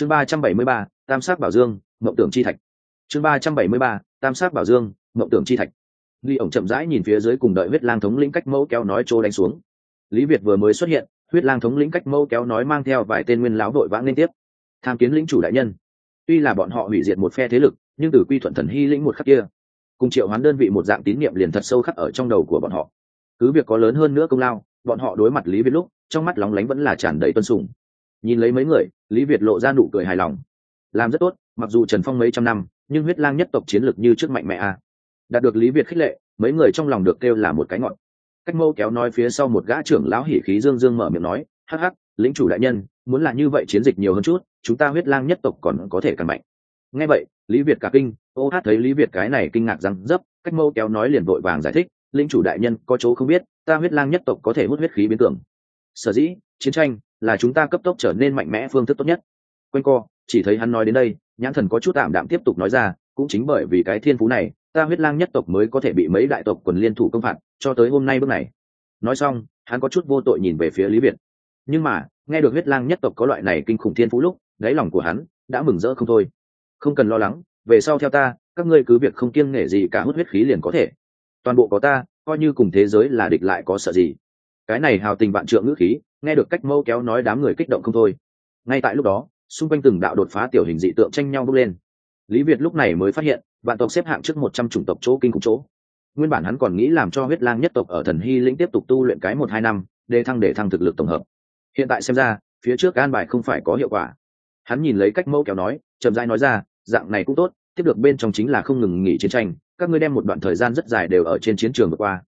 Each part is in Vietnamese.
chương ba trăm bảy mươi ba, tam sát bảo dương, mộng tưởng chi thạch. Chương ba trăm bảy mươi ba, tam sát bảo dương, mộng tưởng chi thạch. Ly ổng chậm rãi nhìn phía dưới cùng đợi huyết lang thống lĩnh cách mẫu kéo nói trô đánh xuống. Lý việt vừa mới xuất hiện, huyết lang thống lĩnh cách mẫu kéo nói mang theo vài tên nguyên lão đội vãng liên tiếp. Tham kiến lĩnh chủ đại nhân. Tuy là bọn họ hủy diệt một phe thế lực, nhưng từ quy thuận thần hy lĩnh một khắc kia, cùng triệu hoán đơn vị một dạng tín nhiệm liền thật sâu khắc ở trong đầu của bọn họ. Cứ việc có lớn hơn nữa công lao, bọn họ đối mặt lý việt lúc, trong mắt lóng lánh vẫn là tràn đầy tuân sùng nhìn lấy mấy người, lý việt lộ ra nụ cười hài lòng. Làm rất tốt, mặc dù trần phong mấy trăm năm, nhưng huyết lang nhất tộc chiến lược như trước mạnh mẽ a đạt được lý việt khích lệ, mấy người trong lòng được kêu là một cái ngọn. Cách mâu kéo nói phía sau một gã trưởng lão hỉ khí dương dương mở miệng nói, hắc hắc, lĩnh chủ đại nhân, muốn là như vậy chiến dịch nhiều hơn chút, chúng ta huyết lang nhất tộc còn có thể càng mạnh. Nghe vậy, lý việt cả kinh, ô hát thấy lý việt cái này kinh ngạc rằng dấp cách mâu kéo nói liền vội vàng giải thích, lĩnh chủ đại nhân có chỗ không biết, ta huyết lang nhất tộc có thể hút huyết khí biến tưởng sở dĩ, chiến tranh là chúng ta cấp tốc trở nên mạnh mẽ phương thức tốt nhất. Quên co, chỉ thấy hắn nói đến đây, nhãn thần có chút tạm đạm tiếp tục nói ra, cũng chính bởi vì cái thiên phú này, ta huyết lang nhất tộc mới có thể bị mấy đại tộc quần liên thủ công phạt, cho tới hôm nay bước này. Nói xong, hắn có chút vô tội nhìn về phía lý việt. Nhưng mà, nghe được huyết lang nhất tộc có loại này kinh khủng thiên phú lúc, đáy lòng của hắn đã mừng rỡ không thôi. Không cần lo lắng, về sau theo ta, các ngươi cứ việc không kiêng nể gì cả hút huyết khí liền có thể. Toàn bộ có ta, coi như cùng thế giới là địch lại có sợ gì cái này hào tình vạn trượng ngữ khí, nghe được cách mâu kéo nói đám người kích động không thôi. Ngay tại lúc đó, xung quanh từng đạo đột phá tiểu hình dị tượng tranh nhau bước lên. Lý việt lúc này mới phát hiện, vạn tộc xếp hạng trước một trăm chủng tộc chỗ kinh khủng chỗ. Nguyên bản hắn còn nghĩ làm cho huyết lang nhất tộc ở thần hy lĩnh tiếp tục tu luyện cái một hai năm, để thăng để thăng thực lực tổng hợp. Hiện tại xem ra, phía trước an bài không phải có hiệu quả. Hắn nhìn lấy cách mẫu kéo nói, chậm dai nói ra, dạng này cũng tốt, tiếp được bên trong chính là không ngừng nghỉ chiến tranh, các ngươi đem một đoạn thời gian rất dài đều ở trên chiến trường vượt qua.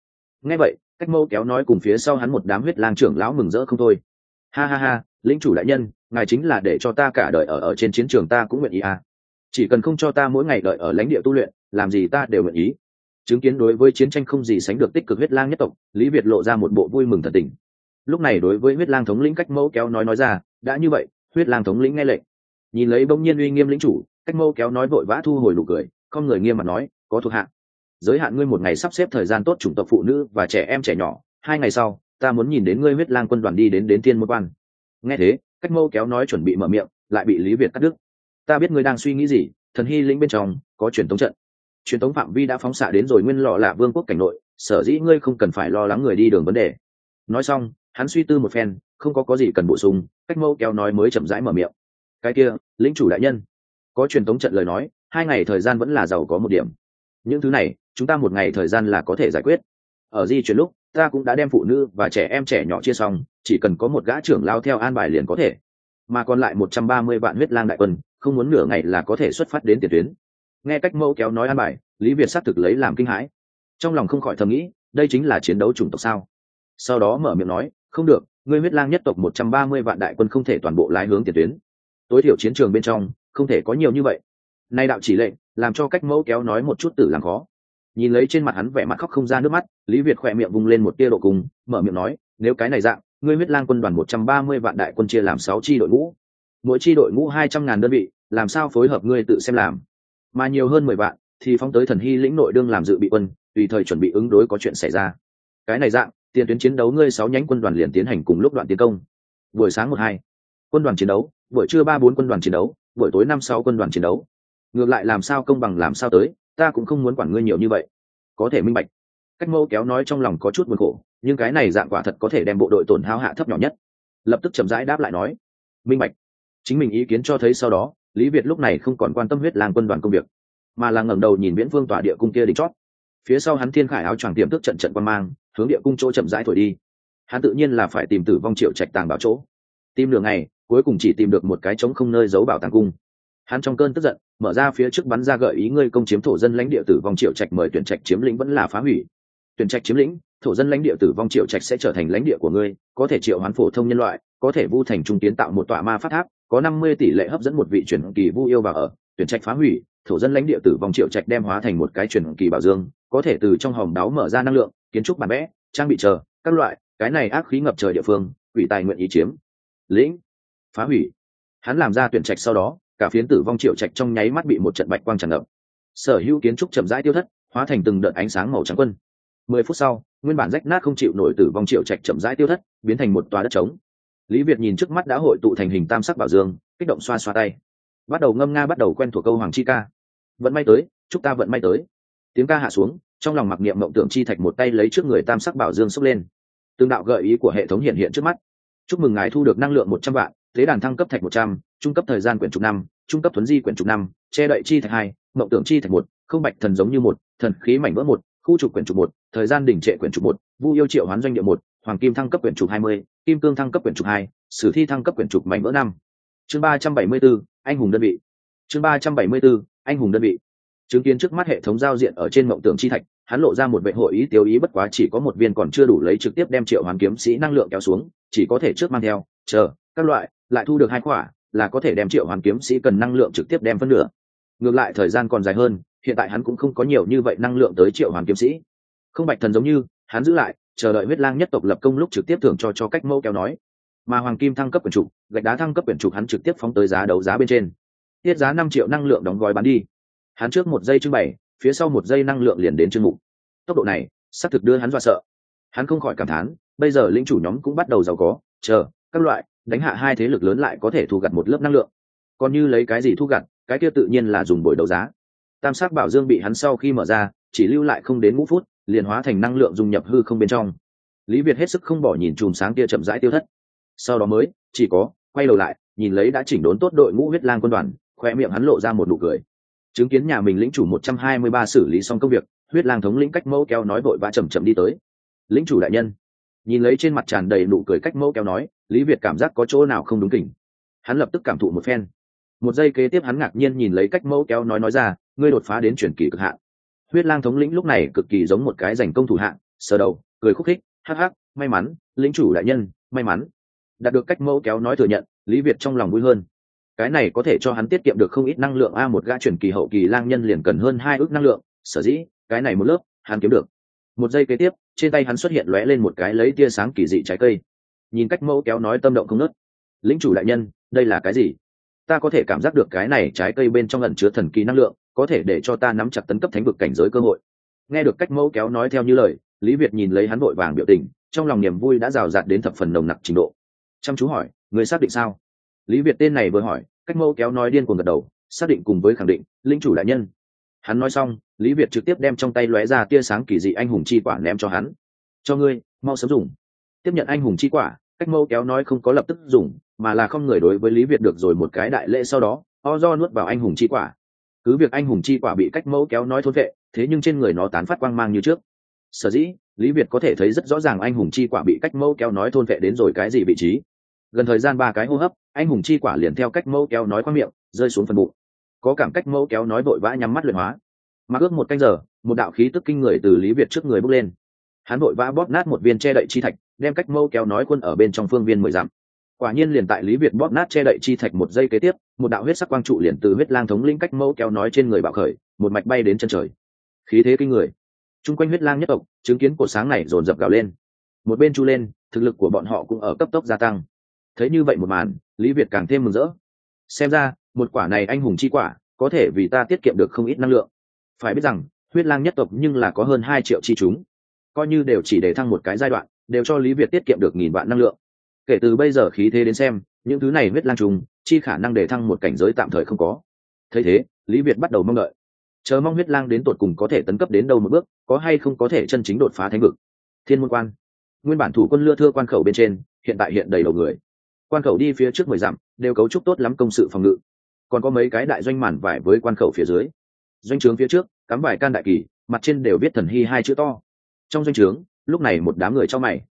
Ngay vậy cách Mâu kéo nói cùng phía sau hắn một đám huyết lang trưởng lão mừng rỡ không thôi. Ha ha ha, lĩnh chủ đại nhân, ngài chính là để cho ta cả đời ở ở trên chiến trường ta cũng nguyện ý à. Chỉ cần không cho ta mỗi ngày đợi ở lãnh địa tu luyện, làm gì ta đều nguyện ý. Chứng kiến đối với chiến tranh không gì sánh được tích cực huyết lang nhất tộc, lý việt lộ ra một bộ vui mừng thật tình. Lúc này đối với huyết lang thống lĩnh cách mẫu kéo nói nói ra, đã như vậy, huyết lang thống lĩnh nghe lệnh. Nhìn lấy bỗng nhiên uy nghiêm lĩnh chủ, cách mẫu kéo nói vội vã thu hồi nụ cười, không người nghiêm mặt nói, có thuộc hạ giới hạn ngươi một ngày sắp xếp thời gian tốt chủng tộc phụ nữ và trẻ em trẻ nhỏ, hai ngày sau, ta muốn nhìn đến ngươi huyết lang quân đoàn đi đến đến thiên môn quan. Nghe thế, cách mâu kéo nói chuẩn bị mở miệng, lại bị lý việt cắt đứt. Ta biết ngươi đang suy nghĩ gì, thần hy lĩnh bên trong có truyền tống trận. Truyền tống phạm vi đã phóng xạ đến rồi nguyên lọ là vương quốc cảnh nội, sở dĩ ngươi không cần phải lo lắng người đi đường vấn đề. Nói xong, hắn suy tư một phen, không có có gì cần bổ sung, cách mâu kéo nói mới chậm rãi mở miệng. Cái kia, lĩnh chủ đại nhân, có truyền tống trận lời nói, hai ngày thời gian vẫn là giàu có một điểm những thứ này, chúng ta một ngày thời gian là có thể giải quyết. Ở di chuyển lúc, ta cũng đã đem phụ nữ và trẻ em trẻ nhỏ chia xong, chỉ cần có một gã trưởng lao theo an bài liền có thể. Mà còn lại một trăm ba mươi vạn huyết lang đại quân, không muốn nửa ngày là có thể xuất phát đến tiền tuyến. Nghe cách mẫu kéo nói an bài, lý việt xác thực lấy làm kinh hãi. Trong lòng không khỏi thầm nghĩ, đây chính là chiến đấu chủng tộc sao? Sau đó mở miệng nói, không được, ngươi huyết lang nhất tộc một trăm ba mươi vạn đại quân không thể toàn bộ lái hướng tiền tuyến. Tối thiểu chiến trường bên trong, không thể có nhiều như vậy. Nay đạo chỉ lệnh làm cho cách mẫu kéo nói một chút tử làm khó. Nhìn lấy trên mặt hắn vẻ mặt khóc không ra nước mắt, lý việt khỏe miệng vung lên một tia độ cùng, mở miệng nói, nếu cái này dạng, ngươi huyết lang quân đoàn một trăm ba mươi vạn đại quân chia làm sáu tri đội ngũ. Mỗi tri đội ngũ hai trăm ngàn đơn vị, làm sao phối hợp ngươi tự xem làm? Mà nhiều hơn mười vạn, thì phóng tới thần hy lĩnh nội đương làm dự bị quân, tùy thời chuẩn bị ứng đối có chuyện xảy ra. Cái này dạng, tiền tuyến chiến đấu ngươi sáu nhánh quân đoàn liền tiến hành cùng lúc đoạn tiến công. Buổi sáng một hai, quân đoàn chiến đấu, buổi trưa ba bốn quân đoàn chiến đấu, buổi tối năm sáu quân đoàn chiến đấu ngược lại làm sao công bằng làm sao tới, ta cũng không muốn quản ngươi nhiều như vậy. Có thể minh bạch. Cách mẫu kéo nói trong lòng có chút buồn khổ, nhưng cái này dạng quả thật có thể đem bộ đội tổn hao hạ thấp nhỏ nhất. Lập tức chậm rãi đáp lại nói, minh bạch. Chính mình ý kiến cho thấy sau đó, lý việt lúc này không còn quan tâm huyết làng quân đoàn công việc, mà là ngẩng đầu nhìn viễn phương tỏa địa cung kia đỉnh chót. Phía sau hắn thiên khải áo choàng tiềm thức trận trận quan mang, hướng địa cung chỗ chậm rãi thổi đi. Hắn tự nhiên là phải tìm tử vong triệu trạch tàng bảo chỗ. Tìm đường này cuối cùng chỉ tìm được một cái trống không nơi giấu bảo tàng cung hắn trong cơn tức giận, mở ra phía trước bắn ra gợi ý ngươi công chiếm thổ dân lãnh địa tử vong triệu trạch mời tuyển trạch chiếm lĩnh vẫn là phá hủy. Tuyển trạch chiếm lĩnh, thổ dân lãnh địa tử vong triệu trạch sẽ trở thành lãnh địa của ngươi, có thể triệu hoán phổ thông nhân loại, có thể vu thành trung kiến tạo một tọa ma phát tháp, có năm mươi tỷ lệ hấp dẫn một vị truyền kỳ vu yêu vào ở, tuyển trạch phá hủy, thổ dân lãnh địa tử vong triệu trạch đem hóa thành một cái truyền kỳ bảo dương, có thể từ trong hòm đáo mở ra năng lượng, kiến trúc bản vẽ, trang bị chờ, các loại, cái này ác khí ngập trời địa phương, quỷ tài nguyện ý chiếm. Lĩnh, phá hủy. Hắn làm ra tuyển trạch sau đó cả phiến tử vong triệu trạch trong nháy mắt bị một trận bạch quang tràn ngập. Sở hữu kiến trúc chậm rãi tiêu thất, hóa thành từng đợt ánh sáng màu trắng quân. Mười phút sau, nguyên bản rách nát không chịu nổi tử vong triệu trạch chậm rãi tiêu thất, biến thành một tòa đất trống. Lý việt nhìn trước mắt đã hội tụ thành hình tam sắc bảo dương, kích động xoa xoa tay. Bắt đầu ngâm nga bắt đầu quen thuộc câu hoàng chi ca. Vẫn may tới, chúc ta vẫn may tới. Tiếng ca hạ xuống, trong lòng mặc niệm mộng tưởng chi thạch một tay lấy trước người tam sắc bảo dương xốc lên. Tương đạo gợi ý của hệ thống hiện hiện trước mắt. Chúc mừng ngài thu được năng lượng một trăm vạn, thế đàn thăng cấp thạch một trăm trung cấp thời gian quyển trục năm trung cấp thuấn di quyển trục năm che đậy chi thạch hai mộng tưởng chi thạch một không bạch thần giống như một thần khí mảnh vỡ một khu trục quyển trục một thời gian đỉnh trệ quyển trục một vu yêu triệu hoán doanh địa một hoàng kim thăng cấp quyển trục hai mươi kim cương thăng cấp quyển trục hai sử thi thăng cấp quyển trục mảnh vỡ năm. Chương ba trăm bảy mươi bốn, anh hùng đơn vị. Chương ba trăm bảy mươi bốn, anh hùng đơn vị. Chứng kiến trước mắt hệ thống giao diện ở trên mộng tưởng chi thạch hắn lộ ra một vệ hội ý tiêu ý bất quá chỉ có một viên còn chưa đủ lấy trực tiếp đem triệu hoàn kiếm sĩ năng lượng kéo xuống chỉ có thể trước mang theo chờ các loại lại thu được hai quả là có thể đem triệu hoàn kiếm sĩ cần năng lượng trực tiếp đem phân nửa. Ngược lại thời gian còn dài hơn, hiện tại hắn cũng không có nhiều như vậy năng lượng tới triệu hoàn kiếm sĩ. Không bạch thần giống như, hắn giữ lại, chờ đợi huyết lang nhất tộc lập công lúc trực tiếp thưởng cho cho cách mẫu kéo nói. Mà hoàng kim thăng cấp quyển trục, gạch đá thăng cấp quyển trục hắn trực tiếp phóng tới giá đấu giá bên trên. Tiết giá năm triệu năng lượng đóng gói bán đi. Hắn trước một giây trưng bày, phía sau một giây năng lượng liền đến chương mục. Tốc độ này, xác thực đưa hắn dọa sợ. Hắn không khỏi cảm thán, bây giờ linh chủ nhóm cũng bắt đầu giàu có, chờ, các loại đánh hạ hai thế lực lớn lại có thể thu gặt một lớp năng lượng. Còn như lấy cái gì thu gặt, cái kia tự nhiên là dùng buổi đấu giá. Tam sắc bảo dương bị hắn sau khi mở ra, chỉ lưu lại không đến ngũ phút, liền hóa thành năng lượng dung nhập hư không bên trong. Lý việt hết sức không bỏ nhìn chùm sáng kia chậm rãi tiêu thất. Sau đó mới, chỉ có, quay đầu lại, nhìn lấy đã chỉnh đốn tốt đội ngũ huyết lang quân đoàn, khoe miệng hắn lộ ra một nụ cười. Chứng kiến nhà mình lĩnh chủ một trăm hai mươi ba xử lý xong công việc, huyết lang thống lĩnh cách mẫu keo nói vội và chầm chậm đi tới. Lĩnh chủ đại nhân nhìn lấy trên mặt tràn đầy nụ cười cách mẫu kéo nói, lý việt cảm giác có chỗ nào không đúng kỉnh. Hắn lập tức cảm thụ một phen. Một giây kế tiếp hắn ngạc nhiên nhìn lấy cách mẫu kéo nói nói ra, ngươi đột phá đến chuyển kỳ cực hạn. Huyết lang thống lĩnh lúc này cực kỳ giống một cái giành công thủ hạng sờ đầu, cười khúc khích, hắc hắc, may mắn, lĩnh chủ đại nhân, may mắn. Đạt được cách mẫu kéo nói thừa nhận, lý việt trong lòng vui hơn. Cái này có thể cho hắn tiết kiệm được không ít năng lượng, a, một gã chuyển kỳ hậu kỳ lang nhân liền cần hơn hai ước năng lượng, sở dĩ, cái này một lớp, hắn kiếm được. Một giây kế tiếp trên tay hắn xuất hiện lóe lên một cái lấy tia sáng kỳ dị trái cây. Nhìn cách mẫu kéo nói tâm động không nớt lính chủ đại nhân, đây là cái gì? Ta có thể cảm giác được cái này trái cây bên trong ẩn chứa thần kỳ năng lượng, có thể để cho ta nắm chặt tấn cấp thánh vực cảnh giới cơ hội. Nghe được cách mẫu kéo nói theo như lời, lý việt nhìn lấy hắn vội vàng biểu tình, trong lòng niềm vui đã rào rạt đến thập phần nồng nặc trình độ. Chăm chú hỏi, người xác định sao? Lý việt tên này vừa hỏi, cách mẫu kéo nói điên cuồng gật đầu, xác định cùng với khẳng định linh chủ đại nhân hắn nói xong, lý việt trực tiếp đem trong tay lóe ra tia sáng kỳ dị anh hùng chi quả ném cho hắn. Cho ngươi, mau sớm dùng. Tiếp nhận anh hùng chi quả, cách mâu kéo nói không có lập tức dùng, mà là không người đối với lý việt được rồi một cái đại lễ sau đó, o do nuốt vào anh hùng chi quả. Cứ việc anh hùng chi quả bị cách mẫu kéo nói thôn vệ, thế nhưng trên người nó tán phát quang mang như trước. Sở dĩ, lý việt có thể thấy rất rõ ràng anh hùng chi quả bị cách mẫu kéo nói thôn vệ đến rồi cái gì vị trí. Gần thời gian ba cái hô hấp, anh hùng chi quả liền theo cách mẫu kéo nói qua miệng, rơi xuống phần bụng có cảm cách mẫu kéo nói vội vã nhắm mắt luyện hóa. Mặc ước một canh giờ, một đạo khí tức kinh người từ lý việt trước người bước lên. Hắn vội vã bóp nát một viên che đậy chi thạch, đem cách mẫu kéo nói quân ở bên trong phương viên mười dặm. Quả nhiên liền tại lý việt bóp nát che đậy chi thạch một giây kế tiếp, một đạo huyết sắc quang trụ liền từ huyết lang thống linh cách mẫu kéo nói trên người bạo khởi, một mạch bay đến chân trời. Khí thế kinh người. Chung quanh huyết lang nhất tộc, chứng kiến cột sáng này dồn dập gào lên. Một bên chu lên, thực lực của bọn họ cũng ở cấp tốc gia tăng. Thấy như vậy một màn, lý việt càng thêm mừng rỡ. Xem ra một quả này anh hùng chi quả, có thể vì ta tiết kiệm được không ít năng lượng. Phải biết rằng, huyết lang nhất tộc nhưng là có hơn hai triệu chi chúng. Coi như đều chỉ để thăng một cái giai đoạn, đều cho lý việt tiết kiệm được nghìn vạn năng lượng. Kể từ bây giờ khí thế đến xem, những thứ này huyết lang trùng, chi khả năng để thăng một cảnh giới tạm thời không có. Thấy thế, lý việt bắt đầu mong đợi. Chờ mong huyết lang đến tột cùng có thể tấn cấp đến đâu một bước, có hay không có thể chân chính đột phá thánh vực. Thiên môn quan. Nguyên bản thủ quân lưa thưa quan khẩu bên trên, hiện tại hiện đầy đầu người. Quan khẩu đi phía trước mười dặm, đều cấu trúc tốt lắm công sự phòng ngự còn có mấy cái đại doanh màn vải với quan khẩu phía dưới. Doanh trướng phía trước, cắm vải can đại kỳ, mặt trên đều viết thần hy hai chữ to. Trong doanh trướng, lúc này một đám người cho mày.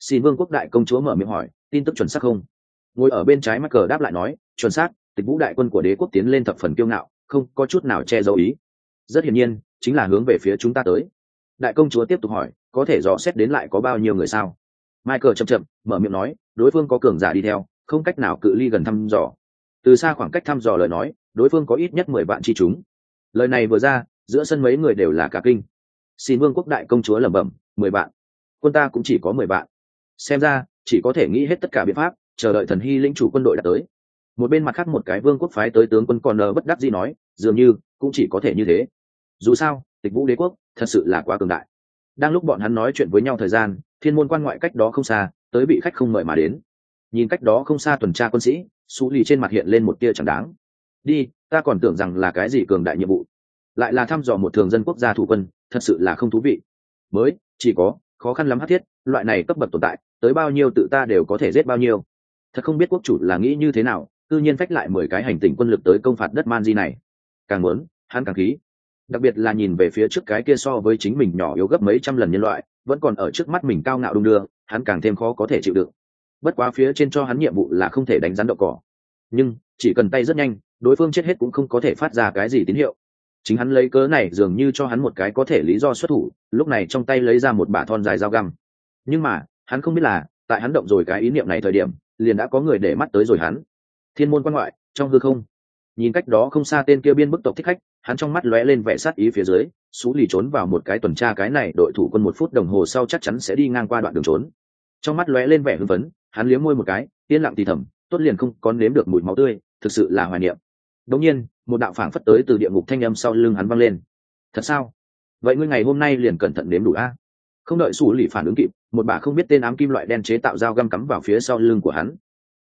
Xin vương quốc đại công chúa mở miệng hỏi, tin tức chuẩn xác không? Ngồi ở bên trái mắc cờ đáp lại nói, chuẩn xác, tịch vũ đại quân của đế quốc tiến lên thập phần kiêu ngạo, không có chút nào che giấu ý. Rất hiển nhiên, chính là hướng về phía chúng ta tới. Đại công chúa tiếp tục hỏi, có thể dò xét đến lại có bao nhiêu người sao? Michael chậm chậm, mở miệng nói, đối phương có cường giả đi theo, không cách nào cự ly gần thăm dò từ xa khoảng cách thăm dò lời nói, đối phương có ít nhất mười vạn chi chúng. Lời này vừa ra, giữa sân mấy người đều là cả kinh. Xin vương quốc đại công chúa lẩm bẩm, mười vạn. Quân ta cũng chỉ có mười vạn. Xem ra, chỉ có thể nghĩ hết tất cả biện pháp, chờ đợi thần hy lĩnh chủ quân đội đã tới. Một bên mặt khác một cái vương quốc phái tới tướng quân còn nờ bất đắc gì nói, dường như cũng chỉ có thể như thế. Dù sao, tịch vũ đế quốc thật sự là quá cường đại. Đang lúc bọn hắn nói chuyện với nhau thời gian, thiên môn quan ngoại cách đó không xa, tới bị khách không mời mà đến. Nhìn cách đó không xa tuần tra quân sĩ xú lì trên mặt hiện lên một tia chẳng đáng. Đi, ta còn tưởng rằng là cái gì cường đại nhiệm vụ. Lại là thăm dò một thường dân quốc gia thủ quân, thật sự là không thú vị. Mới, chỉ có, khó khăn lắm hát thiết, loại này cấp bậc tồn tại, tới bao nhiêu tự ta đều có thể giết bao nhiêu. Thật không biết quốc chủ là nghĩ như thế nào tự nhiên phách lại mười cái hành tinh quân lực tới công phạt đất man di này. Càng muốn, hắn càng khí. Đặc biệt là nhìn về phía trước cái kia so với chính mình nhỏ yếu gấp mấy trăm lần nhân loại, vẫn còn ở trước mắt mình cao ngạo đung đưa, hắn càng thêm khó có thể chịu đựng bất quá phía trên cho hắn nhiệm vụ là không thể đánh rắn đậu cỏ. Nhưng, chỉ cần tay rất nhanh, đối phương chết hết cũng không có thể phát ra cái gì tín hiệu. Chính hắn lấy cớ này dường như cho hắn một cái có thể lý do xuất thủ, lúc này trong tay lấy ra một bả thon dài dao găm. Nhưng mà, hắn không biết là, tại hắn động rồi cái ý niệm này thời điểm, liền đã có người để mắt tới rồi hắn. Thiên môn quan ngoại, trong hư không. Nhìn cách đó không xa tên kia biên bức tộc thích khách, hắn trong mắt lóe lên vẻ sát ý phía dưới, xú lì trốn vào một cái tuần tra cái này đội thủ quân một phút đồng hồ sau chắc chắn sẽ đi ngang qua đoạn đường trốn. Trong mắt lóe lên vẻ hưng phấn hắn liếm môi một cái, yên lặng thì thầm, tốt liền không có nếm được mùi máu tươi, thực sự là hoài niệm. Đống nhiên, một đạo phảng phất tới từ địa ngục thanh âm sau lưng hắn văng lên. Thật sao? Vậy ngươi ngày hôm nay liền cẩn thận nếm đủ a. Không đợi xù lì phản ứng kịp, một bà không biết tên ám kim loại đen chế tạo dao găm cắm vào phía sau lưng của hắn.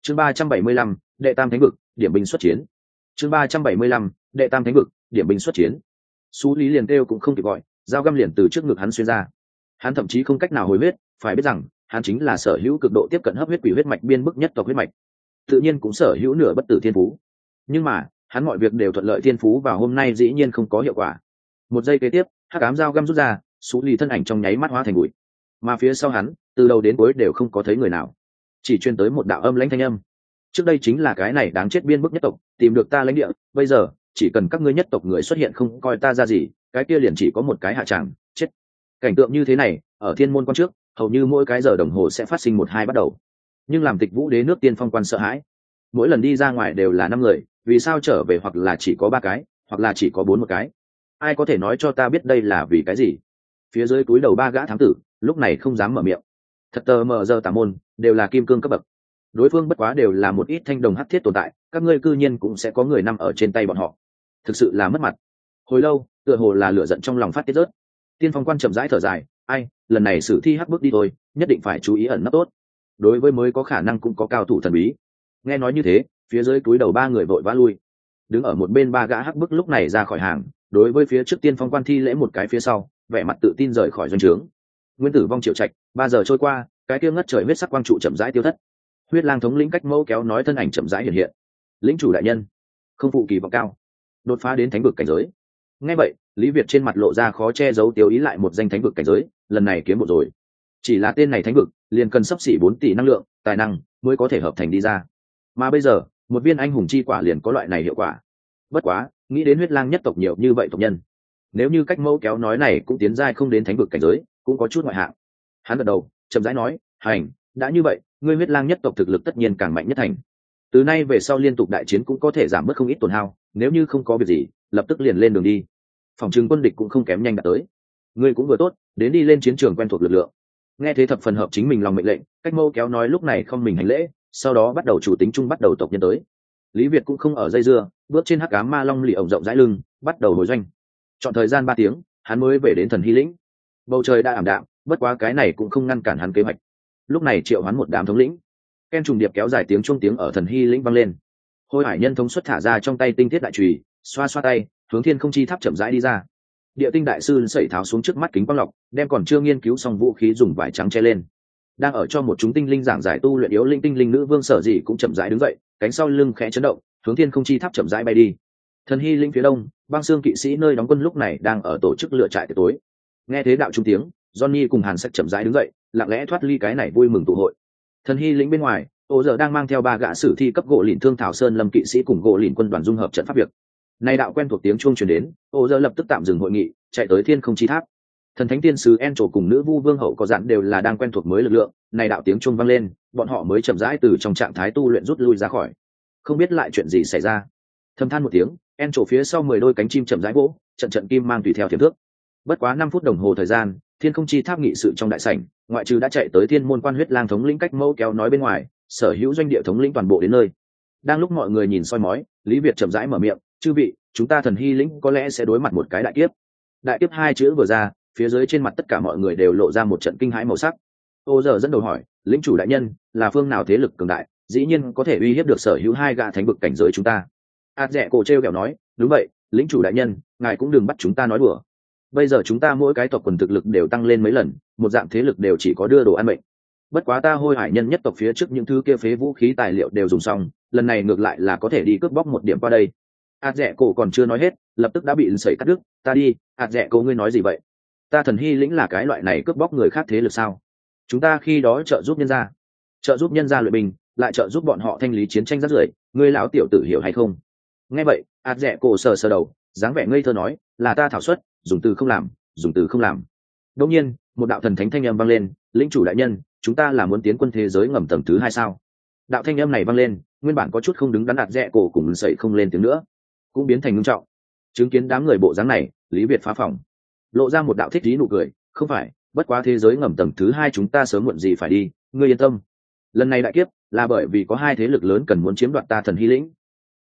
Chương ba trăm bảy mươi lăm, đệ tam thánh vực, điểm binh xuất chiến. Chương ba trăm bảy mươi lăm, đệ tam thánh vực, điểm binh xuất chiến. Xú lý liền kêu cũng không kịp gọi, dao găm liền từ trước ngực hắn xuyên ra. Hắn thậm chí không cách nào hồi huyết, phải biết rằng hắn chính là sở hữu cực độ tiếp cận hấp huyết quỷ huyết mạch biên bức nhất tộc huyết mạch. Tự nhiên cũng sở hữu nửa bất tử thiên phú. Nhưng mà, hắn mọi việc đều thuận lợi thiên phú và hôm nay dĩ nhiên không có hiệu quả. Một giây kế tiếp, hắc ám dao găm rút ra, xú lì thân ảnh trong nháy mắt hóa thành bụi. Mà phía sau hắn, từ đầu đến cuối đều không có thấy người nào. Chỉ chuyên tới một đạo âm lãnh thanh âm. Trước đây chính là cái này đáng chết biên bức nhất tộc, tìm được ta lãnh địa, bây giờ, chỉ cần các ngươi nhất tộc người xuất hiện không coi ta ra gì, cái kia liền chỉ có một cái hạ tràng, chết. Cảnh tượng như thế này, ở thiên môn quan trước hầu như mỗi cái giờ đồng hồ sẽ phát sinh một hai bắt đầu. Nhưng làm tịch vũ đế nước tiên phong quan sợ hãi. Mỗi lần đi ra ngoài đều là năm người, vì sao trở về hoặc là chỉ có ba cái, hoặc là chỉ có bốn một cái? Ai có thể nói cho ta biết đây là vì cái gì? Phía dưới túi đầu ba gã thám tử, lúc này không dám mở miệng. Thật tờ mờ giờ tà môn, đều là kim cương cấp bậc. Đối phương bất quá đều là một ít thanh đồng hắc thiết tồn tại, các ngươi cư nhiên cũng sẽ có người nằm ở trên tay bọn họ. Thực sự là mất mặt. Hồi lâu, tựa hồ là lửa giận trong lòng phát tiết rớt. Tiên phong quan chậm rãi thở dài, ai lần này sử thi hắc bước đi thôi, nhất định phải chú ý ẩn nấp tốt. Đối với mới có khả năng cũng có cao thủ thần bí. Nghe nói như thế, phía dưới túi đầu ba người vội vã lui. Đứng ở một bên ba gã hắc bức lúc này ra khỏi hàng, đối với phía trước tiên phong quan thi lễ một cái phía sau, vẻ mặt tự tin rời khỏi doanh trướng. Nguyên tử vong triệu trạch, ba giờ trôi qua, cái kia ngất trời huyết sắc quang trụ chậm rãi tiêu thất. Huyết lang thống lĩnh cách mẫu kéo nói thân ảnh chậm rãi hiện hiện. Lĩnh chủ đại nhân, không phụ kỳ vọng cao. Đột phá đến thánh vực cảnh giới. Ngay vậy, lý việt trên mặt lộ ra khó che giấu tiêu ý lại một danh thánh vực cảnh giới lần này kiếm một rồi. Chỉ là tên này thánh vực, liền cần sắp xỉ bốn tỷ năng lượng, tài năng mới có thể hợp thành đi ra. Mà bây giờ, một viên anh hùng chi quả liền có loại này hiệu quả. Bất quá, nghĩ đến huyết lang nhất tộc nhiều như vậy tộc nhân, nếu như cách mẫu kéo nói này cũng tiến giai không đến thánh vực cảnh giới, cũng có chút ngoại hạng. Hắn gật đầu, chậm rãi nói, hành, đã như vậy, ngươi huyết lang nhất tộc thực lực tất nhiên càng mạnh nhất thành. Từ nay về sau liên tục đại chiến cũng có thể giảm bớt không ít tổn hao, nếu như không có việc gì, lập tức liền lên đường đi. Phòng trừng quân địch cũng không kém nhanh đạt tới. Ngươi cũng vừa tốt đến đi lên chiến trường quen thuộc lực lượng. Nghe thế thập phần hợp chính mình lòng mệnh lệnh, cách mâu kéo nói lúc này không mình hành lễ, sau đó bắt đầu chủ tính chung bắt đầu tộc nhân tới. Lý việt cũng không ở dây dưa, bước trên hắc cá ma long lì ổng rộng rãi lưng, bắt đầu hồi doanh. Chọn thời gian ba tiếng, hắn mới về đến thần hy lĩnh. Bầu trời đã ảm đạm, bất quá cái này cũng không ngăn cản hắn kế hoạch. Lúc này triệu hắn một đám thống lĩnh. Ken trùng điệp kéo dài tiếng chuông tiếng ở thần hy lĩnh vang lên. Hôi hải nhân thống xuất thả ra trong tay tinh thiết đại trùy, xoa xoa tay, hướng thiên không chi tháp chậm rãi đi ra địa tinh đại sư sẩy tháo xuống trước mắt kính quang lọc, đem còn chưa nghiên cứu xong vũ khí dùng vải trắng che lên. Đang ở cho một chúng tinh linh giảng giải tu luyện yếu linh tinh linh nữ vương sở dị cũng chậm rãi đứng dậy, cánh sau lưng khẽ chấn động, hướng thiên không chi tháp chậm rãi bay đi. Thần hy linh phía đông, băng xương kỵ sĩ nơi đóng quân lúc này đang ở tổ chức lựa trại tối. Nghe thế đạo trung tiếng, johnny cùng hàn sách chậm rãi đứng dậy, lặng lẽ thoát ly cái này vui mừng tụ hội. Thần hy lĩnh bên ngoài, ô giờ đang mang theo ba gã sử thi cấp gỗ lìn thương thảo sơn lâm kỵ sĩ cùng gỗ lìn quân đoàn dung hợp trận pháp việc nay đạo quen thuộc tiếng chuông truyền đến, ô dơ lập tức tạm dừng hội nghị, chạy tới thiên không chi tháp. Thần thánh tiên sứ en trổ cùng nữ vu vương hậu có dặn đều là đang quen thuộc mới lực lượng này đạo tiếng chuông vang lên, bọn họ mới chậm rãi từ trong trạng thái tu luyện rút lui ra khỏi. Không biết lại chuyện gì xảy ra. Thâm than một tiếng en trổ phía sau mười đôi cánh chim chậm rãi vỗ, trận trận kim mang tùy theo thiềm thước. Bất quá năm phút đồng hồ thời gian, thiên không chi tháp nghị sự trong đại sảnh, ngoại trừ đã chạy tới thiên môn quan huyết lang thống lĩnh cách mẫu kéo nói bên ngoài, sở hữu doanh địa thống lĩnh toàn bộ đến nơi. Đang lúc mọi người nhìn soi mói, lý việt chậm rãi mở miệng chư vị, chúng ta thần hy lĩnh có lẽ sẽ đối mặt một cái đại kiếp. Đại kiếp hai chữ vừa ra, phía dưới trên mặt tất cả mọi người đều lộ ra một trận kinh hãi màu sắc. Ô giờ dẫn đầu hỏi, lĩnh chủ đại nhân, là phương nào thế lực cường đại, dĩ nhiên có thể uy hiếp được sở hữu hai gã thánh vực cảnh giới chúng ta. Ạt rẻ cổ t r kẹo nói, đúng vậy lính chủ đại nhân, ngài cũng đừng bắt chúng ta nói đùa. Bây giờ chúng ta mỗi cái tộc quần thực lực đều tăng lên mấy lần, một dạng thế lực đều chỉ có đưa đồ ăn mệnh. Bất quá ta hôi hải nhân nhất tộc phía trước những thứ kia phế vũ khí tài liệu đều dùng xong, lần này ngược lại là có thể đi cướp bóc một điểm qua đây ạt rẻ cổ còn chưa nói hết, lập tức đã bị sẩy cắt đứt. Ta đi ạt rẻ cổ, ngươi nói gì vậy? Ta thần hy lĩnh là cái loại này cướp bóc người khác thế lực sao? Chúng ta khi đó trợ giúp nhân gia, trợ giúp nhân gia luyện bình lại trợ giúp bọn họ thanh lý chiến tranh rất rưởi, ngươi lão tiểu tử hiểu hay không? Nghe vậy ạt rẻ cổ sờ sờ đầu, dáng vẻ ngây thơ nói, là ta thảo suất, dùng từ không làm, dùng từ không làm. Đông nhiên, một đạo thần thánh thanh âm vang lên, lĩnh chủ đại nhân, chúng ta là muốn tiến quân thế giới ngầm tầng thứ hai sao? Đạo thanh âm này vang lên, nguyên bản có chút không đứng đắn đạt rẽ cổ cùng sậy không lên tiếng nữa cũng biến thành ngưng trọng. Chứng kiến đám người bộ dáng này, lý việt phá phòng. Lộ ra một đạo thích lý nụ cười, không phải, bất quá thế giới ngầm tầng thứ hai chúng ta sớm muộn gì phải đi, ngươi yên tâm. Lần này đại kiếp, là bởi vì có hai thế lực lớn cần muốn chiếm đoạt ta thần hy lĩnh.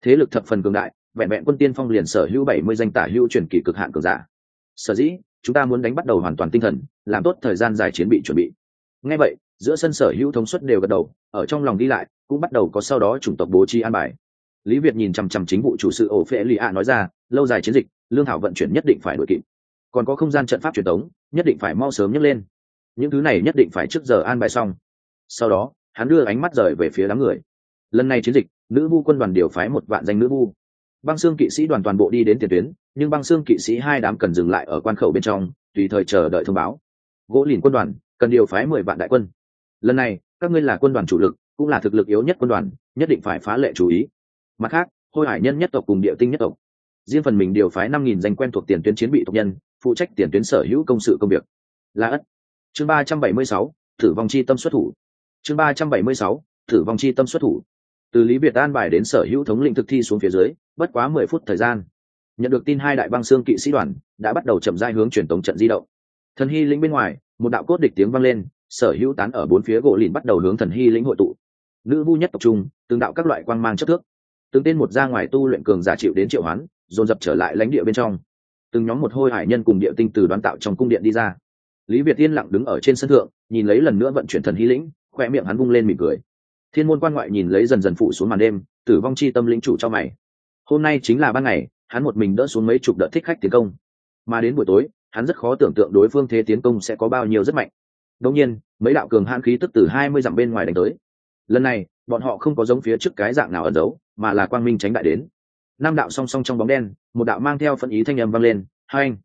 Thế lực thập phần cường đại, vẹn vẹn quân tiên phong liền sở hữu bảy mươi danh tả hữu truyền kỳ cực hạn cường giả. Sở dĩ, chúng ta muốn đánh bắt đầu hoàn toàn tinh thần, làm tốt thời gian dài chiến bị chuẩn bị. Ngay vậy, giữa sân sở hữu thống suất đều gật đầu, ở trong lòng đi lại, cũng bắt đầu có sau đó chủng tộc bố trí an bài lý việt nhìn chằm chằm chính vụ chủ sự ổ phễ lì ạ nói ra, lâu dài chiến dịch, lương thảo vận chuyển nhất định phải đội kịp. Còn có không gian trận pháp truyền thống nhất định phải mau sớm nhấc lên. Những thứ này nhất định phải trước giờ an bài xong. Sau đó, hắn đưa ánh mắt rời về phía đám người. Lần này chiến dịch, nữ vu quân đoàn điều phái một vạn danh nữ vu. Băng xương kỵ sĩ đoàn toàn bộ đi đến tiền tuyến, nhưng băng xương kỵ sĩ hai đám cần dừng lại ở quan khẩu bên trong, tùy thời chờ đợi thông báo. Gỗ lìn quân đoàn, cần điều phái mười vạn đại quân. Lần này, các ngươi là quân đoàn chủ lực, cũng là thực lực yếu nhất quân đoàn, nhất định phải phá lệ chú ý mặt khác, hôi hải nhân nhất tộc cùng địa tinh nhất tộc. Riêng phần mình điều phái năm nghìn danh quen thuộc tiền tuyến chiến bị tộc nhân, phụ trách tiền tuyến sở hữu công sự công việc. Là ất. Chương ba trăm bảy mươi sáu, thử vong chi tâm xuất thủ. Chương ba trăm bảy mươi sáu, thử vong chi tâm xuất thủ. Từ lý việt an bài đến sở hữu thống lĩnh thực thi xuống phía dưới, bất quá mười phút thời gian. Nhận được tin hai đại băng xương kỵ sĩ đoàn, đã bắt đầu chậm rãi hướng truyền tống trận di động. Thần hy lĩnh bên ngoài, một đạo cốt địch tiếng vang lên, sở hữu tán ở bốn phía gỗ lìn bắt đầu hướng thần hy lĩnh hội tụ. Nữ vu nhất tập trung, từng đạo các loại quang mang chất thước từng tên một ra ngoài tu luyện cường giả chịu đến triệu hoán, dồn dập trở lại lãnh địa bên trong. Từng nhóm một hôi hải nhân cùng địa tinh từ đoán tạo trong cung điện đi ra. Lý việt yên lặng đứng ở trên sân thượng, nhìn lấy lần nữa vận chuyển thần hy lĩnh khoe miệng hắn vung lên mỉm cười. Thiên môn quan ngoại nhìn lấy dần dần phụ xuống màn đêm, tử vong chi tâm lĩnh chủ cho mày. Hôm nay chính là ban ngày, hắn một mình đỡ xuống mấy chục đợt thích khách tiến công. Mà đến buổi tối, hắn rất khó tưởng tượng đối phương thế tiến công sẽ có bao nhiêu rất mạnh. Đông nhiên, mấy đạo cường hãn khí tức từ hai mươi dặm bên ngoài đánh tới. Lần này bọn họ không có giống phía trước cái dạng nào ẩn giấu, mà là quang minh tránh đại đến. Năm đạo song song trong bóng đen, một đạo mang theo phân ý thanh âm vang lên, hai anh,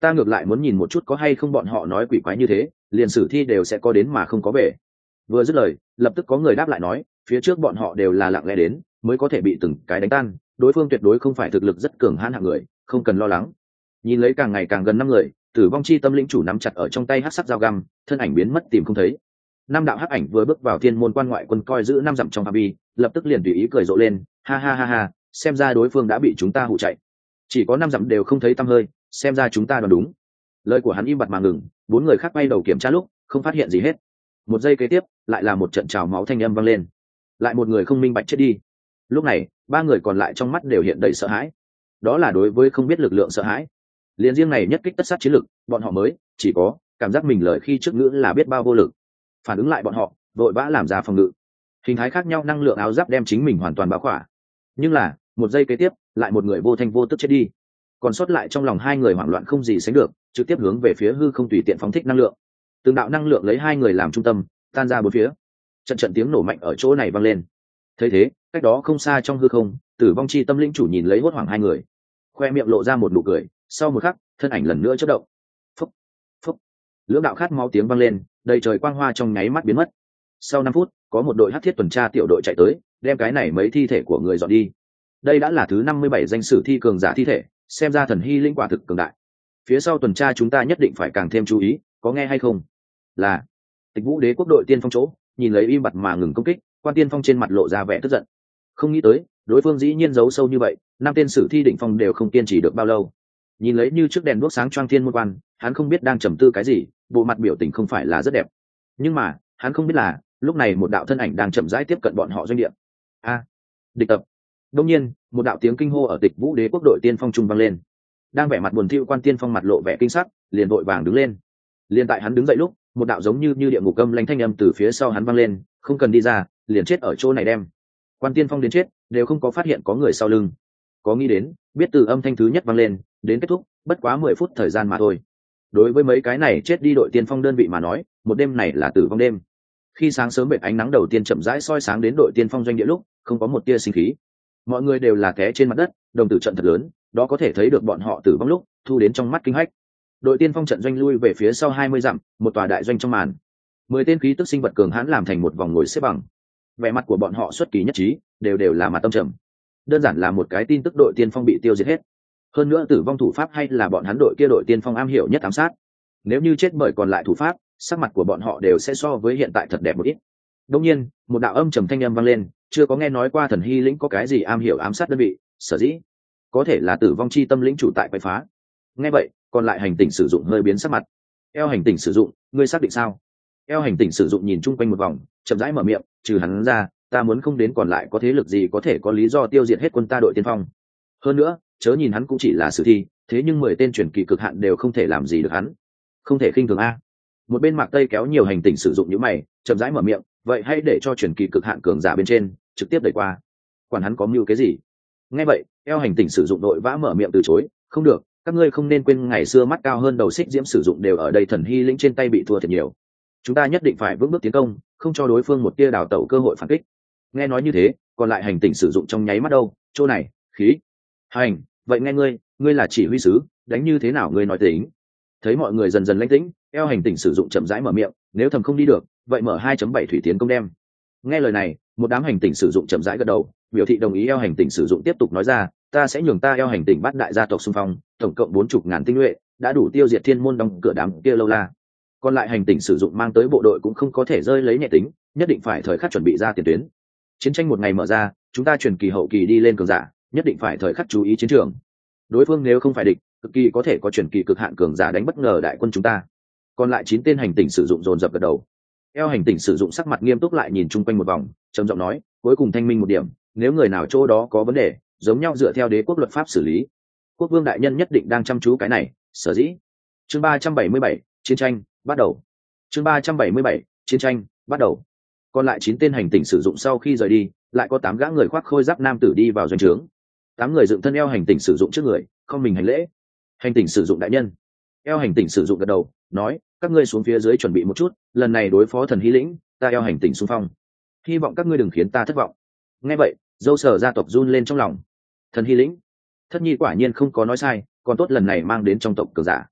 ta ngược lại muốn nhìn một chút có hay không bọn họ nói quỷ quái như thế, liền sử thi đều sẽ có đến mà không có về. Vừa dứt lời, lập tức có người đáp lại nói, phía trước bọn họ đều là lặng lẽ đến, mới có thể bị từng cái đánh tan, đối phương tuyệt đối không phải thực lực rất cường hãn hạng người, không cần lo lắng. Nhìn lấy càng ngày càng gần năm người, tử vong chi tâm lĩnh chủ nắm chặt ở trong tay hát sắc dao găm, thân ảnh biến mất tìm không thấy năm đạo hắc ảnh vừa bước vào thiên môn quan ngoại quân coi giữ năm dặm trong phạm vi, lập tức liền tùy ý cười rộ lên, ha ha ha ha, xem ra đối phương đã bị chúng ta hụ chạy. Chỉ có năm dặm đều không thấy tăm hơi, xem ra chúng ta đoán đúng. Lời của hắn im bặt mà ngừng, bốn người khác bay đầu kiểm tra lúc, không phát hiện gì hết. Một giây kế tiếp, lại là một trận trào máu thanh âm vang lên. Lại một người không minh bạch chết đi. Lúc này, ba người còn lại trong mắt đều hiện đầy sợ hãi. Đó là đối với không biết lực lượng sợ hãi. Liền riêng này nhất kích tất sát chiến lực, bọn họ mới, chỉ có cảm giác mình lời khi trước ngữ là biết bao vô lực phản ứng lại bọn họ, vội vã làm ra phòng ngự. Hình thái khác nhau, năng lượng áo giáp đem chính mình hoàn toàn báo khỏa. Nhưng là, một giây kế tiếp, lại một người vô thanh vô tức chết đi. Còn sót lại trong lòng hai người hoảng loạn không gì sánh được, trực tiếp hướng về phía hư không tùy tiện phóng thích năng lượng. Từng đạo năng lượng lấy hai người làm trung tâm, tan ra bốn phía. Trận trận tiếng nổ mạnh ở chỗ này vang lên. Thấy thế, cách đó không xa trong hư không, tử vong chi tâm linh chủ nhìn lấy hốt hoảng hai người. Khoe miệng lộ ra một nụ cười, sau một khắc, thân ảnh lần nữa chất động. Phúc phúc. Lưỡng đạo khát máu tiếng vang lên đầy trời quang hoa trong nháy mắt biến mất. Sau năm phút, có một đội hát thiết tuần tra tiểu đội chạy tới, đem cái này mấy thi thể của người dọn đi. Đây đã là thứ năm mươi bảy danh sử thi cường giả thi thể, xem ra thần hy linh quả thực cường đại. Phía sau tuần tra chúng ta nhất định phải càng thêm chú ý, có nghe hay không? Là, tịch vũ đế quốc đội tiên phong chỗ, nhìn lấy im bặt mà ngừng công kích, quan tiên phong trên mặt lộ ra vẻ tức giận. Không nghĩ tới, đối phương dĩ nhiên giấu sâu như vậy, năm tên sử thi định phong đều không kiên trì được bao lâu. Nhìn lấy như trước đèn đuốc sáng choang thiên môn quan, hắn không biết đang trầm tư cái gì bộ mặt biểu tình không phải là rất đẹp. Nhưng mà, hắn không biết là, lúc này một đạo thân ảnh đang chậm rãi tiếp cận bọn họ doanh địa. A, địch tập. Đông nhiên, một đạo tiếng kinh hô ở tịch vũ đế quốc đội tiên phong trung vang lên. Đang vẻ mặt buồn thiu quan tiên phong mặt lộ vẻ kinh sắc, liền vội vàng đứng lên. Liền tại hắn đứng dậy lúc, một đạo giống như như địa ngục âm lanh thanh âm từ phía sau hắn vang lên, không cần đi ra, liền chết ở chỗ này đem. Quan tiên phong đến chết, đều không có phát hiện có người sau lưng. Có nghĩ đến, biết từ âm thanh thứ nhất vang lên, đến kết thúc, bất quá mười phút thời gian mà thôi đối với mấy cái này chết đi đội tiên phong đơn vị mà nói, một đêm này là tử vong đêm. Khi sáng sớm bệ ánh nắng đầu tiên chậm rãi soi sáng đến đội tiên phong doanh địa lúc, không có một tia sinh khí. Mọi người đều là té trên mặt đất, đồng tử trận thật lớn, đó có thể thấy được bọn họ tử vong lúc, thu đến trong mắt kinh hách. Đội tiên phong trận doanh lui về phía sau hai mươi dặm, một tòa đại doanh trong màn. Mười tên khí tức sinh vật cường hãn làm thành một vòng ngồi xếp bằng. Vẻ mặt của bọn họ xuất kỳ nhất trí, đều đều là mặt tâm trầm. Đơn giản là một cái tin tức đội tiên phong bị tiêu diệt hết hơn nữa tử vong thủ pháp hay là bọn hắn đội kia đội tiên phong am hiểu nhất ám sát. Nếu như chết bởi còn lại thủ pháp, sắc mặt của bọn họ đều sẽ so với hiện tại thật đẹp một ít. Đông nhiên, một đạo âm trầm thanh âm vang lên, chưa có nghe nói qua thần hy lĩnh có cái gì am hiểu ám sát đơn vị, sở dĩ. Có thể là tử vong chi tâm lĩnh chủ tại quậy phá. Nghe vậy, còn lại hành tinh sử dụng hơi biến sắc mặt. Eo hành tinh sử dụng, ngươi xác định sao? Eo hành tinh sử dụng nhìn chung quanh một vòng, chậm rãi mở miệng, trừ hắn ra, ta muốn không đến còn lại có thế lực gì có thể có lý do tiêu diệt hết quân ta đội tiên phong. Hơn nữa chớ nhìn hắn cũng chỉ là sử thi, thế nhưng mười tên truyền kỳ cực hạn đều không thể làm gì được hắn. Không thể khinh thường a. Một bên mạc tây kéo nhiều hành tinh sử dụng những mày, chậm rãi mở miệng, vậy hãy để cho truyền kỳ cực hạn cường giả bên trên, trực tiếp đẩy qua. Quản hắn có mưu cái gì? Nghe vậy, eo hành tinh sử dụng đội vã mở miệng từ chối, không được, các ngươi không nên quên ngày xưa mắt cao hơn đầu xích diễm sử dụng đều ở đây thần hy lĩnh trên tay bị thua thật nhiều. Chúng ta nhất định phải vững bước tiến công, không cho đối phương một tia đào tẩu cơ hội phản kích. Nghe nói như thế, còn lại hành tinh sử dụng trong nháy mắt đâu? Chỗ này, khí, hành vậy nghe ngươi ngươi là chỉ huy sứ, đánh như thế nào ngươi nói tính? Thấy mọi người dần dần lãnh tĩnh, eo hành tinh sử dụng chậm rãi mở miệng, nếu thầm không đi được, vậy mở 2.7 thủy tiến công đem. Nghe lời này, một đám hành tinh sử dụng chậm rãi gật đầu, biểu thị đồng ý eo hành tinh sử dụng tiếp tục nói ra, ta sẽ nhường ta eo hành tinh bắt đại gia tộc xung phong, tổng cộng bốn chục ngàn tinh nhuệ, đã đủ tiêu diệt thiên môn đóng cửa đám kia lâu la. Còn lại hành tinh sử dụng mang tới bộ đội cũng không có thể rơi lấy nhẹ tính, nhất định phải thời khắc chuẩn bị ra tiền tuyến. Chiến tranh một ngày mở ra, chúng ta chuyển kỳ hậu kỳ đi lên cường giả nhất định phải thời khắc chú ý chiến trường. Đối phương nếu không phải địch, cực kỳ có thể có chuyển kỳ cực hạn cường giả đánh bất ngờ đại quân chúng ta. Còn lại chín tên hành tinh sử dụng dồn dập gật đầu. Eo hành tinh sử dụng sắc mặt nghiêm túc lại nhìn chung quanh một vòng, trầm giọng nói, cuối cùng thanh minh một điểm, nếu người nào chỗ đó có vấn đề, giống nhau dựa theo đế quốc luật pháp xử lý. Quốc vương đại nhân nhất định đang chăm chú cái này, sở dĩ. Chương ba trăm bảy mươi bảy, chiến tranh, bắt đầu. Chương ba trăm bảy mươi bảy, chiến tranh, bắt đầu. Còn lại chín tên hành tinh sử dụng sau khi rời đi, lại có tám gã người khoác khôi giáp nam tử đi vào doanh trướng tám người dựng thân eo hành tinh sử dụng trước người không mình hành lễ. Hành tinh sử dụng đại nhân. Eo hành tinh sử dụng gật đầu nói các ngươi xuống phía dưới chuẩn bị một chút lần này đối phó thần hy lĩnh ta eo hành tinh xung phong. Hy vọng các ngươi đừng khiến ta thất vọng. Nghe vậy dâu sở gia tộc run lên trong lòng. Thần hy lĩnh thất nhi quả nhiên không có nói sai còn tốt lần này mang đến trong tộc cường giả.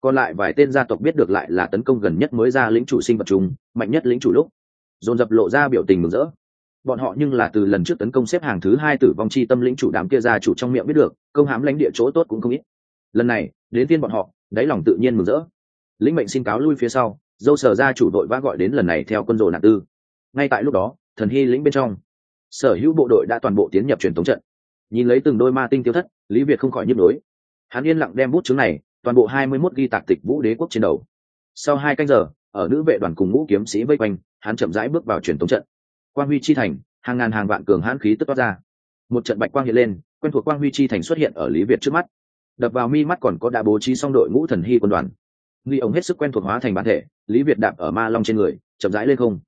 Còn lại vài tên gia tộc biết được lại là tấn công gần nhất mới ra lĩnh chủ sinh vật chúng, mạnh nhất lĩnh chủ lúc. Dồn dập lộ ra biểu tình mừng rỡ bọn họ nhưng là từ lần trước tấn công xếp hàng thứ hai tử vong chi tâm lĩnh chủ đám kia ra chủ trong miệng biết được, công hãm lãnh địa chỗ tốt cũng không ít. Lần này, đến tiên bọn họ, đáy lòng tự nhiên mừng rỡ. Lĩnh mệnh xin cáo lui phía sau, dâu sở ra chủ đội vã gọi đến lần này theo quân rồ nạn tư. Ngay tại lúc đó, thần hy lĩnh bên trong, sở hữu bộ đội đã toàn bộ tiến nhập truyền thống trận. Nhìn lấy từng đôi ma tinh tiêu thất, lý việt không khỏi nhức đối hắn yên lặng đem bút chứng này, toàn bộ hai mươi 21 ghi tạc tịch vũ đế quốc trên đầu. Sau hai canh giờ, ở nữ vệ đoàn cùng ngũ kiếm sĩ vây quanh, hắn chậm rãi bước vào truyền thống trận quang huy chi thành, hàng ngàn hàng vạn cường hãn khí tức toát ra. Một trận bạch quang hiện lên, quen thuộc quang huy chi thành xuất hiện ở lý việt trước mắt. Đập vào mi mắt còn có đã bố trí xong đội ngũ thần hy quân đoàn. Nghi ông hết sức quen thuộc hóa thành bản thể, lý việt đạp ở ma long trên người, chậm rãi lên không.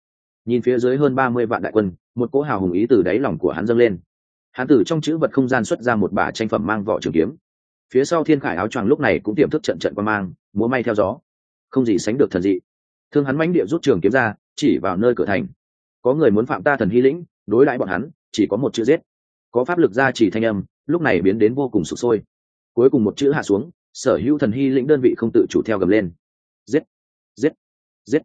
Nhìn phía dưới hơn ba mươi vạn đại quân, một cỗ hào hùng ý từ đáy lòng của hắn dâng lên. Hắn từ trong chữ vật không gian xuất ra một bả tranh phẩm mang vỏ trường kiếm. Phía sau thiên khải áo choàng lúc này cũng tiềm thức trận trận qua mang, múa may theo gió. Không gì sánh được thần dị. Thương hắn mãnh địa rút trường kiếm ra, chỉ vào nơi cửa thành có người muốn phạm ta thần hy lĩnh, đối đãi bọn hắn, chỉ có một chữ giết. Có pháp lực ra chỉ thanh âm, lúc này biến đến vô cùng sụp sôi. Cuối cùng một chữ hạ xuống, sở hữu thần hy lĩnh đơn vị không tự chủ theo gầm lên. Giết giết giết.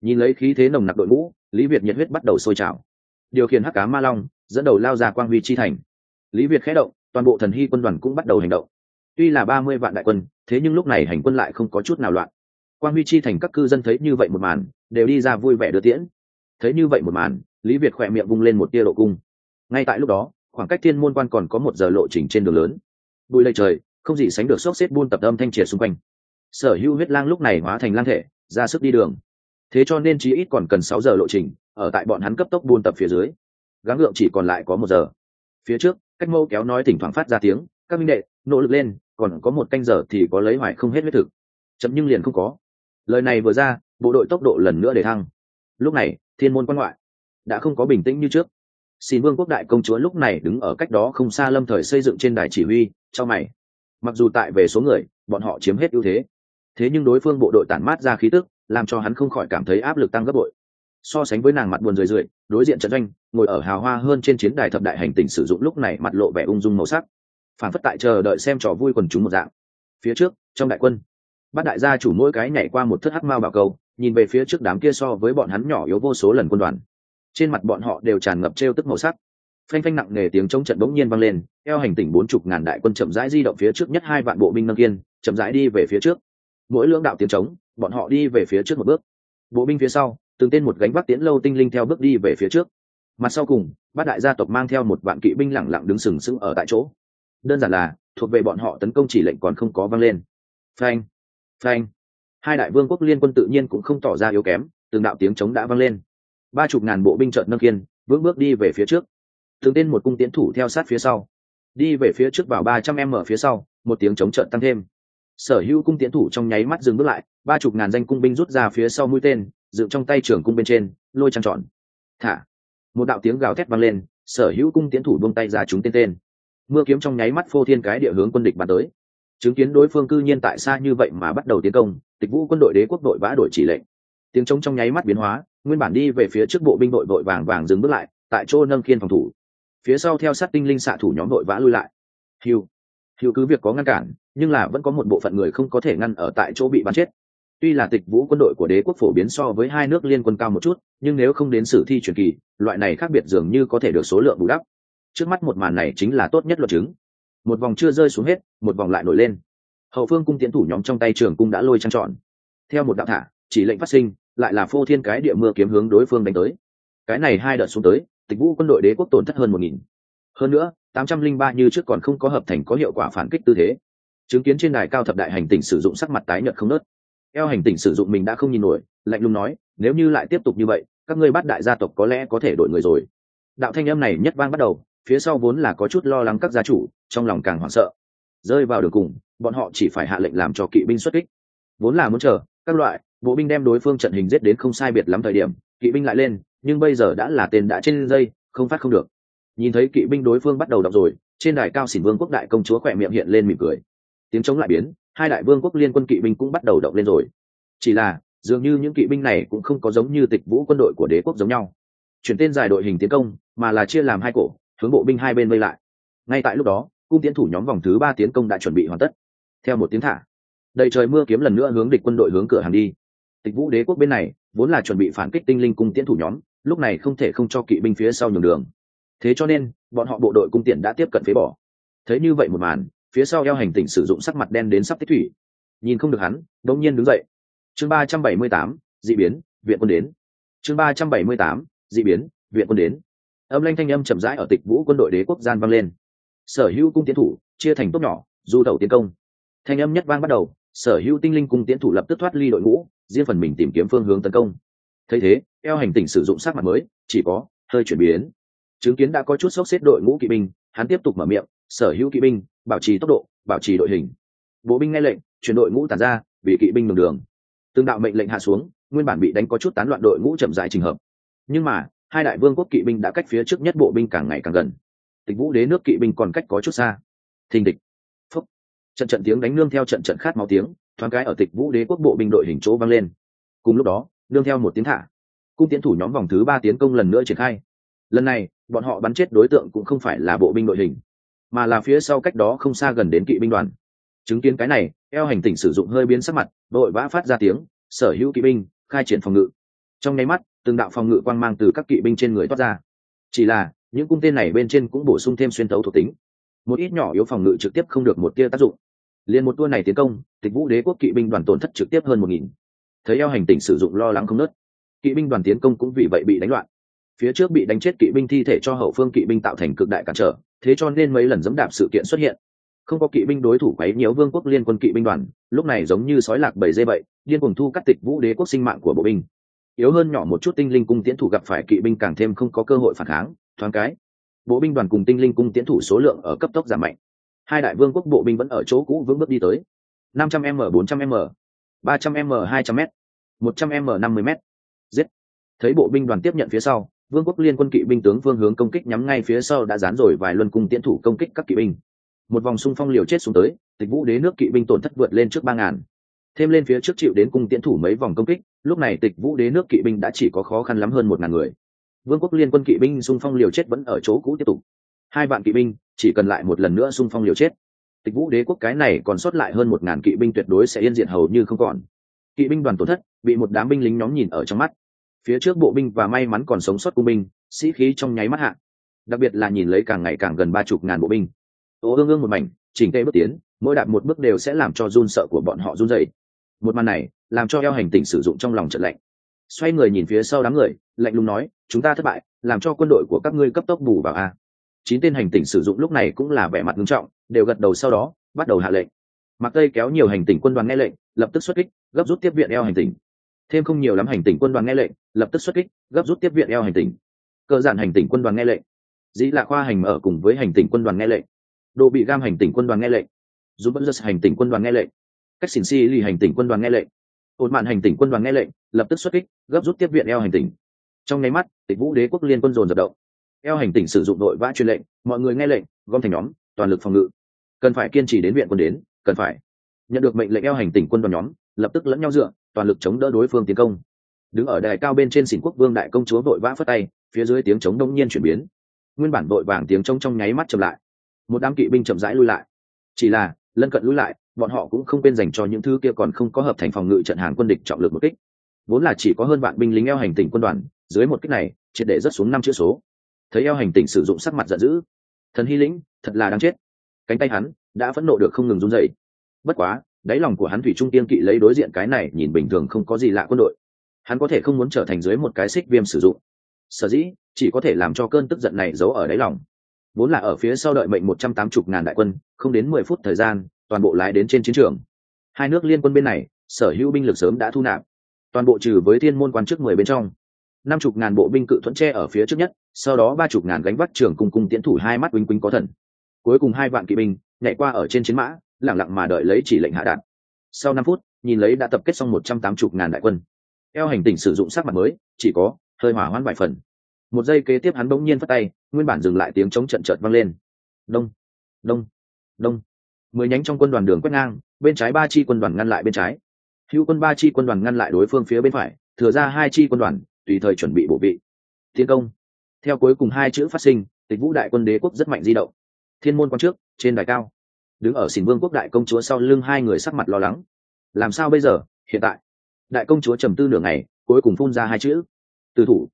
Nhìn lấy khí thế nồng nặc đội ngũ, lý việt nhiệt huyết bắt đầu sôi trào. Điều khiển hắc cá ma long, dẫn đầu lao ra quang huy chi thành. Lý việt khẽ động, toàn bộ thần hy quân đoàn cũng bắt đầu hành động. Tuy là ba mươi vạn đại quân, thế nhưng lúc này hành quân lại không có chút nào loạn. Quang huy chi thành các cư dân thấy như vậy một màn, đều đi ra vui vẻ đưa tiễn thấy như vậy một màn, lý việt khỏe miệng vung lên một tia độ cung. Ngay tại lúc đó, khoảng cách thiên môn quan còn có một giờ lộ trình trên đường lớn. Bụi lây trời, không gì sánh được sốc xếp buôn tập âm thanh triệt xung quanh. Sở hữu huyết lang lúc này hóa thành lang thể, ra sức đi đường. Thế cho nên chí ít còn cần sáu giờ lộ trình, ở tại bọn hắn cấp tốc buôn tập phía dưới. Gắng lượng chỉ còn lại có một giờ. Phía trước, cách mâu kéo nói thỉnh thoảng phát ra tiếng, các minh đệ, nỗ lực lên, còn có một canh giờ thì có lấy hoài không hết huyết thực. Chậm nhưng liền không có. Lời này vừa ra, bộ đội tốc độ lần nữa để thăng. Lúc này thiên môn quan ngoại, đã không có bình tĩnh như trước. Xin vương quốc đại công chúa lúc này đứng ở cách đó không xa lâm thời xây dựng trên đài chỉ huy, cho mày. Mặc dù tại về số người, bọn họ chiếm hết ưu thế. Thế nhưng đối phương bộ đội tản mát ra khí tức, làm cho hắn không khỏi cảm thấy áp lực tăng gấp bội. So sánh với nàng mặt buồn rười rượi, đối diện trận doanh, ngồi ở hào hoa hơn trên chiến đài thập đại hành tình sử dụng lúc này mặt lộ vẻ ung dung màu sắc. Phản phất tại chờ đợi xem trò vui quần chúng một dạng. Phía trước, trong đại quân, bát đại gia chủ mỗi cái nhảy qua một thất hắc mao bảo cầu nhìn về phía trước đám kia so với bọn hắn nhỏ yếu vô số lần quân đoàn. Trên mặt bọn họ đều tràn ngập trêu tức màu sắc. Phanh phanh nặng nề tiếng chống trận bỗng nhiên vang lên, eo hành tỉnh bốn chục ngàn đại quân chậm rãi di động phía trước nhất hai vạn bộ binh nâng kiên chậm rãi đi về phía trước. Mỗi lưỡng đạo tiếng trống, bọn họ đi về phía trước một bước. Bộ binh phía sau, từng tên một gánh vác tiến lâu tinh linh theo bước đi về phía trước. Mặt sau cùng, bát đại gia tộc mang theo một vạn kỵ binh lẳng lặng đứng sừng sững ở tại chỗ. Đơn giản là, thuộc về bọn họ tấn công chỉ lệnh còn không có vang lên. Phanh phanh hai đại vương quốc liên quân tự nhiên cũng không tỏ ra yếu kém, từng đạo tiếng chống đã vang lên. Ba chục ngàn bộ binh trợn nâng kiên vững bước đi về phía trước. Thường tên một cung tiến thủ theo sát phía sau. Đi về phía trước vào ba trăm em ở phía sau, một tiếng chống trợn tăng thêm. Sở hữu cung tiến thủ trong nháy mắt dừng bước lại, ba chục ngàn danh cung binh rút ra phía sau mũi tên, dựng trong tay trưởng cung bên trên, lôi trăng trọn thả. Một đạo tiếng gào thét vang lên, sở hữu cung tiến thủ buông tay ra chúng tên tên. Mưa kiếm trong nháy mắt phô thiên cái địa hướng quân địch bắn tới. Chứng kiến đối phương cư nhiên tại xa như vậy mà bắt đầu tiến công tịch vũ quân đội đế quốc đội vã đội chỉ lệnh. Tiếng trống trong nháy mắt biến hóa, nguyên bản đi về phía trước bộ binh đội đội vàng vàng dừng bước lại, tại chỗ nâng khiên phòng thủ. Phía sau theo sát tinh linh xạ thủ nhóm đội vã lui lại. Hiu hiu cứ việc có ngăn cản, nhưng là vẫn có một bộ phận người không có thể ngăn ở tại chỗ bị bắn chết. Tuy là tịch vũ quân đội của đế quốc phổ biến so với hai nước liên quân cao một chút, nhưng nếu không đến sử thi truyền kỳ, loại này khác biệt dường như có thể được số lượng bù đắp. Trước mắt một màn này chính là tốt nhất luật chứng. Một vòng chưa rơi xuống hết, một vòng lại nổi lên hậu phương cung tiến thủ nhóm trong tay trường cung đã lôi trăng trọn theo một đạo thả, chỉ lệnh phát sinh, lại là phô thiên cái địa mưa kiếm hướng đối phương đánh tới. Cái này hai đợt xuống tới, tịch vũ quân đội đế quốc tổn thất hơn một nghìn. Hơn nữa, tám trăm linh ba như trước còn không có hợp thành có hiệu quả phản kích tư thế. Chứng kiến trên đài cao thập đại hành tỉnh sử dụng sắc mặt tái nhợt không nớt. Eo hành tỉnh sử dụng mình đã không nhìn nổi, lạnh lùng nói, nếu như lại tiếp tục như vậy, các ngươi bắt đại gia tộc có lẽ có thể đổi người rồi. Đạo thanh âm này nhất vang bắt đầu, phía sau vốn là có chút lo lắng các gia chủ, trong lòng càng hoảng sợ. Rơi vào đường cùng bọn họ chỉ phải hạ lệnh làm cho kỵ binh xuất kích. Vốn là muốn chờ, các loại, bộ binh đem đối phương trận hình giết đến không sai biệt lắm thời điểm, kỵ binh lại lên, nhưng bây giờ đã là tên đã trên dây, không phát không được. Nhìn thấy kỵ binh đối phương bắt đầu đọc rồi, trên đài cao xỉn vương quốc đại công chúa khỏe miệng hiện lên mỉm cười. Tiếng chống lại biến, hai đại vương quốc liên quân kỵ binh cũng bắt đầu động lên rồi. Chỉ là, dường như những kỵ binh này cũng không có giống như tịch vũ quân đội của đế quốc giống nhau. Chuyển tên dài đội hình tiến công, mà là chia làm hai cổ, hướng bộ binh hai bên vây lại. Ngay tại lúc đó, cung tiến thủ nhóm vòng thứ ba tiến công đã chuẩn bị hoàn tất theo một tiếng thả. Đầy trời mưa kiếm lần nữa hướng địch quân đội hướng cửa hàng đi. Tịch vũ đế quốc bên này, vốn là chuẩn bị phản kích tinh linh cung tiễn thủ nhóm, lúc này không thể không cho kỵ binh phía sau nhường đường. Thế cho nên, bọn họ bộ đội cung tiện đã tiếp cận phế bỏ. Thấy như vậy một màn, phía sau eo hành tỉnh sử dụng sắc mặt đen đến sắp tích thủy. Nhìn không được hắn Đông nhiên đứng dậy. Chương ba trăm bảy mươi tám d biến, viện quân đến. Chương ba trăm bảy mươi tám d biến, viện quân đến. Âm lanh thanh âm chậm rãi ở tịch vũ quân đội đế quốc gian vang lên. Sở hữu cung tiến thủ, chia thành tốt nhỏ, du tẩu tiến công thanh âm nhất vang bắt đầu, sở hữu tinh linh cung tiến thủ lập tức thoát ly đội ngũ, riêng phần mình tìm kiếm phương hướng tấn công. Thấy thế, eo hành tỉnh sử dụng sắc mặt mới, chỉ có, hơi chuyển biến. Chứng kiến đã có chút sốc xếp đội ngũ kỵ binh, hắn tiếp tục mở miệng, sở hữu kỵ binh, bảo trì tốc độ, bảo trì đội hình. Bộ binh nghe lệnh, chuyển đội ngũ tàn ra, vì kỵ binh đường đường. Tương đạo mệnh lệnh hạ xuống, nguyên bản bị đánh có chút tán loạn đội ngũ chậm dài trình hợp. Nhưng mà, hai đại vương quốc kỵ binh đã cách phía trước nhất bộ binh càng ngày càng gần. Tịch vũ đế nước kỵ binh còn cách có chút xa. Thình địch trận trận tiếng đánh nương theo trận trận khát máu tiếng, thoáng cái ở tịch vũ đế quốc bộ binh đội hình chỗ vang lên. Cùng lúc đó, nương theo một tiếng thả, cung tiến thủ nhóm vòng thứ ba tiến công lần nữa triển khai. Lần này, bọn họ bắn chết đối tượng cũng không phải là bộ binh đội hình, mà là phía sau cách đó không xa gần đến kỵ binh đoàn. Chứng kiến cái này, eo hành tỉnh sử dụng hơi biến sắc mặt, đội vã phát ra tiếng, sở hữu kỵ binh, khai triển phòng ngự. Trong nháy mắt, từng đạo phòng ngự quang mang từ các kỵ binh trên người toát ra. Chỉ là, những cung tên này bên trên cũng bổ sung thêm xuyên tấu thuộc tính. Một ít nhỏ yếu phòng ngự trực tiếp không được một tia tác dụng liền một tour này tiến công, tịch vũ đế quốc kỵ binh đoàn tổn thất trực tiếp hơn một nghìn. Thấy eo hành tỉnh sử dụng lo lắng không nớt, kỵ binh đoàn tiến công cũng vì vậy bị đánh loạn. Phía trước bị đánh chết kỵ binh thi thể cho hậu phương kỵ binh tạo thành cực đại cản trở, thế cho nên mấy lần dẫm đạp sự kiện xuất hiện. Không có kỵ binh đối thủ quấy nhiễu vương quốc liên quân kỵ binh đoàn, lúc này giống như sói lạc bầy dây vậy, điên cuồng thu cắt tịch vũ đế quốc sinh mạng của bộ binh. Yếu hơn nhỏ một chút tinh linh cung tiến thủ gặp phải kỵ binh càng thêm không có cơ hội phản kháng, thoáng cái, bộ binh đoàn cùng tinh linh cung tiến thủ số lượng ở cấp tốc giảm mạnh hai đại vương quốc bộ binh vẫn ở chỗ cũ vững bước đi tới. năm trăm m, bốn trăm m, ba trăm m, hai trăm m, một trăm m, năm mươi m. Giết. Thấy bộ binh đoàn tiếp nhận phía sau, vương quốc liên quân kỵ binh tướng phương hướng công kích nhắm ngay phía sau đã dán rồi vài luân cung tiến thủ công kích các kỵ binh. Một vòng xung phong liều chết xuống tới, tịch vũ đế nước kỵ binh tổn thất vượt lên trước ba ngàn. Thêm lên phía trước chịu đến cung tiến thủ mấy vòng công kích, lúc này tịch vũ đế nước kỵ binh đã chỉ có khó khăn lắm hơn một ngàn người. Vương quốc liên quân kỵ binh xung phong liều chết vẫn ở chỗ cũ tiếp tục. Hai vạn kỵ binh chỉ cần lại một lần nữa xung phong liều chết. Tịch vũ đế quốc cái này còn sót lại hơn một ngàn kỵ binh tuyệt đối sẽ yên diện hầu như không còn. Kỵ binh đoàn tổn thất bị một đám binh lính nhóm nhìn ở trong mắt. Phía trước bộ binh và may mắn còn sống sót cung binh, sĩ khí trong nháy mắt hạ. Đặc biệt là nhìn lấy càng ngày càng gần ba chục ngàn bộ binh. Ô ương ương một mảnh, chỉnh tê bước tiến, mỗi đạp một bước đều sẽ làm cho run sợ của bọn họ run dậy một màn này, làm cho eo hành tỉnh sử dụng trong lòng trận lạnh. Xoay người nhìn phía sau đám người, lạnh lùng nói, chúng ta thất bại, làm cho quân đội của các ngươi cấp tốc bù vào a chín tên hành tỉnh sử dụng lúc này cũng là vẻ mặt nghiêm trọng, đều gật đầu sau đó, bắt đầu hạ lệnh. Mặc tây kéo nhiều hành tỉnh quân đoàn nghe lệnh, lập tức xuất kích, gấp rút tiếp viện eo hành tỉnh. Thêm không nhiều lắm hành tỉnh quân đoàn nghe lệnh, lập tức xuất kích, gấp rút tiếp viện eo hành tỉnh. Cơ giản hành tỉnh quân đoàn nghe lệnh. Dĩ là khoa hành ở cùng với hành tỉnh quân đoàn nghe lệnh. Độ bị gam hành tỉnh quân đoàn nghe lệnh. Giúp bất giật hành tỉnh quân đoàn nghe lệnh. Cách xỉn si lì hành tỉnh quân đoàn nghe lệnh. Ổn mạn hành tỉnh quân đoàn nghe lệnh, lập tức xuất kích, gấp rút tiếp viện eo hành tỉnh. Trong nháy mắt, tịch vũ đế quốc liên quân dồn dập động eo hành tỉnh sử dụng đội vã truyền lệnh, mọi người nghe lệnh, gom thành nhóm, toàn lực phòng ngự. Cần phải kiên trì đến viện quân đến, cần phải. Nhận được mệnh lệnh eo hành tỉnh quân đoàn nhóm, lập tức lẫn nhau dựa, toàn lực chống đỡ đối phương tiến công. Đứng ở đài cao bên trên xỉn quốc vương đại công chúa vội vã phất tay, phía dưới tiếng chống đông nhiên chuyển biến. Nguyên bản vội vàng tiếng trống trong nháy mắt chậm lại. Một đám kỵ binh chậm rãi lui lại. Chỉ là, lân cận lui lại, bọn họ cũng không quên dành cho những thứ kia còn không có hợp thành phòng ngự trận hàng quân địch trọng lực một kích. Vốn là chỉ có hơn vạn binh lính eo hành tỉnh quân đoàn, dưới một kích này, triệt để rất xuống năm chữ số thấy eo hành tỉnh sử dụng sắc mặt giận dữ. Thần hy lĩnh, thật là đáng chết. Cánh tay hắn đã phẫn nộ được không ngừng run dậy bất quá, đáy lòng của hắn thủy trung tiên kỵ lấy đối diện cái này nhìn bình thường không có gì lạ quân đội. Hắn có thể không muốn trở thành dưới một cái xích viêm sử dụng. Sở dĩ, chỉ có thể làm cho cơn tức giận này giấu ở đáy lòng. Vốn là ở phía sau đợi mệnh một trăm tám mươi ngàn đại quân, không đến mười phút thời gian, toàn bộ lái đến trên chiến trường. Hai nước liên quân bên này, sở hữu binh lực sớm đã thu nạp. Toàn bộ trừ với thiên môn quan chức mười bên trong năm chục ngàn bộ binh cự thuẫn tre ở phía trước nhất, sau đó ba chục ngàn gánh vác trường cùng cùng tiến thủ hai mắt quýnh quýnh có thần. Cuối cùng hai vạn kỵ binh nhảy qua ở trên chiến mã, lẳng lặng mà đợi lấy chỉ lệnh hạ đạn. Sau năm phút, nhìn lấy đã tập kết xong một trăm tám chục ngàn đại quân. Eo hành tỉnh sử dụng sắc mặt mới, chỉ có hơi hỏa hoãn vài phần. Một giây kế tiếp hắn bỗng nhiên phát tay, nguyên bản dừng lại tiếng chống trận chợt vang lên. Đông đông đông. Mười nhánh trong quân đoàn đường quét ngang, bên trái ba chi quân đoàn ngăn lại bên trái. Hữu quân ba chi quân đoàn ngăn lại đối phương phía bên phải, thừa ra hai chi quân đoàn tùy thời chuẩn bị bổ vị. Thiên công. Theo cuối cùng hai chữ phát sinh, tịch vũ đại quân đế quốc rất mạnh di động. Thiên môn quan trước, trên đài cao. Đứng ở xỉn vương quốc đại công chúa sau lưng hai người sắc mặt lo lắng. Làm sao bây giờ? Hiện tại. Đại công chúa trầm tư nửa ngày, cuối cùng phun ra hai chữ. Từ thủ.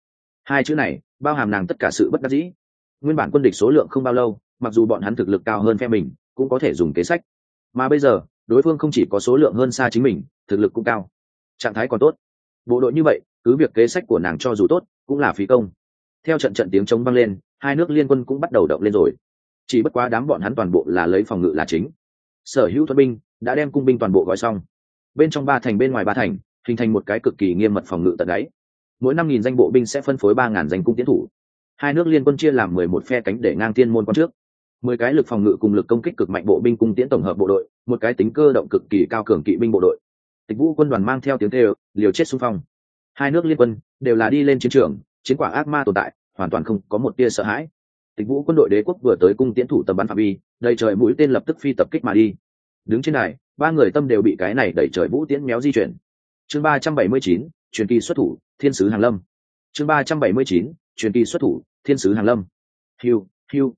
Hai chữ này, bao hàm nàng tất cả sự bất đắc dĩ. Nguyên bản quân địch số lượng không bao lâu, mặc dù bọn hắn thực lực cao hơn phe mình, cũng có thể dùng kế sách. Mà bây giờ, đối phương không chỉ có số lượng hơn xa chính mình, thực lực cũng cao. Trạng thái còn tốt. Bộ đội như vậy cứ việc kế sách của nàng cho dù tốt, cũng là phí công. Theo trận trận tiếng chống băng lên, hai nước liên quân cũng bắt đầu động lên rồi. Chỉ bất quá đám bọn hắn toàn bộ là lấy phòng ngự là chính. Sở hữu Thuật binh đã đem cung binh toàn bộ gói xong. Bên trong ba thành bên ngoài ba thành, hình thành một cái cực kỳ nghiêm mật phòng ngự tận đáy. Mỗi năm nghìn danh bộ binh sẽ phân phối ba ngàn danh cung tiến thủ. Hai nước liên quân chia làm mười một phe cánh để ngang tiên môn quan trước. Mười cái lực phòng ngự cùng lực công kích cực mạnh bộ binh cung tiễn tổng hợp bộ đội, một cái tính cơ động cực kỳ cao cường kỵ binh bộ đội. Tịch vũ quân đoàn mang theo tiếng tê liều chết xung phong hai nước liên quân đều là đi lên chiến trường, chiến quả ác ma tồn tại, hoàn toàn không có một tia sợ hãi. Tịch vũ quân đội đế quốc vừa tới cung tiến thủ tầm bắn phạm vi, đầy trời mũi tên lập tức phi tập kích mà đi. Đứng trên này ba người tâm đều bị cái này đẩy trời vũ tiễn méo di chuyển. Chương ba trăm bảy mươi chín, truyền kỳ xuất thủ, thiên sứ hàng lâm. Chương ba trăm bảy mươi chín, truyền kỳ xuất thủ, thiên sứ hàng lâm. Hiu hiu,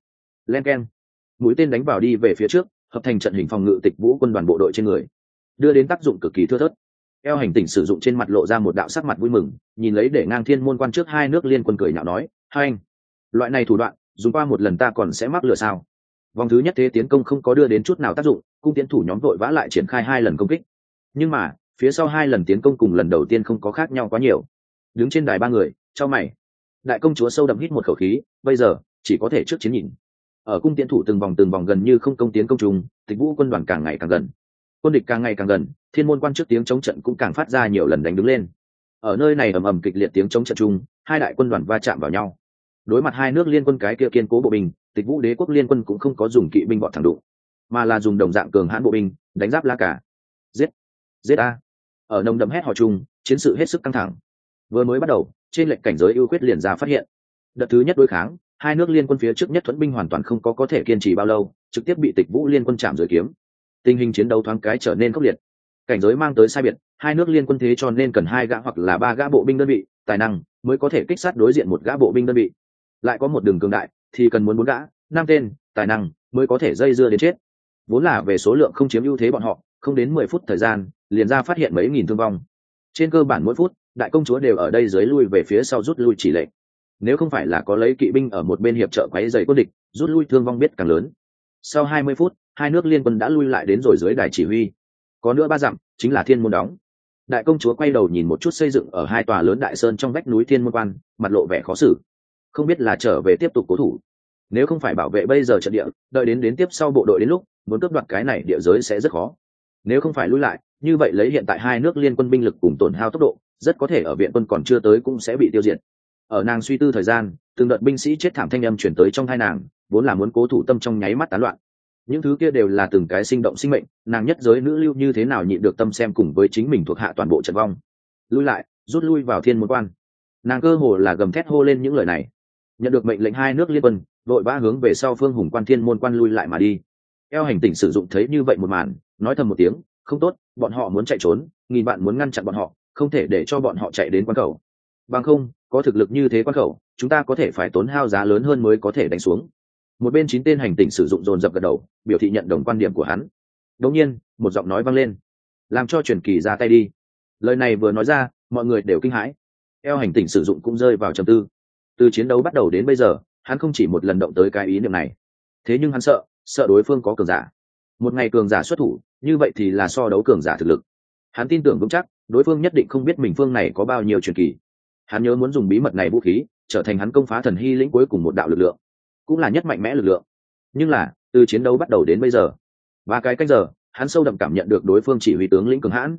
len k e n mũi tên đánh vào đi về phía trước, hợp thành trận hình phòng ngự tịch vũ quân đoàn bộ đội trên người, đưa đến tác dụng cực kỳ thưa thớt eo hành tỉnh sử dụng trên mặt lộ ra một đạo sắc mặt vui mừng, nhìn lấy để ngang thiên môn quan trước hai nước liên quân cười nhạo nói, hai anh, loại này thủ đoạn, dùng qua một lần ta còn sẽ mắc lừa sao? Vòng thứ nhất thế tiến công không có đưa đến chút nào tác dụng, cung tiến thủ nhóm vội vã lại triển khai hai lần công kích. Nhưng mà, phía sau hai lần tiến công cùng lần đầu tiên không có khác nhau quá nhiều. Đứng trên đài ba người cho mày. Đại công chúa sâu đậm hít một khẩu khí, bây giờ, chỉ có thể trước chiến nhìn. Ở cung tiến thủ từng vòng từng vòng gần như không công tiến công trùng tịch vũ quân đoàn càng ngày càng gần quân địch càng ngày càng gần, thiên môn quan trước tiếng chống trận cũng càng phát ra nhiều lần đánh đứng lên. Ở nơi này ầm ầm kịch liệt tiếng chống trận chung, hai đại quân đoàn va chạm vào nhau. Đối mặt hai nước liên quân cái kia kiên cố bộ binh, tịch vũ đế quốc liên quân cũng không có dùng kỵ binh bọn thẳng đụng, mà là dùng đồng dạng cường hãn bộ binh, đánh giáp la cả giết! Giết a! Ở nồng đậm hét họ chung, chiến sự hết sức căng thẳng. Vừa mới bắt đầu, trên lệnh cảnh giới ưu quyết liền ra phát hiện. Đợt thứ nhất đối kháng, hai nước liên quân phía trước nhất thuẫn binh hoàn toàn không có có thể kiên trì bao lâu, trực tiếp bị tịch vũ liên quân chạm dưới kiếm tình hình chiến đấu thoáng cái trở nên khốc liệt. Cảnh giới mang tới sai biệt, hai nước liên quân thế cho nên cần hai gã hoặc là ba gã bộ binh đơn vị, tài năng mới có thể kích sát đối diện một gã bộ binh đơn vị. Lại có một đường cường đại thì cần muốn bốn gã, năm tên, tài năng mới có thể dây dưa đến chết. Vốn là về số lượng không chiếm ưu thế bọn họ, không đến mười phút thời gian, liền ra phát hiện mấy nghìn thương vong. Trên cơ bản mỗi phút, đại công chúa đều ở đây dưới lui về phía sau rút lui chỉ lệnh. Nếu không phải là có lấy kỵ binh ở một bên hiệp trợ quấy dày quân địch, rút lui thương vong biết càng lớn. Sau hai mươi phút hai nước liên quân đã lui lại đến rồi dưới đài chỉ huy. Có nữa ba dặm, chính là thiên môn đóng. Đại công chúa quay đầu nhìn một chút xây dựng ở hai tòa lớn đại sơn trong vách núi thiên môn quan, mặt lộ vẻ khó xử. Không biết là trở về tiếp tục cố thủ. Nếu không phải bảo vệ bây giờ trận địa, đợi đến đến tiếp sau bộ đội đến lúc, muốn cướp đoạt cái này địa giới sẽ rất khó. Nếu không phải lui lại, như vậy lấy hiện tại hai nước liên quân binh lực cùng tổn hao tốc độ, rất có thể ở viện quân còn chưa tới cũng sẽ bị tiêu diệt. Ở nàng suy tư thời gian, từng đợt binh sĩ chết thảm thanh âm chuyển tới trong hai nàng, vốn là muốn cố thủ tâm trong nháy mắt tán loạn những thứ kia đều là từng cái sinh động sinh mệnh, nàng nhất giới nữ lưu như thế nào nhịn được tâm xem cùng với chính mình thuộc hạ toàn bộ trận vong. Lui lại, rút lui vào thiên môn quan. Nàng cơ hồ là gầm thét hô lên những lời này. Nhận được mệnh lệnh hai nước liên quân đội vã hướng về sau phương hùng quan thiên môn quan lui lại mà đi. Eo hành tỉnh sử dụng thấy như vậy một màn, nói thầm một tiếng, không tốt, bọn họ muốn chạy trốn, nghìn bạn muốn ngăn chặn bọn họ, không thể để cho bọn họ chạy đến quan khẩu. Bằng không, có thực lực như thế quan khẩu, chúng ta có thể phải tốn hao giá lớn hơn mới có thể đánh xuống một bên chín tên hành tinh sử dụng dồn dập gật đầu, biểu thị nhận đồng quan điểm của hắn. Đống nhiên, một giọng nói vang lên. Làm cho truyền kỳ ra tay đi. Lời này vừa nói ra, mọi người đều kinh hãi. Eo hành tinh sử dụng cũng rơi vào trầm tư. Từ chiến đấu bắt đầu đến bây giờ, hắn không chỉ một lần động tới cái ý niệm này. Thế nhưng hắn sợ sợ đối phương có cường giả. Một ngày cường giả xuất thủ, như vậy thì là so đấu cường giả thực lực. Hắn tin tưởng vững chắc, đối phương nhất định không biết mình phương này có bao nhiêu truyền kỳ. Hắn nhớ muốn dùng bí mật này vũ khí, trở thành hắn công phá thần hy lĩnh cuối cùng một đạo lực lượng cũng là nhất mạnh mẽ lực lượng. Nhưng là, từ chiến đấu bắt đầu đến bây giờ ba cái cách giờ, hắn sâu đậm cảm nhận được đối phương chỉ huy tướng lĩnh cường hãn.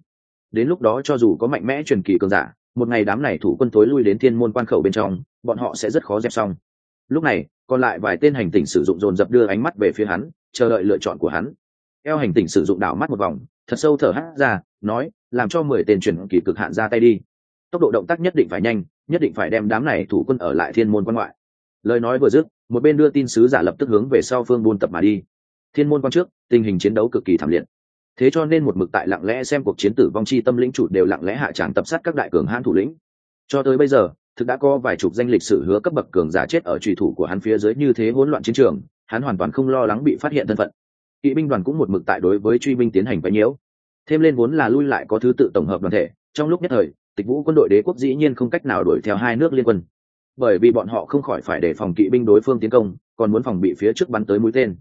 Đến lúc đó cho dù có mạnh mẽ truyền kỳ cường giả, một ngày đám này thủ quân tối lui đến thiên môn quan khẩu bên trong, bọn họ sẽ rất khó dẹp xong. Lúc này, còn lại vài tên hành tỉnh sử dụng dồn dập đưa ánh mắt về phía hắn, chờ đợi lựa chọn của hắn. Eo hành tỉnh sử dụng đảo mắt một vòng, thật sâu thở hát ra, nói, làm cho mười tên truyền kỳ cực hạn ra tay đi. Tốc độ động tác nhất định phải nhanh, nhất định phải đem đám này thủ quân ở lại thiên môn quan ngoại. Lời nói vừa dứt một bên đưa tin sứ giả lập tức hướng về sau phương buôn tập mà đi. Thiên môn quan trước, tình hình chiến đấu cực kỳ thảm liệt. Thế cho nên một mực tại lặng lẽ xem cuộc chiến tử vong chi tâm lĩnh chủ đều lặng lẽ hạ tràng tập sát các đại cường hãn thủ lĩnh. Cho tới bây giờ, thực đã có vài chục danh lịch sử hứa cấp bậc cường giả chết ở trùy thủ của hắn phía dưới như thế hỗn loạn chiến trường, hắn hoàn toàn không lo lắng bị phát hiện thân phận. Kỵ binh đoàn cũng một mực tại đối với truy binh tiến hành quấy nhiễu thêm lên vốn là lui lại có thứ tự tổng hợp đoàn thể, trong lúc nhất thời, tịch vũ quân đội đế quốc dĩ nhiên không cách nào đuổi theo hai nước liên quân bởi vì bọn họ không khỏi phải đề phòng kỵ binh đối phương tiến công, còn muốn phòng bị phía trước bắn tới mũi tên.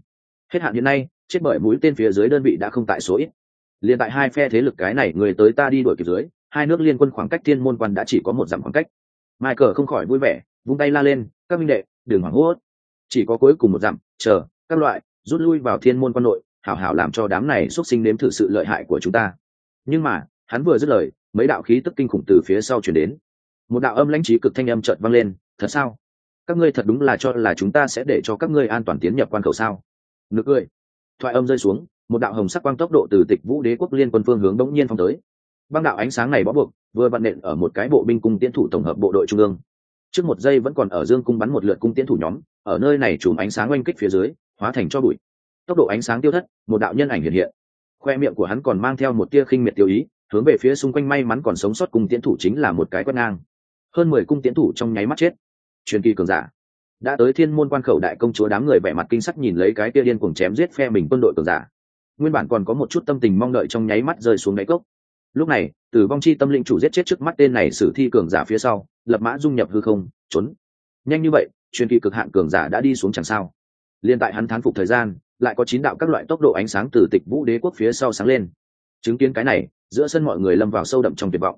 Hết hạn hiện nay, chết bởi mũi tên phía dưới đơn vị đã không tại số ít. Liền tại hai phe thế lực cái này, người tới ta đi đuổi kịp dưới, hai nước liên quân khoảng cách thiên môn quan đã chỉ có một dặm khoảng cách. Michael không khỏi vui vẻ, vung tay la lên, các minh đệ, đừng hoảng hốt. Chỉ có cuối cùng một dặm, chờ, các loại, rút lui vào thiên môn quan nội, hảo hảo làm cho đám này xuất sinh nếm thử sự lợi hại của chúng ta. Nhưng mà, hắn vừa dứt lời, mấy đạo khí tức kinh khủng từ phía sau chuyển đến. Một đạo âm lãnh trí cực thanh âm chợt vang lên thật sao? Các ngươi thật đúng là cho là chúng ta sẽ để cho các ngươi an toàn tiến nhập quan khẩu sao? Nực cười. Thoại âm rơi xuống, một đạo hồng sắc quang tốc độ từ tịch vũ đế quốc liên quân phương hướng đống nhiên phong tới. Băng đạo ánh sáng này bó buộc, vừa vặn nện ở một cái bộ binh cung tiến thủ tổng hợp bộ đội trung ương. Trước một giây vẫn còn ở dương cung bắn một lượt cung tiến thủ nhóm, ở nơi này chùm ánh sáng oanh kích phía dưới, hóa thành cho bụi. Tốc độ ánh sáng tiêu thất, một đạo nhân ảnh hiện hiện. Khoe miệng của hắn còn mang theo một tia khinh miệt tiêu ý, hướng về phía xung quanh may mắn còn sống sót cung tiến thủ chính là một cái quét ngang. Hơn mười cung tiến thủ trong nháy mắt chết truyền kỳ cường giả. Đã tới thiên môn quan khẩu đại công chúa đám người vẻ mặt kinh sắc nhìn lấy cái tia điên cuồng chém giết phe mình quân đội cường giả. Nguyên bản còn có một chút tâm tình mong đợi trong nháy mắt rơi xuống đáy cốc. Lúc này tử vong chi tâm linh chủ giết chết trước mắt tên này sử thi cường giả phía sau, lập mã dung nhập hư không, trốn. Nhanh như vậy, truyền kỳ cực hạn cường giả đã đi xuống chẳng sao. Liên tại hắn thán phục thời gian, lại có chín đạo các loại tốc độ ánh sáng từ tịch vũ đế quốc phía sau sáng lên. Chứng kiến cái này, giữa sân mọi người lâm vào sâu đậm trong tuyệt vọng.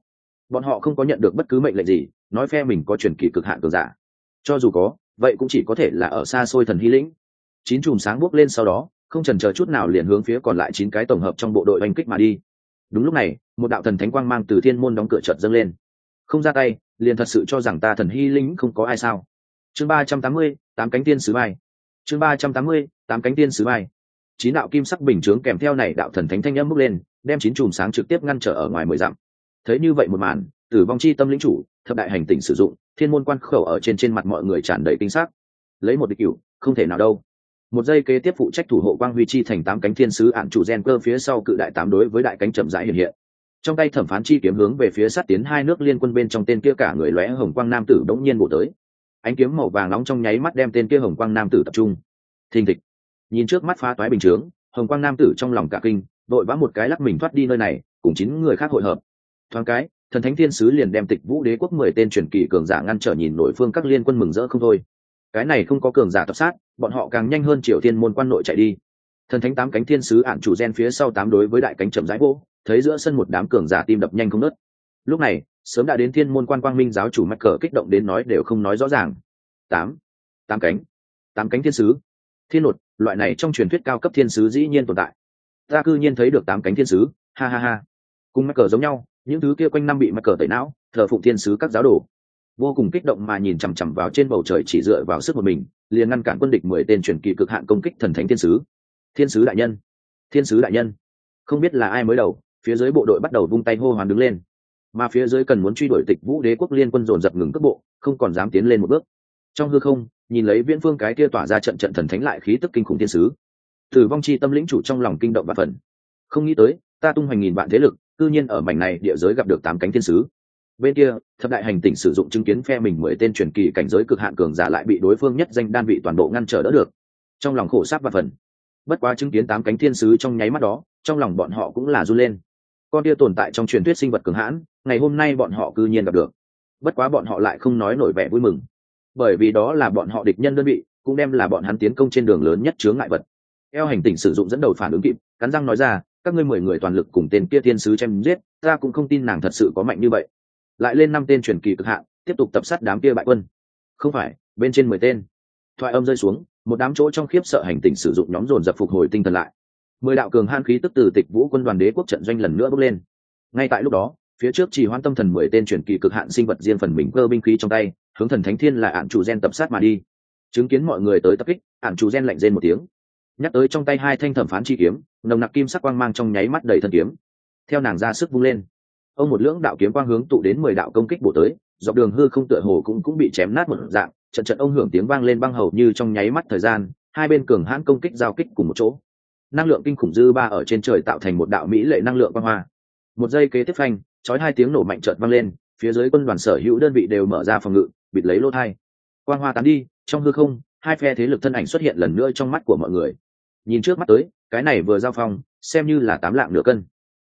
Bọn họ không có nhận được bất cứ mệnh lệnh gì, nói phe mình có truyền kỳ cực hạn cường giả cho dù có, vậy cũng chỉ có thể là ở xa xôi thần hy lĩnh. Chín chùm sáng bước lên sau đó, không trần chờ chút nào liền hướng phía còn lại chín cái tổng hợp trong bộ đội oanh kích mà đi. Đúng lúc này, một đạo thần thánh quang mang từ thiên môn đóng cửa chợt dâng lên. Không ra tay, liền thật sự cho rằng ta thần hy lĩnh không có ai sao. Chương ba trăm tám mươi, tám cánh tiên sứ bay. Chương ba trăm tám mươi, tám cánh tiên sứ bay. Chín đạo kim sắc bình chướng kèm theo này đạo thần thánh thanh âm bước lên, đem chín chùm sáng trực tiếp ngăn trở ở ngoài mười dặm. Thấy như vậy một màn, tử vong chi tâm lĩnh chủ, thập đại hành tỉnh sử dụng thiên môn quan khẩu ở trên trên mặt mọi người tràn đầy kinh sắc. Lấy một địch cửu, không thể nào đâu. Một giây kế tiếp phụ trách thủ hộ quang huy chi thành tám cánh thiên sứ ạn chủ gen cơ phía sau cự đại tám đối với đại cánh chậm rãi hiện hiện. Trong tay thẩm phán chi kiếm hướng về phía sát tiến hai nước liên quân bên trong tên kia cả người lóe hồng quang nam tử đống nhiên bổ tới. Ánh kiếm màu vàng nóng trong nháy mắt đem tên kia hồng quang nam tử tập trung. Thình thịch. Nhìn trước mắt phá toái bình chướng, hồng quang nam tử trong lòng cả kinh, đội vã một cái lắc mình thoát đi nơi này, cùng chín người khác hội hợp. Thoáng cái thần thánh thiên sứ liền đem tịch vũ đế quốc mười tên truyền kỳ cường giả ngăn trở nhìn nội phương các liên quân mừng rỡ không thôi. Cái này không có cường giả tập sát, bọn họ càng nhanh hơn triều thiên môn quan nội chạy đi. Thần thánh tám cánh thiên sứ ạn chủ gen phía sau tám đối với đại cánh chậm rãi vô thấy giữa sân một đám cường giả tim đập nhanh không nớt lúc này, sớm đã đến thiên môn quan quang minh giáo chủ mắc cờ kích động đến nói đều không nói rõ ràng. Tám tám cánh tám cánh thiên sứ. Thiên nột, loại này trong truyền thuyết cao cấp thiên sứ dĩ nhiên tồn tại. Ta cư nhiên thấy được tám cánh thiên sứ. Ha ha ha cùng mắc cờ giống nhau, những thứ kia quanh năm bị mắc cờ tẩy não, thờ phụng thiên sứ các giáo đồ. Vô cùng kích động mà nhìn chằm chằm vào trên bầu trời chỉ dựa vào sức một mình, liền ngăn cản quân địch mười tên truyền kỳ cực hạn công kích thần thánh thiên sứ. Thiên sứ đại nhân, thiên sứ đại nhân. Không biết là ai mới đầu, phía dưới bộ đội bắt đầu vung tay hô hoán đứng lên. Mà phía dưới cần muốn truy đuổi tịch vũ đế quốc liên quân dồn dập ngừng cước bộ, không còn dám tiến lên một bước. Trong hư không, nhìn lấy viễn phương cái kia tỏa ra trận trận thần thánh lại khí tức kinh khủng thiên sứ. Tử vong chi tâm lĩnh chủ trong lòng kinh động và phần không nghĩ tới, ta tung hoành nghìn vạn thế lực cư nhiên ở mảnh này địa giới gặp được tám cánh thiên sứ. Bên kia, thập đại hành tỉnh sử dụng chứng kiến phe mình mười tên truyền kỳ cảnh giới cực hạn cường giả lại bị đối phương nhất danh đan vị toàn bộ ngăn trở đỡ được. Trong lòng khổ sáp và phần. Bất quá chứng kiến tám cánh thiên sứ trong nháy mắt đó, trong lòng bọn họ cũng là run lên. Con tia tồn tại trong truyền thuyết sinh vật cường hãn, ngày hôm nay bọn họ cư nhiên gặp được. Bất quá bọn họ lại không nói nổi vẻ vui mừng. Bởi vì đó là bọn họ địch nhân đơn vị, cũng đem là bọn hắn tiến công trên đường lớn nhất chướng ngại vật. Eo hành tỉnh sử dụng dẫn đầu phản ứng kịp, cắn răng nói ra các ngươi mười người toàn lực cùng tên kia thiên sứ chém giết, ta cũng không tin nàng thật sự có mạnh như vậy. Lại lên năm tên truyền kỳ cực hạn, tiếp tục tập sát đám kia bại quân. Không phải, bên trên mười tên. Thoại âm rơi xuống, một đám chỗ trong khiếp sợ hành tình sử dụng nhóm dồn dập phục hồi tinh thần lại. Mười đạo cường han khí tức từ tịch vũ quân đoàn đế quốc trận doanh lần nữa bước lên. Ngay tại lúc đó, phía trước chỉ hoan tâm thần mười tên truyền kỳ cực hạn sinh vật riêng phần mình cơ binh khí trong tay, hướng thần thánh thiên là ạn chủ gen tập sát mà đi. Chứng kiến mọi người tới tập kích, ạn chủ gen lạnh rên một tiếng nhắc tới trong tay hai thanh thẩm phán chi kiếm, nồng nặc kim sắc quang mang trong nháy mắt đầy thân kiếm. Theo nàng ra sức vung lên, ông một lưỡng đạo kiếm quang hướng tụ đến mười đạo công kích bổ tới, dọc đường hư không tựa hồ cũng cũng bị chém nát một dạng, trận trận ông hưởng tiếng vang lên băng hầu như trong nháy mắt thời gian, hai bên cường hãn công kích giao kích cùng một chỗ. Năng lượng kinh khủng dư ba ở trên trời tạo thành một đạo mỹ lệ năng lượng quang hoa. Một giây kế tiếp phanh, chói hai tiếng nổ mạnh trợt vang lên, phía dưới quân đoàn sở hữu đơn vị đều mở ra phòng ngự, bịt lấy lỗ thai. Quang hoa tán đi, trong hư không, hai phe thế lực thân ảnh xuất hiện lần nữa trong mắt của mọi người nhìn trước mắt tới, cái này vừa giao phong, xem như là tám lạng nửa cân.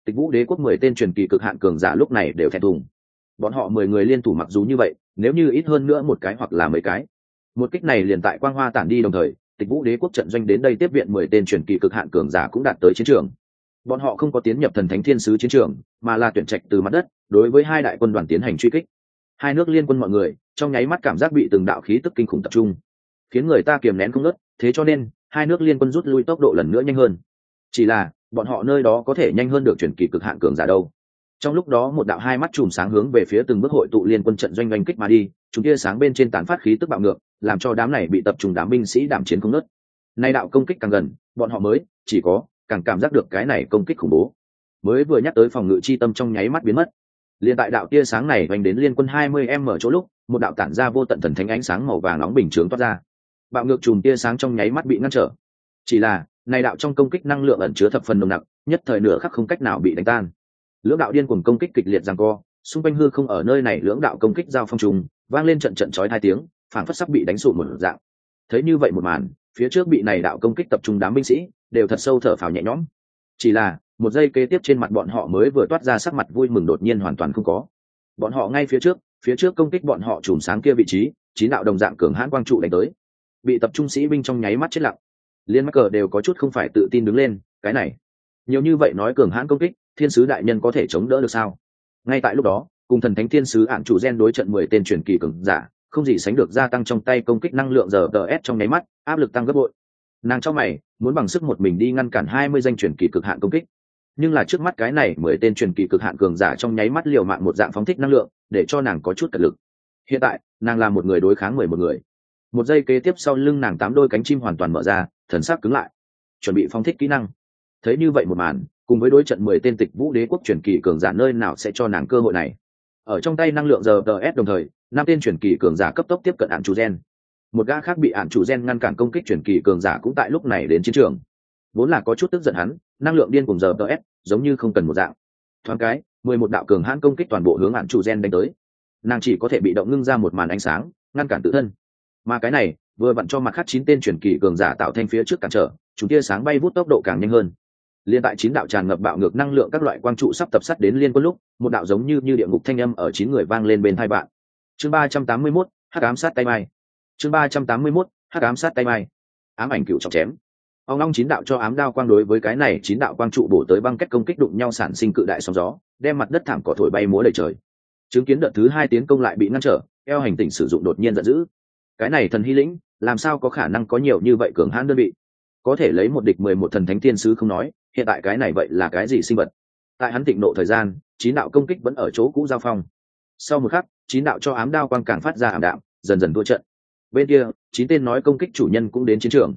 Tịch vũ đế quốc mười tên truyền kỳ cực hạn cường giả lúc này đều thẹn thùng. Bọn họ mười người liên thủ mặc dù như vậy, nếu như ít hơn nữa một cái hoặc là mấy cái. Một kích này liền tại quang hoa tản đi đồng thời, tịch vũ đế quốc trận doanh đến đây tiếp viện mười tên truyền kỳ cực hạn cường giả cũng đạt tới chiến trường. Bọn họ không có tiến nhập thần thánh thiên sứ chiến trường, mà là tuyển trạch từ mặt đất, đối với hai đại quân đoàn tiến hành truy kích. Hai nước liên quân mọi người, trong nháy mắt cảm giác bị từng đạo khí tức kinh khủng tập trung, khiến người ta kiềm nén không nớt, thế cho nên hai nước liên quân rút lui tốc độ lần nữa nhanh hơn. Chỉ là, bọn họ nơi đó có thể nhanh hơn được chuyển kỳ cực hạn cường giả đâu. Trong lúc đó một đạo hai mắt chùm sáng hướng về phía từng bước hội tụ liên quân trận doanh doanh kích mà đi, chúng kia sáng bên trên tán phát khí tức bạo ngược, làm cho đám này bị tập trung đám binh sĩ đảm chiến không nớt nay đạo công kích càng gần, bọn họ mới, chỉ có, càng cảm giác được cái này công kích khủng bố. Mới vừa nhắc tới phòng ngự chi tâm trong nháy mắt biến mất. Liên tại đạo tia sáng này hoành đến liên quân hai mươi em mở chỗ lúc, một đạo tản ra vô tận thần thánh ánh sáng màu vàng nóng bình chướng toát ra bạo ngược chùm tia sáng trong nháy mắt bị ngăn trở. Chỉ là, này đạo trong công kích năng lượng ẩn chứa thập phần nồng nặc, nhất thời nửa khắc không cách nào bị đánh tan. Lưỡng đạo điên cuồng công kích kịch liệt rằng co, xung quanh hư không ở nơi này lưỡng đạo công kích giao phong trùng, vang lên trận trận chói hai tiếng, phảng phất sắp bị đánh sụt một dạng. Thấy như vậy một màn, phía trước bị này đạo công kích tập trung đám binh sĩ, đều thật sâu thở phào nhẹ nhõm. Chỉ là, một giây kế tiếp trên mặt bọn họ mới vừa toát ra sắc mặt vui mừng đột nhiên hoàn toàn không có. Bọn họ ngay phía trước phía trước công kích bọn họ chùm sáng kia vị trí, chín đạo đồng dạng cường hãn quang trụ đánh tới bị tập trung sĩ binh trong nháy mắt chết lặng. Liên mắc cờ đều có chút không phải tự tin đứng lên, cái này, nhiều như vậy nói cường hãn công kích, thiên sứ đại nhân có thể chống đỡ được sao? Ngay tại lúc đó, cùng thần thánh thiên sứ ạn chủ gen đối trận mười tên truyền kỳ cường giả, không gì sánh được gia tăng trong tay công kích năng lượng giờ ts trong nháy mắt, áp lực tăng gấp bội. Nàng cho mày, muốn bằng sức một mình đi ngăn cản hai mươi danh truyền kỳ cực hạn công kích. Nhưng là trước mắt cái này mười tên truyền kỳ cực hạn cường giả trong nháy mắt liều mạng một dạng phóng thích năng lượng, để cho nàng có chút cật lực. Hiện tại, nàng là một người đối kháng mười một người một giây kế tiếp sau lưng nàng tám đôi cánh chim hoàn toàn mở ra, thần sắc cứng lại. Chuẩn bị phong thích kỹ năng. Thấy như vậy một màn, cùng với đối trận mười tên tịch vũ đế quốc truyền kỳ cường giả nơi nào sẽ cho nàng cơ hội này? Ở trong tay năng lượng giờ ts đồng thời, năm tên truyền kỳ cường giả cấp tốc tiếp cận ạn chủ gen. Một gã khác bị ạn chủ gen ngăn cản công kích truyền kỳ cường giả cũng tại lúc này đến chiến trường. Vốn là có chút tức giận hắn, năng lượng điên cùng giờ ts giống như không cần một dạng. Thoáng cái, mười một đạo cường hãn công kích toàn bộ hướng ạn chủ gen đánh tới. Nàng chỉ có thể bị động ngưng ra một màn ánh sáng, ngăn cản tự thân mà cái này vừa vặn cho mặt khác chín tên truyền kỳ cường giả tạo thành phía trước cản trở, chúng tia sáng bay vút tốc độ càng nhanh hơn. Liên tại chín đạo tràn ngập bạo ngược năng lượng các loại quang trụ sắp tập sắt đến liên quân lúc, một đạo giống như như địa ngục thanh âm ở chín người vang lên bên hai bạn. Chương ba trăm tám mươi mốt, hắc ám sát tay mai. Chương ba trăm tám mươi mốt, hắc ám sát tay mai. Ám ảnh cựu chọc chém. Ông long chín đạo cho ám đao quang đối với cái này chín đạo quang trụ bổ tới băng cách công kích đụng nhau sản sinh cự đại sóng gió, đem mặt đất thảm cỏ thổi bay múa đầy trời. Chứng kiến đợt thứ hai tiến công lại bị ngăn trở, eo hành tỉnh sử dụng đột nhiên giận dữ cái này thần hy lĩnh, làm sao có khả năng có nhiều như vậy cường hãn đơn vị? Có thể lấy một địch mười một thần thánh tiên sứ không nói, hiện tại cái này vậy là cái gì sinh vật? Tại hắn tịnh nộ thời gian, chín đạo công kích vẫn ở chỗ cũ giao phong. Sau một khắc, chín đạo cho ám đao quang càng phát ra ảm đạm, dần dần thua trận. Bên kia, chín tên nói công kích chủ nhân cũng đến chiến trường.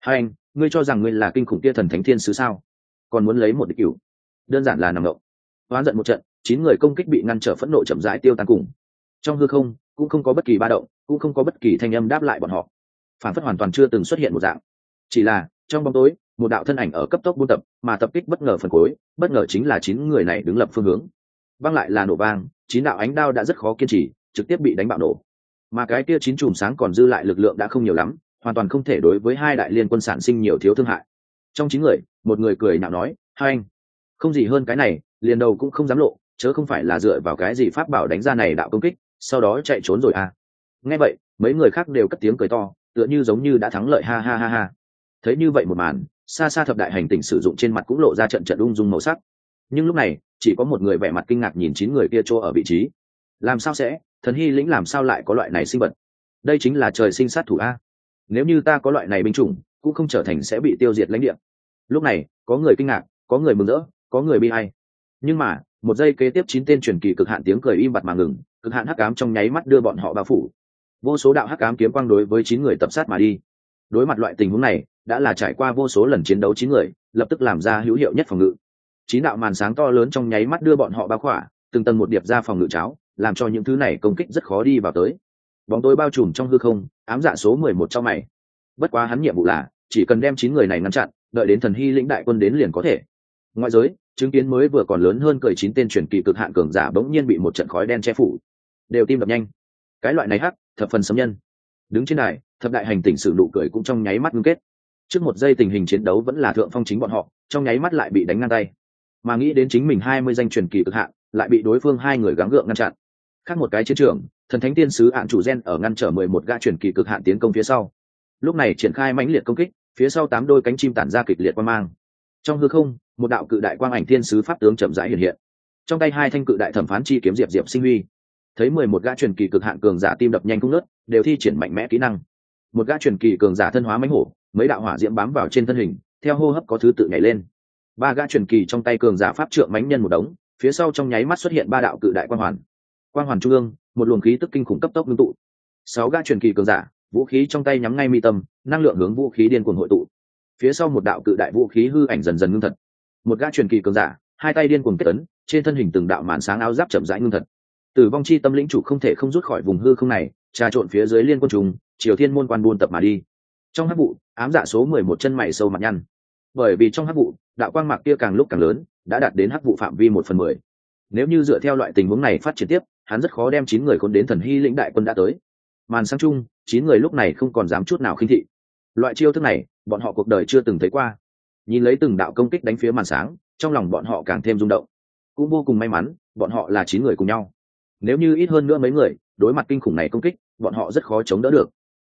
Hai anh, ngươi cho rằng ngươi là kinh khủng kia thần thánh thiên sứ sao? Còn muốn lấy một địch cửu? Đơn giản là nằm ngộ oán giận một trận, chín người công kích bị ngăn trở phẫn nộ chậm rãi tiêu tan cùng. Trong hư không, cũng không có bất kỳ ba động cũng không có bất kỳ thanh âm đáp lại bọn họ. Phản phất hoàn toàn chưa từng xuất hiện một dạng. Chỉ là, trong bóng tối, một đạo thân ảnh ở cấp tốc buôn tập, mà tập kích bất ngờ phần cuối, bất ngờ chính là chín người này đứng lập phương hướng. Băng lại là nổ vang, chín đạo ánh đao đã rất khó kiên trì, trực tiếp bị đánh bạo nổ. Mà cái kia chín chùm sáng còn dư lại lực lượng đã không nhiều lắm, hoàn toàn không thể đối với hai đại liên quân sản sinh nhiều thiếu thương hại. Trong chín người, một người cười nhạo nói, hai anh, không gì hơn cái này, liền đầu cũng không dám lộ, chớ không phải là dựa vào cái gì pháp bảo đánh ra này đạo công kích, sau đó chạy trốn rồi à nghe vậy, mấy người khác đều cất tiếng cười to, tựa như giống như đã thắng lợi, ha ha ha ha. Thấy như vậy một màn xa xa thập đại hành tỉnh sử dụng trên mặt cũng lộ ra trận trận ung dung màu sắc. Nhưng lúc này, chỉ có một người vẻ mặt kinh ngạc nhìn chín người kia chỗ ở vị trí. Làm sao sẽ? Thần hy lĩnh làm sao lại có loại này sinh vật? Đây chính là trời sinh sát thủ a. Nếu như ta có loại này binh chủng, cũng không trở thành sẽ bị tiêu diệt lãnh địa. Lúc này, có người kinh ngạc, có người mừng rỡ, có người bi hay nhưng mà, một giây kế tiếp chín tên truyền kỳ cực hạn tiếng cười im bặt mà ngừng, cực hạn hắc ám trong nháy mắt đưa bọn họ bao phủ vô số đạo hắc ám kiếm quang đối với chín người tập sát mà đi. Đối mặt loại tình huống này, đã là trải qua vô số lần chiến đấu chín người, lập tức làm ra hữu hiệu nhất phòng ngự. Chín đạo màn sáng to lớn trong nháy mắt đưa bọn họ bao khỏa, từng tầng một điệp ra phòng ngự cháo, làm cho những thứ này công kích rất khó đi vào tới. Bóng tối bao trùm trong hư không, ám dạ số mười một trong mày. Bất quá hắn nhiệm vụ là, chỉ cần đem chín người này ngăn chặn, đợi đến thần hy lĩnh đại quân đến liền có thể. Ngoại giới, chứng kiến mới vừa còn lớn hơn cởi chín tên truyền kỳ cực hạn cường giả bỗng nhiên bị một trận khói đen che phủ. Đều tim đập nhanh cái loại này hắc, thập phần sấm nhân. Đứng trên này thập đại hành tỉnh sự nụ cười cũng trong nháy mắt ngưng kết. Trước một giây tình hình chiến đấu vẫn là thượng phong chính bọn họ, trong nháy mắt lại bị đánh ngang tay. Mà nghĩ đến chính mình hai mươi danh truyền kỳ cực hạn lại bị đối phương hai người gắng gượng ngăn chặn. Khác một cái chiến trường, thần thánh tiên sứ hạn chủ gen ở ngăn trở mười một gã truyền kỳ cực hạn tiến công phía sau. Lúc này triển khai mãnh liệt công kích, phía sau tám đôi cánh chim tản ra kịch liệt quang mang. Trong hư không, một đạo cự đại quang ảnh thiên sứ pháp tướng chậm rãi hiện hiện. Trong tay hai thanh cự đại thẩm phán chi kiếm diệp diệp sinh huy thấy mười một gã truyền kỳ cực hạn cường giả tim đập nhanh không nớt đều thi triển mạnh mẽ kỹ năng. Một gã truyền kỳ cường giả thân hóa mánh hổ, mấy đạo hỏa diễm bám vào trên thân hình, theo hô hấp có thứ tự nhảy lên. Ba gã truyền kỳ trong tay cường giả pháp trượng mánh nhân một đống, phía sau trong nháy mắt xuất hiện ba đạo cự đại quang hoàn. Quang hoàn trung ương, một luồng khí tức kinh khủng cấp tốc ngưng tụ. Sáu gã truyền kỳ cường giả, vũ khí trong tay nhắm ngay mi tâm, năng lượng hướng vũ khí điên cuồng hội tụ. Phía sau một đạo cự đại vũ khí hư ảnh dần dần ngưng thật. Một gã truyền kỳ cường giả, hai tay điên cuồng kết ấn, trên thân hình từng đạo màn sáng áo giáp chậm rãi ngưng thật tử vong chi tâm lĩnh chủ không thể không rút khỏi vùng hư không này, trà trộn phía dưới liên quân trùng, triều thiên môn quan buôn tập mà đi. Trong hắc vụ, ám dạ số mười một chân mày sâu mặt nhăn. Bởi vì trong hắc vụ, đạo quang mạc kia càng lúc càng lớn, đã đạt đến hắc vụ phạm vi một phần mười. Nếu như dựa theo loại tình huống này phát triển tiếp, hắn rất khó đem chín người khốn đến thần hy lĩnh đại quân đã tới. Màn sáng chung, chín người lúc này không còn dám chút nào khinh thị. Loại chiêu thức này, bọn họ cuộc đời chưa từng thấy qua. Nhìn lấy từng đạo công kích đánh phía màn sáng, trong lòng bọn họ càng thêm rung động. Cũng vô cùng may mắn, bọn họ là chín người cùng nhau nếu như ít hơn nữa mấy người, đối mặt kinh khủng này công kích, bọn họ rất khó chống đỡ được.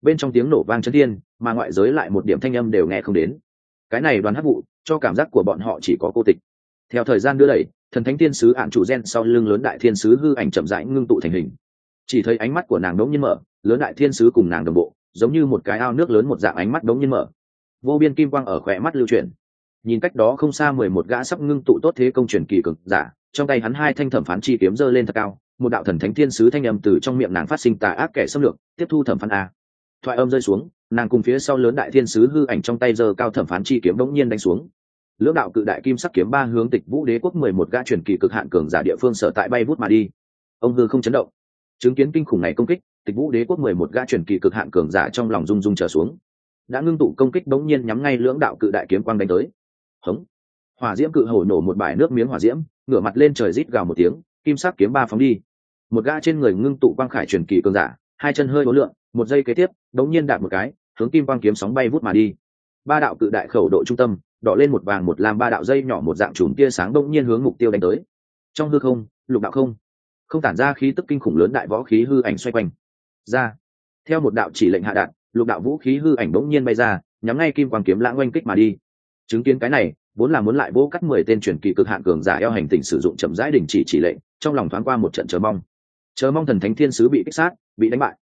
Bên trong tiếng nổ vang chân thiên, mà ngoại giới lại một điểm thanh âm đều nghe không đến. Cái này đoàn hắc vụ, cho cảm giác của bọn họ chỉ có cô tịch. Theo thời gian đưa đẩy, thần thánh tiên sứ ạn chủ gen sau lưng lớn đại thiên sứ hư ảnh chậm rãi ngưng tụ thành hình. Chỉ thấy ánh mắt của nàng đống nhiên mở, lớn đại thiên sứ cùng nàng đồng bộ, giống như một cái ao nước lớn một dạng ánh mắt đống nhiên mở. Vô biên kim quang ở khỏe mắt lưu chuyển. Nhìn cách đó không xa mười một gã sắp ngưng tụ tốt thế công truyền kỳ cực giả, trong tay hắn hai thanh thẩm phán chi kiếm giơ lên thật cao một đạo thần thánh thiên sứ thanh âm từ trong miệng nàng phát sinh tà ác kẻ xâm lược, tiếp thu thẩm phán a. Thoại âm rơi xuống, nàng cùng phía sau lớn đại thiên sứ hư ảnh trong tay giơ cao thẩm phán chi kiếm đống nhiên đánh xuống. Lưỡng đạo cự đại kim sắc kiếm ba hướng tịch vũ đế quốc mười một gã truyền kỳ cực hạn cường giả địa phương sở tại bay vút mà đi. Ông hư không chấn động. Chứng kiến kinh khủng này công kích, tịch vũ đế quốc mười một gã truyền kỳ cực hạn cường giả trong lòng rung rung trở xuống. Đã ngưng tụ công kích bỗng nhiên nhắm ngay lưỡng đạo cự đại kiếm quang đánh tới. Hống. Hỏa diễm cự hổ nổ một bài nước miếng hỏa diễm, ngửa mặt lên trời rít gào một tiếng, kim sắc kiếm ba phóng đi một gã trên người ngưng tụ quang khải truyền kỳ cường giả, hai chân hơi hối lượng, một giây kế tiếp đống nhiên đạp một cái, hướng kim quang kiếm sóng bay vút mà đi. Ba đạo cự đại khẩu độ trung tâm, đỏ lên một vàng một làm ba đạo dây nhỏ một dạng chùm tia sáng đống nhiên hướng mục tiêu đánh tới. Trong hư không, lục đạo không. Không tản ra khí tức kinh khủng lớn đại võ khí hư ảnh xoay quanh. Ra. Theo một đạo chỉ lệnh hạ đạn lục đạo vũ khí hư ảnh đống nhiên bay ra, nhắm ngay kim quang kiếm lãng oanh kích mà đi. Chứng kiến cái này, vốn là muốn lại vô cắt mười tên truyền kỳ cực hạn cường giả eo hành tình sử dụng chậm rãi đình chỉ chỉ lệnh, trong lòng thoáng qua một trận chờ mong chờ mong thần thánh thiên sứ bị kích sát, bị đánh bại.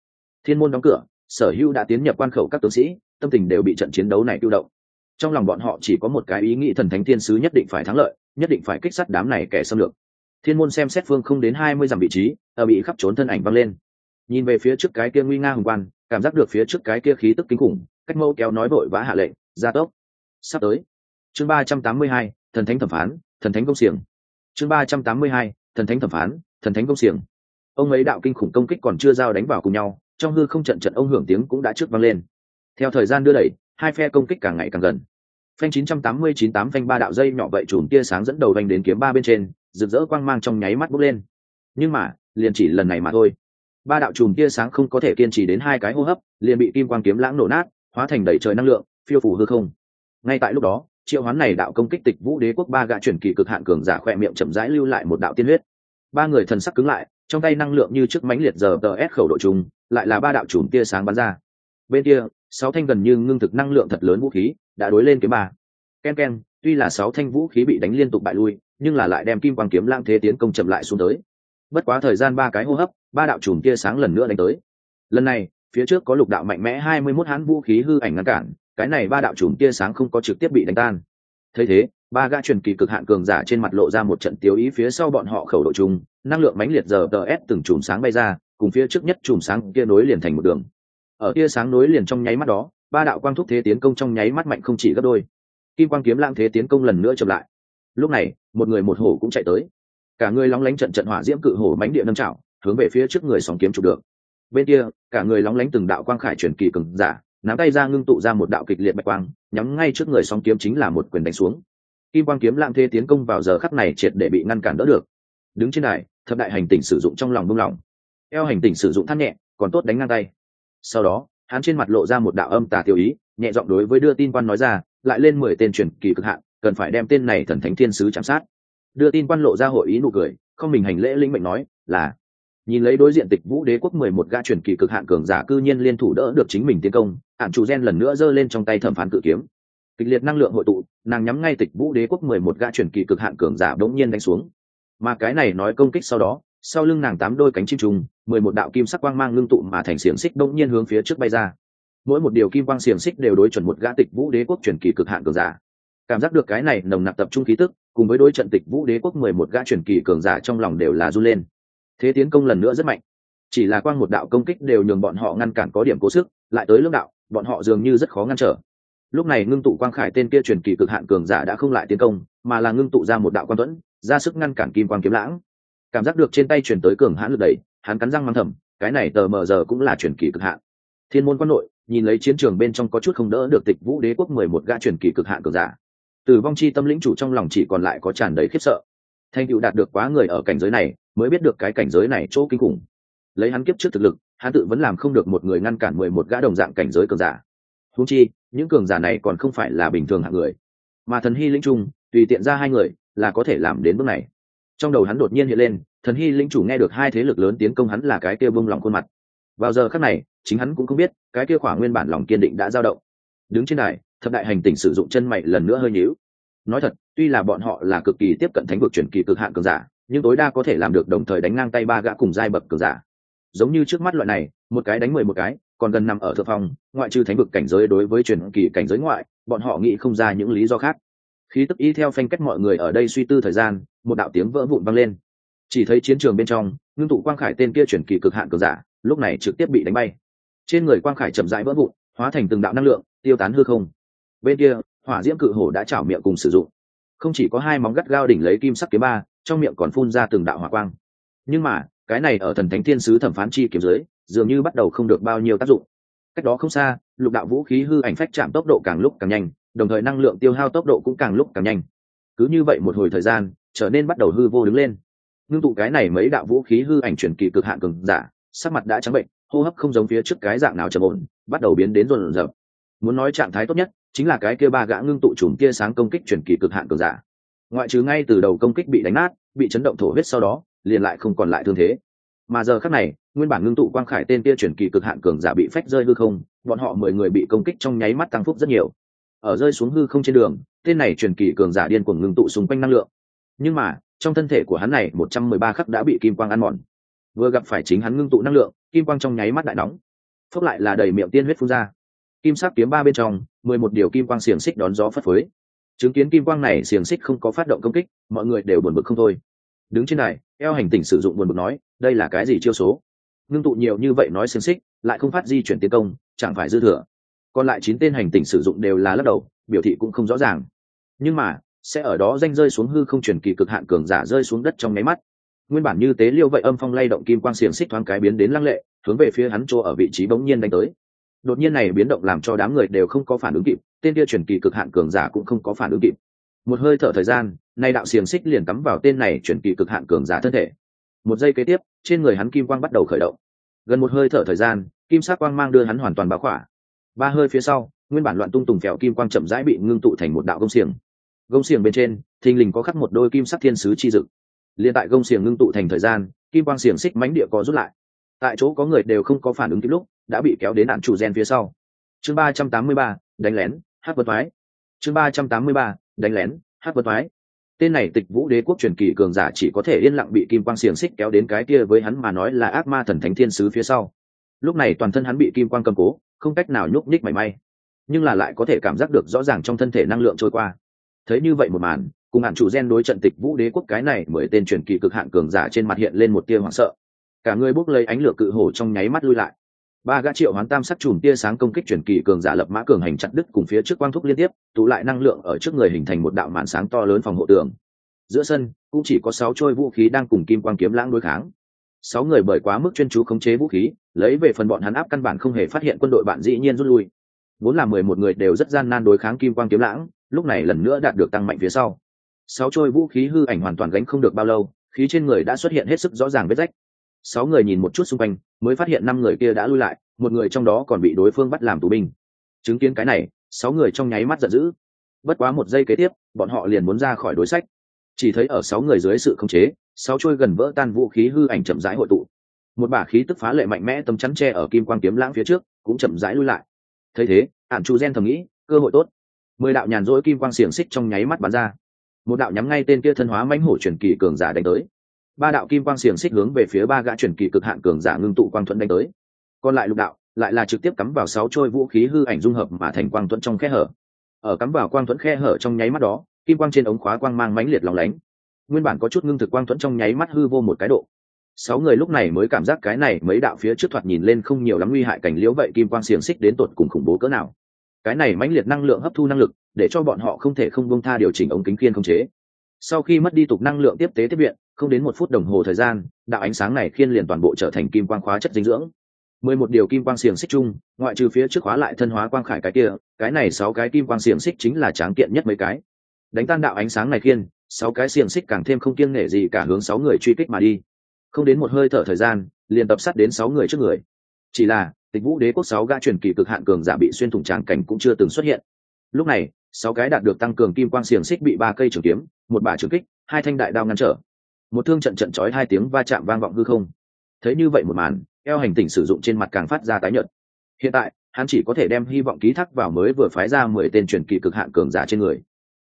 Thiên môn đóng cửa, sở hữu đã tiến nhập quan khẩu các tướng sĩ, tâm tình đều bị trận chiến đấu này tiêu động. Trong lòng bọn họ chỉ có một cái ý nghĩ thần thánh thiên sứ nhất định phải thắng lợi, nhất định phải kích sát đám này kẻ xâm lược. Thiên môn xem xét phương không đến hai mươi dặm vị trí ở bị khắp trốn thân ảnh văng lên. Nhìn về phía trước cái kia nguy nga hùng quan, cảm giác được phía trước cái kia khí tức kinh khủng, cách mâu kéo nói vội vã hạ lệnh, gia tốc. Sắp tới. Chương ba trăm tám mươi hai, thần thánh thẩm phán, thần thánh công xiềng. Chương ba trăm tám mươi hai, thần thánh thẩm phán, thần thánh công xiềng ông ấy đạo kinh khủng công kích còn chưa giao đánh vào cùng nhau, trong hư không trận trận ông hưởng tiếng cũng đã trước vang lên. Theo thời gian đưa đẩy, hai phe công kích càng ngày càng gần. Phanh 9898 phanh ba đạo dây nhỏ vậy chùm tia sáng dẫn đầu vành đến kiếm ba bên trên, rực rỡ quang mang trong nháy mắt bốc lên. Nhưng mà, liền chỉ lần này mà thôi. Ba đạo chùm tia sáng không có thể kiên trì đến hai cái hô hấp, liền bị kim quang kiếm lãng nổ nát, hóa thành đầy trời năng lượng, phiêu phủ hư không. Ngay tại lúc đó, triệu hoán này đạo công kích tịch vũ đế quốc ba gã chuyển kỳ cực hạn cường giả khỏe miệng chậm rãi lưu lại một đạo tiên huyết. Ba người thần sắc cứng lại trong tay năng lượng như trước mãnh liệt giờ tờ ép khẩu độ trùng, lại là ba đạo chùm tia sáng bắn ra. Bên kia, sáu thanh gần như ngưng thực năng lượng thật lớn vũ khí đã đối lên kiếm ba. Ken ken, tuy là sáu thanh vũ khí bị đánh liên tục bại lui, nhưng là lại đem kim quang kiếm lang thế tiến công chậm lại xuống tới. Bất quá thời gian ba cái hô hấp, ba đạo chùm tia sáng lần nữa đánh tới. Lần này, phía trước có lục đạo mạnh mẽ hai mươi mốt hãn vũ khí hư ảnh ngăn cản, cái này ba đạo chùm tia sáng không có trực tiếp bị đánh tan. Thấy thế ba gã truyền kỳ cực hạn cường giả trên mặt lộ ra một trận tiêu ý phía sau bọn họ khẩu độ chung năng lượng mãnh liệt giờ tờ s từng chùm sáng bay ra, cùng phía trước nhất chùm sáng kia nối liền thành một đường. Ở tia sáng nối liền trong nháy mắt đó, ba đạo quang thúc thế tiến công trong nháy mắt mạnh không chỉ gấp đôi. Kim quang kiếm lãng thế tiến công lần nữa chậm lại. Lúc này, một người một hổ cũng chạy tới. Cả người lóng lánh trận trận hỏa diễm cự hổ mánh địa nâng trào hướng về phía trước người sóng kiếm chụp được. Bên kia, cả người lóng lánh từng đạo quang khải truyền kỳ cường giả, nắm tay ra ngưng tụ ra một đạo kịch liệt bạch quang, nhắm ngay trước người sóng kiếm chính là một quyền đánh xuống kim quang kiếm lãng thế tiến công vào giờ khắc này triệt để bị ngăn cản đỡ được. Đứng trên đài, thập đại hành tỉnh sử dụng trong lòng buông lòng. Eo hành tỉnh sử dụng thắt nhẹ, còn tốt đánh ngang tay. Sau đó, hắn trên mặt lộ ra một đạo âm tà tiêu ý, nhẹ giọng đối với đưa tin quan nói ra, lại lên mười tên truyền kỳ cực hạn, cần phải đem tên này thần thánh thiên sứ chạm sát. Đưa tin quan lộ ra hội ý nụ cười, không mình hành lễ linh mệnh nói, là, nhìn lấy đối diện tịch vũ đế quốc mười một gã truyền kỳ cực hạn cường giả cư nhiên liên thủ đỡ được chính mình tiến công, hạn chủ gen lần nữa giơ lên trong tay thẩm phán cự kiếm kịch liệt năng lượng hội tụ, nàng nhắm ngay tịch vũ đế quốc mười một gã truyền kỳ cực hạn cường giả đống nhiên đánh xuống. Mà cái này nói công kích sau đó, sau lưng nàng tám đôi cánh chim trùng, mười một đạo kim sắc quang mang ngưng tụ mà thành xiềng xích đông nhiên hướng phía trước bay ra. Mỗi một điều kim quang xiềng xích đều đối chuẩn một gã tịch vũ đế quốc truyền kỳ cực hạn cường giả. Cảm giác được cái này nồng nặc tập trung khí tức, cùng với đối trận tịch vũ đế quốc mười một gã truyền kỳ cường giả trong lòng đều là run lên. Thế tiến công lần nữa rất mạnh. Chỉ là quang một đạo công kích đều nhường bọn họ ngăn cản có điểm cố sức, lại tới lương đạo, bọn họ dường như rất khó ngăn trở lúc này ngưng tụ quang khải tên kia truyền kỳ cực hạn cường giả đã không lại tiến công, mà là ngưng tụ ra một đạo quan tuẫn, ra sức ngăn cản kim quang kiếm lãng. Cảm giác được trên tay chuyển tới cường hãn lực đẩy, hắn cắn răng mang thầm, cái này tờ mờ giờ cũng là truyền kỳ cực hạn. Thiên môn quan nội, nhìn lấy chiến trường bên trong có chút không đỡ được tịch vũ đế quốc mười một gã truyền kỳ cực hạn cường giả. Từ vong chi tâm lĩnh chủ trong lòng chỉ còn lại có tràn đầy khiếp sợ. Thanh cựu đạt được quá người ở cảnh giới này, mới biết được cái cảnh giới này chỗ kinh khủng. Lấy hắn kiếp trước thực lực, hắn tự vẫn làm không được một người ngăn cản mười một gã đồng dạng cảnh giới cường giả. Húng chi những cường giả này còn không phải là bình thường hạng người. Mà thần hy lĩnh trung tùy tiện ra hai người là có thể làm đến bước này. Trong đầu hắn đột nhiên hiện lên thần hy lĩnh chủ nghe được hai thế lực lớn tiến công hắn là cái kia bông lòng khuôn mặt. Vào giờ khắc này chính hắn cũng không biết cái kia khỏa nguyên bản lòng kiên định đã dao động. Đứng trên đài, thập đại hành tỉnh sử dụng chân mày lần nữa hơi nhíu. Nói thật tuy là bọn họ là cực kỳ tiếp cận thánh vực chuyển kỳ cực hạn cường giả nhưng tối đa có thể làm được đồng thời đánh ngang tay ba gã cùng giai bậc cường giả. Giống như trước mắt loại này một cái đánh mười một cái còn gần nằm ở thượng phòng ngoại trừ thánh vực cảnh giới đối với truyền kỳ cảnh giới ngoại, bọn họ nghĩ không ra những lý do khác. Khi tức ý theo phanh cách mọi người ở đây suy tư thời gian, một đạo tiếng vỡ vụn vang lên. Chỉ thấy chiến trường bên trong, ngưng tụ quang khải tên kia chuyển kỳ cực hạn cường giả, lúc này trực tiếp bị đánh bay. Trên người quang khải chậm rãi vỡ vụn, hóa thành từng đạo năng lượng, tiêu tán hư không. Bên kia, hỏa diễm cự hổ đã chảo miệng cùng sử dụng. Không chỉ có hai móng gắt gao đỉnh lấy kim sắc kiếm ba, trong miệng còn phun ra từng đạo hỏa quang. Nhưng mà cái này ở thần thánh thiên sứ thẩm phán chi kiếm giới, dường như bắt đầu không được bao nhiêu tác dụng. Cách đó không xa, lục đạo vũ khí hư ảnh phách chạm tốc độ càng lúc càng nhanh, đồng thời năng lượng tiêu hao tốc độ cũng càng lúc càng nhanh. Cứ như vậy một hồi thời gian, trở nên bắt đầu hư vô đứng lên. Ngưng tụ cái này mấy đạo vũ khí hư ảnh chuyển kỳ cực hạn cường giả, sắc mặt đã trắng bệnh, hô hấp không giống phía trước cái dạng nào trầm ổn, bắt đầu biến đến rộn rợp muốn nói trạng thái tốt nhất, chính là cái kia ba gã ngưng tụ chùm tia sáng công kích chuyển kỳ cực hạn cường giả. Ngoại trừ ngay từ đầu công kích bị đánh nát, bị chấn động thổ huyết sau đó liền lại không còn lại thương thế. Mà giờ khác này, nguyên bản ngưng tụ quang khải tên kia chuyển kỳ cực hạn cường giả bị phách rơi hư không, bọn họ mười người bị công kích trong nháy mắt tăng phúc rất nhiều. Ở rơi xuống hư không trên đường, tên này truyền kỳ cường giả điên cuồng ngưng tụ xung quanh năng lượng. Nhưng mà, trong thân thể của hắn này, một trăm mười ba khắc đã bị kim quang ăn mòn. Vừa gặp phải chính hắn ngưng tụ năng lượng, kim quang trong nháy mắt đại nóng. Phốc lại là đầy miệng tiên huyết phun ra. Kim sắc kiếm ba bên trong, mười một điều kim quang xiềng xích đón gió phất phới. Chứng kiến kim quang này xiềng xích không có phát động công kích, mọi người đều buồn bực không thôi đứng trên này eo hành tỉnh sử dụng buồn bực nói, đây là cái gì chiêu số? Ngưng tụ nhiều như vậy nói xiềng xích, lại không phát di chuyển tiến công, chẳng phải dư thừa. Còn lại chín tên hành tỉnh sử dụng đều là lắc đầu, biểu thị cũng không rõ ràng. Nhưng mà, sẽ ở đó danh rơi xuống hư không truyền kỳ cực hạn cường giả rơi xuống đất trong nháy mắt. Nguyên bản như tế liêu vậy âm phong lay động kim quang xiềng xích thoáng cái biến đến lăng lệ, hướng về phía hắn chỗ ở vị trí bỗng nhiên đánh tới. Đột nhiên này biến động làm cho đám người đều không có phản ứng kịp, tên kia truyền kỳ cực hạn cường giả cũng không có phản ứng kịp một hơi thở thời gian, nay đạo xiềng xích liền cắm vào tên này truyền kỳ cực hạn cường giả thân thể. Một giây kế tiếp, trên người hắn kim quang bắt đầu khởi động. Gần một hơi thở thời gian, kim sắc quang mang đưa hắn hoàn toàn báo khỏa. Ba hơi phía sau, nguyên bản loạn tung tùng phèo kim quang chậm rãi bị ngưng tụ thành một đạo gông xiềng. Gông xiềng bên trên, thình lình có khắc một đôi kim sắc thiên sứ chi dực. Liền tại gông xiềng ngưng tụ thành thời gian, kim quang xiềng xích mánh địa có rút lại. Tại chỗ có người đều không có phản ứng kịp lúc, đã bị kéo đến nạn chủ gen phía sau. Chương ba trăm tám mươi ba, đánh lén, hát vật thoái. Chương ba trăm tám mươi ba đánh lén, hát vật thoái. Tên này tịch vũ đế quốc truyền kỳ cường giả chỉ có thể yên lặng bị kim quang xiềng xích kéo đến cái kia với hắn mà nói là ác ma thần thánh thiên sứ phía sau. Lúc này toàn thân hắn bị kim quang cầm cố, không cách nào nhúc nhích mảy may, nhưng là lại có thể cảm giác được rõ ràng trong thân thể năng lượng trôi qua. Thấy như vậy một màn, cùng hạn chủ gen đối trận tịch vũ đế quốc cái này mười tên truyền kỳ cực hạn cường giả trên mặt hiện lên một tia hoảng sợ. Cả người bốc lấy ánh lửa cự hổ trong nháy mắt lui lại ba gã triệu hoán tam sắc chùm tia sáng công kích truyền kỳ cường giả lập mã cường hành chặt đứt cùng phía trước quang thúc liên tiếp, tụ lại năng lượng ở trước người hình thành một đạo màn sáng to lớn phòng hộ tường. Giữa sân, cũng chỉ có sáu trôi vũ khí đang cùng kim quang kiếm lãng đối kháng. Sáu người bởi quá mức chuyên chú khống chế vũ khí, lấy về phần bọn hắn áp căn bản không hề phát hiện quân đội bạn dĩ nhiên rút lui. Vốn là mười một người đều rất gian nan đối kháng kim quang kiếm lãng, lúc này lần nữa đạt được tăng mạnh phía sau. Sáu trôi vũ khí hư ảnh hoàn toàn gánh không được bao lâu, khí trên người đã xuất hiện hết sức rõ ràng vết rách sáu người nhìn một chút xung quanh, mới phát hiện năm người kia đã lui lại, một người trong đó còn bị đối phương bắt làm tù binh. Chứng kiến cái này, sáu người trong nháy mắt giận dữ. Bất quá một giây kế tiếp, bọn họ liền muốn ra khỏi đối sách. Chỉ thấy ở sáu người dưới sự khống chế, sáu trôi gần vỡ tan vũ khí hư ảnh chậm rãi hội tụ. Một bả khí tức phá lệ mạnh mẽ tấm chắn tre ở kim quang kiếm lãng phía trước, cũng chậm rãi lui lại. Thấy thế ạn chu gen thầm nghĩ, cơ hội tốt. Mười đạo nhàn rỗi kim quang xiềng xích trong nháy mắt bắn ra. Một đạo nhắm ngay tên kia thân hóa mãnh hổ truyền kỳ cường giả đánh tới ba đạo kim quang xiềng xích hướng về phía ba gã truyền kỳ cực hạn cường giả ngưng tụ quang thuẫn đánh tới. Còn lại lục đạo, lại là trực tiếp cắm vào sáu trôi vũ khí hư ảnh dung hợp mà thành quang thuẫn trong khe hở. Ở cắm vào quang thuẫn khe hở trong nháy mắt đó, kim quang trên ống khóa quang mang mãnh liệt lóng lánh. Nguyên bản có chút ngưng thực quang thuẫn trong nháy mắt hư vô một cái độ. Sáu người lúc này mới cảm giác cái này mấy đạo phía trước thoạt nhìn lên không nhiều lắm nguy hại cảnh liễu vậy kim quang xiềng xích đến tột cùng khủng bố cỡ nào. Cái này mãnh liệt năng lượng hấp thu năng lực, để cho bọn họ không thể không bông tha điều chỉnh ống kính khiên không chế. Sau khi mất đi tục năng lượng tiếp tế tiếp viện không đến một phút đồng hồ thời gian, đạo ánh sáng này khiên liền toàn bộ trở thành kim quang khóa chất dinh dưỡng. Mười một điều kim quang xiềng xích chung, ngoại trừ phía trước khóa lại thân hóa quang khải cái kia, cái này sáu cái kim quang xiềng xích chính là tráng kiện nhất mấy cái. Đánh tan đạo ánh sáng này khiên, sáu cái xiềng xích càng thêm không kiêng nể gì cả hướng sáu người truy kích mà đi. Không đến một hơi thở thời gian, liền tập sát đến sáu người trước người. Chỉ là, tịch vũ đế quốc sáu gã truyền kỳ cực hạn cường giả bị xuyên thủng tràng cảnh cũng chưa từng xuất hiện. Lúc này, sáu cái đạt được tăng cường kim quang xiềng xích bị ba cây trường kiếm, một bả trường kích, hai thanh đại đao ngăn trở một thương trận trận chói hai tiếng va chạm vang vọng hư không. Thấy như vậy một màn, eo hành tỉnh sử dụng trên mặt càng phát ra tái nhợt. Hiện tại, hắn chỉ có thể đem hy vọng ký thác vào mới vừa phái ra mười tên truyền kỳ cực hạn cường giả trên người.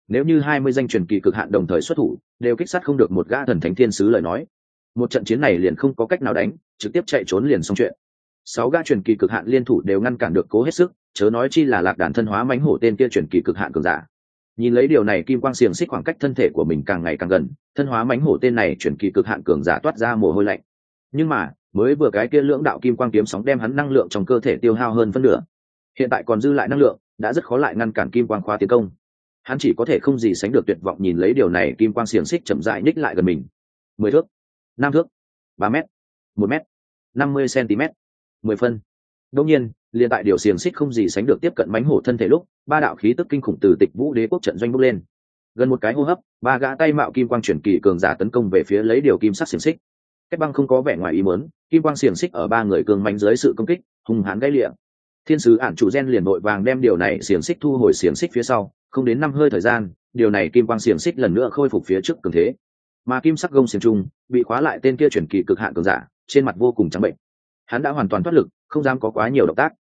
Nếu như hai mươi danh truyền kỳ cực hạn đồng thời xuất thủ, đều kích sát không được một gã thần thánh thiên sứ lời nói. Một trận chiến này liền không có cách nào đánh, trực tiếp chạy trốn liền xong chuyện. Sáu gã truyền kỳ cực hạn liên thủ đều ngăn cản được cố hết sức, chớ nói chi là lạc đàn thân hóa mánh hổ tên kia truyền kỳ cực hạn cường giả nhìn lấy điều này, kim quang xiềng xích khoảng cách thân thể của mình càng ngày càng gần, thân hóa mánh hổ tên này chuyển kỳ cực hạn cường giả toát ra mồ hôi lạnh. Nhưng mà, mới vừa cái kia lưỡng đạo kim quang kiếm sóng đem hắn năng lượng trong cơ thể tiêu hao hơn phân nửa. Hiện tại còn dư lại năng lượng, đã rất khó lại ngăn cản kim quang khóa tiến công. Hắn chỉ có thể không gì sánh được tuyệt vọng nhìn lấy điều này, kim quang xiềng xích chậm rãi ních lại gần mình. Mười thước, năm thước, ba mét, một m năm mươi cm mười phân. Đông nhiên, liền tại điều xiềng xích không gì sánh được tiếp cận mánh hổ thân thể lúc ba đạo khí tức kinh khủng từ tịch vũ đế quốc trận doanh bốc lên. Gần một cái hô hấp, ba gã tay mạo kim quang chuyển kỳ cường giả tấn công về phía lấy điều kim sắc xiềng xích. Cách băng không có vẻ ngoài ý muốn, kim quang xiềng xích ở ba người cường mạnh dưới sự công kích hùng hãn gãy lịa. Thiên sứ ản chủ gen liền vội vàng đem điều này xiềng xích thu hồi xiềng xích phía sau, không đến năm hơi thời gian, điều này kim quang xiềng xích lần nữa khôi phục phía trước cường thế. Mà kim sắc gông xiềng trung, bị khóa lại tên kia chuyển kỳ cực hạn cường giả, trên mặt vô cùng trắng bệnh. Hắn đã hoàn toàn thoát lực, không dám có quá nhiều động tác.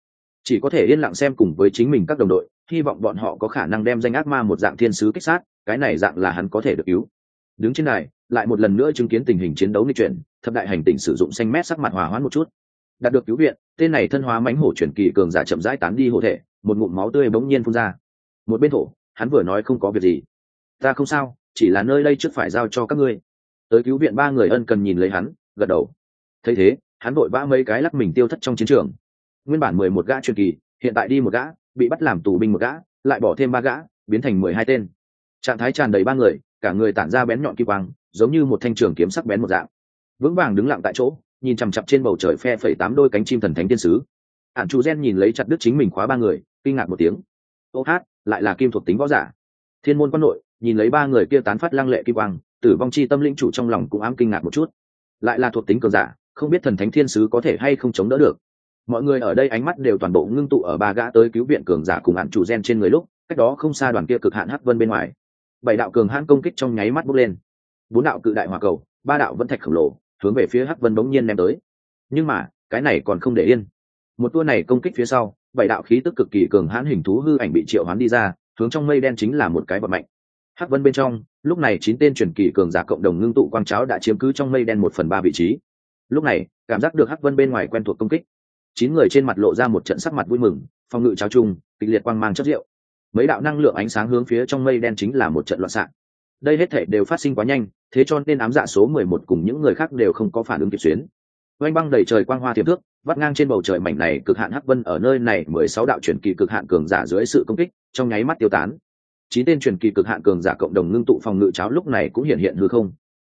Chỉ có thể yên lặng xem cùng với chính mình các đồng đội hy vọng bọn họ có khả năng đem danh ác ma một dạng thiên sứ kích sát, cái này dạng là hắn có thể được cứu. Đứng trên này lại một lần nữa chứng kiến tình hình chiến đấu nghịch chuyển, thập đại hành tinh sử dụng xanh mét sắc mặt hòa hoãn một chút. Đạt được cứu viện, tên này thân hóa mánh hổ chuyển kỳ cường giả chậm rãi tán đi hộ thể, một ngụm máu tươi bỗng nhiên phun ra. Một bên thổ, hắn vừa nói không có việc gì. Ta không sao, chỉ là nơi đây trước phải giao cho các ngươi. Tới cứu viện ba người ân cần nhìn lấy hắn, gật đầu. Thấy thế, hắn vội vã mấy cái lắc mình tiêu thất trong chiến trường. Nguyên bản mười một gã truyền kỳ, hiện tại đi một gã bị bắt làm tù binh một gã, lại bỏ thêm ba gã, biến thành mười hai tên. Trạng thái tràn đầy ba người, cả người tản ra bén nhọn kim quang, giống như một thanh trường kiếm sắc bén một dạng. Vững vàng đứng lặng tại chỗ, nhìn chằm chặp trên bầu trời phe phẩy tám đôi cánh chim thần thánh tiên sứ. Ạn chủ gen nhìn lấy chặt đứt chính mình khóa ba người, kinh ngạc một tiếng. Ô hát, lại là kim thuộc tính võ giả. Thiên môn quan nội, nhìn lấy ba người kia tán phát lăng lệ kim quang, tử vong chi tâm linh chủ trong lòng cũng ám kinh ngạc một chút. Lại là thuộc tính cường giả, không biết thần thánh thiên sứ có thể hay không chống đỡ được mọi người ở đây ánh mắt đều toàn bộ ngưng tụ ở ba gã tới cứu viện cường giả cùng hạn chủ gen trên người lúc, cách đó không xa đoàn kia cực hạn hắc vân bên ngoài. Bảy đạo cường hãn công kích trong nháy mắt bốc lên. Bốn đạo cự đại hòa cầu, ba đạo vẫn thạch khổng lồ, hướng về phía hắc vân bỗng nhiên ném tới. Nhưng mà, cái này còn không để yên. Một tua này công kích phía sau, bảy đạo khí tức cực kỳ cường hãn hình thú hư ảnh bị triệu hoán đi ra, hướng trong mây đen chính là một cái vật mạnh. Hắc vân bên trong, lúc này chín tên truyền kỳ cường giả cộng đồng ngưng tụ quang cháo đã chiếm cứ trong mây đen một phần ba vị trí. Lúc này, cảm giác được hắc vân bên ngoài quen thuộc công kích chín người trên mặt lộ ra một trận sắc mặt vui mừng, phòng ngự cháo chung kịch liệt quang mang chất rượu mấy đạo năng lượng ánh sáng hướng phía trong mây đen chính là một trận loạn xạ. Đây hết thể đều phát sinh quá nhanh, thế cho nên ám dạ số mười một cùng những người khác đều không có phản ứng kịp xuyến. Oanh băng đầy trời quang hoa thiệp thước, vắt ngang trên bầu trời mảnh này cực hạn hắc vân ở nơi này mười sáu đạo truyền kỳ cực hạn cường giả dưới sự công kích, trong nháy mắt tiêu tán. Chín tên truyền kỳ cực hạn cường giả cộng đồng ngưng tụ phòng ngự cháo lúc này cũng hiện hiện hư không.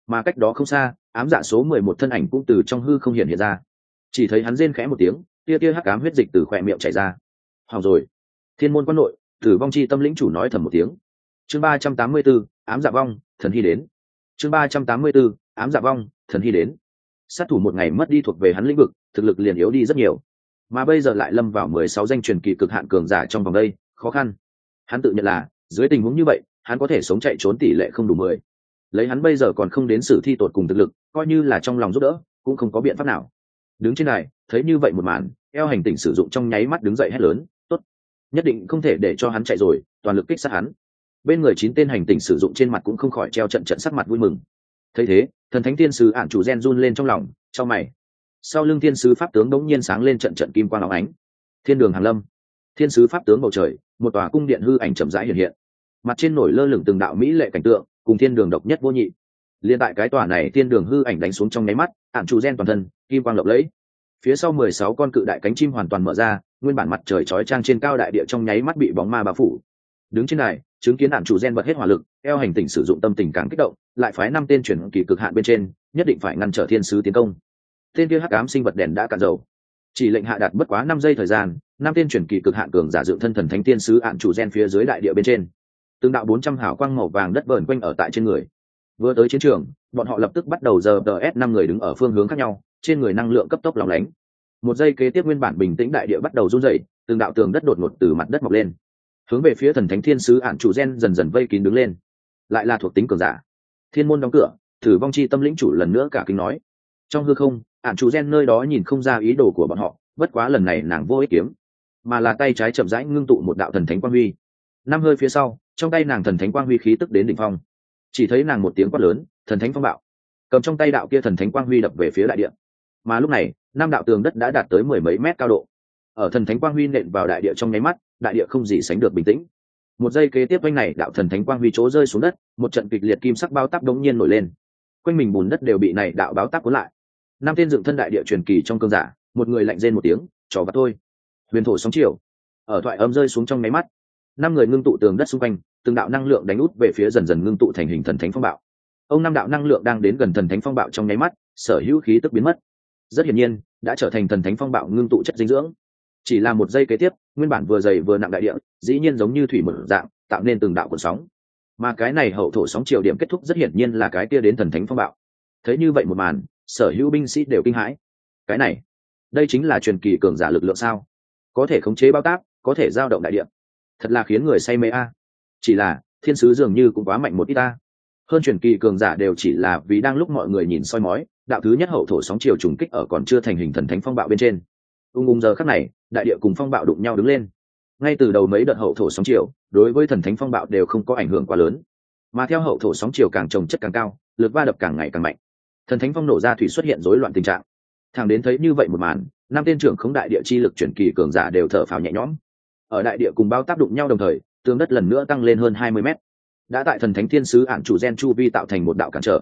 Mà cách đó không xa, ám dạ số mười một thân ảnh cũng từ trong hư không hiện hiện ra. Chỉ thấy hắn rên khẽ một tiếng tia tia hắc ám huyết dịch từ khỏe miệng chảy ra. Hỏng rồi. Thiên môn quan nội, tử vong chi tâm lĩnh chủ nói thầm một tiếng. Chương ba trăm tám mươi b ố ám dạ vong, thần hy đến. Chương ba trăm tám mươi b ố ám dạ vong, thần hy đến. Sát thủ một ngày mất đi thuộc về hắn lĩnh vực, thực lực liền yếu đi rất nhiều. Mà bây giờ lại lâm vào mười sáu danh truyền kỳ cực hạn cường giả trong vòng đây, khó khăn. Hắn tự nhận là, dưới tình huống như vậy, hắn có thể sống chạy trốn tỷ lệ không đủ mười. Lấy hắn bây giờ còn không đến sử thi tột cùng thực lực, coi như là trong lòng giúp đỡ, cũng không có biện pháp nào đứng trên này thấy như vậy một màn, eo hành tỉnh sử dụng trong nháy mắt đứng dậy hét lớn, tốt, nhất định không thể để cho hắn chạy rồi, toàn lực kích sát hắn. Bên người chín tên hành tỉnh sử dụng trên mặt cũng không khỏi treo trận trận sắc mặt vui mừng. Thấy thế, thần thánh tiên sứ ạn chủ gen run lên trong lòng trong mày. Sau lưng thiên sứ pháp tướng đống nhiên sáng lên trận trận kim quang áo ánh. Thiên đường hàn lâm. Thiên sứ pháp tướng bầu trời, một tòa cung điện hư ảnh chậm rãi hiện hiện. Mặt trên nổi lơ lửng từng đạo mỹ lệ cảnh tượng, cùng thiên đường độc nhất vô nhị. Liên tại cái tòa này thiên đường hư ảnh đánh xuống trong nháy mắt ạn chủ gen toàn thân, kim quang lộng lẫy. Phía sau mười sáu con cự đại cánh chim hoàn toàn mở ra, nguyên bản mặt trời chói trang trên cao đại địa trong nháy mắt bị bóng ma bao phủ. Đứng trên này chứng kiến ạn chủ gen bật hết hỏa lực, eo hành tỉnh sử dụng tâm tình càng kích động, lại phái năm tên chuyển kỳ cực hạn bên trên, nhất định phải ngăn trở thiên sứ tiến công. Tên kia hắc ám sinh vật đèn đã cạn dầu. Chỉ lệnh hạ đạt bất quá năm giây thời gian, năm tên chuyển kỳ cực hạn cường giả dựng thân thần thánh tiên sứ ạn chủ gen phía dưới đại địa bên trên. Tương đạo bốn trăm hào quang màu vàng đất vờn quanh ở tại trên người vừa tới chiến trường, bọn họ lập tức bắt đầu giờ tờ s năm người đứng ở phương hướng khác nhau, trên người năng lượng cấp tốc lòng lánh. Một giây kế tiếp nguyên bản bình tĩnh đại địa bắt đầu run rẩy, từng đạo tường đất đột ngột từ mặt đất mọc lên. Hướng về phía thần thánh thiên sứ ản chủ gen dần dần vây kín đứng lên. Lại là thuộc tính cường giả. Thiên môn đóng cửa, thử vong chi tâm lĩnh chủ lần nữa cả kính nói. Trong hư không, ản chủ gen nơi đó nhìn không ra ý đồ của bọn họ, bất quá lần này nàng vô ích kiếm. Mà là tay trái chậm rãi ngưng tụ một đạo thần thánh quang huy. Năm hơi phía sau, trong tay nàng thần thánh quang huy khí tức đến đỉnh phong chỉ thấy nàng một tiếng quát lớn, thần thánh phong bạo. Cầm trong tay đạo kia thần thánh quang huy đập về phía đại địa. Mà lúc này, năm đạo tường đất đã đạt tới mười mấy mét cao độ. Ở thần thánh quang huy nện vào đại địa trong nháy mắt, đại địa không gì sánh được bình tĩnh. Một giây kế tiếp quanh này, đạo thần thánh quang huy chỗ rơi xuống đất, một trận kịch liệt kim sắc bao táp đống nhiên nổi lên. Quanh mình bùn đất đều bị này đạo báo táp cuốn lại. Năm tên dựng thân đại địa truyền kỳ trong cơn giả, một người lạnh rên một tiếng, trò vặt thôi. Huyền thổ sóng chiều, ở thoại âm rơi xuống trong nháy mắt. Năm người ngưng tụ tường đất xung quanh từng đạo năng lượng đánh út về phía dần dần ngưng tụ thành hình thần thánh phong bạo. Ông năm đạo năng lượng đang đến gần thần thánh phong bạo trong nháy mắt, sở hữu khí tức biến mất. Rất hiển nhiên, đã trở thành thần thánh phong bạo ngưng tụ chất dinh dưỡng. Chỉ là một giây kế tiếp, nguyên bản vừa dày vừa nặng đại địa, dĩ nhiên giống như thủy mở dạng, tạo nên từng đạo cuộn sóng. Mà cái này hậu thổ sóng chiều điểm kết thúc rất hiển nhiên là cái kia đến thần thánh phong bạo. Thấy như vậy một màn, sở hữu binh sĩ đều kinh hãi. Cái này, đây chính là truyền kỳ cường giả lực lượng sao? Có thể khống chế bao tác, có thể giao động đại địa. Thật là khiến người say mê a chỉ là, thiên sứ dường như cũng quá mạnh một ít ta. Hơn truyền kỳ cường giả đều chỉ là vì đang lúc mọi người nhìn soi mói, đạo thứ nhất hậu thổ sóng chiều trùng kích ở còn chưa thành hình thần thánh phong bạo bên trên. Ung ung giờ khắc này, đại địa cùng phong bạo đụng nhau đứng lên. Ngay từ đầu mấy đợt hậu thổ sóng chiều, đối với thần thánh phong bạo đều không có ảnh hưởng quá lớn. Mà theo hậu thổ sóng chiều càng trồng chất càng cao, lực va đập càng ngày càng mạnh. Thần thánh phong nổ ra thủy xuất hiện rối loạn tình trạng. Thằng đến thấy như vậy một màn, năm tên trưởng không đại địa chi lực chuyển kỳ cường giả đều thở phào nhẹ nhõm. Ở đại địa cùng bao tác đụng nhau đồng thời tường đất lần nữa tăng lên hơn hai mươi mét. Đã tại thần thánh thiên sứ ản chủ gen chu vi tạo thành một đạo cản trở.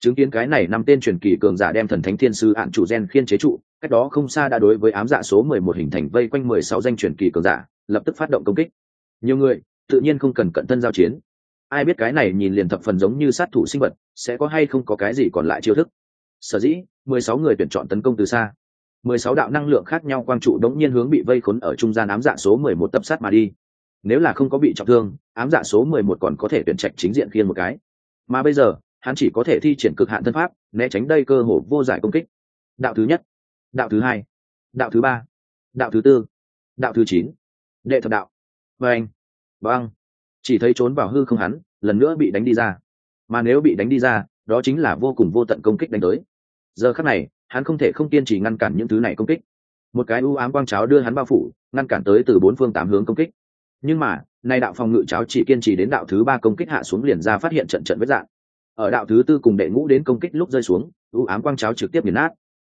Chứng kiến cái này năm tên truyền kỳ cường giả đem thần thánh thiên sứ ạn chủ gen khiên chế trụ, cách đó không xa đã đối với ám dạ số mười một hình thành vây quanh mười sáu danh truyền kỳ cường giả, lập tức phát động công kích. Nhiều người, tự nhiên không cần cận thân giao chiến. Ai biết cái này nhìn liền thập phần giống như sát thủ sinh vật, sẽ có hay không có cái gì còn lại chiêu thức. Sở dĩ, mười sáu người tuyển chọn tấn công từ xa. mười sáu đạo năng lượng khác nhau quang trụ đống nhiên hướng bị vây khốn ở trung gian ám dạ số mười một tập sát mà đi nếu là không có bị trọng thương, ám dạ số mười một còn có thể tuyển trạch chính diện khiên một cái. Mà bây giờ, hắn chỉ có thể thi triển cực hạn thân pháp, né tránh đây cơ hồ vô giải công kích. Đạo thứ nhất, đạo thứ hai, đạo thứ ba, đạo thứ tư, đạo thứ chín. Đệ thập đạo. Và anh băng chỉ thấy trốn vào hư không hắn, lần nữa bị đánh đi ra. Mà nếu bị đánh đi ra, đó chính là vô cùng vô tận công kích đánh tới. Giờ khắc này, hắn không thể không kiên trì ngăn cản những thứ này công kích. Một cái ưu ám quang cháo đưa hắn bao phủ, ngăn cản tới từ bốn phương tám hướng công kích nhưng mà, nay đạo phòng ngự cháo chỉ kiên trì đến đạo thứ ba công kích hạ xuống liền ra phát hiện trận trận vết dạng. Ở đạo thứ tư cùng đệ ngũ đến công kích lúc rơi xuống, u ám quang cháo trực tiếp nghiền nát.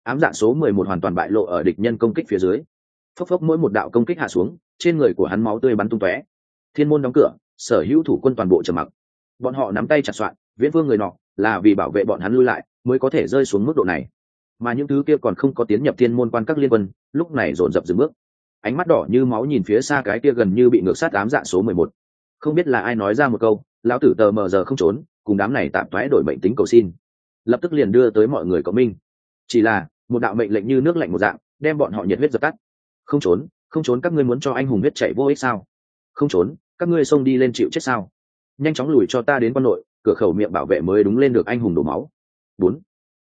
Ám dạ số mười một hoàn toàn bại lộ ở địch nhân công kích phía dưới. Phốc phốc mỗi một đạo công kích hạ xuống, trên người của hắn máu tươi bắn tung tóe. Thiên môn đóng cửa, sở hữu thủ quân toàn bộ trầm mặc. Bọn họ nắm tay chặt soạn, viễn vương người nọ, là vì bảo vệ bọn hắn lui lại, mới có thể rơi xuống mức độ này. Mà những thứ kia còn không có tiến nhập thiên môn quan các liên quân, lúc này dồn dập dừng bước ánh mắt đỏ như máu nhìn phía xa cái kia gần như bị ngược sát ám dạ số mười một. Không biết là ai nói ra một câu, lão tử tờ mờ giờ không trốn, cùng đám này tạm thoái đổi mệnh tính cầu xin. Lập tức liền đưa tới mọi người có minh. Chỉ là, một đạo mệnh lệnh như nước lạnh một dạng, đem bọn họ nhiệt huyết dập tắt. Không trốn không trốn các ngươi muốn cho anh hùng huyết chạy vô ích sao? Không trốn, các ngươi xông đi lên chịu chết sao? Nhanh chóng lùi cho ta đến quân nội, cửa khẩu miệng bảo vệ mới đúng lên được anh hùng đổ máu. Bốn.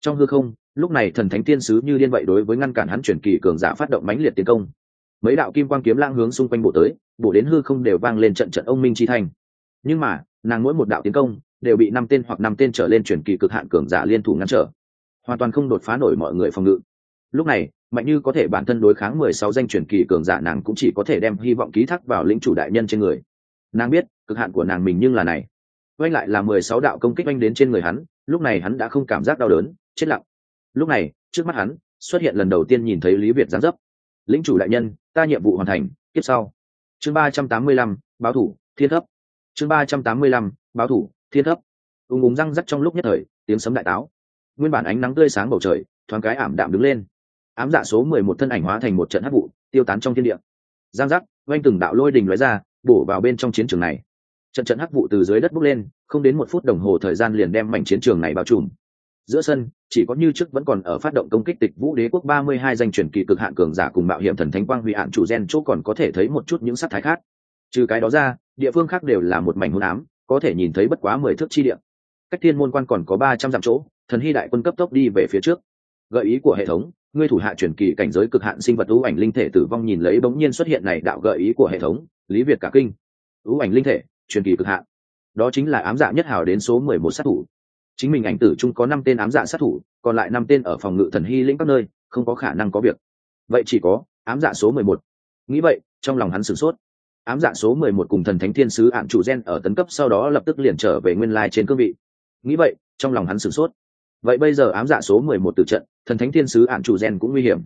Trong hư không, lúc này thần thánh tiên sứ như điên vậy đối với ngăn cản hắn chuyển kỳ cường giả phát động mãnh liệt tiến công mấy đạo kim quang kiếm lang hướng xung quanh bộ tới bộ đến hư không đều vang lên trận trận ông minh chi thành nhưng mà, nàng mỗi một đạo tiến công, đều bị năm tên hoặc năm tên trở lên chuyển kỳ cực hạn cường giả liên thủ ngăn trở. Hoàn toàn không đột phá nổi mọi người phòng ngự. Lúc này, mạnh như có thể bản thân đối kháng mười sáu danh chuyển kỳ cường giả nàng cũng chỉ có thể đem hy vọng ký thác vào lĩnh chủ đại nhân trên người. Nàng biết, cực hạn của nàng mình nhưng là này. Oanh lại là mười sáu đạo công kích oanh đến trên người hắn, lúc này hắn đã không cảm giác đau đớn, chết lặng. Lúc này, trước mắt hắn, xuất hiện lần đầu tiên nhìn thấy lý việt giáng dấp. Lĩnh chủ đại nhân ta nhiệm vụ hoàn thành, tiếp sau. Chương ba trăm tám mươi lăm, báo thủ, thiên thấp. Chương ba trăm tám mươi lăm, báo thủ, thiên thấp. Ùng ùng răng rắc trong lúc nhất thời, tiếng sấm đại táo. Nguyên bản ánh nắng tươi sáng bầu trời, thoáng cái ảm đạm đứng lên. Ám dạ số mười một thân ảnh hóa thành một trận hắc vụ, tiêu tán trong thiên địa. Giang giác oanh từng đạo lôi đình lóe ra, bổ vào bên trong chiến trường này. Trận trận hắc vụ từ dưới đất bốc lên, không đến một phút đồng hồ thời gian liền đem mảnh chiến trường này bao trùm giữa sân, chỉ có như trước vẫn còn ở phát động công kích tịch vũ đế quốc ba mươi hai danh truyền kỳ cực hạn cường giả cùng mạo hiểm thần thánh quang huy hạn chủ gen chỗ còn có thể thấy một chút những sắc thái khác. Trừ cái đó ra, địa phương khác đều là một mảnh hôn ám, có thể nhìn thấy bất quá mười thước chi địa. Cách thiên môn quan còn có ba trăm dặm chỗ, thần hy đại quân cấp tốc đi về phía trước. Gợi ý của hệ thống, ngươi thủ hạ truyền kỳ cảnh giới cực hạn sinh vật ưu ảnh linh thể tử vong nhìn lấy bỗng nhiên xuất hiện này đạo gợi ý của hệ thống, lý việt cả kinh. Ưu ảnh linh thể, truyền kỳ cực hạn. Đó chính là ám dạ nhất hào đến số mười một sát thủ chính mình ảnh tử chung có năm tên ám dạ sát thủ, còn lại năm tên ở phòng ngự thần hy lĩnh các nơi, không có khả năng có việc. Vậy chỉ có ám dạ số mười một. Nghĩ vậy, trong lòng hắn sửng sốt. Ám dạ số mười một cùng thần thánh thiên sứ ạn chủ gen ở tấn cấp sau đó lập tức liền trở về nguyên lai trên cương vị. Nghĩ vậy, trong lòng hắn sửng sốt. Vậy bây giờ ám dạ số mười một từ trận, thần thánh thiên sứ ạn chủ gen cũng nguy hiểm.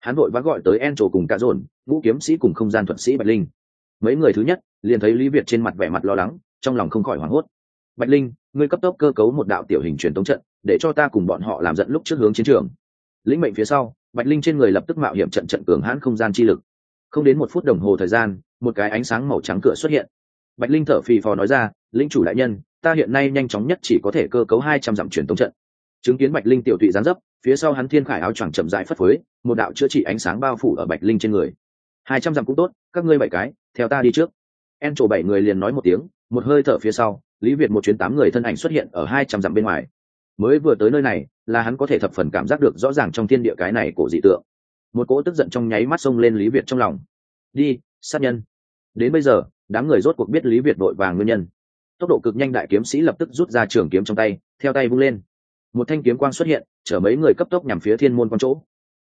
Hắn vội vã gọi tới en trổ cùng cả dồn, ngũ kiếm sĩ cùng không gian thuật sĩ bạch linh. Mấy người thứ nhất, liền thấy lý việt trên mặt vẻ mặt lo lắng, trong lòng không khỏi hoảng hốt bạch linh, ngươi cấp tốc cơ cấu một đạo tiểu hình truyền tống trận, để cho ta cùng bọn họ làm dẫn lúc trước hướng chiến trường. Lĩnh mệnh phía sau, bạch linh trên người lập tức mạo hiểm trận trận cường hãn không gian chi lực. Không đến một phút đồng hồ thời gian, một cái ánh sáng màu trắng cửa xuất hiện. Bạch linh thở phì phò nói ra, lĩnh chủ đại nhân, ta hiện nay nhanh chóng nhất chỉ có thể cơ cấu hai trăm dặm truyền tống trận. Chứng kiến bạch linh tiểu tụy gián dấp, phía sau hắn thiên khải áo choàng chậm rãi phất phới, một đạo chữa trị ánh sáng bao phủ ở bạch linh trên người. Hai trăm dặm cũng tốt, các ngươi bảy cái, theo ta đi trước. En trổ bảy người liền nói một tiếng một hơi thở phía sau, lý việt một chuyến tám người thân ảnh xuất hiện ở hai trăm dặm bên ngoài. Mới vừa tới nơi này, là hắn có thể thập phần cảm giác được rõ ràng trong thiên địa cái này của dị tượng. Một cỗ tức giận trong nháy mắt xông lên lý việt trong lòng. Đi, sát nhân. Đến bây giờ, đám người rốt cuộc biết lý việt vội vàng nguyên nhân. Tốc độ cực nhanh đại kiếm sĩ lập tức rút ra trường kiếm trong tay, theo tay vung lên. Một thanh kiếm quang xuất hiện, chở mấy người cấp tốc nhằm phía thiên môn con chỗ.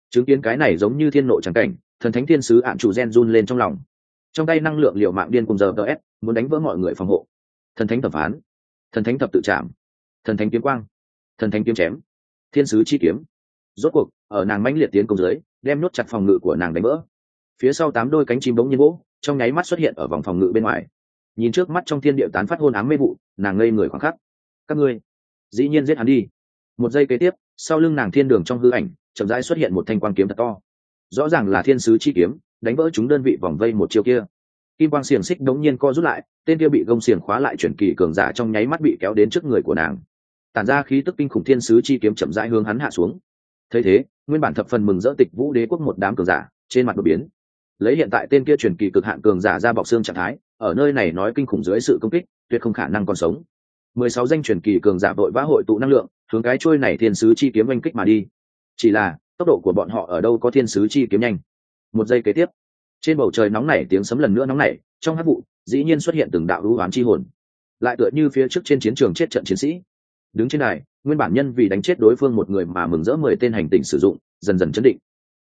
Chứng kiến cái này giống như thiên nộ trắng cảnh, thần thánh thiên sứ ạn chủ gen run lên trong lòng trong tay năng lượng liệu mạng điên cùng giờ ts muốn đánh vỡ mọi người phòng hộ. Thần thánh thẩm phán, thần thánh thập tự trạm thần thánh kiếm quang, thần thánh kiếm chém, thiên sứ chi kiếm. Rốt cuộc, ở nàng mãnh liệt tiến công dưới, đem nốt chặt phòng ngự của nàng đánh vỡ. Phía sau tám đôi cánh chim bỗng nhiên vỗ, trong nháy mắt xuất hiện ở vòng phòng ngự bên ngoài. Nhìn trước mắt trong thiên địa tán phát hôn ám mê vụ, nàng ngây người khoảng khắc. Các ngươi, dĩ nhiên giết hắn đi. Một giây kế tiếp, sau lưng nàng thiên đường trong hư ảnh, chậm rãi xuất hiện một thanh quang kiếm thật to. Rõ ràng là thiên sứ chi kiếm đánh vỡ chúng đơn vị vòng vây một chiêu kia. Kim quang xiềng xích đống nhiên co rút lại, tên kia bị gông xiềng khóa lại chuyển kỳ cường giả trong nháy mắt bị kéo đến trước người của nàng. Tản ra khí tức kinh khủng thiên sứ chi kiếm chậm rãi hướng hắn hạ xuống. Thấy thế, nguyên bản thập phần mừng dỡ tịch vũ đế quốc một đám cường giả, trên mặt đột biến. Lấy hiện tại tên kia truyền kỳ cực hạn cường giả ra bọc xương trạng thái, ở nơi này nói kinh khủng dưới sự công kích, tuyệt không khả năng còn sống. Mười sáu danh truyền kỳ cường giả vội vã hội tụ năng lượng, hướng cái trôi này thiên sứ chi kiếm oanh kích mà đi. Chỉ là, tốc độ của bọn họ ở đâu có thiên sứ chi kiếm nhanh một giây kế tiếp, trên bầu trời nóng nảy, tiếng sấm lần nữa nóng nảy, trong hát vụ, dĩ nhiên xuất hiện từng đạo hữu oán chi hồn. Lại tựa như phía trước trên chiến trường chết trận chiến sĩ. Đứng trên này nguyên bản nhân vì đánh chết đối phương một người mà mừng rỡ mười tên hành tinh sử dụng, dần dần chấn định.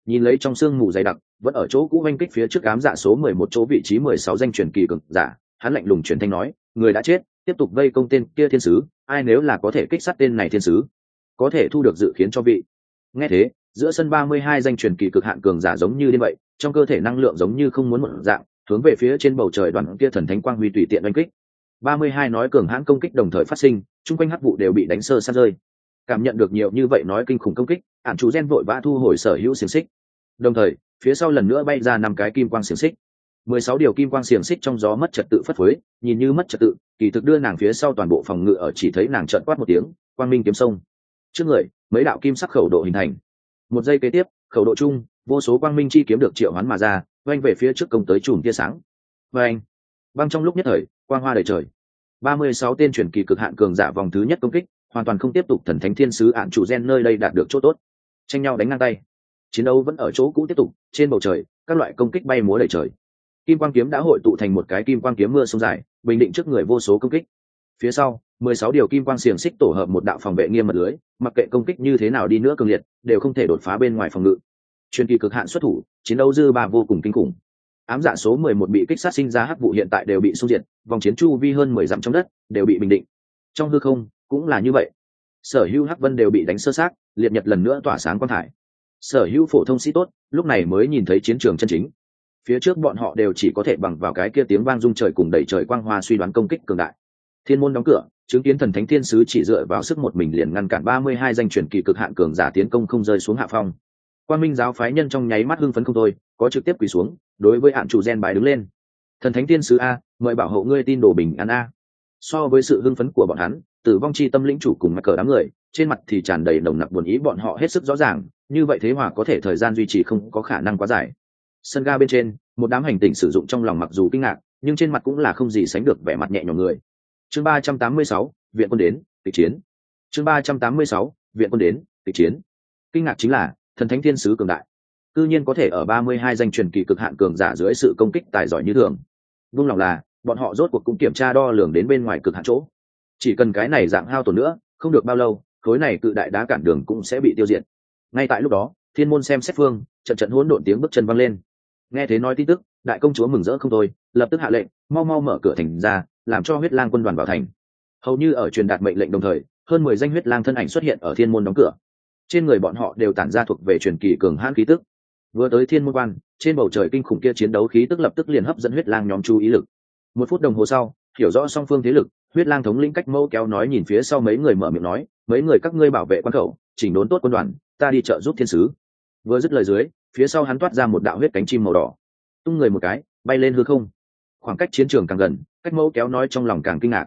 Nhìn lấy trong sương mù dày đặc, vẫn ở chỗ cũ oanh kích phía trước ám dạ số mười một chỗ vị trí mười sáu danh truyền kỳ cực giả, hắn lạnh lùng truyền thanh nói, người đã chết, tiếp tục vây công tên kia thiên sứ, ai nếu là có thể kích sát tên này thiên sứ, có thể thu được dự khiến cho vị nghe thế, giữa sân ba mươi hai danh truyền kỳ cực hạn cường giả giống như điên vậy, trong cơ thể năng lượng giống như không muốn một dạng, hướng về phía trên bầu trời đoàn kia thần thánh quang huy tùy tiện oanh kích. ba mươi hai nói cường hãn công kích đồng thời phát sinh, chung quanh hắc vụ đều bị đánh sơ sát rơi. Cảm nhận được nhiều như vậy nói kinh khủng công kích ạn chủ gen vội vã thu hồi sở hữu xiềng xích. Đồng thời, phía sau lần nữa bay ra năm cái kim quang xiềng xích. mười sáu điều kim quang xiềng xích trong gió mất trật tự phất phới, nhìn như mất trật tự, kỳ thực đưa nàng phía sau toàn bộ phòng ngự ở chỉ thấy nàng trợn quát một tiếng, quang minh kiếm sông. Trước người mấy đạo kim sắc khẩu độ hình thành. Một giây kế tiếp, khẩu độ chung, vô số quang minh chi kiếm được triệu hoán mà ra oanh về phía trước công tới chùm tia sáng. Và anh băng trong lúc nhất thời, quang hoa đầy trời. Ba mươi sáu tên truyền kỳ cực hạn cường giả vòng thứ nhất công kích, hoàn toàn không tiếp tục thần thánh thiên sứ ạn chủ gen nơi đây đạt được chỗ tốt. Tranh nhau đánh ngang tay. Chiến đấu vẫn ở chỗ cũ tiếp tục, trên bầu trời, các loại công kích bay múa đầy trời. Kim quang kiếm đã hội tụ thành một cái kim quang kiếm mưa sông dài, bình định trước người vô số công kích phía sau, mười sáu điều kim quang xiềng xích tổ hợp một đạo phòng vệ nghiêm mật lưới, mặc kệ công kích như thế nào đi nữa cường liệt, đều không thể đột phá bên ngoài phòng ngự. Truyền kỳ cực hạn xuất thủ, chiến đấu dư ba vô cùng kinh khủng. Ám dạ số mười một bị kích sát sinh ra hắc vụ hiện tại đều bị xung diệt, vòng chiến chu vi hơn mười dặm trong đất, đều bị bình định. Trong hư không, cũng là như vậy. Sở hữu hắc vân đều bị đánh sơ sát, liệt nhật lần nữa tỏa sáng quang thải. Sở hữu phổ thông sĩ tốt, lúc này mới nhìn thấy chiến trường chân chính. Phía trước bọn họ đều chỉ có thể bằng vào cái kia tiếng vang rung trời cùng đẩy trời quang hoa suy đoán công kích cường đại thiên môn đóng cửa, chứng kiến thần thánh thiên sứ chỉ dựa vào sức một mình liền ngăn cản ba mươi hai danh truyền kỳ cực hạn cường giả tiến công không rơi xuống hạ phong. Quan minh giáo phái nhân trong nháy mắt hưng phấn không thôi, có trực tiếp quỳ xuống, đối với hạn chủ gen bài đứng lên. Thần thánh thiên sứ a, mời bảo hộ ngươi tin đồ bình an a. So với sự hưng phấn của bọn hắn, tử vong chi tâm lĩnh chủ cùng mặt cờ đám người, trên mặt thì tràn đầy nồng nặc buồn ý bọn họ hết sức rõ ràng, như vậy thế hòa có thể thời gian duy trì không có khả năng quá dài. Sân ga bên trên, một đám hành tinh sử dụng trong lòng mặc dù kinh ngạc, nhưng trên mặt cũng là không gì sánh được vẻ mặt nhẹ nhõm người chương ba trăm tám mươi sáu, viện quân đến, kịch chiến. Chương ba trăm tám mươi sáu, viện quân đến, kịch chiến. Kinh ngạc chính là, thần thánh thiên sứ cường đại. Cư nhiên có thể ở ba mươi hai danh truyền kỳ cực hạn cường giả dưới sự công kích tài giỏi như thường. Vung lòng là, bọn họ rốt cuộc cũng kiểm tra đo lường đến bên ngoài cực hạn chỗ. Chỉ cần cái này dạng hao tổn nữa, không được bao lâu, khối này cự đại đá cản đường cũng sẽ bị tiêu diệt. Ngay tại lúc đó, thiên môn xem xét phương, trận trận hỗn độn tiếng bước chân văng lên. Nghe thế nói tin tức, đại công chúa mừng rỡ không thôi, lập tức hạ lệnh, mau mau mở cửa thành ra làm cho huyết lang quân đoàn vào thành. Hầu như ở truyền đạt mệnh lệnh đồng thời, hơn mười danh huyết lang thân ảnh xuất hiện ở thiên môn đóng cửa. Trên người bọn họ đều tản ra thuộc về truyền kỳ cường hãn khí tức. Vừa tới thiên môn quan, trên bầu trời kinh khủng kia chiến đấu khí tức lập tức liền hấp dẫn huyết lang nhóm chú ý lực. Một phút đồng hồ sau, hiểu rõ song phương thế lực, huyết lang thống lĩnh cách mẫu kéo nói nhìn phía sau mấy người mở miệng nói, mấy người các ngươi bảo vệ quan khẩu, chỉnh đốn tốt quân đoàn, ta đi trợ giúp thiên sứ. Vừa dứt lời dưới, phía sau hắn toát ra một đạo huyết cánh chim màu đỏ. Tung người một cái, bay lên hư không khoảng cách chiến trường càng gần, cách mẫu kéo nói trong lòng càng kinh ngạc.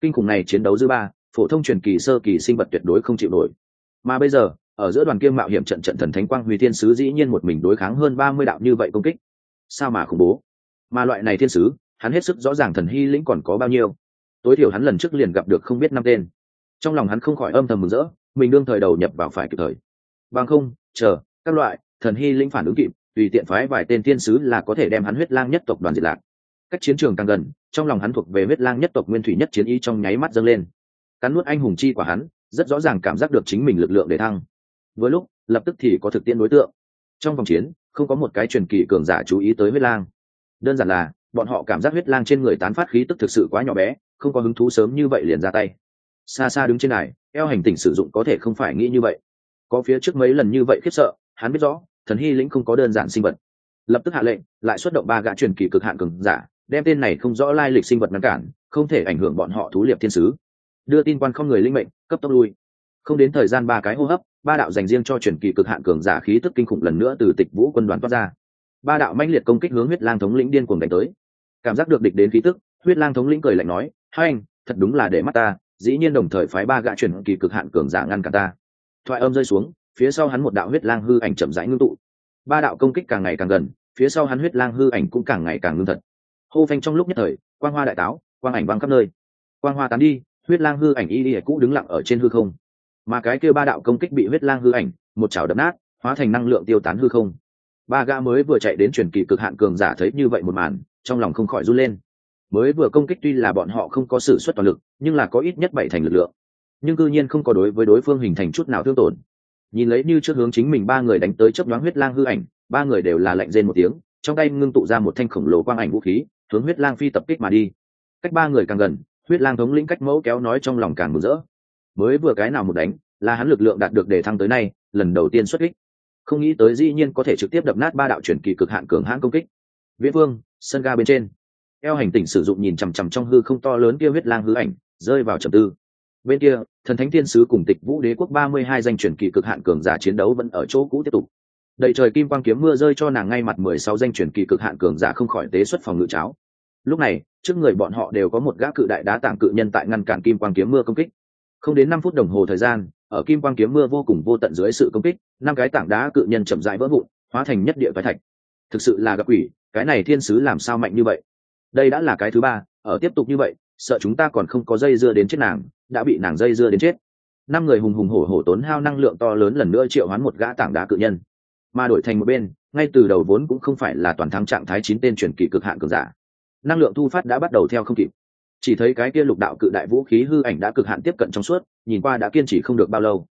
Kinh khủng này chiến đấu dư ba, phổ thông truyền kỳ sơ kỳ sinh vật tuyệt đối không chịu nổi. Mà bây giờ, ở giữa đoàn kiêm mạo hiểm trận trận thần thánh quang huy thiên sứ dĩ nhiên một mình đối kháng hơn ba mươi đạo như vậy công kích. Sao mà khủng bố? Mà loại này thiên sứ, hắn hết sức rõ ràng thần hy lĩnh còn có bao nhiêu. Tối thiểu hắn lần trước liền gặp được không biết năm tên. Trong lòng hắn không khỏi âm thầm mừng rỡ, mình đương thời đầu nhập vào phải kịp thời. Bằng không, chờ, các loại, thần hy lĩnh phản ứng kịp, tùy tiện phái vài tên thiên sứ là có thể đem hắn huyết lang nhất tộc đoàn diệt lạc cách chiến trường càng gần, trong lòng hắn thuộc về huyết lang nhất tộc nguyên thủy nhất chiến ý trong nháy mắt dâng lên. Cắn nuốt anh hùng chi của hắn, rất rõ ràng cảm giác được chính mình lực lượng để thăng. Với lúc, lập tức thì có thực tiễn đối tượng. Trong vòng chiến, không có một cái truyền kỳ cường giả chú ý tới huyết lang. Đơn giản là, bọn họ cảm giác huyết lang trên người tán phát khí tức thực sự quá nhỏ bé, không có hứng thú sớm như vậy liền ra tay. Xa xa đứng trên này eo hành tỉnh sử dụng có thể không phải nghĩ như vậy. Có phía trước mấy lần như vậy khiếp sợ, hắn biết rõ, thần hy lĩnh không có đơn giản sinh vật. Lập tức hạ lệnh, lại xuất động ba gã truyền kỳ cực hạn cường giả đem tên này không rõ lai lịch sinh vật ngăn cản, không thể ảnh hưởng bọn họ thú liệp thiên sứ. Đưa tin quan không người linh mệnh, cấp tốc lui. Không đến thời gian ba cái hô hấp, ba đạo dành riêng cho truyền kỳ cực hạn cường giả khí tức kinh khủng lần nữa từ tịch vũ quân đoàn toát ra. Ba đạo mãnh liệt công kích hướng huyết lang thống lĩnh điên cuồng đánh tới. Cảm giác được địch đến khí tức, huyết lang thống lĩnh cười lạnh nói, hai anh, thật đúng là để mắt ta, dĩ nhiên đồng thời phái ba gã truyền kỳ cực hạn cường giả ngăn cả ta. Thoại âm rơi xuống, phía sau hắn một đạo huyết lang hư ảnh chậm rãi ngưng tụ. Ba đạo công kích càng ngày càng gần, phía sau hắn huyết lang hư ảnh cũng càng ngày càng ngưng thật hô phanh trong lúc nhất thời, quang hoa đại táo, quang ảnh văng khắp nơi. Quang hoa tán đi, huyết lang hư ảnh y y cũ đứng lặng ở trên hư không. Mà cái kia ba đạo công kích bị huyết lang hư ảnh, một chảo đập nát, hóa thành năng lượng tiêu tán hư không. Ba gã mới vừa chạy đến truyền kỳ cực hạn cường giả thấy như vậy một màn, trong lòng không khỏi run lên. Mới vừa công kích tuy là bọn họ không có sự xuất toàn lực, nhưng là có ít nhất bảy thành lực lượng. Nhưng cư nhiên không có đối với đối phương hình thành chút nào thương tổn. Nhìn lấy như trước hướng chính mình ba người đánh tới chấp nhoáng huyết lang hư ảnh, ba người đều là lạnh rên một tiếng, trong tay ngưng tụ ra một thanh khổng lồ quang ảnh vũ khí hướng huyết lang phi tập kích mà đi. Cách ba người càng gần, huyết lang thống lĩnh cách mẫu kéo nói trong lòng càng mừng rỡ. Mới vừa cái nào một đánh, là hắn lực lượng đạt được để thăng tới nay, lần đầu tiên xuất kích. Không nghĩ tới dĩ nhiên có thể trực tiếp đập nát ba đạo truyền kỳ cực hạn cường hãn công kích. Viễn vương, sân ga bên trên. Eo hành tỉnh sử dụng nhìn chằm chằm trong hư không to lớn kia huyết lang hư ảnh, rơi vào trầm tư. Bên kia, thần thánh thiên sứ cùng tịch vũ đế quốc ba mươi hai danh truyền kỳ cực hạn cường giả chiến đấu vẫn ở chỗ cũ tiếp tục. Đầy trời kim quang kiếm mưa rơi cho nàng ngay mặt mười sáu danh truyền kỳ cực hạn cường giả không khỏi tế xuất phòng ngự cháo lúc này, trước người bọn họ đều có một gã cự đại đá tảng cự nhân tại ngăn cản kim quang kiếm mưa công kích. Không đến năm phút đồng hồ thời gian, ở kim quang kiếm mưa vô cùng vô tận dưới sự công kích, năm cái tảng đá cự nhân chậm rãi vỡ vụn, hóa thành nhất địa phái thạch. Thực sự là gặp quỷ, cái này thiên sứ làm sao mạnh như vậy? Đây đã là cái thứ ba, ở tiếp tục như vậy, sợ chúng ta còn không có dây dưa đến chết nàng, đã bị nàng dây dưa đến chết. Năm người hùng hùng hổ hổ tốn hao năng lượng to lớn lần nữa triệu hoán một gã tảng đá cự nhân. Mà đổi thành một bên, ngay từ đầu vốn cũng không phải là toàn thắng trạng thái chín tên truyền kỳ cực hạn cường giả năng lượng thu phát đã bắt đầu theo không kịp. Chỉ thấy cái kia lục đạo cự đại vũ khí hư ảnh đã cực hạn tiếp cận trong suốt, nhìn qua đã kiên trì không được bao lâu.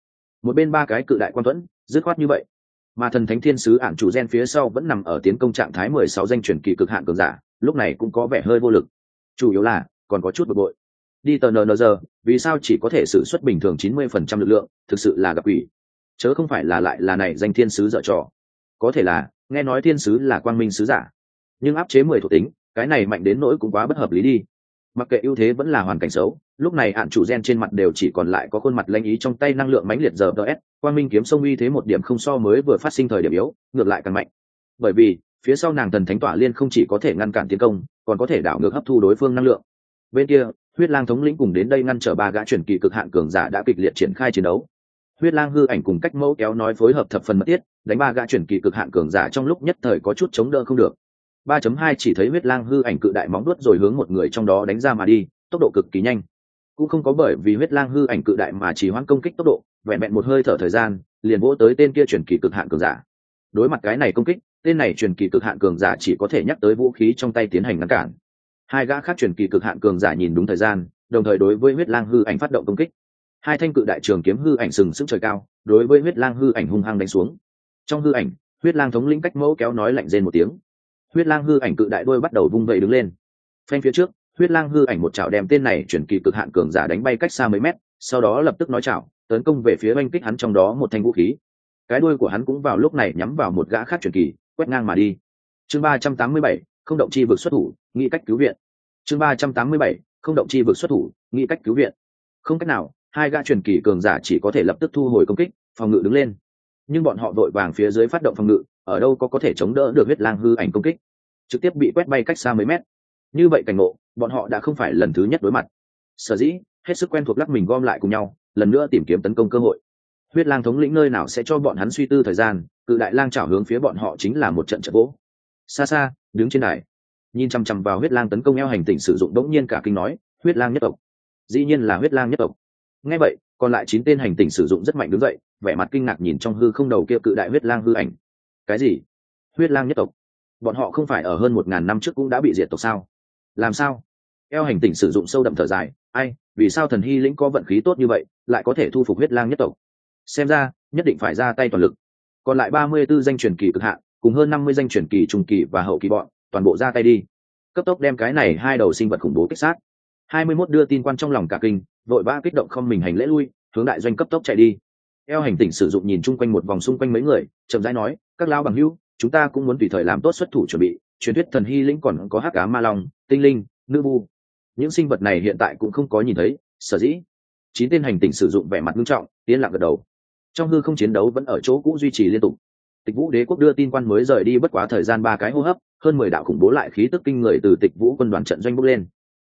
Một bên ba cái cự đại quan thuẫn, dứt khoát như vậy. Mà thần thánh thiên sứ ạn chủ gen phía sau vẫn nằm ở tiến công trạng thái mười sáu danh truyền kỳ cực hạn cường giả, lúc này cũng có vẻ hơi vô lực. Chủ yếu là, còn có chút bực bội. Đi tờ nờ giờ, vì sao chỉ có thể xử suất bình thường chín mươi phần trăm lực lượng, thực sự là gặp ủy chớ không phải là lại là này danh thiên sứ dở trò. Có thể là, nghe nói thiên sứ là quang minh sứ giả, nhưng áp chế mười thuộc tính cái này mạnh đến nỗi cũng quá bất hợp lý đi. Mặc kệ ưu thế vẫn là hoàn cảnh xấu, lúc này hạn chủ gen trên mặt đều chỉ còn lại có khuôn mặt lanh ý trong tay năng lượng mãnh liệt giờ ts quang minh kiếm sông uy thế một điểm không so mới vừa phát sinh thời điểm yếu, ngược lại càng mạnh. Bởi vì, phía sau nàng thần thánh tỏa liên không chỉ có thể ngăn cản tiến công, còn có thể đảo ngược hấp thu đối phương năng lượng. Bên kia, huyết lang thống lĩnh cùng đến đây ngăn trở ba gã chuyển kỳ cực hạn cường giả đã kịch liệt triển khai chiến đấu. Huyết lang hư ảnh cùng cách mẫu kéo nói phối hợp thập phần mất tiết đánh ba gã chuyển kỳ cực hạn cường giả trong lúc nhất thời có chút chống đỡ không được. 3.2 chỉ thấy huyết lang hư ảnh cự đại móng đuốt rồi hướng một người trong đó đánh ra mà đi, tốc độ cực kỳ nhanh. Cũng không có bởi vì huyết lang hư ảnh cự đại mà chỉ hoãn công kích tốc độ, vẹn vẹn một hơi thở thời gian, liền vỗ tới tên kia truyền kỳ cực hạn cường giả. Đối mặt cái này công kích, tên này truyền kỳ cực hạn cường giả chỉ có thể nhắc tới vũ khí trong tay tiến hành ngăn cản. Hai gã khác truyền kỳ cực hạn cường giả nhìn đúng thời gian, đồng thời đối với huyết lang hư ảnh phát động công kích. Hai thanh cự đại trường kiếm hư ảnh sừng sững trời cao, đối với huyết lang hư ảnh hung hăng đánh xuống. Trong hư ảnh, huyết lang thống lĩnh cách mẫu kéo nói lạnh rên một tiếng huyết lang hư ảnh cự đại đôi bắt đầu vung vẩy đứng lên. Phanh phía trước, huyết lang hư ảnh một chảo đem tên này chuyển kỳ cực hạn cường giả đánh bay cách xa mấy mét, sau đó lập tức nói chảo, tấn công về phía oanh kích hắn trong đó một thanh vũ khí. Cái đuôi của hắn cũng vào lúc này nhắm vào một gã khác chuyển kỳ, quét ngang mà đi. Chương ba trăm tám mươi bảy, không động chi vực xuất thủ, nghĩ cách cứu viện. Chương ba trăm tám mươi bảy, không động chi vực xuất thủ, nghĩ cách cứu viện. Không cách nào, hai gã truyền kỳ cường giả chỉ có thể lập tức thu hồi công kích, phòng ngự đứng lên. Nhưng bọn họ vội vàng phía dưới phát động phòng ngự ở đâu có có thể chống đỡ được huyết lang hư ảnh công kích. Trực tiếp bị quét bay cách xa mấy mét. Như vậy cảnh ngộ, bọn họ đã không phải lần thứ nhất đối mặt. Sở dĩ, hết sức quen thuộc lắc mình gom lại cùng nhau, lần nữa tìm kiếm tấn công cơ hội. Huyết lang thống lĩnh nơi nào sẽ cho bọn hắn suy tư thời gian, cự đại lang chảo hướng phía bọn họ chính là một trận trận gỗ xa xa, đứng trên đài, nhìn chằm chằm vào huyết lang tấn công eo hành tỉnh sử dụng đống nhiên cả kinh nói, huyết lang nhất tộc. Dĩ nhiên là huyết lang nhất tộc. Ngay vậy, còn lại chín tên hành tỉnh sử dụng rất mạnh đứng dậy, vẻ mặt kinh ngạc nhìn trong hư không đầu kia cự đại huyết lang hư ảnh cái gì? Huyết lang nhất tộc. Bọn họ không phải ở hơn một ngàn năm trước cũng đã bị diệt tộc sao? Làm sao? Eo hành tỉnh sử dụng sâu đậm thở dài, ai, vì sao thần hy lĩnh có vận khí tốt như vậy, lại có thể thu phục huyết lang nhất tộc? Xem ra, nhất định phải ra tay toàn lực. Còn lại ba mươi b ố danh truyền kỳ cực hạn, cùng hơn năm mươi danh truyền kỳ trung kỳ và hậu kỳ bọn, toàn bộ ra tay đi. Cấp tốc đem cái này hai đầu sinh vật khủng bố kích sát. Hai mươi mốt đưa tin quan trong lòng cả kinh, vội vã kích động không mình hành lễ lui, hướng đại doanh cấp tốc chạy đi eo hành tỉnh sử dụng nhìn chung quanh một vòng xung quanh mấy người, chậm rãi nói, các lao bằng hữu, chúng ta cũng muốn tùy thời làm tốt xuất thủ chuẩn bị. Truyền thuyết thần hy lĩnh còn có hắc cá ma long, tinh linh, nữ bu những sinh vật này hiện tại cũng không có nhìn thấy, sở dĩ. Chín tên hành tỉnh sử dụng vẻ mặt nghiêm trọng tiến lặng gật đầu. Trong hư không chiến đấu vẫn ở chỗ cũ duy trì liên tục. Tịch vũ đế quốc đưa tin quan mới rời đi bất quá thời gian ba cái hô hấp, hơn mười đạo khủng bố lại khí tức kinh người từ tịch vũ quân đoàn trận doanh bốc lên.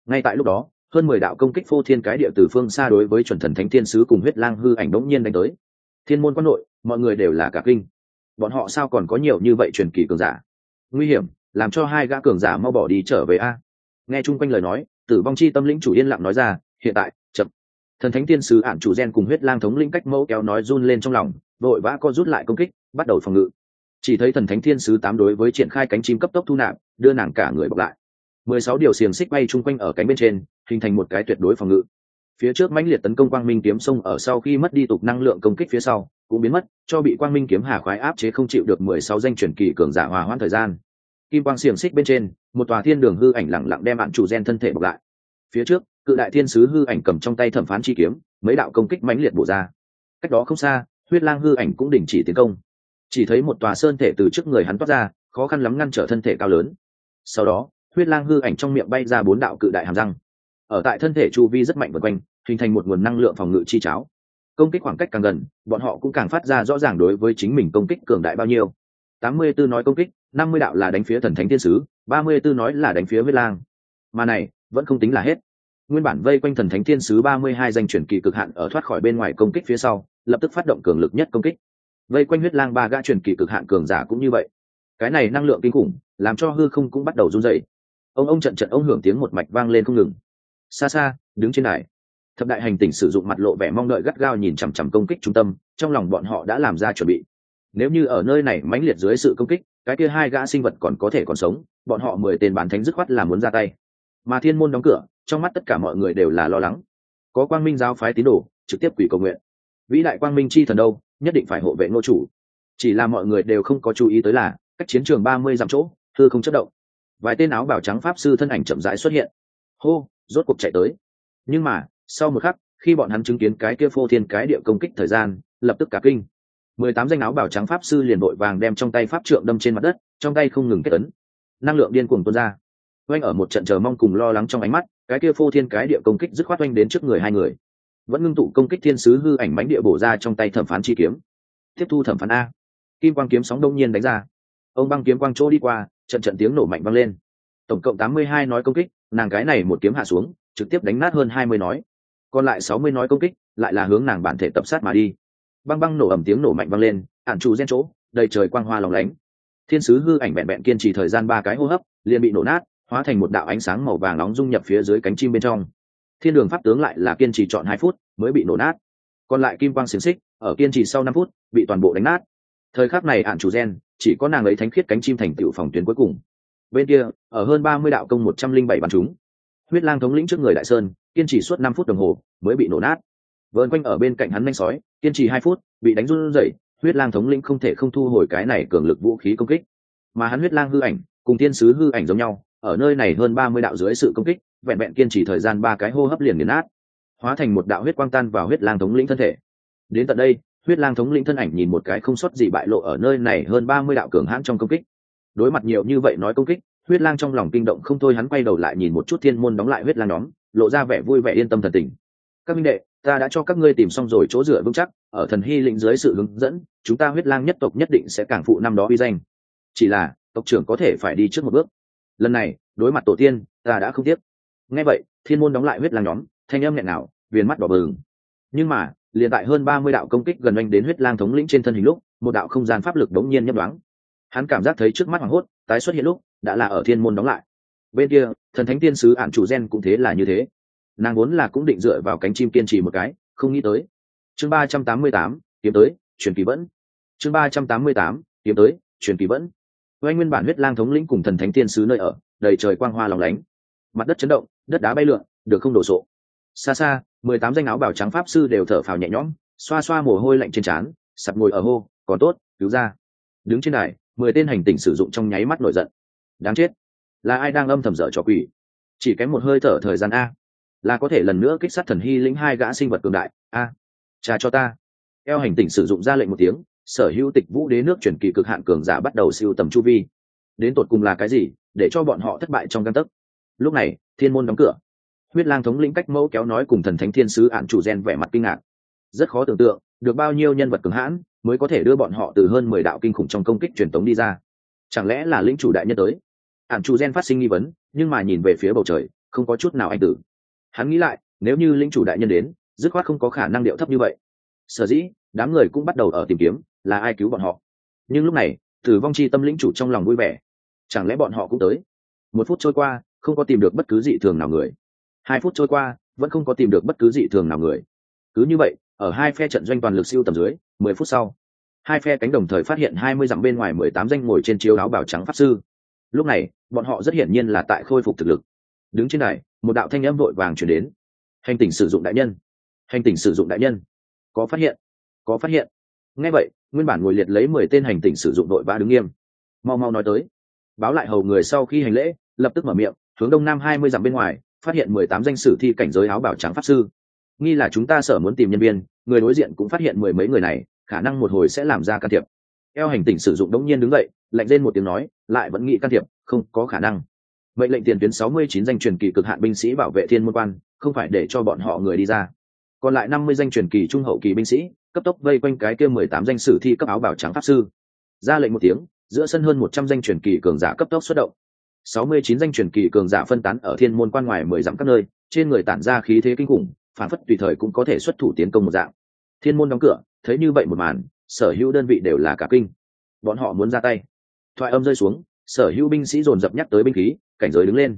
Ngay tại lúc đó hơn mười đạo công kích phô thiên cái địa từ phương xa đối với chuẩn thần thánh thiên sứ cùng huyết lang hư ảnh đống nhiên đánh tới. Thiên môn quan nội, mọi người đều là cả kinh. Bọn họ sao còn có nhiều như vậy truyền kỳ cường giả? Nguy hiểm, làm cho hai gã cường giả mau bỏ đi trở về a. Nghe chung quanh lời nói, tử vong chi tâm lĩnh chủ yên lặng nói ra, hiện tại, chậm. Thần thánh tiên sứ ạn chủ gen cùng huyết lang thống lĩnh cách mẫu kéo nói run lên trong lòng, vội vã co rút lại công kích, bắt đầu phòng ngự. Chỉ thấy thần thánh thiên sứ tám đối với triển khai cánh chim cấp tốc thu nạp, đưa nàng cả người bọc lại mười sáu điều xiềng xích bay chung quanh ở cánh bên trên, hình thành một cái tuyệt đối phòng ngự. Phía trước mãnh liệt tấn công quang minh kiếm sông ở sau khi mất đi tục năng lượng công kích phía sau, cũng biến mất, cho bị quang minh kiếm hà khoái áp chế không chịu được mười sáu danh truyền kỳ cường giả hòa hoãn thời gian. Kim quang xiềng xích bên trên, một tòa thiên đường hư ảnh lẳng lặng đem bạn chủ gen thân thể bọc lại. Phía trước, cự đại thiên sứ hư ảnh cầm trong tay thẩm phán chi kiếm, mấy đạo công kích mãnh liệt bổ ra. Cách đó không xa, huyết lang hư ảnh cũng đình chỉ tiến công. Chỉ thấy một tòa sơn thể từ trước người hắn toát ra, khó khăn lắm ngăn trở thân thể cao lớn. Sau đó huyết lang hư ảnh trong miệng bay ra bốn đạo cự đại hàm răng. Ở tại thân thể chu vi rất mạnh vượt quanh, hình thành một nguồn năng lượng phòng ngự chi cháo. Công kích khoảng cách càng gần, bọn họ cũng càng phát ra rõ ràng đối với chính mình công kích cường đại bao nhiêu. Tám mươi tư nói công kích, năm mươi đạo là đánh phía thần thánh thiên sứ, ba mươi tư nói là đánh phía huyết lang. Mà này, vẫn không tính là hết. Nguyên bản vây quanh thần thánh thiên sứ ba mươi hai danh chuyển kỳ cực hạn ở thoát khỏi bên ngoài công kích phía sau, lập tức phát động cường lực nhất công kích. Vây quanh huyết lang ba gã chuyển kỳ cực hạn cường giả cũng như vậy. Cái này năng lượng kinh khủng, làm cho hư không cũng bắt đầu run dậy ông ông trận trận ông hưởng tiếng một mạch vang lên không ngừng. Xa xa, đứng trên đài, thập đại hành tỉnh sử dụng mặt lộ vẻ mong đợi gắt gao nhìn chằm chằm công kích trung tâm, trong lòng bọn họ đã làm ra chuẩn bị. Nếu như ở nơi này mãnh liệt dưới sự công kích, cái kia hai gã sinh vật còn có thể còn sống, bọn họ mười tên bán thánh dứt khoát là muốn ra tay. Mà thiên môn đóng cửa, trong mắt tất cả mọi người đều là lo lắng. Có quang minh giáo phái tín đồ, trực tiếp quỷ cầu nguyện. Vĩ đại quang minh chi thần đâu, nhất định phải hộ vệ ngô chủ. Chỉ là mọi người đều không có chú ý tới là, cách chiến trường ba mươi dặm chỗ thư không chất động vài tên áo bào trắng pháp sư thân ảnh chậm rãi xuất hiện. Hô, rốt cuộc chạy tới. Nhưng mà, sau một khắc, khi bọn hắn chứng kiến cái kia phô thiên cái địa công kích thời gian, lập tức cả kinh. Mười tám danh áo bào trắng pháp sư liền vội vàng đem trong tay pháp trượng đâm trên mặt đất, trong tay không ngừng kết ấn. Năng lượng điên cuồng tuôn ra. Oanh ở một trận chờ mong cùng lo lắng trong ánh mắt, cái kia phô thiên cái địa công kích dứt khoát oanh đến trước người hai người. Vẫn ngưng tụ công kích thiên sứ hư ảnh bánh địa bổ ra trong tay thẩm phán chi kiếm. Tiếp thu thẩm phán a. Kim quang kiếm sóng đông nhiên đánh ra. Ông băng kiếm quang chỗ đi qua trận trận tiếng nổ mạnh vang lên. Tổng cộng tám mươi hai nói công kích, nàng cái này một kiếm hạ xuống, trực tiếp đánh nát hơn hai mươi nói. Còn lại sáu mươi nói công kích, lại là hướng nàng bản thể tập sát mà đi. Băng băng nổ ẩm tiếng nổ mạnh vang lên, ản trụ gen chỗ, đầy trời quang hoa lòng lánh. Thiên sứ hư ảnh vẹn vẹn kiên trì thời gian ba cái hô hấp, liền bị nổ nát, hóa thành một đạo ánh sáng màu vàng nóng dung nhập phía dưới cánh chim bên trong. Thiên đường pháp tướng lại là kiên trì chọn hai phút, mới bị nổ nát. Còn lại kim quang xiềng xích, ở kiên trì sau năm phút, bị toàn bộ đánh nát. Thời khắc này ạn chủ gen chỉ có nàng ấy thánh khiết cánh chim thành tựu phòng tuyến cuối cùng. Bên kia, ở hơn ba mươi đạo công một trăm linh bảy bắn chúng, huyết lang thống lĩnh trước người đại sơn, kiên trì suốt năm phút đồng hồ, mới bị nổ nát. Vợn quanh ở bên cạnh hắn nhanh sói, kiên trì hai phút, bị đánh run rẩy, huyết lang thống lĩnh không thể không thu hồi cái này cường lực vũ khí công kích. Mà hắn huyết lang hư ảnh, cùng thiên sứ hư ảnh giống nhau, ở nơi này hơn ba mươi đạo dưới sự công kích, vẹn vẹn kiên trì thời gian ba cái hô hấp liền nghiền nát, hóa thành một đạo huyết quang tan vào huyết lang thống lĩnh thân thể. Đến tận đây huyết lang thống lĩnh thân ảnh nhìn một cái không xuất gì bại lộ ở nơi này hơn ba mươi đạo cường hãn trong công kích. Đối mặt nhiều như vậy nói công kích, huyết lang trong lòng kinh động không thôi hắn quay đầu lại nhìn một chút thiên môn đóng lại huyết lang nhóm, lộ ra vẻ vui vẻ yên tâm thần tình. Các minh đệ, ta đã cho các ngươi tìm xong rồi chỗ dựa vững chắc, ở thần hy lĩnh dưới sự hướng dẫn, chúng ta huyết lang nhất tộc nhất định sẽ càng phụ năm đó uy danh. Chỉ là, tộc trưởng có thể phải đi trước một bước. Lần này, đối mặt tổ tiên, ta đã không tiếc. Nghe vậy, thiên môn đóng lại huyết lang nhóm, thanh âm nghẹn nào viền mắt đỏ bừng. Nhưng mà liền tại hơn ba mươi đạo công kích gần anh đến huyết lang thống lĩnh trên thân hình lúc, một đạo không gian pháp lực đống nhiên nhấp đoáng hắn cảm giác thấy trước mắt hoảng hốt, tái xuất hiện lúc, đã là ở thiên môn đóng lại. Bên kia, thần thánh tiên sứ ản chủ gen cũng thế là như thế. Nàng vốn là cũng định dựa vào cánh chim kiên trì một cái, không nghĩ tới. Chương ba trăm tám mươi tám tiến tới truyền kỳ vẫn. Chương ba trăm tám mươi tám tiến tới truyền kỳ vẫn. Oanh nguyên bản huyết lang thống lĩnh cùng thần thánh tiên sứ nơi ở, đầy trời quang hoa lòng lánh. Mặt đất chấn động, đất đá bay lượn, được không đổ sộ. Xa xa mười tám danh áo bảo trắng pháp sư đều thở phào nhẹ nhõm, xoa xoa mồ hôi lạnh trên trán sập ngồi ở hô, còn tốt, cứu ra. Đứng trên đài, mười tên hành tình sử dụng trong nháy mắt nổi giận. Đáng chết. Là ai đang âm thầm dở trò quỷ? Chỉ kém một hơi thở thời gian a. Là có thể lần nữa kích sát thần hy lĩnh hai gã sinh vật cường đại. A. Cha cho ta. Eo hành tỉnh sử dụng ra lệnh một tiếng, sở hữu tịch vũ đế nước chuyển kỳ cực hạn cường giả bắt đầu siêu tầm chu vi. Đến tột cùng là cái gì, để cho bọn họ thất bại trong căn tấc? Lúc này, thiên môn đóng cửa huyết lang thống lĩnh cách mẫu kéo nói cùng thần thánh thiên sứ ạn chủ gen vẻ mặt kinh ngạc. Rất khó tưởng tượng, được bao nhiêu nhân vật cứng hãn mới có thể đưa bọn họ từ hơn mười đạo kinh khủng trong công kích truyền tống đi ra. Chẳng lẽ là lĩnh chủ đại nhân tới? Ạn chủ gen phát sinh nghi vấn, nhưng mà nhìn về phía bầu trời, không có chút nào anh tử. Hắn nghĩ lại, nếu như lĩnh chủ đại nhân đến, dứt khoát không có khả năng điệu thấp như vậy. Sở dĩ, đám người cũng bắt đầu ở tìm kiếm, là ai cứu bọn họ. Nhưng lúc này, tử vong chi tâm lĩnh chủ trong lòng vui vẻ. Chẳng lẽ bọn họ cũng tới? Một phút trôi qua, không có tìm được bất cứ dị thường nào người hai phút trôi qua, vẫn không có tìm được bất cứ dị thường nào người. Cứ như vậy, ở hai phe trận doanh toàn lực siêu tầm dưới, mười phút sau, hai phe cánh đồng thời phát hiện hai mươi dặm bên ngoài mười tám danh ngồi trên chiếu áo bào trắng pháp sư. Lúc này, bọn họ rất hiển nhiên là tại khôi phục thực lực. Đứng trên này một đạo thanh âm vội vàng chuyển đến. Hành tỉnh sử dụng đại nhân. Hành tỉnh sử dụng đại nhân. Có phát hiện. Có phát hiện. Ngay vậy, nguyên bản ngồi liệt lấy mười tên hành tỉnh sử dụng đội ba đứng nghiêm. Mau mau nói tới. Báo lại hầu người sau khi hành lễ, lập tức mở miệng, hướng đông nam hai mươi dặm bên ngoài phát hiện mười tám danh sử thi cảnh giới áo bảo trắng pháp sư. Nghi là chúng ta sở muốn tìm nhân viên, người đối diện cũng phát hiện mười mấy người này, khả năng một hồi sẽ làm ra can thiệp. Eo hành tỉnh sử dụng đống nhiên đứng dậy, lạnh lên một tiếng nói, lại vẫn nghĩ can thiệp, không có khả năng. Mệnh lệnh tiền tuyến sáu mươi chín danh truyền kỳ cực hạn binh sĩ bảo vệ thiên môn quan, không phải để cho bọn họ người đi ra. Còn lại năm mươi danh truyền kỳ trung hậu kỳ binh sĩ, cấp tốc vây quanh cái kia mười tám danh sử thi cấp áo bảo trắng pháp sư. Ra lệnh một tiếng, giữa sân hơn một trăm danh truyền kỳ cường giả cấp tốc xuất động sáu mươi chín danh truyền kỳ cường giả phân tán ở thiên môn quan ngoài mười dặm các nơi, trên người tản ra khí thế kinh khủng, phản phất tùy thời cũng có thể xuất thủ tiến công một dạng. Thiên môn đóng cửa, thấy như vậy một màn, sở hữu đơn vị đều là cả kinh. Bọn họ muốn ra tay. Thoại âm rơi xuống, sở hữu binh sĩ dồn dập nhắc tới binh khí, cảnh giới đứng lên.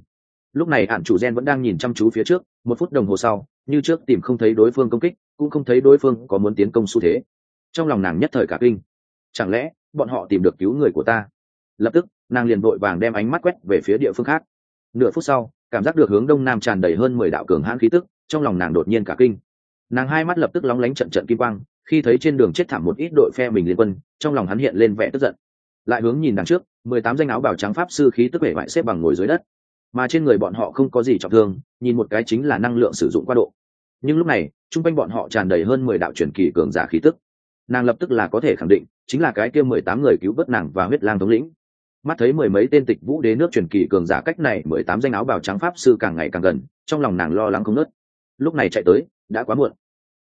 Lúc này hạn chủ gen vẫn đang nhìn chăm chú phía trước, một phút đồng hồ sau, như trước tìm không thấy đối phương công kích, cũng không thấy đối phương có muốn tiến công xu thế. Trong lòng nàng nhất thời cả kinh. Chẳng lẽ, bọn họ tìm được cứu người của ta? Lập tức, nàng liền vội vàng đem ánh mắt quét về phía địa phương khác. Nửa phút sau, cảm giác được hướng đông nam tràn đầy hơn mười đạo cường hãn khí tức, trong lòng nàng đột nhiên cả kinh. Nàng hai mắt lập tức lóng lánh trận trận kim quang, khi thấy trên đường chết thảm một ít đội phe mình liên quân, trong lòng hắn hiện lên vẻ tức giận. Lại hướng nhìn đằng trước, mười tám danh áo bảo trắng pháp sư khí tức vẻ vải xếp bằng ngồi dưới đất. Mà trên người bọn họ không có gì trọng thương, nhìn một cái chính là năng lượng sử dụng qua độ. Nhưng lúc này, chung quanh bọn họ tràn đầy hơn mười đạo truyền kỳ cường giả khí tức. Nàng lập tức là có thể khẳng định, chính là cái kia mười tám người cứu vớt nàng và huyết lang thống lĩnh mắt thấy mười mấy tên tịch vũ đế nước truyền kỳ cường giả cách này, mười tám danh áo bào trắng pháp sư càng ngày càng gần, trong lòng nàng lo lắng không nớt lúc này chạy tới, đã quá muộn.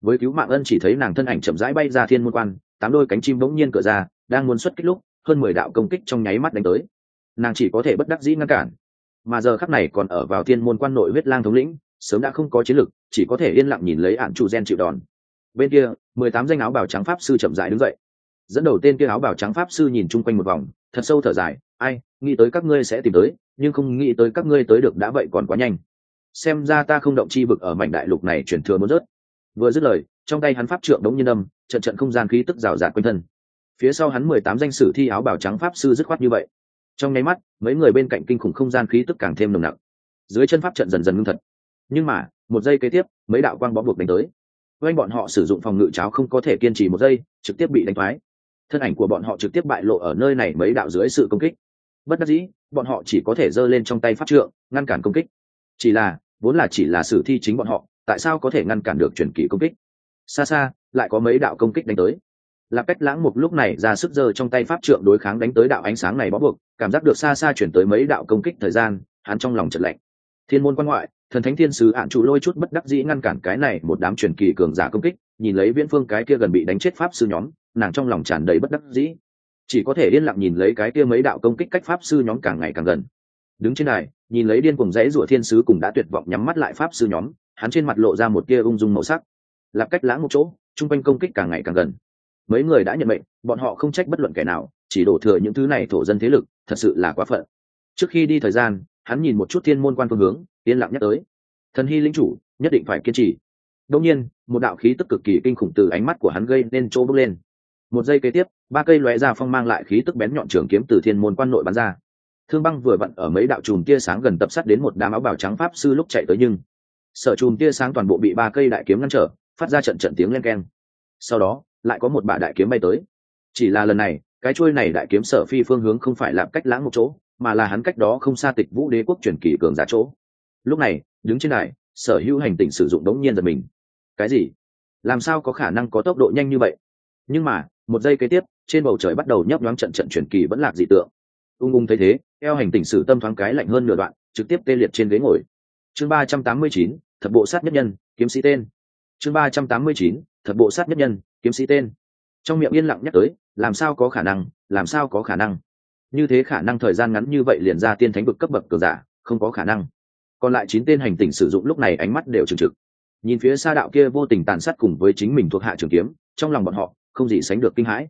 Với cứu mạng ân chỉ thấy nàng thân ảnh chậm rãi bay ra thiên môn quan, tám đôi cánh chim bỗng nhiên cửa ra, đang muốn xuất kích lúc, hơn mười đạo công kích trong nháy mắt đánh tới. Nàng chỉ có thể bất đắc dĩ ngăn cản. Mà giờ khắc này còn ở vào thiên môn quan nội huyết lang thống lĩnh, sớm đã không có chiến lực, chỉ có thể yên lặng nhìn lấy ạn chủ gen chịu đòn. Bên kia, mười tám danh áo bào trắng pháp sư chậm rãi đứng dậy. Dẫn đầu tên kia áo bào trắng pháp sư nhìn chung quanh một vòng thật sâu thở dài, ai, nghĩ tới các ngươi sẽ tìm tới, nhưng không nghĩ tới các ngươi tới được đã vậy còn quá nhanh. Xem ra ta không động chi vực ở mảnh đại lục này chuyển thừa muốn rớt. Vừa dứt lời, trong tay hắn pháp trượng đống nhiên âm, trận trận không gian khí tức rào rạt quanh thân. Phía sau hắn mười tám danh sử thi áo bào trắng pháp sư dứt khoát như vậy. Trong nháy mắt, mấy người bên cạnh kinh khủng không gian khí tức càng thêm nồng nặc. Dưới chân pháp trận dần dần ngưng thật. Nhưng mà, một giây kế tiếp, mấy đạo quang bó buộc đánh tới. Quanh bọn họ sử dụng phòng ngự cháo không có thể kiên trì một giây, trực tiếp bị đánh thoái thân ảnh của bọn họ trực tiếp bại lộ ở nơi này mấy đạo dưới sự công kích. Bất đắc dĩ, bọn họ chỉ có thể giơ lên trong tay pháp trượng, ngăn cản công kích. Chỉ là, vốn là chỉ là sử thi chính bọn họ, tại sao có thể ngăn cản được truyền kỳ công kích? Xa xa, lại có mấy đạo công kích đánh tới. Là cách lãng một lúc này ra sức giơ trong tay pháp trượng đối kháng đánh tới đạo ánh sáng này bó buộc, cảm giác được xa xa chuyển tới mấy đạo công kích thời gian, hắn trong lòng chật lạnh. Thiên môn quan ngoại, thần thánh thiên sứ ạn trụ lôi chút bất đắc dĩ ngăn cản cái này một đám truyền kỳ cường giả công kích, nhìn lấy viễn phương cái kia gần bị đánh chết pháp sư nhóm nàng trong lòng tràn đầy bất đắc dĩ. Chỉ có thể yên lặng nhìn lấy cái kia mấy đạo công kích cách pháp sư nhóm càng ngày càng gần. Đứng trên này nhìn lấy điên cùng dãy rủa thiên sứ cùng đã tuyệt vọng nhắm mắt lại pháp sư nhóm, hắn trên mặt lộ ra một kia ung dung màu sắc. Lạp cách lãng một chỗ, chung quanh công kích càng ngày càng gần. Mấy người đã nhận mệnh, bọn họ không trách bất luận kẻ nào, chỉ đổ thừa những thứ này thổ dân thế lực, thật sự là quá phận. Trước khi đi thời gian, hắn nhìn một chút thiên môn quan phương hướng, yên lặng nhắc tới. Thần hy lính chủ, nhất định phải kiên trì. Đông nhiên, một đạo khí tức cực kỳ kinh khủng từ ánh mắt của hắn gây nên chỗ bước lên một giây kế tiếp, ba cây lóe ra phong mang lại khí tức bén nhọn trường kiếm từ thiên môn quan nội bắn ra. Thương băng vừa vặn ở mấy đạo chùm tia sáng gần tập sát đến một đám áo bào trắng pháp sư lúc chạy tới nhưng sở chùm tia sáng toàn bộ bị ba cây đại kiếm ngăn trở, phát ra trận trận tiếng len keng. Sau đó, lại có một bà đại kiếm bay tới. Chỉ là lần này, cái chuôi này đại kiếm sở phi phương hướng không phải làm cách lãng một chỗ, mà là hắn cách đó không xa tịch vũ đế quốc truyền kỳ cường giả chỗ. Lúc này, đứng trên đài, sở hữu hành tình sử dụng đống nhiên giật mình. Cái gì? Làm sao có khả năng có tốc độ nhanh như vậy? Nhưng mà một giây kế tiếp, trên bầu trời bắt đầu nhấp nhoáng trận trận chuyển kỳ vẫn lạc dị tượng. Ung ung thấy thế, eo hành tinh sử tâm thoáng cái lạnh hơn nửa đoạn, trực tiếp tê liệt trên ghế ngồi. Chương ba trăm tám mươi chín, thập bộ sát nhất nhân, kiếm sĩ tên. Chương ba trăm tám mươi chín, thập bộ sát nhất nhân, kiếm sĩ tên. Trong miệng yên lặng nhắc tới, làm sao có khả năng, làm sao có khả năng? Như thế khả năng thời gian ngắn như vậy liền ra tiên thánh vực cấp bậc cường giả, không có khả năng. Còn lại chín tên hành tinh sử dụng lúc này ánh mắt đều trừng trực. Nhìn phía xa đạo kia vô tình tàn sát cùng với chính mình thuộc hạ trường kiếm, trong lòng bọn họ không gì sánh được kinh hãi.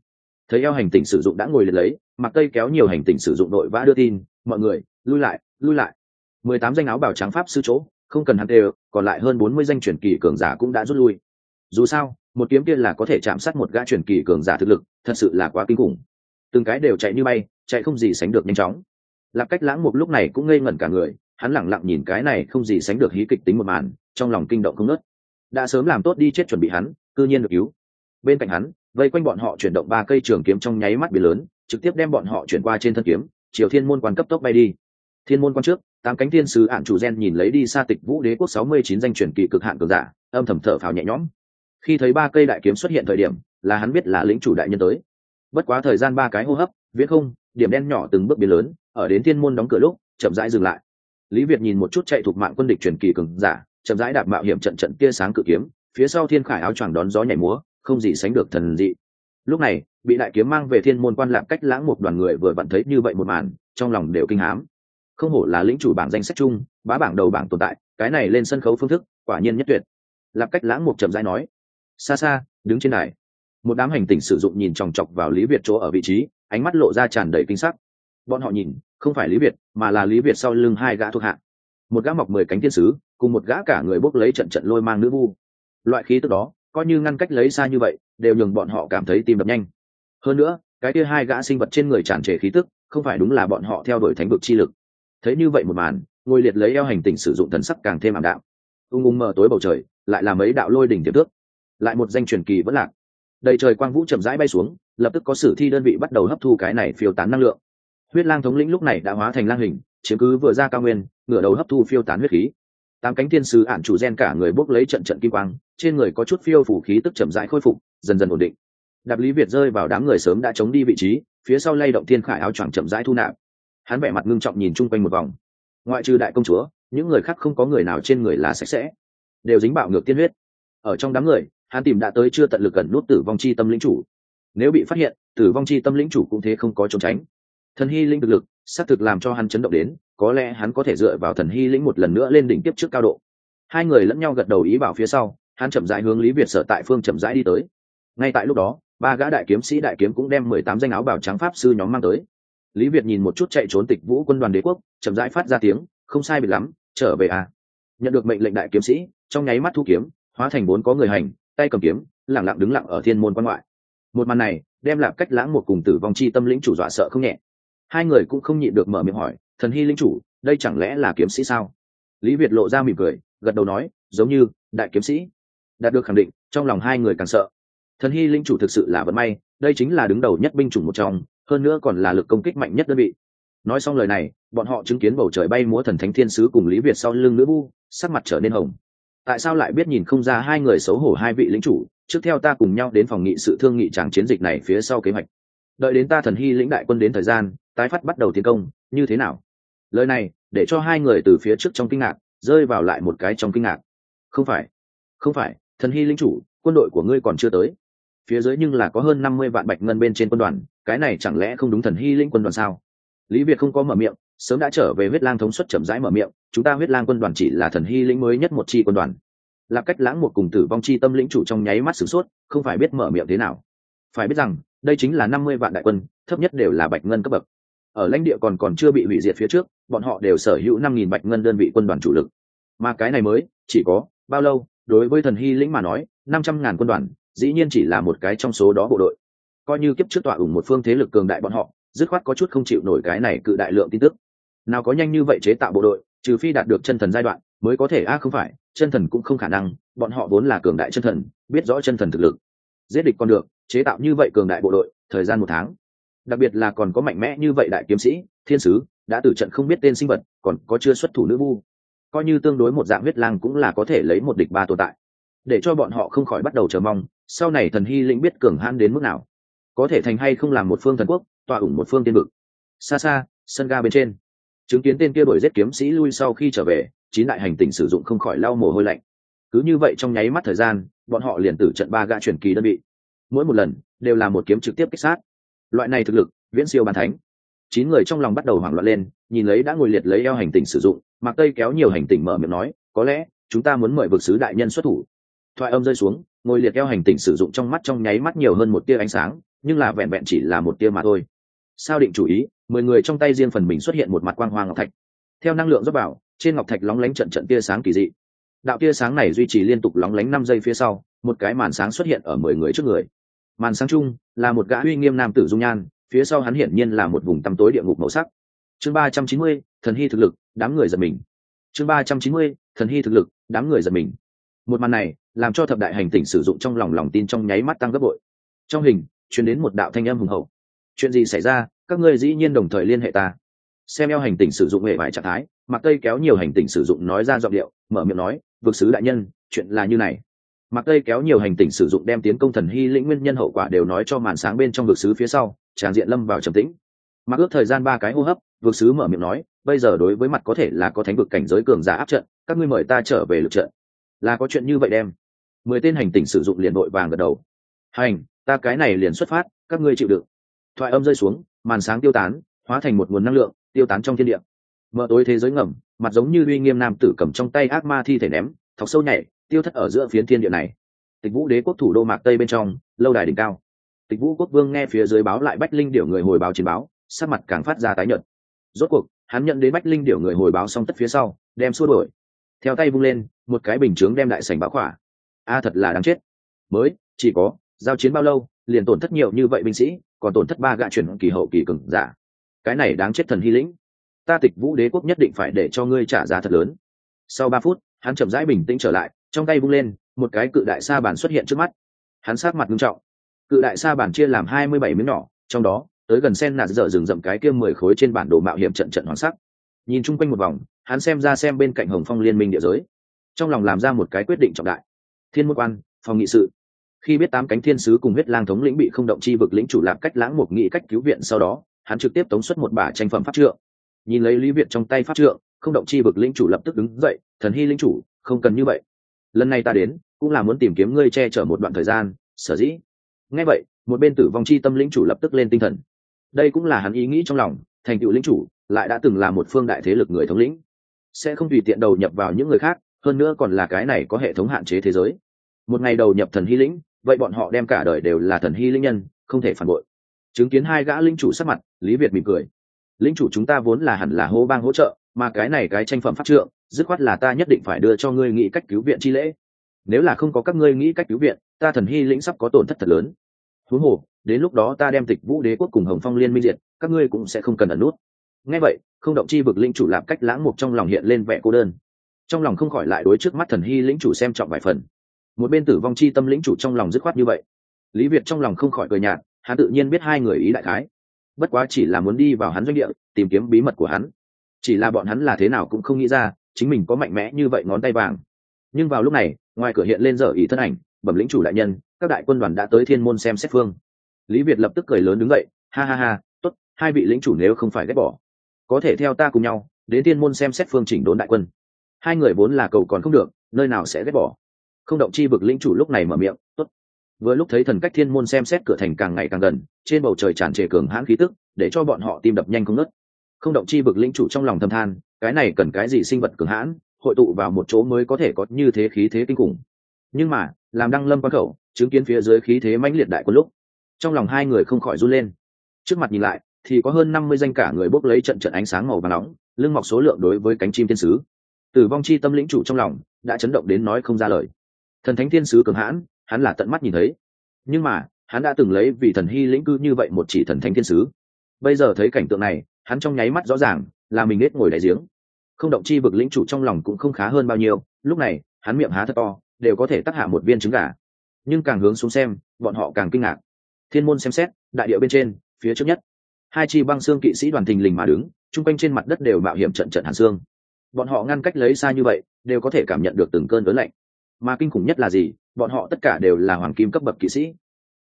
Thấy eo hành tinh sử dụng đã ngồi liệt lấy mặc tây kéo nhiều hành tinh sử dụng đội vã đưa tin, mọi người, lui lại lui lại. Mười tám danh áo bảo trắng pháp sư chỗ, không cần hắn đều còn lại hơn bốn mươi danh truyền kỳ cường giả cũng đã rút lui. Dù sao, một kiếm kia là có thể chạm sát một gã truyền kỳ cường giả thực lực, thật sự là quá kinh khủng. Từng cái đều chạy như bay, chạy không gì sánh được nhanh chóng. Lạc cách lãng một lúc này cũng ngây ngẩn cả người, hắn lẳng lặng nhìn cái này không gì sánh được hí kịch tính một màn, trong lòng kinh động không nớt đã sớm làm tốt đi chết chuẩn bị hắn, cư nhiên được cứu. Bên cạnh hắn vây quanh bọn họ chuyển động ba cây trường kiếm trong nháy mắt biển lớn, trực tiếp đem bọn họ chuyển qua trên thân kiếm, chiều thiên môn quan cấp tốc bay đi. Thiên môn quan trước, tám cánh thiên sứ ạn chủ gen nhìn lấy đi xa tịch vũ đế quốc sáu mươi chín danh truyền kỳ cực hạn cường giả, âm thầm thở phào nhẹ nhõm. Khi thấy ba cây đại kiếm xuất hiện thời điểm, là hắn biết là lính chủ đại nhân tới. Bất quá thời gian ba cái hô hấp, viễn không, điểm đen nhỏ từng bước biến lớn, ở đến thiên môn đóng cửa lúc, chậm rãi dừng lại. Lý việt nhìn một chút chạy thuộc mạng quân địch truyền kỳ cường giả, chậm rãi đạp mạo hiểm trận trận tia sáng cự kiếm, phía sau thiên khải áo choàng đón gió nhảy múa không gì sánh được thần dị. Lúc này, bị đại kiếm mang về thiên môn quan lạc cách lãng một đoàn người vừa vặn thấy như vậy một màn, trong lòng đều kinh hám. Không hổ là lĩnh chủ bảng danh sách chung, bá bảng đầu bảng tồn tại, cái này lên sân khấu phương thức, quả nhiên nhất tuyệt. Lạc cách lãng một chậm rãi nói, xa xa, đứng trên đài. Một đám hành tinh sử dụng nhìn chòng chọc vào lý việt chỗ ở vị trí, ánh mắt lộ ra tràn đầy kinh sắc. Bọn họ nhìn, không phải lý việt, mà là lý việt sau lưng hai gã thuộc hạ. Một gã mọc mười cánh thiên sứ, cùng một gã cả người bốc lấy trận trận lôi mang nữ vu. Loại khí tức đó coi như ngăn cách lấy xa như vậy, đều nhường bọn họ cảm thấy tim đập nhanh. Hơn nữa, cái kia hai gã sinh vật trên người tràn trề khí tức, không phải đúng là bọn họ theo đuổi thánh vực chi lực. Thấy như vậy một màn, Ngôi liệt lấy eo hành tinh sử dụng thần sắc càng thêm ảm đạm. Ung ung mờ tối bầu trời, lại là mấy đạo lôi đỉnh tiềm tước. Lại một danh truyền kỳ vẫn lạc. Đầy trời quang vũ chậm rãi bay xuống, lập tức có sử thi đơn vị bắt đầu hấp thu cái này phiêu tán năng lượng. Huyết lang thống lĩnh lúc này đã hóa thành lang hình, chiếm cứ vừa ra cao nguyên, ngửa đầu hấp thu phiêu tán huyết khí tám cánh thiên sứ ạn chủ gen cả người bốc lấy trận trận kim quang, trên người có chút phiêu phủ khí tức chậm rãi khôi phục, dần dần ổn định. Đạp lý việt rơi vào đám người sớm đã chống đi vị trí, phía sau lay động thiên khải áo choàng chậm rãi thu nạp. Hắn vẻ mặt ngưng trọng nhìn chung quanh một vòng. Ngoại trừ đại công chúa, những người khác không có người nào trên người là sạch sẽ. Đều dính bạo ngược tiên huyết. Ở trong đám người, hắn tìm đã tới chưa tận lực gần nút tử vong chi tâm lĩnh chủ. Nếu bị phát hiện, tử vong chi tâm lĩnh chủ cũng thế không có trốn tránh thần hy linh thực lực, xác thực làm cho hắn chấn động đến, có lẽ hắn có thể dựa vào thần hy lĩnh một lần nữa lên đỉnh tiếp trước cao độ. Hai người lẫn nhau gật đầu ý bảo phía sau, hắn chậm rãi hướng lý việt sở tại phương chậm rãi đi tới. Ngay tại lúc đó, ba gã đại kiếm sĩ đại kiếm cũng đem mười tám danh áo bảo trắng pháp sư nhóm mang tới. Lý việt nhìn một chút chạy trốn tịch vũ quân đoàn đế quốc, chậm rãi phát ra tiếng, không sai biệt lắm, trở về à. Nhận được mệnh lệnh đại kiếm sĩ, trong nháy mắt thu kiếm, hóa thành bốn có người hành, tay cầm kiếm lẳng lặng đứng lặng ở thiên môn quan ngoại. Một màn này, đem lại cách lãng một cùng tử vong chi tâm lĩnh chủ dọa sợ không nhẹ hai người cũng không nhịn được mở miệng hỏi, thần hy linh chủ, đây chẳng lẽ là kiếm sĩ sao? Lý việt lộ ra mỉm cười, gật đầu nói, giống như, đại kiếm sĩ. Đạt được khẳng định, trong lòng hai người càng sợ. Thần hy linh chủ thực sự là vận may, đây chính là đứng đầu nhất binh chủng một trong, hơn nữa còn là lực công kích mạnh nhất đơn vị. Nói xong lời này, bọn họ chứng kiến bầu trời bay múa thần thánh thiên sứ cùng lý việt sau lưng nữ bu sắc mặt trở nên hồng. Tại sao lại biết nhìn không ra hai người xấu hổ hai vị lính chủ? Trước theo ta cùng nhau đến phòng nghị sự thương nghị tràng chiến dịch này phía sau kế hoạch đợi đến ta thần hy lĩnh đại quân đến thời gian, tái phát bắt đầu tiến công, như thế nào? Lời này, để cho hai người từ phía trước trong kinh ngạc, rơi vào lại một cái trong kinh ngạc. Không phải không phải, thần hy lĩnh chủ, quân đội của ngươi còn chưa tới. Phía dưới nhưng là có hơn năm mươi vạn bạch ngân bên trên quân đoàn, cái này chẳng lẽ không đúng thần hy lĩnh quân đoàn sao? Lý việt không có mở miệng, sớm đã trở về huyết lang thống suất chậm rãi mở miệng, chúng ta huyết lang quân đoàn chỉ là thần hy lĩnh mới nhất một chi quân đoàn. Là cách lãng một cùng tử vong chi tâm lĩnh chủ trong nháy mắt sửng sốt, không phải biết mở miệng thế nào. Phải biết rằng đây chính là năm mươi vạn đại quân, thấp nhất đều là bạch ngân cấp bậc. Ở lãnh địa còn còn chưa bị hủy diệt phía trước, bọn họ đều sở hữu năm nghìn bạch ngân đơn vị quân đoàn chủ lực. Mà cái này mới, chỉ có bao lâu, đối với thần hy lĩnh mà nói, năm trăm ngàn quân đoàn, dĩ nhiên chỉ là một cái trong số đó bộ đội. Coi như kiếp trước tọa ủng một phương thế lực cường đại bọn họ, dứt khoát có chút không chịu nổi cái này cự đại lượng tin tức. Nào có nhanh như vậy chế tạo bộ đội, trừ phi đạt được chân thần giai đoạn, mới có thể, a, không phải, chân thần cũng không khả năng, bọn họ vốn là cường đại chân thần, biết rõ chân thần thực lực. Giết địch còn được chế tạo như vậy cường đại bộ đội, thời gian một tháng. Đặc biệt là còn có mạnh mẽ như vậy đại kiếm sĩ, thiên sứ, đã tử trận không biết tên sinh vật, còn có chưa xuất thủ nữ vu. Coi như tương đối một dạng huyết lang cũng là có thể lấy một địch ba tồn tại. Để cho bọn họ không khỏi bắt đầu chờ mong, sau này thần hy lĩnh biết cường hãn đến mức nào. Có thể thành hay không làm một phương thần quốc, tọa ủng một phương tiên vực. Xa xa, sân ga bên trên. Chứng kiến tên kia đổi giết kiếm sĩ lui sau khi trở về, chín đại hành tinh sử dụng không khỏi lau mồ hôi lạnh. Cứ như vậy trong nháy mắt thời gian, bọn họ liền tử trận ba gã truyền kỳ đơn vị mỗi một lần đều là một kiếm trực tiếp kích sát. Loại này thực lực viễn siêu bàn thánh. Chín người trong lòng bắt đầu hoảng loạn lên nhìn lấy đã ngồi liệt lấy eo hành tinh sử dụng mặc tây kéo nhiều hành tinh mở miệng nói có lẽ chúng ta muốn mời vực sứ đại nhân xuất thủ. Thoại âm rơi xuống ngồi liệt eo hành tinh sử dụng trong mắt trong nháy mắt nhiều hơn một tia ánh sáng nhưng là vẹn vẹn chỉ là một tia mà thôi. Sao định chủ ý mười người trong tay riêng phần mình xuất hiện một mặt quang hoa ngọc thạch. Theo năng lượng dốc bảo, trên ngọc thạch lóng lánh trận trận tia sáng kỳ dị. Đạo tia sáng này duy trì liên tục lóng lánh năm giây phía sau một cái màn sáng xuất hiện ở mười người trước người màn sáng chung là một gã uy nghiêm nam tử dung nhan, phía sau hắn hiển nhiên là một vùng tăm tối địa ngục màu sắc. Chương ba trăm chín mươi, thần hy thực lực, đám người giật mình. Chương ba trăm chín mươi, thần hy thực lực, đám người giật mình. Một màn này làm cho thập đại hành tỉnh sử dụng trong lòng lòng tin trong nháy mắt tăng gấp bội. Trong hình chuyển đến một đạo thanh âm hùng hậu. Chuyện gì xảy ra? Các ngươi dĩ nhiên đồng thời liên hệ ta. Xem eo hành tỉnh sử dụng hệ vải trạng thái mặc tây kéo nhiều hành tỉnh sử dụng nói ra giọng điệu, mở miệng nói, vực sứ đại nhân, chuyện là như này mặc tây kéo nhiều hành tinh sử dụng đem tiến công thần hy lĩnh nguyên nhân hậu quả đều nói cho màn sáng bên trong vực sứ phía sau, tràng diện lâm vào trầm tĩnh. Mặc ước thời gian ba cái hô hấp, vực sứ mở miệng nói, bây giờ đối với mặt có thể là có thánh vực cảnh giới cường giả áp trận, các ngươi mời ta trở về lực trận. Là có chuyện như vậy đem. Mười tên hành tinh sử dụng liền đội vàng gật đầu. Hành, ta cái này liền xuất phát, các ngươi chịu đựng. Thoại âm rơi xuống, màn sáng tiêu tán, hóa thành một nguồn năng lượng, tiêu tán trong thiên địa. Mở tối thế giới ngầm, mặt giống như uy nghiêm nam tử cầm trong tay ác ma thi thể ném, thọc sâu nhảy tiêu thất ở giữa phiến thiên địa này. Tịch vũ đế quốc thủ đô mạc tây bên trong, lâu đài đỉnh cao. Tịch vũ quốc vương nghe phía dưới báo lại bách linh điểu người hồi báo chiến báo, sắc mặt càng phát ra tái nhợt. Rốt cuộc, hắn nhận đến bách linh điểu người hồi báo xong tất phía sau, đem xua đổi theo tay vung lên, một cái bình chướng đem đại sảnh báo khỏa. A, thật là đáng chết. Mới, chỉ có, giao chiến bao lâu, liền tổn thất nhiều như vậy binh sĩ, còn tổn thất ba gạ chuyển kỳ hậu kỳ cường giả. Cái này đáng chết thần hy lĩnh. Ta tịch vũ đế quốc nhất định phải để cho ngươi trả giá thật lớn. Sau ba phút, hắn chậm rãi bình tĩnh trở lại trong tay vung lên, một cái cự đại sa bản xuất hiện trước mắt. Hắn sát mặt nghiêm trọng. Cự đại sa bản chia làm hai mươi bảy miếng nhỏ, trong đó, tới gần sen nạt dở rừng rậm cái kia mười khối trên bản đồ mạo hiểm trận trận hoàng sắc. Nhìn chung quanh một vòng, hắn xem ra xem bên cạnh hồng phong liên minh địa giới. Trong lòng làm ra một cái quyết định trọng đại. Thiên mục quan, phòng nghị sự. Khi biết tám cánh thiên sứ cùng huyết lang thống lĩnh bị không động chi vực lĩnh chủ lạc cách lãng một nghị cách cứu viện sau đó, hắn trực tiếp tống xuất một bả tranh phẩm pháp trượng. Nhìn lấy lý viện trong tay pháp trượng, không động chi vực lĩnh chủ lập tức đứng dậy, thần hy lĩnh chủ, không cần như vậy lần này ta đến, cũng là muốn tìm kiếm ngươi che chở một đoạn thời gian, sở dĩ. Ngay vậy, một bên tử vong chi tâm lĩnh chủ lập tức lên tinh thần. Đây cũng là hắn ý nghĩ trong lòng, thành tựu lĩnh chủ, lại đã từng là một phương đại thế lực người thống lĩnh. Sẽ không tùy tiện đầu nhập vào những người khác, hơn nữa còn là cái này có hệ thống hạn chế thế giới. Một ngày đầu nhập thần hy lĩnh, vậy bọn họ đem cả đời đều là thần hy linh nhân, không thể phản bội. Chứng kiến hai gã linh chủ sắc mặt, lý việt mỉm cười. Linh chủ chúng ta vốn là hẳn là hô bang hỗ trợ, mà cái này cái tranh phẩm phát trượng dứt khoát là ta nhất định phải đưa cho ngươi nghĩ cách cứu viện chi lễ. Nếu là không có các ngươi nghĩ cách cứu viện, ta thần hy lĩnh sắp có tổn thất thật lớn. Thú hồ, đến lúc đó ta đem tịch vũ đế quốc cùng hồng phong liên minh diệt, các ngươi cũng sẽ không cần ẩn nút. Ngay vậy, không động chi vực linh chủ làm cách lãng mục trong lòng hiện lên vẻ cô đơn. Trong lòng không khỏi lại đối trước mắt thần hy lĩnh chủ xem trọng vài phần. Một bên tử vong chi tâm lĩnh chủ trong lòng dứt khoát như vậy. Lý việt trong lòng không khỏi cười nhạt, hắn tự nhiên biết hai người ý đại khái. Bất quá chỉ là muốn đi vào hắn doanh địa, tìm kiếm bí mật của hắn. Chỉ là bọn hắn là thế nào cũng không nghĩ ra chính mình có mạnh mẽ như vậy ngón tay vàng. Nhưng vào lúc này, ngoài cửa hiện lên dở ý thân ảnh, bẩm lĩnh chủ đại nhân, các đại quân đoàn đã tới thiên môn xem xét phương. Lý việt lập tức cười lớn đứng dậy, ha ha ha, tốt, hai vị lĩnh chủ nếu không phải ghét bỏ, có thể theo ta cùng nhau, đến thiên môn xem xét phương chỉnh đốn đại quân. Hai người vốn là cầu còn không được, nơi nào sẽ ghét bỏ. Không động chi vực lĩnh chủ lúc này mở miệng, tốt. Vừa lúc thấy thần cách thiên môn xem xét cửa thành càng ngày càng gần, trên bầu trời tràn trề cường hãn khí tức, để cho bọn họ tim đập nhanh không ngớt. Không động chi vực lĩnh chủ trong lòng thâm than cái này cần cái gì sinh vật cường hãn, hội tụ vào một chỗ mới có thể có như thế khí thế kinh khủng. Nhưng mà, làm đăng lâm quan khẩu, chứng kiến phía dưới khí thế mãnh liệt đại quân lúc, trong lòng hai người không khỏi run lên. Trước mặt nhìn lại, thì có hơn năm mươi danh cả người bốc lấy trận trận ánh sáng màu và nóng, lưng mọc số lượng đối với cánh chim thiên sứ. Tử vong chi tâm lĩnh chủ trong lòng đã chấn động đến nói không ra lời. Thần thánh thiên sứ cường hãn, hắn là tận mắt nhìn thấy. Nhưng mà, hắn đã từng lấy vì thần hy lĩnh cư như vậy một chỉ thần thánh thiên sứ. Bây giờ thấy cảnh tượng này, hắn trong nháy mắt rõ ràng là mình nết ngồi đại giếng. Không động chi vực lĩnh chủ trong lòng cũng không khá hơn bao nhiêu, lúc này, hắn miệng há thật to, đều có thể tắc hạ một viên trứng gà. Nhưng càng hướng xuống xem, bọn họ càng kinh ngạc. Thiên môn xem xét, đại điệu bên trên, phía trước nhất. Hai chi băng xương kỵ sĩ đoàn thình lình mà đứng, chung quanh trên mặt đất đều mạo hiểm trận trận hàn xương. Bọn họ ngăn cách lấy xa như vậy, đều có thể cảm nhận được từng cơn lớn lạnh. Mà kinh khủng nhất là gì? Bọn họ tất cả đều là hoàng kim cấp bậc kỵ sĩ.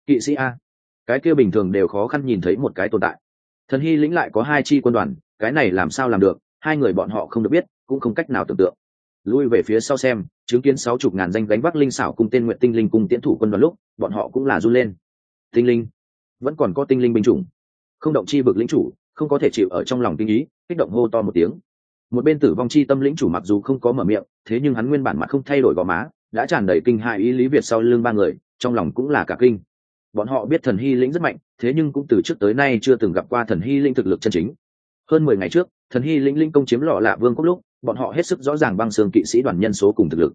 Kỵ sĩ a. Cái kia bình thường đều khó khăn nhìn thấy một cái tồn tại. Thần hy lĩnh lại có hai chi quân đoàn cái này làm sao làm được, hai người bọn họ không được biết, cũng không cách nào tưởng tượng. Lui về phía sau xem, chứng kiến sáu chục ngàn danh gánh vác linh xảo cùng tên nguyện tinh linh cùng tiến thủ quân đoàn lúc, bọn họ cũng là run lên. Tinh linh? Vẫn còn có tinh linh binh chủng. Không động chi vực lĩnh chủ, không có thể chịu ở trong lòng tinh ý, kích động hô to một tiếng. Một bên tử vong chi tâm lĩnh chủ mặc dù không có mở miệng, thế nhưng hắn nguyên bản mặt không thay đổi gò má, đã tràn đầy kinh hại ý lý việt sau lưng ba người, trong lòng cũng là cả kinh. Bọn họ biết thần hy lĩnh rất mạnh, thế nhưng cũng từ trước tới nay chưa từng gặp qua thần hy linh thực lực chân chính hơn mười ngày trước, thần hy lĩnh linh công chiếm lọ lạ vương quốc lúc, bọn họ hết sức rõ ràng băng xương kỵ sĩ đoàn nhân số cùng thực lực.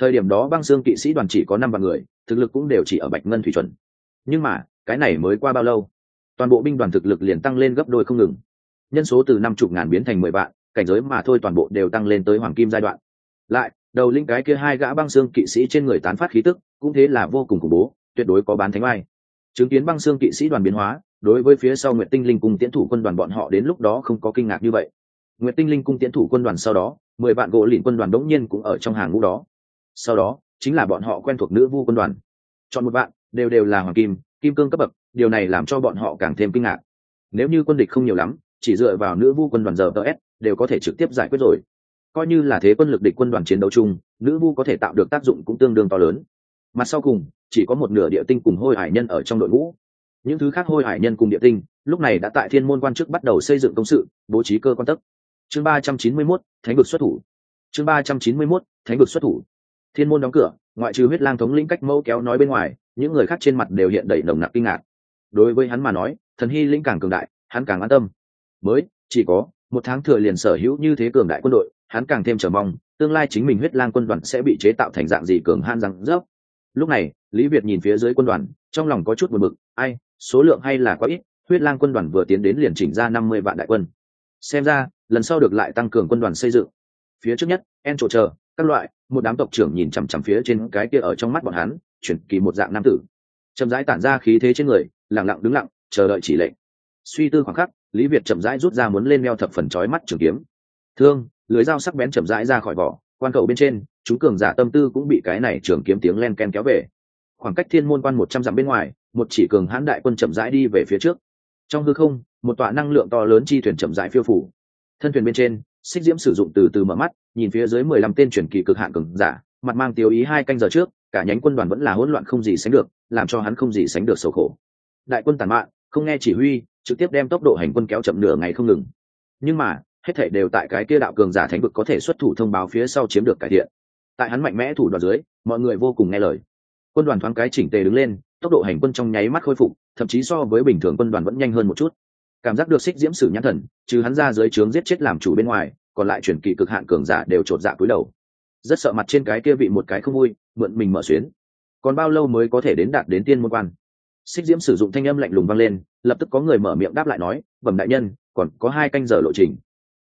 Thời điểm đó băng xương kỵ sĩ đoàn chỉ có năm vạn người, thực lực cũng đều chỉ ở bạch ngân thủy chuẩn. Nhưng mà, cái này mới qua bao lâu? Toàn bộ binh đoàn thực lực liền tăng lên gấp đôi không ngừng. Nhân số từ năm chục ngàn biến thành mười vạn, cảnh giới mà thôi toàn bộ đều tăng lên tới hoàng kim giai đoạn. Lại, đầu linh cái kia hai gã băng xương kỵ sĩ trên người tán phát khí tức, cũng thế là vô cùng khủng bố, tuyệt đối có bán thánh ai chứng kiến băng xương kỵ sĩ đoàn biến hóa, đối với phía sau nguyện tinh linh cung tiến thủ quân đoàn bọn họ đến lúc đó không có kinh ngạc như vậy. Nguyện tinh linh cung tiến thủ quân đoàn sau đó, mười vạn gỗ lìn quân đoàn đống nhiên cũng ở trong hàng ngũ đó. Sau đó, chính là bọn họ quen thuộc nữ vu quân đoàn. Chọn một bạn đều đều là hoàng kim kim cương cấp bậc, điều này làm cho bọn họ càng thêm kinh ngạc. Nếu như quân địch không nhiều lắm, chỉ dựa vào nữ vu quân đoàn giờ ts đều có thể trực tiếp giải quyết rồi. Coi như là thế quân lực địch quân đoàn chiến đấu chung, nữ vu có thể tạo được tác dụng cũng tương đương to lớn mặt sau cùng, chỉ có một nửa địa tinh cùng hôi hải nhân ở trong đội ngũ. Những thứ khác hôi hải nhân cùng địa tinh, lúc này đã tại thiên môn quan chức bắt đầu xây dựng công sự, bố trí cơ quan tấc. Chương ba trăm chín mươi mốt, thánh vực xuất thủ. Chương ba trăm chín mươi mốt, thánh vực xuất thủ. Thiên môn đóng cửa, ngoại trừ huyết lang thống lĩnh cách mẫu kéo nói bên ngoài, những người khác trên mặt đều hiện đầy nồng nặc kinh ngạc. Đối với hắn mà nói, thần hy lĩnh càng cường đại, hắn càng an tâm. Mới, chỉ có một tháng thừa liền sở hữu như thế cường đại quân đội, hắn càng thêm chờ mong, tương lai chính mình huyết lang quân đoàn sẽ bị chế tạo thành dạng gì cường han răng rớp lúc này, lý việt nhìn phía dưới quân đoàn, trong lòng có chút buồn bực, ai, số lượng hay là quá ít, huyết lang quân đoàn vừa tiến đến liền chỉnh ra năm mươi vạn đại quân. Xem ra, lần sau được lại tăng cường quân đoàn xây dựng. Phía trước nhất, en trộ chờ, các loại, một đám tộc trưởng nhìn chằm chằm phía trên cái kia ở trong mắt bọn hắn, chuyển kỳ một dạng nam tử. Chậm rãi tản ra khí thế trên người lẳng lặng đứng lặng, chờ đợi chỉ lệnh. Suy tư khoảng khắc, lý việt chậm rãi rút ra muốn lên meo thập phần trói mắt trường kiếm. Thương, lưới dao sắc bén chậm rãi ra khỏi vỏ quan cầu bên trên, chúng cường giả tâm tư cũng bị cái này trường kiếm tiếng len ken kéo về. Khoảng cách thiên môn quan một trăm dặm bên ngoài, một chỉ cường hãn đại quân chậm rãi đi về phía trước. Trong hư không, một tọa năng lượng to lớn chi thuyền chậm rãi phiêu phủ. Thân thuyền bên trên, xích diễm sử dụng từ từ mở mắt, nhìn phía dưới mười lăm tên truyền kỳ cực hạn cường giả, mặt mang tiêu ý hai canh giờ trước, cả nhánh quân đoàn vẫn là hỗn loạn không gì sánh được, làm cho hắn không gì sánh được sầu khổ. Đại quân tàn mạn, không nghe chỉ huy, trực tiếp đem tốc độ hành quân kéo chậm nửa ngày không ngừng. Nhưng mà hết thảy đều tại cái kia đạo cường giả thánh vực có thể xuất thủ thông báo phía sau chiếm được cải thiện. Tại hắn mạnh mẽ thủ đoạn dưới, mọi người vô cùng nghe lời. Quân đoàn thoáng cái chỉnh tề đứng lên, tốc độ hành quân trong nháy mắt khôi phục, thậm chí so với bình thường quân đoàn vẫn nhanh hơn một chút. Cảm giác được xích diễm sử nhãn thần, trừ hắn ra dưới trướng giết chết làm chủ bên ngoài, còn lại chuyển kỳ cực hạn cường giả đều chột dạ cúi đầu. Rất sợ mặt trên cái kia vị một cái không vui, mượn mình mở xuyến. Còn bao lâu mới có thể đến đạt đến tiên môn quan? Xích diễm sử dụng thanh âm lạnh lùng vang lên, lập tức có người mở miệng đáp lại nói, bẩm đại nhân, còn có hai canh giờ lộ trình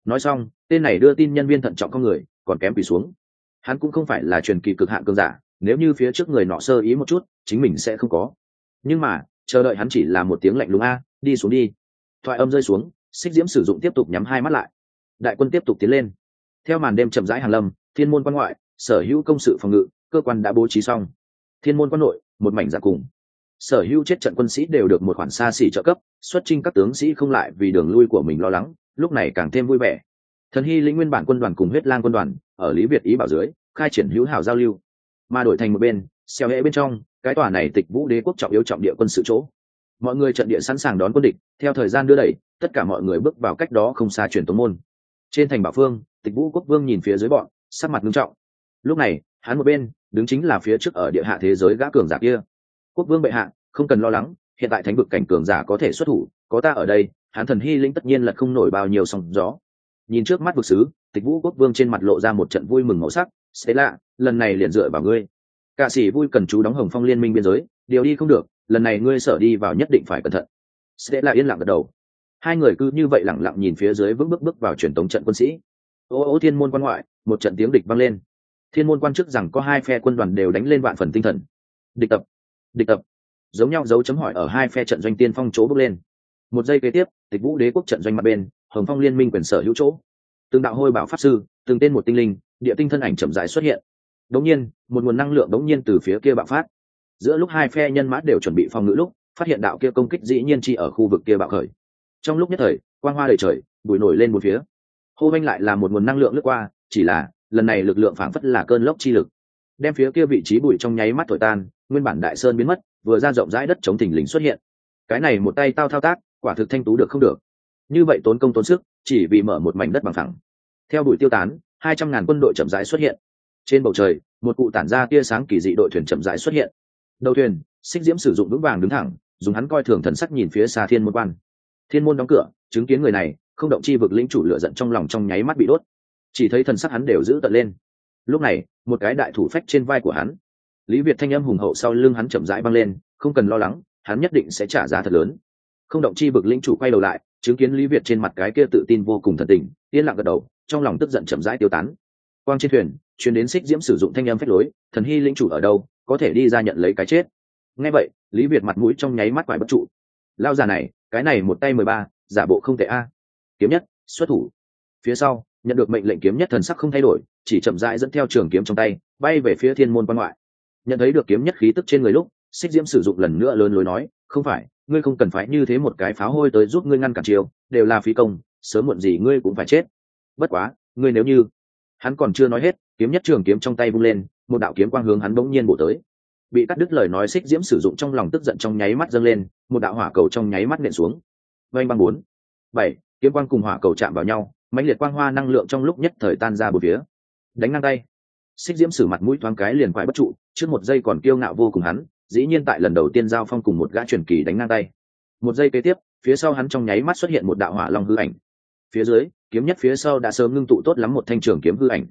nói xong, tên này đưa tin nhân viên thận trọng con người, còn kém quỳ xuống. Hắn cũng không phải là truyền kỳ cực hạn cường giả, nếu như phía trước người nọ sơ ý một chút, chính mình sẽ không có. Nhưng mà, chờ đợi hắn chỉ là một tiếng lạnh lùng a, đi xuống đi. Thoại âm rơi xuống, xích diễm sử dụng tiếp tục nhắm hai mắt lại. Đại quân tiếp tục tiến lên. Theo màn đêm chậm rãi hàn lâm, thiên môn quan ngoại, sở hữu công sự phòng ngự, cơ quan đã bố trí xong. Thiên môn quan nội, một mảnh giả cùng. Sở hữu chết trận quân sĩ đều được một khoản xa xỉ trợ cấp, xuất trinh các tướng sĩ không lại vì đường lui của mình lo lắng lúc này càng thêm vui vẻ. Thần hy lĩnh nguyên bản quân đoàn cùng huyết lang quân đoàn ở lý việt ý bảo dưới, khai triển hữu hảo giao lưu. Mà đổi thành một bên, xeo hễ bên trong, cái tòa này tịch vũ đế quốc trọng yếu trọng địa quân sự chỗ. Mọi người trận địa sẵn sàng đón quân địch, theo thời gian đưa đẩy, tất cả mọi người bước vào cách đó không xa truyền tống môn. Trên thành bảo phương, tịch vũ quốc vương nhìn phía dưới bọn, sắc mặt nghiêm trọng. Lúc này, hắn một bên, đứng chính là phía trước ở địa hạ thế giới gã cường giả kia. Quốc vương bệ hạ, không cần lo lắng hiện tại thánh vực cảnh cường giả có thể xuất thủ, có ta ở đây, hán thần hy lĩnh tất nhiên là không nổi bao nhiêu sóng gió. Nhìn trước mắt vực sứ, tịch vũ quốc vương trên mặt lộ ra một trận vui mừng màu sắc sẽ lạ, lần này liền dựa vào ngươi. Cả sĩ vui cần chú đóng hồng phong liên minh biên giới, điều đi không được, lần này ngươi sở đi vào nhất định phải cẩn thận. Sẽ là yên lặng gật đầu. Hai người cứ như vậy lẳng lặng nhìn phía dưới vững bước bước vào truyền tống trận quân sĩ. Ô ô, thiên môn quan ngoại, một trận tiếng địch vang lên. Thiên môn quan chức rằng có hai phe quân đoàn đều đánh lên vạn phần tinh thần. Địch tập địch tập giống nhau dấu chấm hỏi ở hai phe trận doanh tiên phong chỗ bước lên. Một giây kế tiếp, tịch vũ đế quốc trận doanh mặt bên, hồng phong liên minh quyền sở hữu chỗ. Từng đạo hôi bảo pháp sư, từng tên một tinh linh, địa tinh thân ảnh chậm rãi xuất hiện. Đống nhiên, một nguồn năng lượng đống nhiên từ phía kia bạo phát. Giữa lúc hai phe nhân mã đều chuẩn bị phòng ngự lúc, phát hiện đạo kia công kích dĩ nhiên chi ở khu vực kia bạo khởi. Trong lúc nhất thời, quang hoa đầy trời, bụi nổi lên một phía. Hô vanh lại là một nguồn năng lượng lướt qua, chỉ là, lần này lực lượng phảng phất là cơn lốc chi lực. Đem phía kia vị trí bụi trong nháy mắt thổi tan, nguyên bản đại sơn biến mất vừa ra rộng rãi đất chống thình lình xuất hiện. Cái này một tay tao thao tác, quả thực thanh tú được không được. Như vậy tốn công tốn sức, chỉ vì mở một mảnh đất bằng phẳng. Theo bụi tiêu tán, hai trăm ngàn quân đội chậm rãi xuất hiện. Trên bầu trời, một cụ tản ra tia sáng kỳ dị đội thuyền chậm rãi xuất hiện. Đầu thuyền, xích diễm sử dụng vững vàng đứng thẳng, dùng hắn coi thường thần sắc nhìn phía xa thiên môn quan. Thiên môn đóng cửa, chứng kiến người này, không động chi vực lĩnh chủ lựa giận trong lòng trong nháy mắt bị đốt. Chỉ thấy thần sắc hắn đều giữ tận lên. Lúc này, một cái đại thủ phách trên vai của hắn lý việt thanh âm hùng hậu sau lưng hắn chậm rãi băng lên, không cần lo lắng, hắn nhất định sẽ trả giá thật lớn. Không động chi bực lĩnh chủ quay đầu lại, chứng kiến lý việt trên mặt cái kia tự tin vô cùng thần tình, yên lặng gật đầu, trong lòng tức giận chậm rãi tiêu tán. Quang trên thuyền, chuyến đến xích diễm sử dụng thanh âm phách lối, thần hy lĩnh chủ ở đâu, có thể đi ra nhận lấy cái chết. Nghe vậy, lý việt mặt mũi trong nháy mắt quải bất trụ. Lao già này, cái này một tay mười ba, giả bộ không tệ a. Kiếm nhất, xuất thủ. Phía sau, nhận được mệnh lệnh kiếm nhất thần sắc không thay đổi, chỉ chậm rãi dẫn theo trường kiếm trong tay, bay về phía thiên môn quan ngoại nhận thấy được kiếm nhất khí tức trên người lúc, xích diễm sử dụng lần nữa lớn lối nói, không phải, ngươi không cần phải như thế một cái pháo hôi tới giúp ngươi ngăn cản chiều đều là phi công, sớm muộn gì ngươi cũng phải chết. Bất quá, ngươi nếu như hắn còn chưa nói hết, kiếm nhất trường kiếm trong tay vung lên, một đạo kiếm quang hướng hắn bỗng nhiên bổ tới. Bị cắt đứt lời nói, xích diễm sử dụng trong lòng tức giận trong nháy mắt dâng lên, một đạo hỏa cầu trong nháy mắt nện xuống. Vanh băng bốn. Bảy, kiếm quang cùng hỏa cầu chạm vào nhau, mãnh liệt quang hoa năng lượng trong lúc nhất thời tan ra bốn phía. Đánh ngang tay xích diễm sử mặt mũi thoáng cái liền quại bất trụ, trước một giây còn kiêu ngạo vô cùng hắn, dĩ nhiên tại lần đầu tiên giao phong cùng một gã truyền kỳ đánh ngang tay. Một giây kế tiếp, phía sau hắn trong nháy mắt xuất hiện một đạo hỏa long hư ảnh. Phía dưới, kiếm nhất phía sau đã sớm ngưng tụ tốt lắm một thanh trường kiếm hư ảnh.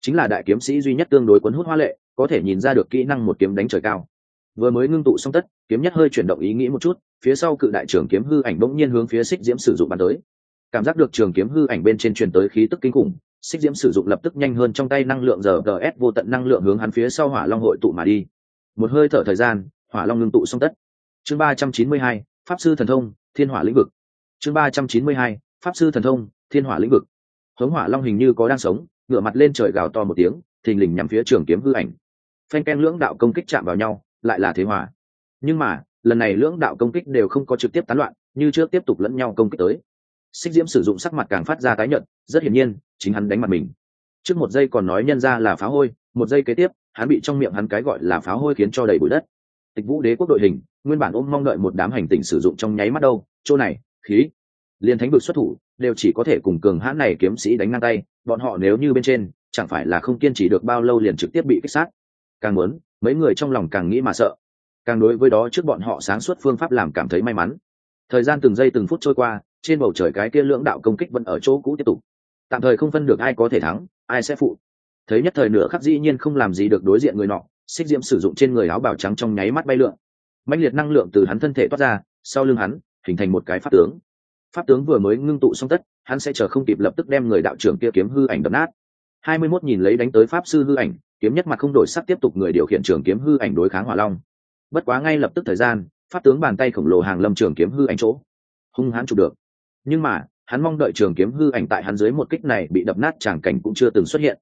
Chính là đại kiếm sĩ duy nhất tương đối cuốn hút hoa lệ, có thể nhìn ra được kỹ năng một kiếm đánh trời cao. Vừa mới ngưng tụ xong tất, kiếm nhất hơi chuyển động ý nghĩ một chút, phía sau cự đại trường kiếm hư ảnh bỗng nhiên hướng phía xích diễm sử dụng bắn tới. Cảm giác được trường kiếm hư ảnh bên trên truyền tới khí tức kinh khủng xích diễm sử dụng lập tức nhanh hơn trong tay năng lượng giờ gs vô tận năng lượng hướng hắn phía sau hỏa long hội tụ mà đi. Một hơi thở thời gian, hỏa long ngưng tụ xong tất. Chương ba trăm chín mươi hai, pháp sư thần thông, thiên hỏa lĩnh vực. Chương ba trăm chín mươi hai, pháp sư thần thông, thiên hỏa lĩnh vực. Hống hỏa long hình như có đang sống ngựa mặt lên trời gào to một tiếng, thình lình nhằm phía trường kiếm hư ảnh. Phanh ken lưỡng đạo công kích chạm vào nhau, lại là thế hỏa nhưng mà, lần này lưỡng đạo công kích đều không có trực tiếp tán loạn, như trước tiếp tục lẫn nhau công kích tới xích diễm sử dụng sắc mặt càng phát ra tái nhận rất hiển nhiên, chính hắn đánh mặt mình. Trước một giây còn nói nhân ra là phá hôi, một giây kế tiếp, hắn bị trong miệng hắn cái gọi là phá hôi khiến cho đầy bụi đất. Tịch vũ đế quốc đội hình, nguyên bản ôm mong đợi một đám hành tinh sử dụng trong nháy mắt đâu, chỗ này, khí. Liên thánh vực xuất thủ, đều chỉ có thể cùng cường hãn này kiếm sĩ đánh ngang tay, bọn họ nếu như bên trên, chẳng phải là không kiên trì được bao lâu liền trực tiếp bị kích sát. Càng muốn, mấy người trong lòng càng nghĩ mà sợ. Càng đối với đó trước bọn họ sáng suốt phương pháp làm cảm thấy may mắn. Thời gian từng giây từng phút trôi qua trên bầu trời cái kia lưỡng đạo công kích vẫn ở chỗ cũ tiếp tục. Tạm thời không phân được ai có thể thắng, ai sẽ phụ. Thấy nhất thời nửa khắc dĩ nhiên không làm gì được đối diện người nọ, xích diễm sử dụng trên người áo bào trắng trong nháy mắt bay lượn. Mạnh liệt năng lượng từ hắn thân thể toát ra, sau lưng hắn, hình thành một cái pháp tướng. Pháp tướng vừa mới ngưng tụ xong tất, hắn sẽ chờ không kịp lập tức đem người đạo trưởng kia kiếm hư ảnh đập nát. Hai mươi mốt nhìn lấy đánh tới pháp sư hư ảnh, kiếm nhất mặt không đổi sắc tiếp tục người điều khiển trường kiếm hư ảnh đối kháng hỏa long. Bất quá ngay lập tức thời gian, pháp tướng bàn tay khổng lồ hàng lâm trường kiếm hư ảnh chỗ. Hung hãn chụp được nhưng mà, hắn mong đợi trường kiếm hư ảnh tại hắn dưới một kích này bị đập nát tràng cảnh cũng chưa từng xuất hiện.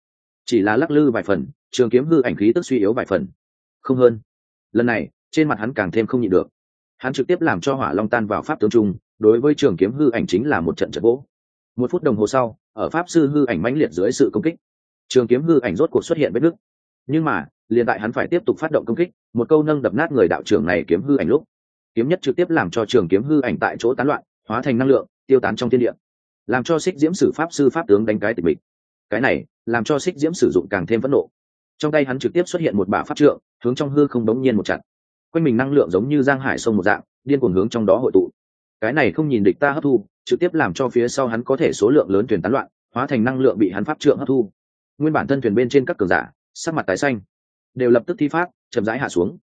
Chỉ là lắc lư vài phần, trường kiếm hư ảnh khí tức suy yếu vài phần. Không hơn. Lần này, trên mặt hắn càng thêm không nhịn được. Hắn trực tiếp làm cho hỏa long tan vào pháp tướng trung, đối với trường kiếm hư ảnh chính là một trận trận gỗ một phút đồng hồ sau, ở pháp sư hư ảnh mãnh liệt dưới sự công kích, trường kiếm hư ảnh rốt cuộc xuất hiện vết nứt. Nhưng mà, liền tại hắn phải tiếp tục phát động công kích, một câu nâng đập nát người đạo trưởng này kiếm hư ảnh lúc, kiếm nhất trực tiếp làm cho trường kiếm hư ảnh tại chỗ tán loạn, hóa thành năng lượng tiêu tán trong thiên địa, làm cho xích diễm sử pháp sư pháp tướng đánh cái tịch mịch. Cái này làm cho xích diễm sử dụng càng thêm phẫn nộ. Trong tay hắn trực tiếp xuất hiện một bả pháp trượng, hướng trong hư không đống nhiên một chặt. Quanh mình năng lượng giống như giang hải sông một dạng, điên cuồng hướng trong đó hội tụ. Cái này không nhìn địch ta hấp thu, trực tiếp làm cho phía sau hắn có thể số lượng lớn thuyền tán loạn, hóa thành năng lượng bị hắn pháp trượng hấp thu. Nguyên bản thân thuyền bên trên các cường giả, sắc mặt tái xanh, đều lập tức thi pháp, chậm rãi hạ xuống.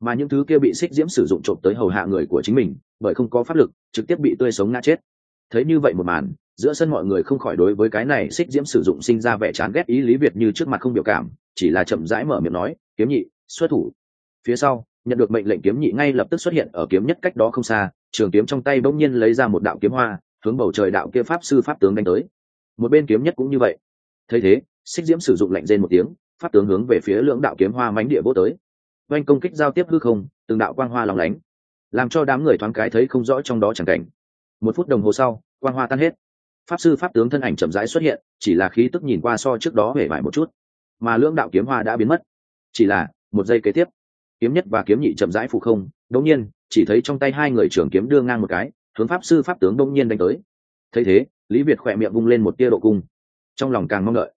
Mà những thứ kia bị xích diễm sử dụng trộm tới hầu hạ người của chính mình, bởi không có pháp lực, trực tiếp bị tươi sống ngã chết thấy như vậy một màn, giữa sân mọi người không khỏi đối với cái này xích diễm sử dụng sinh ra vẻ chán ghét ý lý việt như trước mặt không biểu cảm, chỉ là chậm rãi mở miệng nói, kiếm nhị, xuất thủ. Phía sau, nhận được mệnh lệnh kiếm nhị ngay lập tức xuất hiện ở kiếm nhất cách đó không xa, trường kiếm trong tay bỗng nhiên lấy ra một đạo kiếm hoa, hướng bầu trời đạo kia pháp sư pháp tướng đánh tới. Một bên kiếm nhất cũng như vậy. Thấy thế, xích diễm sử dụng lạnh rên một tiếng, pháp tướng hướng về phía lưỡng đạo kiếm hoa mánh địa vô tới. Oanh công kích giao tiếp hư không, từng đạo quang hoa lòng lánh, làm cho đám người thoáng cái thấy không rõ trong đó chẳng cảnh một phút đồng hồ sau, quang hoa tan hết. Pháp sư, pháp tướng thân ảnh chậm rãi xuất hiện, chỉ là khí tức nhìn qua so trước đó hể vải một chút. Mà lưỡng đạo kiếm hoa đã biến mất. Chỉ là, một giây kế tiếp, kiếm nhất và kiếm nhị chậm rãi phụ không. Đống nhiên, chỉ thấy trong tay hai người trưởng kiếm đưa ngang một cái, hướng pháp sư, pháp tướng đống nhiên đánh tới. Thấy thế, lý việt khỏe miệng vung lên một tia độ cung. Trong lòng càng mong đợi.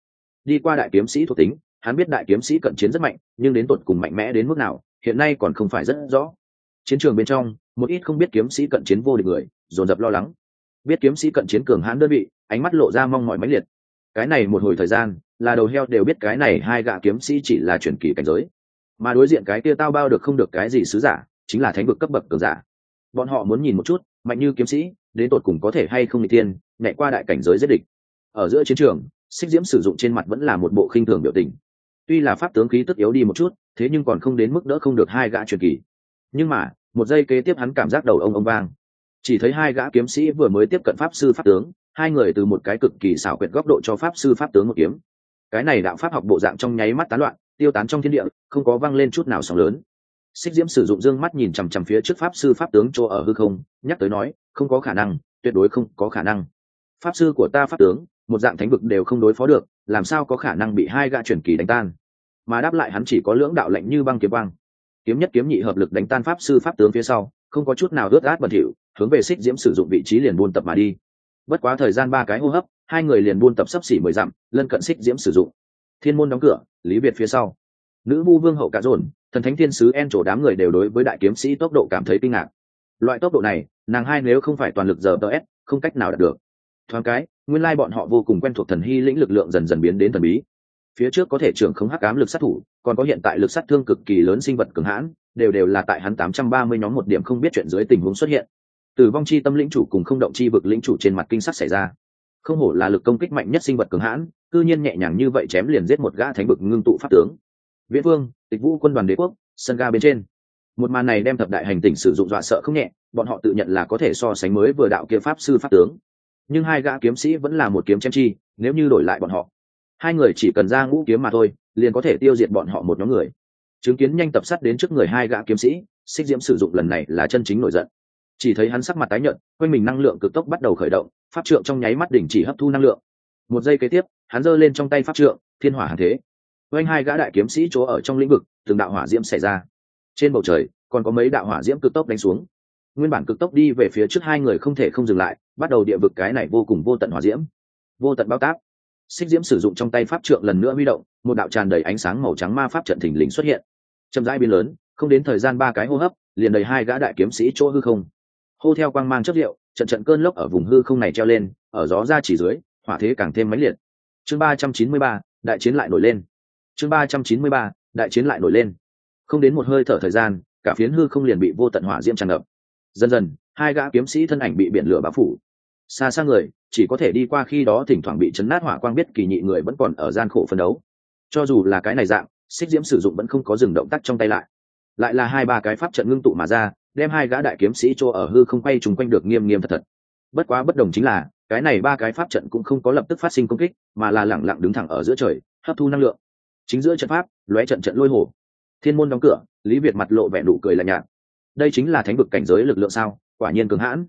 Đi qua đại kiếm sĩ thuộc tính, hắn biết đại kiếm sĩ cận chiến rất mạnh, nhưng đến tột cùng mạnh mẽ đến mức nào, hiện nay còn không phải rất rõ. Chiến trường bên trong, một ít không biết kiếm sĩ cận chiến vô địch người dồn dập lo lắng. Biết kiếm sĩ cận chiến cường hãn đơn vị, ánh mắt lộ ra mong mọi mãnh liệt. Cái này một hồi thời gian, là đầu heo đều biết cái này hai gạ kiếm sĩ chỉ là truyền kỳ cảnh giới. Mà đối diện cái kia tao bao được không được cái gì sứ giả, chính là thánh vực cấp bậc cường giả. Bọn họ muốn nhìn một chút, mạnh như kiếm sĩ, đến tột cùng có thể hay không đi thiên, nhảy qua đại cảnh giới giết địch. Ở giữa chiến trường, xích diễm sử dụng trên mặt vẫn là một bộ khinh thường biểu tình. Tuy là pháp tướng khí tức yếu đi một chút, thế nhưng còn không đến mức đỡ không được hai gã truyền kỳ. Nhưng mà, một giây kế tiếp hắn cảm giác đầu ông ông vang chỉ thấy hai gã kiếm sĩ vừa mới tiếp cận pháp sư pháp tướng, hai người từ một cái cực kỳ xảo quyệt góc độ cho pháp sư pháp tướng một kiếm. Cái này đạo pháp học bộ dạng trong nháy mắt tán loạn, tiêu tán trong thiên địa, không có văng lên chút nào sóng lớn. Xích diễm sử dụng dương mắt nhìn chằm chằm phía trước pháp sư pháp tướng chỗ ở hư không, nhắc tới nói, không có khả năng, tuyệt đối không có khả năng. Pháp sư của ta pháp tướng, một dạng thánh vực đều không đối phó được, làm sao có khả năng bị hai gã truyền kỳ đánh tan? Mà đáp lại hắn chỉ có lưỡng đạo lệnh như băng kiếm băng kiếm nhất kiếm nhị hợp lực đánh tan pháp sư pháp tướng phía sau, không có chút nào ướt át bẩn thỉu hướng về xích diễm sử dụng vị trí liền buôn tập mà đi. Bất quá thời gian ba cái hô hấp, hai người liền buôn tập sấp xỉ mười dặm, lân cận xích diễm sử dụng. Thiên môn đóng cửa, lý việt phía sau. Nữ vu vương hậu cả dồn, thần thánh thiên sứ en trổ đám người đều đối với đại kiếm sĩ tốc độ cảm thấy kinh ngạc. Loại tốc độ này, nàng hai nếu không phải toàn lực giờ ts không cách nào đạt được. Thoáng cái, nguyên lai bọn họ vô cùng quen thuộc thần hy lĩnh lực lượng dần dần biến đến thần bí. Phía trước có thể trưởng không hắc ám lực sát thủ, còn có hiện tại lực sát thương cực kỳ lớn sinh vật cường hãn, đều đều là tại hắn tám trăm ba mươi nhóm một điểm không biết chuyện dưới tình huống xuất hiện tử vong chi tâm lĩnh chủ cùng không động chi vực lĩnh chủ trên mặt kinh sắc xảy ra. Không hổ là lực công kích mạnh nhất sinh vật cường hãn, cư nhiên nhẹ nhàng như vậy chém liền giết một gã thánh bực ngưng tụ pháp tướng. Viễn vương, tịch vũ quân đoàn đế quốc, sân ga bên trên. Một màn này đem thập đại hành tỉnh sử dụng dọa sợ không nhẹ, bọn họ tự nhận là có thể so sánh mới vừa đạo kia pháp sư pháp tướng. Nhưng hai gã kiếm sĩ vẫn là một kiếm chém chi, nếu như đổi lại bọn họ. Hai người chỉ cần ra ngũ kiếm mà thôi, liền có thể tiêu diệt bọn họ một nhóm người. Chứng kiến nhanh tập sát đến trước người hai gã kiếm sĩ, xích diễm sử dụng lần này là chân chính nổi giận chỉ thấy hắn sắc mặt tái nhợt, quanh mình năng lượng cực tốc bắt đầu khởi động, pháp trượng trong nháy mắt đỉnh chỉ hấp thu năng lượng. Một giây kế tiếp, hắn giơ lên trong tay pháp trượng, thiên hỏa hàng thế. Quanh hai gã đại kiếm sĩ chỗ ở trong lĩnh vực, từng đạo hỏa diễm xảy ra. Trên bầu trời, còn có mấy đạo hỏa diễm cực tốc đánh xuống. Nguyên bản cực tốc đi về phía trước hai người không thể không dừng lại, bắt đầu địa vực cái này vô cùng vô tận hỏa diễm. Vô tận bao tác. Xích diễm sử dụng trong tay pháp trượng lần nữa huy động, một đạo tràn đầy ánh sáng màu trắng ma pháp trận thình lình xuất hiện. Chậm rãi biến lớn, không đến thời gian ba cái hô hấp, liền đầy hai gã đại kiếm sĩ chỗ hư không hô theo quang mang chất liệu, trận trận cơn lốc ở vùng hư không này treo lên, ở gió ra chỉ dưới, hỏa thế càng thêm mãnh liệt. Chương ba trăm chín mươi ba, đại chiến lại nổi lên. Chương ba trăm chín mươi ba, đại chiến lại nổi lên. Không đến một hơi thở thời gian, cả phiến hư không liền bị vô tận hỏa diễm tràn ngập. Dần dần, hai gã kiếm sĩ thân ảnh bị biển lửa bao phủ. Xa xa người, chỉ có thể đi qua khi đó thỉnh thoảng bị chấn nát hỏa quang biết kỳ nhị người vẫn còn ở gian khổ phân đấu. Cho dù là cái này dạng, xích diễm sử dụng vẫn không có dừng động tác trong tay lại. Lại là hai ba cái pháp trận ngưng tụ mà ra đem hai gã đại kiếm sĩ cho ở hư không quay trùng quanh được nghiêm nghiêm thật thật. Bất quá bất đồng chính là, cái này ba cái pháp trận cũng không có lập tức phát sinh công kích, mà là lẳng lặng đứng thẳng ở giữa trời, hấp thu năng lượng. Chính giữa trận pháp, lóe trận trận lôi hồ. Thiên môn đóng cửa, lý việt mặt lộ vẻ nụ cười lạnh nhạt. Đây chính là thánh vực cảnh giới lực lượng sao, quả nhiên cường hãn.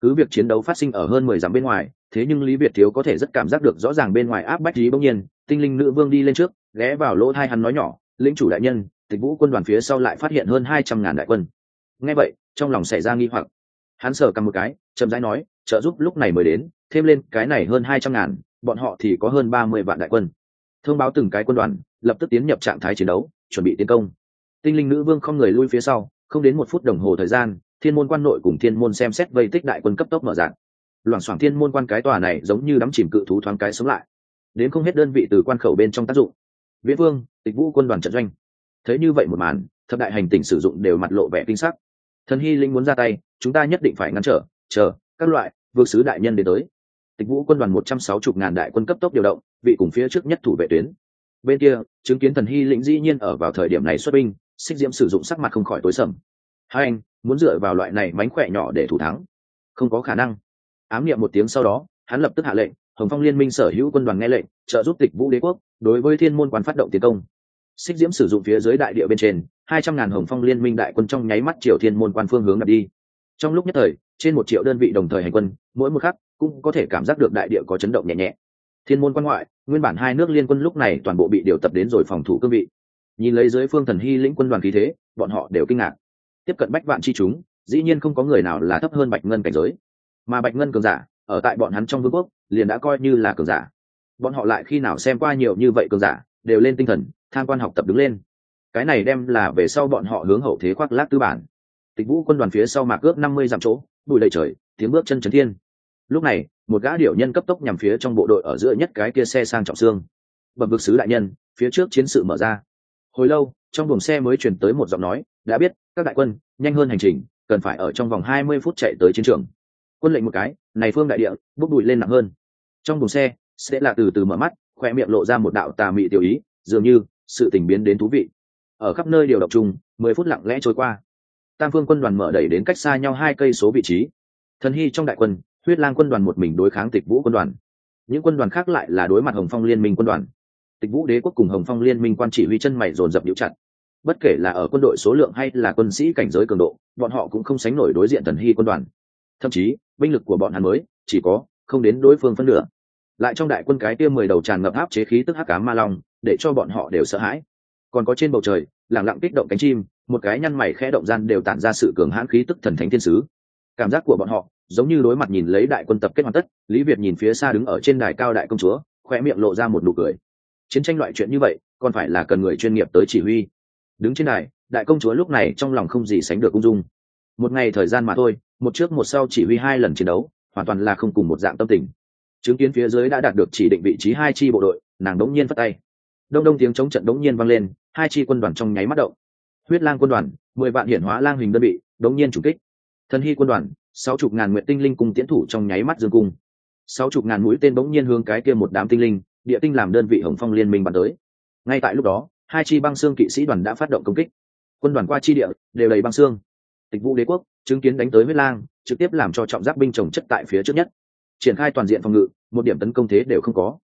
Cứ việc chiến đấu phát sinh ở hơn mười dặm bên ngoài, thế nhưng lý việt thiếu có thể rất cảm giác được rõ ràng bên ngoài áp bách lý bỗng nhiên, tinh linh nữ vương đi lên trước, ghé vào lỗ thai hắn nói nhỏ, lĩnh chủ đại nhân, tịch vũ quân đoàn phía sau lại phát hiện hơn hai trăm ngàn đại quân nghe vậy, trong lòng xảy ra nghi hoặc. Hắn sờ cầm một cái, chậm rãi nói, trợ giúp lúc này mới đến, thêm lên cái này hơn hai trăm ngàn, bọn họ thì có hơn ba mươi vạn đại quân. Thông báo từng cái quân đoàn, lập tức tiến nhập trạng thái chiến đấu, chuẩn bị tiến công. Tinh linh nữ vương không người lui phía sau, không đến một phút đồng hồ thời gian, thiên môn quan nội cùng thiên môn xem xét vây tích đại quân cấp tốc mở dạng loảng xoảng thiên môn quan cái tòa này giống như đắm chìm cự thú thoáng cái sống lại. Đến không hết đơn vị từ quan khẩu bên trong tác dụng. Viễn vương, tịch vũ quân đoàn trận doanh. Thấy như vậy một màn, thập đại hành tỉnh sử dụng đều mặt lộ vẻ kinh sắc thần hy linh muốn ra tay, chúng ta nhất định phải ngăn trở, chờ, các loại vượt sứ đại nhân đến tới. Tịch vũ quân đoàn một trăm sáu chục ngàn đại quân cấp tốc điều động, vị cùng phía trước nhất thủ vệ tuyến. Bên kia, chứng kiến thần hy lĩnh dĩ nhiên ở vào thời điểm này xuất binh, xích diễm sử dụng sắc mặt không khỏi tối sầm. Hai anh, muốn dựa vào loại này mánh khỏe nhỏ để thủ thắng? Không có khả năng. Ám niệm một tiếng sau đó, hắn lập tức hạ lệnh, hồng phong liên minh sở hữu quân đoàn nghe lệnh, trợ giúp tịch vũ đế quốc, đối với thiên môn quan phát động tiến công. Xích diễm sử dụng phía dưới đại địa bên trên hai trăm ngàn hồng phong liên minh đại quân trong nháy mắt triều thiên môn quan phương hướng đặt đi. Trong lúc nhất thời, trên một triệu đơn vị đồng thời hành quân, mỗi một khắc cũng có thể cảm giác được đại địa có chấn động nhẹ nhẹ. Thiên môn quan ngoại, nguyên bản hai nước liên quân lúc này toàn bộ bị điều tập đến rồi phòng thủ cương vị. Nhìn lấy dưới phương thần hy lĩnh quân đoàn khí thế, bọn họ đều kinh ngạc. Tiếp cận bách vạn chi chúng, dĩ nhiên không có người nào là thấp hơn bạch ngân cảnh giới. Mà bạch ngân cường giả, ở tại bọn hắn trong vương quốc, liền đã coi như là cường giả. Bọn họ lại khi nào xem qua nhiều như vậy cường giả, đều lên tinh thần, tham quan học tập đứng lên cái này đem là về sau bọn họ hướng hậu thế khoác lác tư bản. Tịch vũ quân đoàn phía sau mạc ước năm mươi dặm chỗ, bụi đầy trời, tiếng bước chân trấn thiên. Lúc này, một gã điệu nhân cấp tốc nhằm phía trong bộ đội ở giữa nhất cái kia xe sang trọng xương. Bẩm vực sứ đại nhân, phía trước chiến sự mở ra. Hồi lâu, trong buồng xe mới chuyển tới một giọng nói, đã biết, các đại quân, nhanh hơn hành trình, cần phải ở trong vòng hai mươi phút chạy tới chiến trường. Quân lệnh một cái, này phương đại địa, bốc đùi lên nặng hơn. Trong buồng xe sẽ là từ từ mở mắt, khoe miệng lộ ra một đạo tà mị tiểu ý, dường như sự tình biến đến thú vị ở khắp nơi điều độc chung, mười phút lặng lẽ trôi qua. Tam phương quân đoàn mở đẩy đến cách xa nhau hai cây số vị trí. Thần hy trong đại quân, huyết lang quân đoàn một mình đối kháng tịch vũ quân đoàn. Những quân đoàn khác lại là đối mặt hồng phong liên minh quân đoàn. Tịch vũ đế quốc cùng hồng phong liên minh quan chỉ huy chân mày dồn dập nhũ chặt. Bất kể là ở quân đội số lượng hay là quân sĩ cảnh giới cường độ, bọn họ cũng không sánh nổi đối diện thần hy quân đoàn. Thậm chí, binh lực của bọn hắn mới chỉ có không đến đối phương phân nửa. Lại trong đại quân cái kia mười đầu tràn ngập áp chế khí tức hắc cá ma long, để cho bọn họ đều sợ hãi còn có trên bầu trời lẳng lặng kích động cánh chim, một cái nhăn mày khẽ động gian đều tản ra sự cường hãn khí tức thần thánh thiên sứ. Cảm giác của bọn họ, giống như đối mặt nhìn lấy đại quân tập kết hoàn tất, lý việt nhìn phía xa đứng ở trên đài cao đại công chúa khoe miệng lộ ra một nụ cười. Chiến tranh loại chuyện như vậy, còn phải là cần người chuyên nghiệp tới chỉ huy. Đứng trên đài, đại công chúa lúc này trong lòng không gì sánh được ung dung. Một ngày thời gian mà thôi, một trước một sau chỉ huy hai lần chiến đấu, hoàn toàn là không cùng một dạng tâm tình. Chứng kiến phía dưới đã đạt được chỉ định vị trí hai chi bộ đội, nàng đống nhiên phát tay đông đông tiếng chống trận đống nhiên vang lên, hai chi quân đoàn trong nháy mắt động. Huyết lang quân đoàn, mười vạn hiển hóa lang hình đơn vị, đống nhiên chủ kích. Thần hy quân đoàn, sáu chục ngàn nguyện tinh linh cùng tiến thủ trong nháy mắt dương cung. Sáu chục ngàn mũi tên bỗng nhiên hướng cái kia một đám tinh linh, địa tinh làm đơn vị hồng phong liên minh bắn tới. Ngay tại lúc đó, hai chi băng xương kỵ sĩ đoàn đã phát động công kích. Quân đoàn qua chi địa, đều đầy băng xương. Tịch Vụ đế quốc, chứng kiến đánh tới huyết lang, trực tiếp làm cho trọng giáp binh trồng chất tại phía trước nhất. Triển khai toàn diện phòng ngự, một điểm tấn công thế đều không có.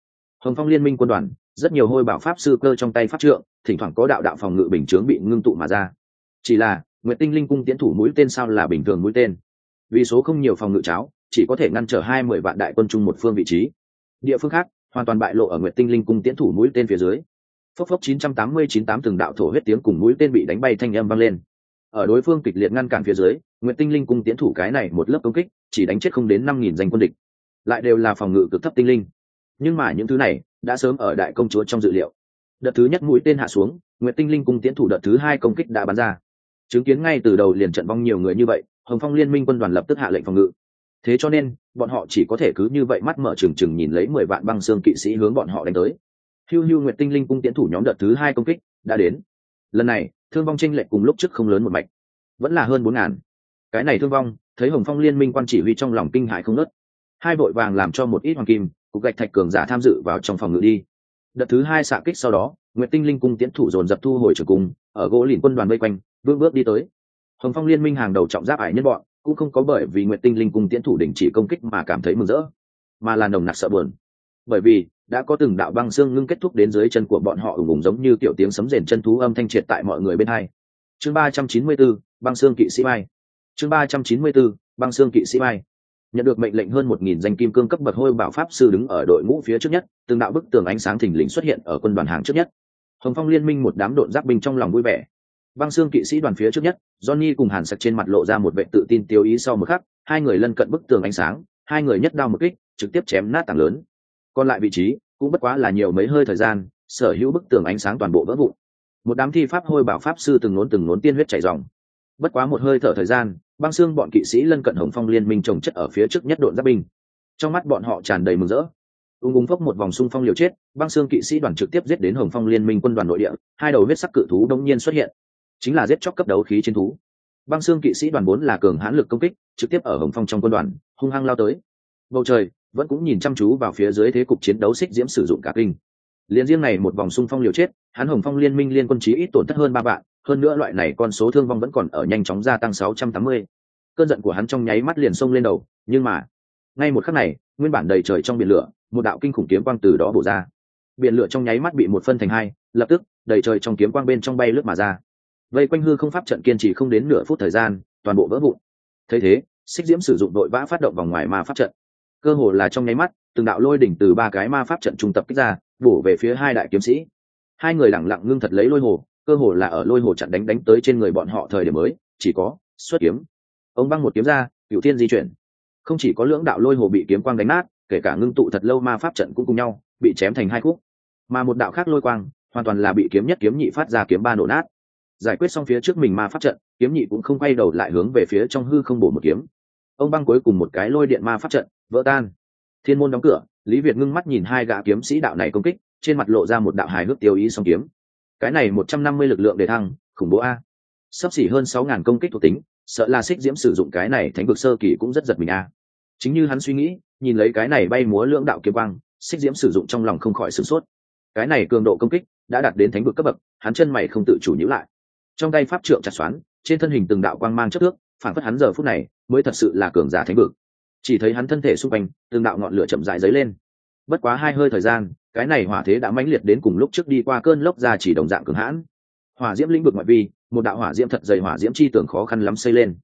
Hồng phong liên minh quân đoàn rất nhiều hôi bảo pháp sư cơ trong tay pháp trượng, thỉnh thoảng có đạo đạo phòng ngự bình chướng bị ngưng tụ mà ra. Chỉ là nguyện tinh linh cung tiến thủ mũi tên sao là bình thường mũi tên? Vì số không nhiều phòng ngự cháo, chỉ có thể ngăn trở hai mười vạn đại quân chung một phương vị trí. Địa phương khác, hoàn toàn bại lộ ở nguyện tinh linh cung tiến thủ mũi tên phía dưới. Phốc phốc chín trăm tám mươi chín tám từng đạo thổ huyết tiếng cùng mũi tên bị đánh bay thanh âm vang lên. Ở đối phương kịch liệt ngăn cản phía dưới nguyện tinh linh cung tiến thủ cái này một lớp công kích, chỉ đánh chết không đến năm nghìn danh quân địch. Lại đều là phòng ngự cực thấp tinh linh. Nhưng mà những thứ này đã sớm ở đại công chúa trong dự liệu. Đợt thứ nhất mũi tên hạ xuống nguyện tinh linh cung tiến thủ đợt thứ hai công kích đã bắn ra. Chứng kiến ngay từ đầu liền trận vong nhiều người như vậy, hồng phong liên minh quân đoàn lập tức hạ lệnh phòng ngự. Thế cho nên, bọn họ chỉ có thể cứ như vậy mắt mở trừng trừng nhìn lấy mười vạn băng xương kỵ sĩ hướng bọn họ đánh tới. Hiu hiu nguyệt tinh linh cung tiến thủ nhóm đợt thứ hai công kích đã đến. Lần này, thương vong tranh lệch cùng lúc trước không lớn một mạch, vẫn là hơn bốn ngàn. Cái này thương vong, thấy hồng phong liên minh quan chỉ huy trong lòng kinh hại không nớt hai vội vàng làm cho một ít hoàng kim cục gạch thạch cường giả tham dự vào trong phòng ngự đi. Đợt thứ hai xạ kích sau đó nguyệt tinh linh cung tiến thủ dồn dập thu hồi trường cung ở gỗ lìn quân đoàn vây quanh bước bước đi tới. Hồng phong liên minh hàng đầu trọng giáp ải nhân bọn cũng không có bởi vì nguyệt tinh linh cung tiến thủ đình chỉ công kích mà cảm thấy mừng rỡ mà là nồng nặc sợ buồn. Bởi vì đã có từng đạo băng xương ngưng kết thúc đến dưới chân của bọn họ ủng ủng giống như kiểu tiếng sấm rền chân thú âm thanh triệt tại mọi người bên hai. Chương ba trăm chín mươi bốn, băng xương kỵ sĩ mai chương ba trăm chín mươi bốn, băng xương kỵ sĩ mai nhận được mệnh lệnh hơn một nghìn danh kim cương cấp bậc hôi bảo pháp sư đứng ở đội ngũ phía trước nhất, từng đạo bức tường ánh sáng thình lình xuất hiện ở quân đoàn hàng trước nhất. Hồng phong liên minh một đám đội giáp binh trong lòng vui vẻ. Băng xương kỵ sĩ đoàn phía trước nhất, johnny cùng hàn sặc trên mặt lộ ra một vệ tự tin tiêu ý sau một khắc, hai người lân cận bức tường ánh sáng, hai người nhất đao một kích, trực tiếp chém nát tảng lớn. Còn lại vị trí, cũng bất quá là nhiều mấy hơi thời gian, sở hữu bức tường ánh sáng toàn bộ vỡ vụn. Một đám thi pháp hôi bảo pháp sư từng nốn từng nốn tiên huyết chảy dòng. Bất quá một hơi thở thời gian băng xương bọn kỵ sĩ lân cận hồng phong liên minh trồng chất ở phía trước nhất đội giáp binh. Trong mắt bọn họ tràn đầy mừng rỡ. Ung ung phốc một vòng xung phong liều chết, băng xương kỵ sĩ đoàn trực tiếp giết đến hồng phong liên minh quân đoàn nội địa, hai đầu huyết sắc cự thú đông nhiên xuất hiện. Chính là giết chóc cấp đấu khí chiến thú. Băng xương kỵ sĩ đoàn bốn là cường hãn lực công kích, trực tiếp ở hồng phong trong quân đoàn, hung hăng lao tới. Bầu trời, vẫn cũng nhìn chăm chú vào phía dưới thế cục chiến đấu xích diễm sử dụng cả kinh liên riêng này một vòng xung phong liều chết, hắn hồng phong liên minh liên quân chí ít tổn thất hơn ba vạn, hơn nữa loại này con số thương vong vẫn còn ở nhanh chóng gia tăng sáu trăm tám mươi. Cơn giận của hắn trong nháy mắt liền xông lên đầu, nhưng mà, ngay một khắc này, nguyên bản đầy trời trong biển lửa, một đạo kinh khủng kiếm quang từ đó bổ ra. Biển lửa trong nháy mắt bị một phân thành hai, lập tức, đầy trời trong kiếm quang bên trong bay lướt mà ra. Vây quanh hư không pháp trận kiên trì không đến nửa phút thời gian, toàn bộ vỡ vụn. Thấy thế, xích diễm sử dụng đội vã phát động vòng ngoài ma pháp trận. Cơ hồ là trong nháy mắt từng đạo lôi đỉnh từ ba cái ma pháp trận trung tập kích ra, bổ về phía hai đại kiếm sĩ. Hai người lẳng lặng ngưng thật lấy lôi hồ, cơ hồ là ở lôi hồ chặn đánh đánh tới trên người bọn họ thời điểm mới, chỉ có, xuất kiếm. Ông băng một kiếm ra cựu thiên di chuyển. Không chỉ có lưỡng đạo lôi hồ bị kiếm quang đánh nát, kể cả ngưng tụ thật lâu ma pháp trận cũng cùng nhau, bị chém thành hai khúc. Mà một đạo khác lôi quang, hoàn toàn là bị kiếm nhất kiếm nhị phát ra kiếm ba nổ nát. Giải quyết xong phía trước mình ma pháp trận, kiếm nhị cũng không quay đầu lại hướng về phía trong hư không bổ một kiếm. Ông băng cuối cùng một cái lôi điện ma pháp trận, vỡ tan thiên môn đóng cửa, lý việt ngưng mắt nhìn hai gã kiếm sĩ đạo này công kích, trên mặt lộ ra một đạo hài hước tiêu ý song kiếm. Cái này một trăm năm mươi lực lượng để thăng, khủng bố a. Sắp xỉ hơn sáu ngàn công kích thuộc tính, sợ là xích diễm sử dụng cái này thánh vực sơ kỳ cũng rất giật mình a. Chính như hắn suy nghĩ, nhìn lấy cái này bay múa lưỡng đạo kiếm băng xích diễm sử dụng trong lòng không khỏi sửng sốt. Cái này cường độ công kích đã đạt đến thánh vực cấp bậc, hắn chân mày không tự chủ nhữ lại. Trong tay pháp trượng chặt xoắn, trên thân hình từng đạo quang mang chất thước, phản phất hắn giờ phút này mới thật sự là cường giả thánh vực chỉ thấy hắn thân thể xung quanh, từng đạo ngọn lửa chậm rãi dấy lên. Bất quá hai hơi thời gian, cái này hỏa thế đã mãnh liệt đến cùng lúc trước đi qua cơn lốc ra chỉ đồng dạng cường hãn. Hỏa diễm lĩnh vực ngoại vi, một đạo hỏa diễm thật dày hỏa diễm chi tưởng khó khăn lắm xây lên.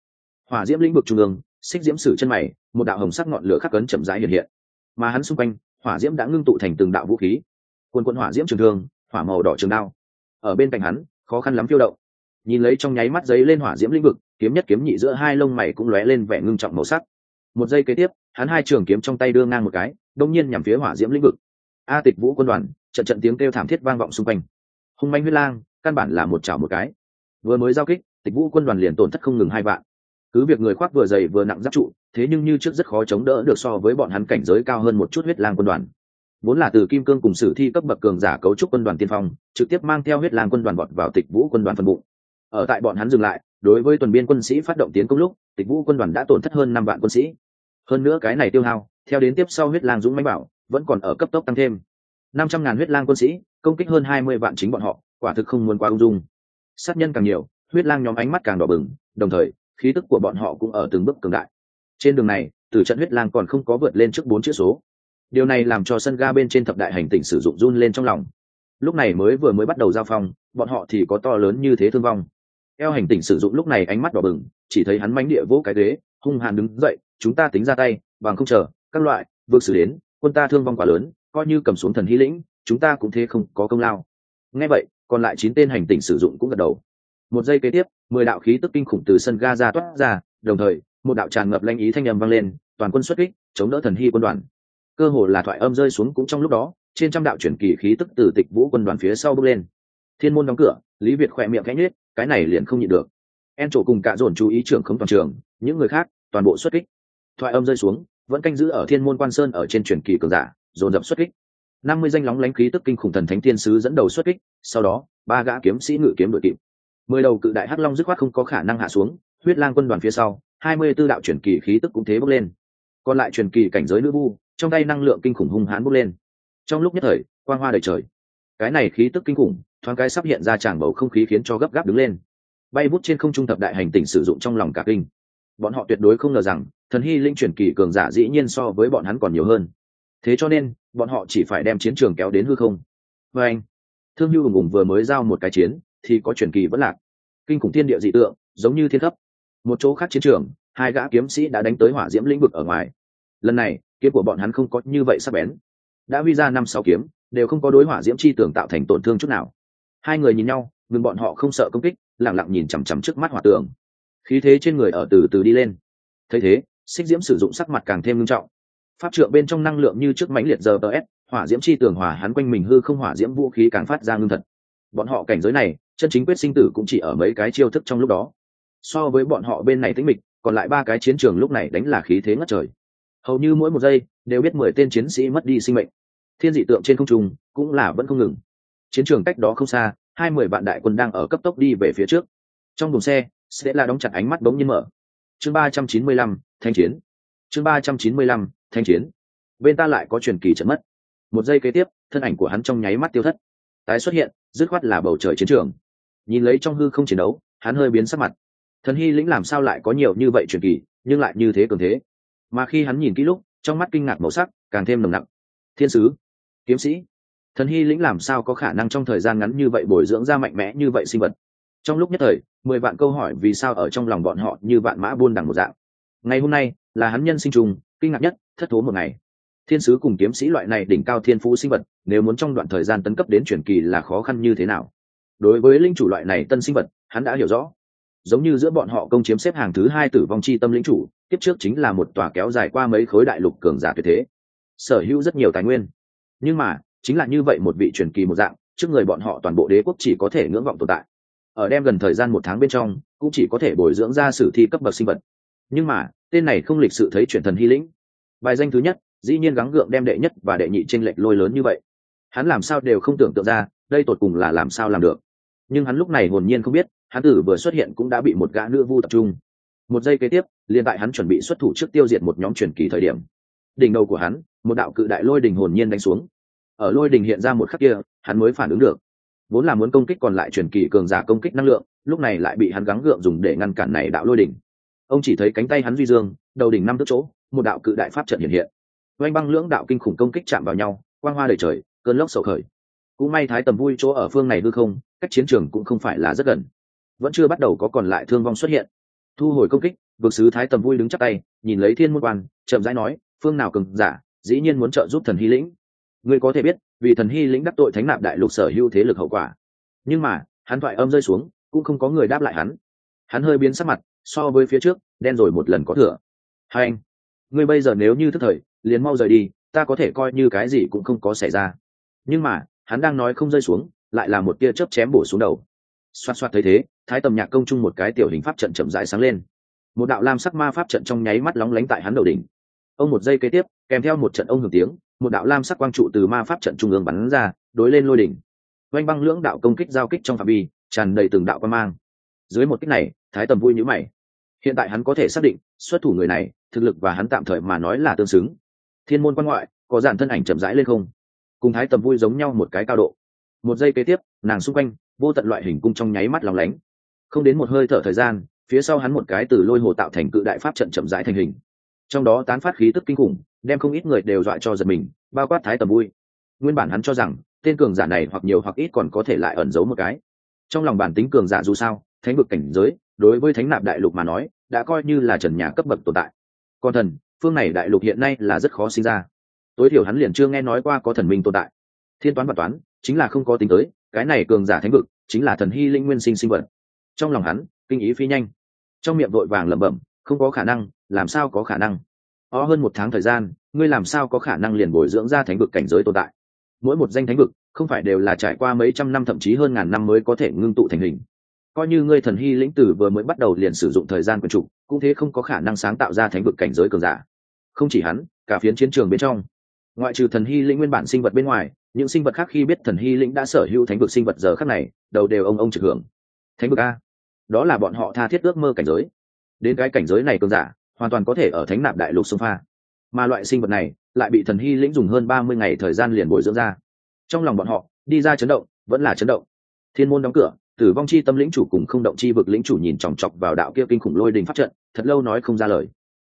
Hỏa diễm lĩnh vực trung ương, xích diễm sử chân mày, một đạo hồng sắc ngọn lửa khắc cấn chậm rãi hiện hiện. Mà hắn xung quanh, hỏa diễm đã ngưng tụ thành từng đạo vũ khí. Quân quân hỏa diễm trường thương, hỏa màu đỏ trường đao. Ở bên cạnh hắn, khó khăn lắm phiêu động. Nhìn lấy trong nháy mắt giấy lên hỏa diễm lĩnh vực, kiếm nhất kiếm nhị giữa hai lông mày cũng lóe lên vẻ ngưng trọng màu sắc một giây kế tiếp, hắn hai trường kiếm trong tay đưa ngang một cái, đông nhiên nhằm phía hỏa diễm lĩnh vực. A tịch vũ quân đoàn, trận trận tiếng kêu thảm thiết vang vọng xung quanh. Hung manh huyết lang, căn bản là một chảo một cái. Vừa mới giao kích, tịch vũ quân đoàn liền tổn thất không ngừng hai vạn. Cứ việc người khoác vừa dày vừa nặng giáp trụ, thế nhưng như trước rất khó chống đỡ được so với bọn hắn cảnh giới cao hơn một chút huyết lang quân đoàn. Vốn là từ kim cương cùng sử thi cấp bậc cường giả cấu trúc quân đoàn tiên phong, trực tiếp mang theo huyết lang quân đoàn bọt vào tịch vũ quân đoàn phân bụng. Ở tại bọn hắn dừng lại, đối với tuần biên quân sĩ phát động tiến công lúc, tịch vũ quân đoàn đã tổn thất hơn năm vạn quân sĩ hơn nữa cái này tiêu hao, theo đến tiếp sau huyết lang dũng mãnh bảo, vẫn còn ở cấp tốc tăng thêm. Năm trăm ngàn huyết lang quân sĩ, công kích hơn hai mươi vạn chính bọn họ, quả thực không muốn quá ung dung. Sát nhân càng nhiều, huyết lang nhóm ánh mắt càng đỏ bừng, đồng thời, khí tức của bọn họ cũng ở từng bước cường đại. Trên đường này từ trận huyết lang còn không có vượt lên trước bốn chữ số. Điều này làm cho sân ga bên trên thập đại hành tỉnh sử dụng run lên trong lòng. Lúc này mới vừa mới bắt đầu giao phong, bọn họ thì có to lớn như thế thương vong. Eo hành tỉnh sử dụng lúc này ánh mắt đỏ bừng, chỉ thấy hắn mánh địa vỗ cái ghế hung hàn đứng dậy, chúng ta tính ra tay, bằng không chờ, các loại vượt xử đến, quân ta thương vong quá lớn, coi như cầm xuống thần hy lĩnh, chúng ta cũng thế không có công lao. Ngay vậy, còn lại chín tên hành tỉnh sử dụng cũng gật đầu. Một giây kế tiếp, mười đạo khí tức kinh khủng từ sân ga ra toát ra, đồng thời, một đạo tràn ngập lanh ý thanh âm vang lên, toàn quân xuất kích, chống đỡ thần hy quân đoàn. Cơ hồ là thoại âm rơi xuống cũng trong lúc đó, trên trăm đạo chuyển kỳ khí tức từ tịch vũ quân đoàn phía sau bước lên. Thiên môn đóng cửa, lý việt khỏe miệng cánh nết cái này liền không nhịn được. En trổ cùng cả dồn chú ý trưởng không toàn trường, những người khác toàn bộ xuất kích. Thoại âm rơi xuống, vẫn canh giữ ở thiên môn quan sơn ở trên truyền kỳ cường giả, dồn dập xuất kích. Năm mươi danh lóng lánh khí tức kinh khủng thần thánh tiên sứ dẫn đầu xuất kích, sau đó, ba gã kiếm sĩ ngự kiếm đội kịp. Mười đầu cự đại hắc long dứt khoát không có khả năng hạ xuống, huyết lang quân đoàn phía sau, hai mươi b ố đạo truyền kỳ khí tức cũng thế bốc lên. Còn lại truyền kỳ cảnh giới nữ vu, trong tay năng lượng kinh khủng hung hãn bốc lên. Trong lúc nhất thời, quang hoa đầy trời. Cái này khí tức kinh khủng, thoáng cái sắp hiện ra tràn bầu không khí khiến cho gấp gáp đứng lên. Bay bút trên không trung thập đại hành tỉnh sử dụng trong lòng cả kinh bọn họ tuyệt đối không ngờ rằng, thần hy linh chuyển kỳ cường giả dĩ nhiên so với bọn hắn còn nhiều hơn. Thế cho nên, bọn họ chỉ phải đem chiến trường kéo đến hư không. Và anh, thương hưu ùng ùng vừa mới giao một cái chiến, thì có chuyển kỳ vẫn lạc. Kinh khủng thiên địa dị tượng, giống như thiên thấp một chỗ khác chiến trường, hai gã kiếm sĩ đã đánh tới hỏa diễm lĩnh vực ở ngoài. Lần này, kiếm của bọn hắn không có như vậy sắp bén. Đã huy ra năm sáu kiếm, đều không có đối hỏa diễm chi tưởng tạo thành tổn thương chút nào. Hai người nhìn nhau ngừng bọn họ không sợ công kích lẳng lặng nhìn chằm chằm trước mắt hỏa tường khí thế trên người ở từ từ đi lên. Thấy thế, xích diễm sử dụng sắc mặt càng thêm nghiêm trọng. Pháp trượng bên trong năng lượng như trước mãnh liệt giờ s, hỏa diễm chi tường hỏa hắn quanh mình hư không hỏa diễm vũ khí càng phát ra ngưng thật. Bọn họ cảnh giới này, chân chính quyết sinh tử cũng chỉ ở mấy cái chiêu thức trong lúc đó. So với bọn họ bên này tĩnh mịch, còn lại ba cái chiến trường lúc này đánh là khí thế ngất trời. Hầu như mỗi một giây, đều biết mười tên chiến sĩ mất đi sinh mệnh. Thiên dị tượng trên không trung, cũng là vẫn không ngừng. Chiến trường cách đó không xa, hai mười vạn đại quân đang ở cấp tốc đi về phía trước. Trong thùng xe sẽ là đóng chặt ánh mắt bỗng nhiên mở. Chương ba trăm chín mươi lăm, thanh chiến. Chương ba trăm chín mươi lăm, thanh chiến. Bên ta lại có truyền kỳ trận mất. Một giây kế tiếp, thân ảnh của hắn trong nháy mắt tiêu thất. Tái xuất hiện, dứt khoát là bầu trời chiến trường. Nhìn lấy trong hư không chiến đấu, hắn hơi biến sắc mặt. Thần hy lĩnh làm sao lại có nhiều như vậy truyền kỳ, nhưng lại như thế cường thế. Mà khi hắn nhìn kỹ lúc, trong mắt kinh ngạc màu sắc, càng thêm nồng nặng thiên sứ, kiếm sĩ. Thần hy lĩnh làm sao có khả năng trong thời gian ngắn như vậy bồi dưỡng ra mạnh mẽ như vậy sinh vật? Trong lúc nhất thời, mười vạn câu hỏi vì sao ở trong lòng bọn họ như vạn mã buôn đằng một dạng. Ngày hôm nay, là hắn nhân sinh trùng, kinh ngạc nhất, thất thố một ngày. Thiên sứ cùng kiếm sĩ loại này đỉnh cao thiên phú sinh vật, nếu muốn trong đoạn thời gian tấn cấp đến truyền kỳ là khó khăn như thế nào? Đối với linh chủ loại này tân sinh vật, hắn đã hiểu rõ. Giống như giữa bọn họ công chiếm xếp hàng thứ hai tử vong chi tâm lĩnh chủ tiếp trước chính là một tòa kéo dài qua mấy khối đại lục cường giả tuyệt thế. Sở hữu rất nhiều tài nguyên. Nhưng mà, chính là như vậy một vị truyền kỳ một dạng, trước người bọn họ toàn bộ đế quốc chỉ có thể ngưỡng vọng tồn tại ở đem gần thời gian một tháng bên trong, cũng chỉ có thể bồi dưỡng ra sử thi cấp bậc sinh vật. Nhưng mà, tên này không lịch sự thấy chuyển thần hy lĩnh. Bài danh thứ nhất, dĩ nhiên gắng gượng đem đệ nhất và đệ nhị tranh lệch lôi lớn như vậy. Hắn làm sao đều không tưởng tượng ra, đây tột cùng là làm sao làm được. Nhưng hắn lúc này hồn nhiên không biết, hắn tử vừa xuất hiện cũng đã bị một gã nữ vu tập trung. Một giây kế tiếp, liền tại hắn chuẩn bị xuất thủ trước tiêu diệt một nhóm truyền kỳ thời điểm. Đỉnh đầu của hắn, một đạo cự đại lôi đình hồn nhiên đánh xuống. Ở lôi đình hiện ra một khắc kia, hắn mới phản ứng được vốn là muốn công kích còn lại truyền kỳ cường giả công kích năng lượng, lúc này lại bị hắn gắng gượng dùng để ngăn cản này đạo lôi đỉnh. Ông chỉ thấy cánh tay hắn duy dương, đầu đỉnh năm tức chỗ, một đạo cự đại pháp trận hiện hiện. Oanh băng lưỡng đạo kinh khủng công kích chạm vào nhau, quang hoa đầy trời, cơn lốc sầu khởi. Cũng may thái tầm vui chỗ ở phương này hư không, cách chiến trường cũng không phải là rất gần. Vẫn chưa bắt đầu có còn lại thương vong xuất hiện. Thu hồi công kích, vực sứ thái tầm vui đứng chắc tay, nhìn lấy thiên môn quan, chậm rãi nói, phương nào cường giả, dĩ nhiên muốn trợ giúp thần hy lĩnh. Ngươi có thể biết vì thần hy lĩnh đắc tội thánh nạp đại lục sở hữu thế lực hậu quả. Nhưng mà, hắn thoại âm rơi xuống, cũng không có người đáp lại hắn. Hắn hơi biến sắc mặt, so với phía trước, đen rồi một lần có thừa. Hai anh, ngươi bây giờ nếu như thức thời, liền mau rời đi, ta có thể coi như cái gì cũng không có xảy ra. Nhưng mà, hắn đang nói không rơi xuống, lại là một tia chớp chém bổ xuống đầu. Xoát xoát thấy thế, thái tầm nhạc công chung một cái tiểu hình pháp trận chậm rãi sáng lên. Một đạo lam sắc ma pháp trận trong nháy mắt lóng lánh tại hắn đầu đỉnh ông một giây kế tiếp, kèm theo một trận ông hưởng tiếng, một đạo lam sắc quang trụ từ ma pháp trận trung ương bắn ra, đối lên lôi đỉnh. Oanh băng lưỡng đạo công kích giao kích trong phạm vi, tràn đầy từng đạo quan mang. Dưới một kích này, thái tầm vui nhữ mày. Hiện tại hắn có thể xác định, xuất thủ người này, thực lực và hắn tạm thời mà nói là tương xứng. Thiên môn quan ngoại, có dàn thân ảnh chậm rãi lên không. Cùng thái tầm vui giống nhau một cái cao độ. Một giây kế tiếp, nàng xung quanh, vô tận loại hình cung trong nháy mắt lòng lánh. Không đến một hơi thở thời gian, phía sau hắn một cái từ lôi hồ tạo thành cự đại pháp trận chậm rãi thành hình trong đó tán phát khí tức kinh khủng, đem không ít người đều dọa cho giật mình, bao quát thái tầm vui nguyên bản hắn cho rằng, tên cường giả này hoặc nhiều hoặc ít còn có thể lại ẩn giấu một cái. Trong lòng bản tính cường giả dù sao, thánh vực cảnh giới, đối với thánh nạp đại lục mà nói, đã coi như là trần nhà cấp bậc tồn tại. Còn thần, phương này đại lục hiện nay là rất khó sinh ra. Tối thiểu hắn liền chưa nghe nói qua có thần minh tồn tại. Thiên toán và toán, chính là không có tính tới, cái này cường giả thánh vực, chính là thần hy linh nguyên sinh sinh vật. Trong lòng hắn, kinh ý phi nhanh. Trong miệng vội vàng lẩm bẩm không có khả năng, làm sao có khả năng? Ó, hơn một tháng thời gian, ngươi làm sao có khả năng liền bồi dưỡng ra thánh vực cảnh giới tồn tại? Mỗi một danh thánh vực, không phải đều là trải qua mấy trăm năm thậm chí hơn ngàn năm mới có thể ngưng tụ thành hình. Coi như ngươi thần hy lĩnh tử vừa mới bắt đầu liền sử dụng thời gian quần trục cũng thế không có khả năng sáng tạo ra thánh vực cảnh giới cường giả. Không chỉ hắn, cả phiến chiến trường bên trong. Ngoại trừ thần hy lĩnh nguyên bản sinh vật bên ngoài, những sinh vật khác khi biết thần hy lĩnh đã sở hữu thánh vực sinh vật giờ khác này, đầu đều ông ông trực hưởng. Thánh vực a. Đó là bọn họ tha thiết ước mơ cảnh giới đến cái cảnh giới này cường giả, hoàn toàn có thể ở thánh nạp đại lục sông pha. Mà loại sinh vật này lại bị thần hy lĩnh dùng hơn ba mươi ngày thời gian liền bồi dưỡng ra. Trong lòng bọn họ, đi ra chấn động, vẫn là chấn động. Thiên môn đóng cửa, tử vong chi tâm lĩnh chủ cùng không động chi vực lĩnh chủ nhìn chòng chọc vào đạo kia kinh khủng lôi đình pháp trận, thật lâu nói không ra lời.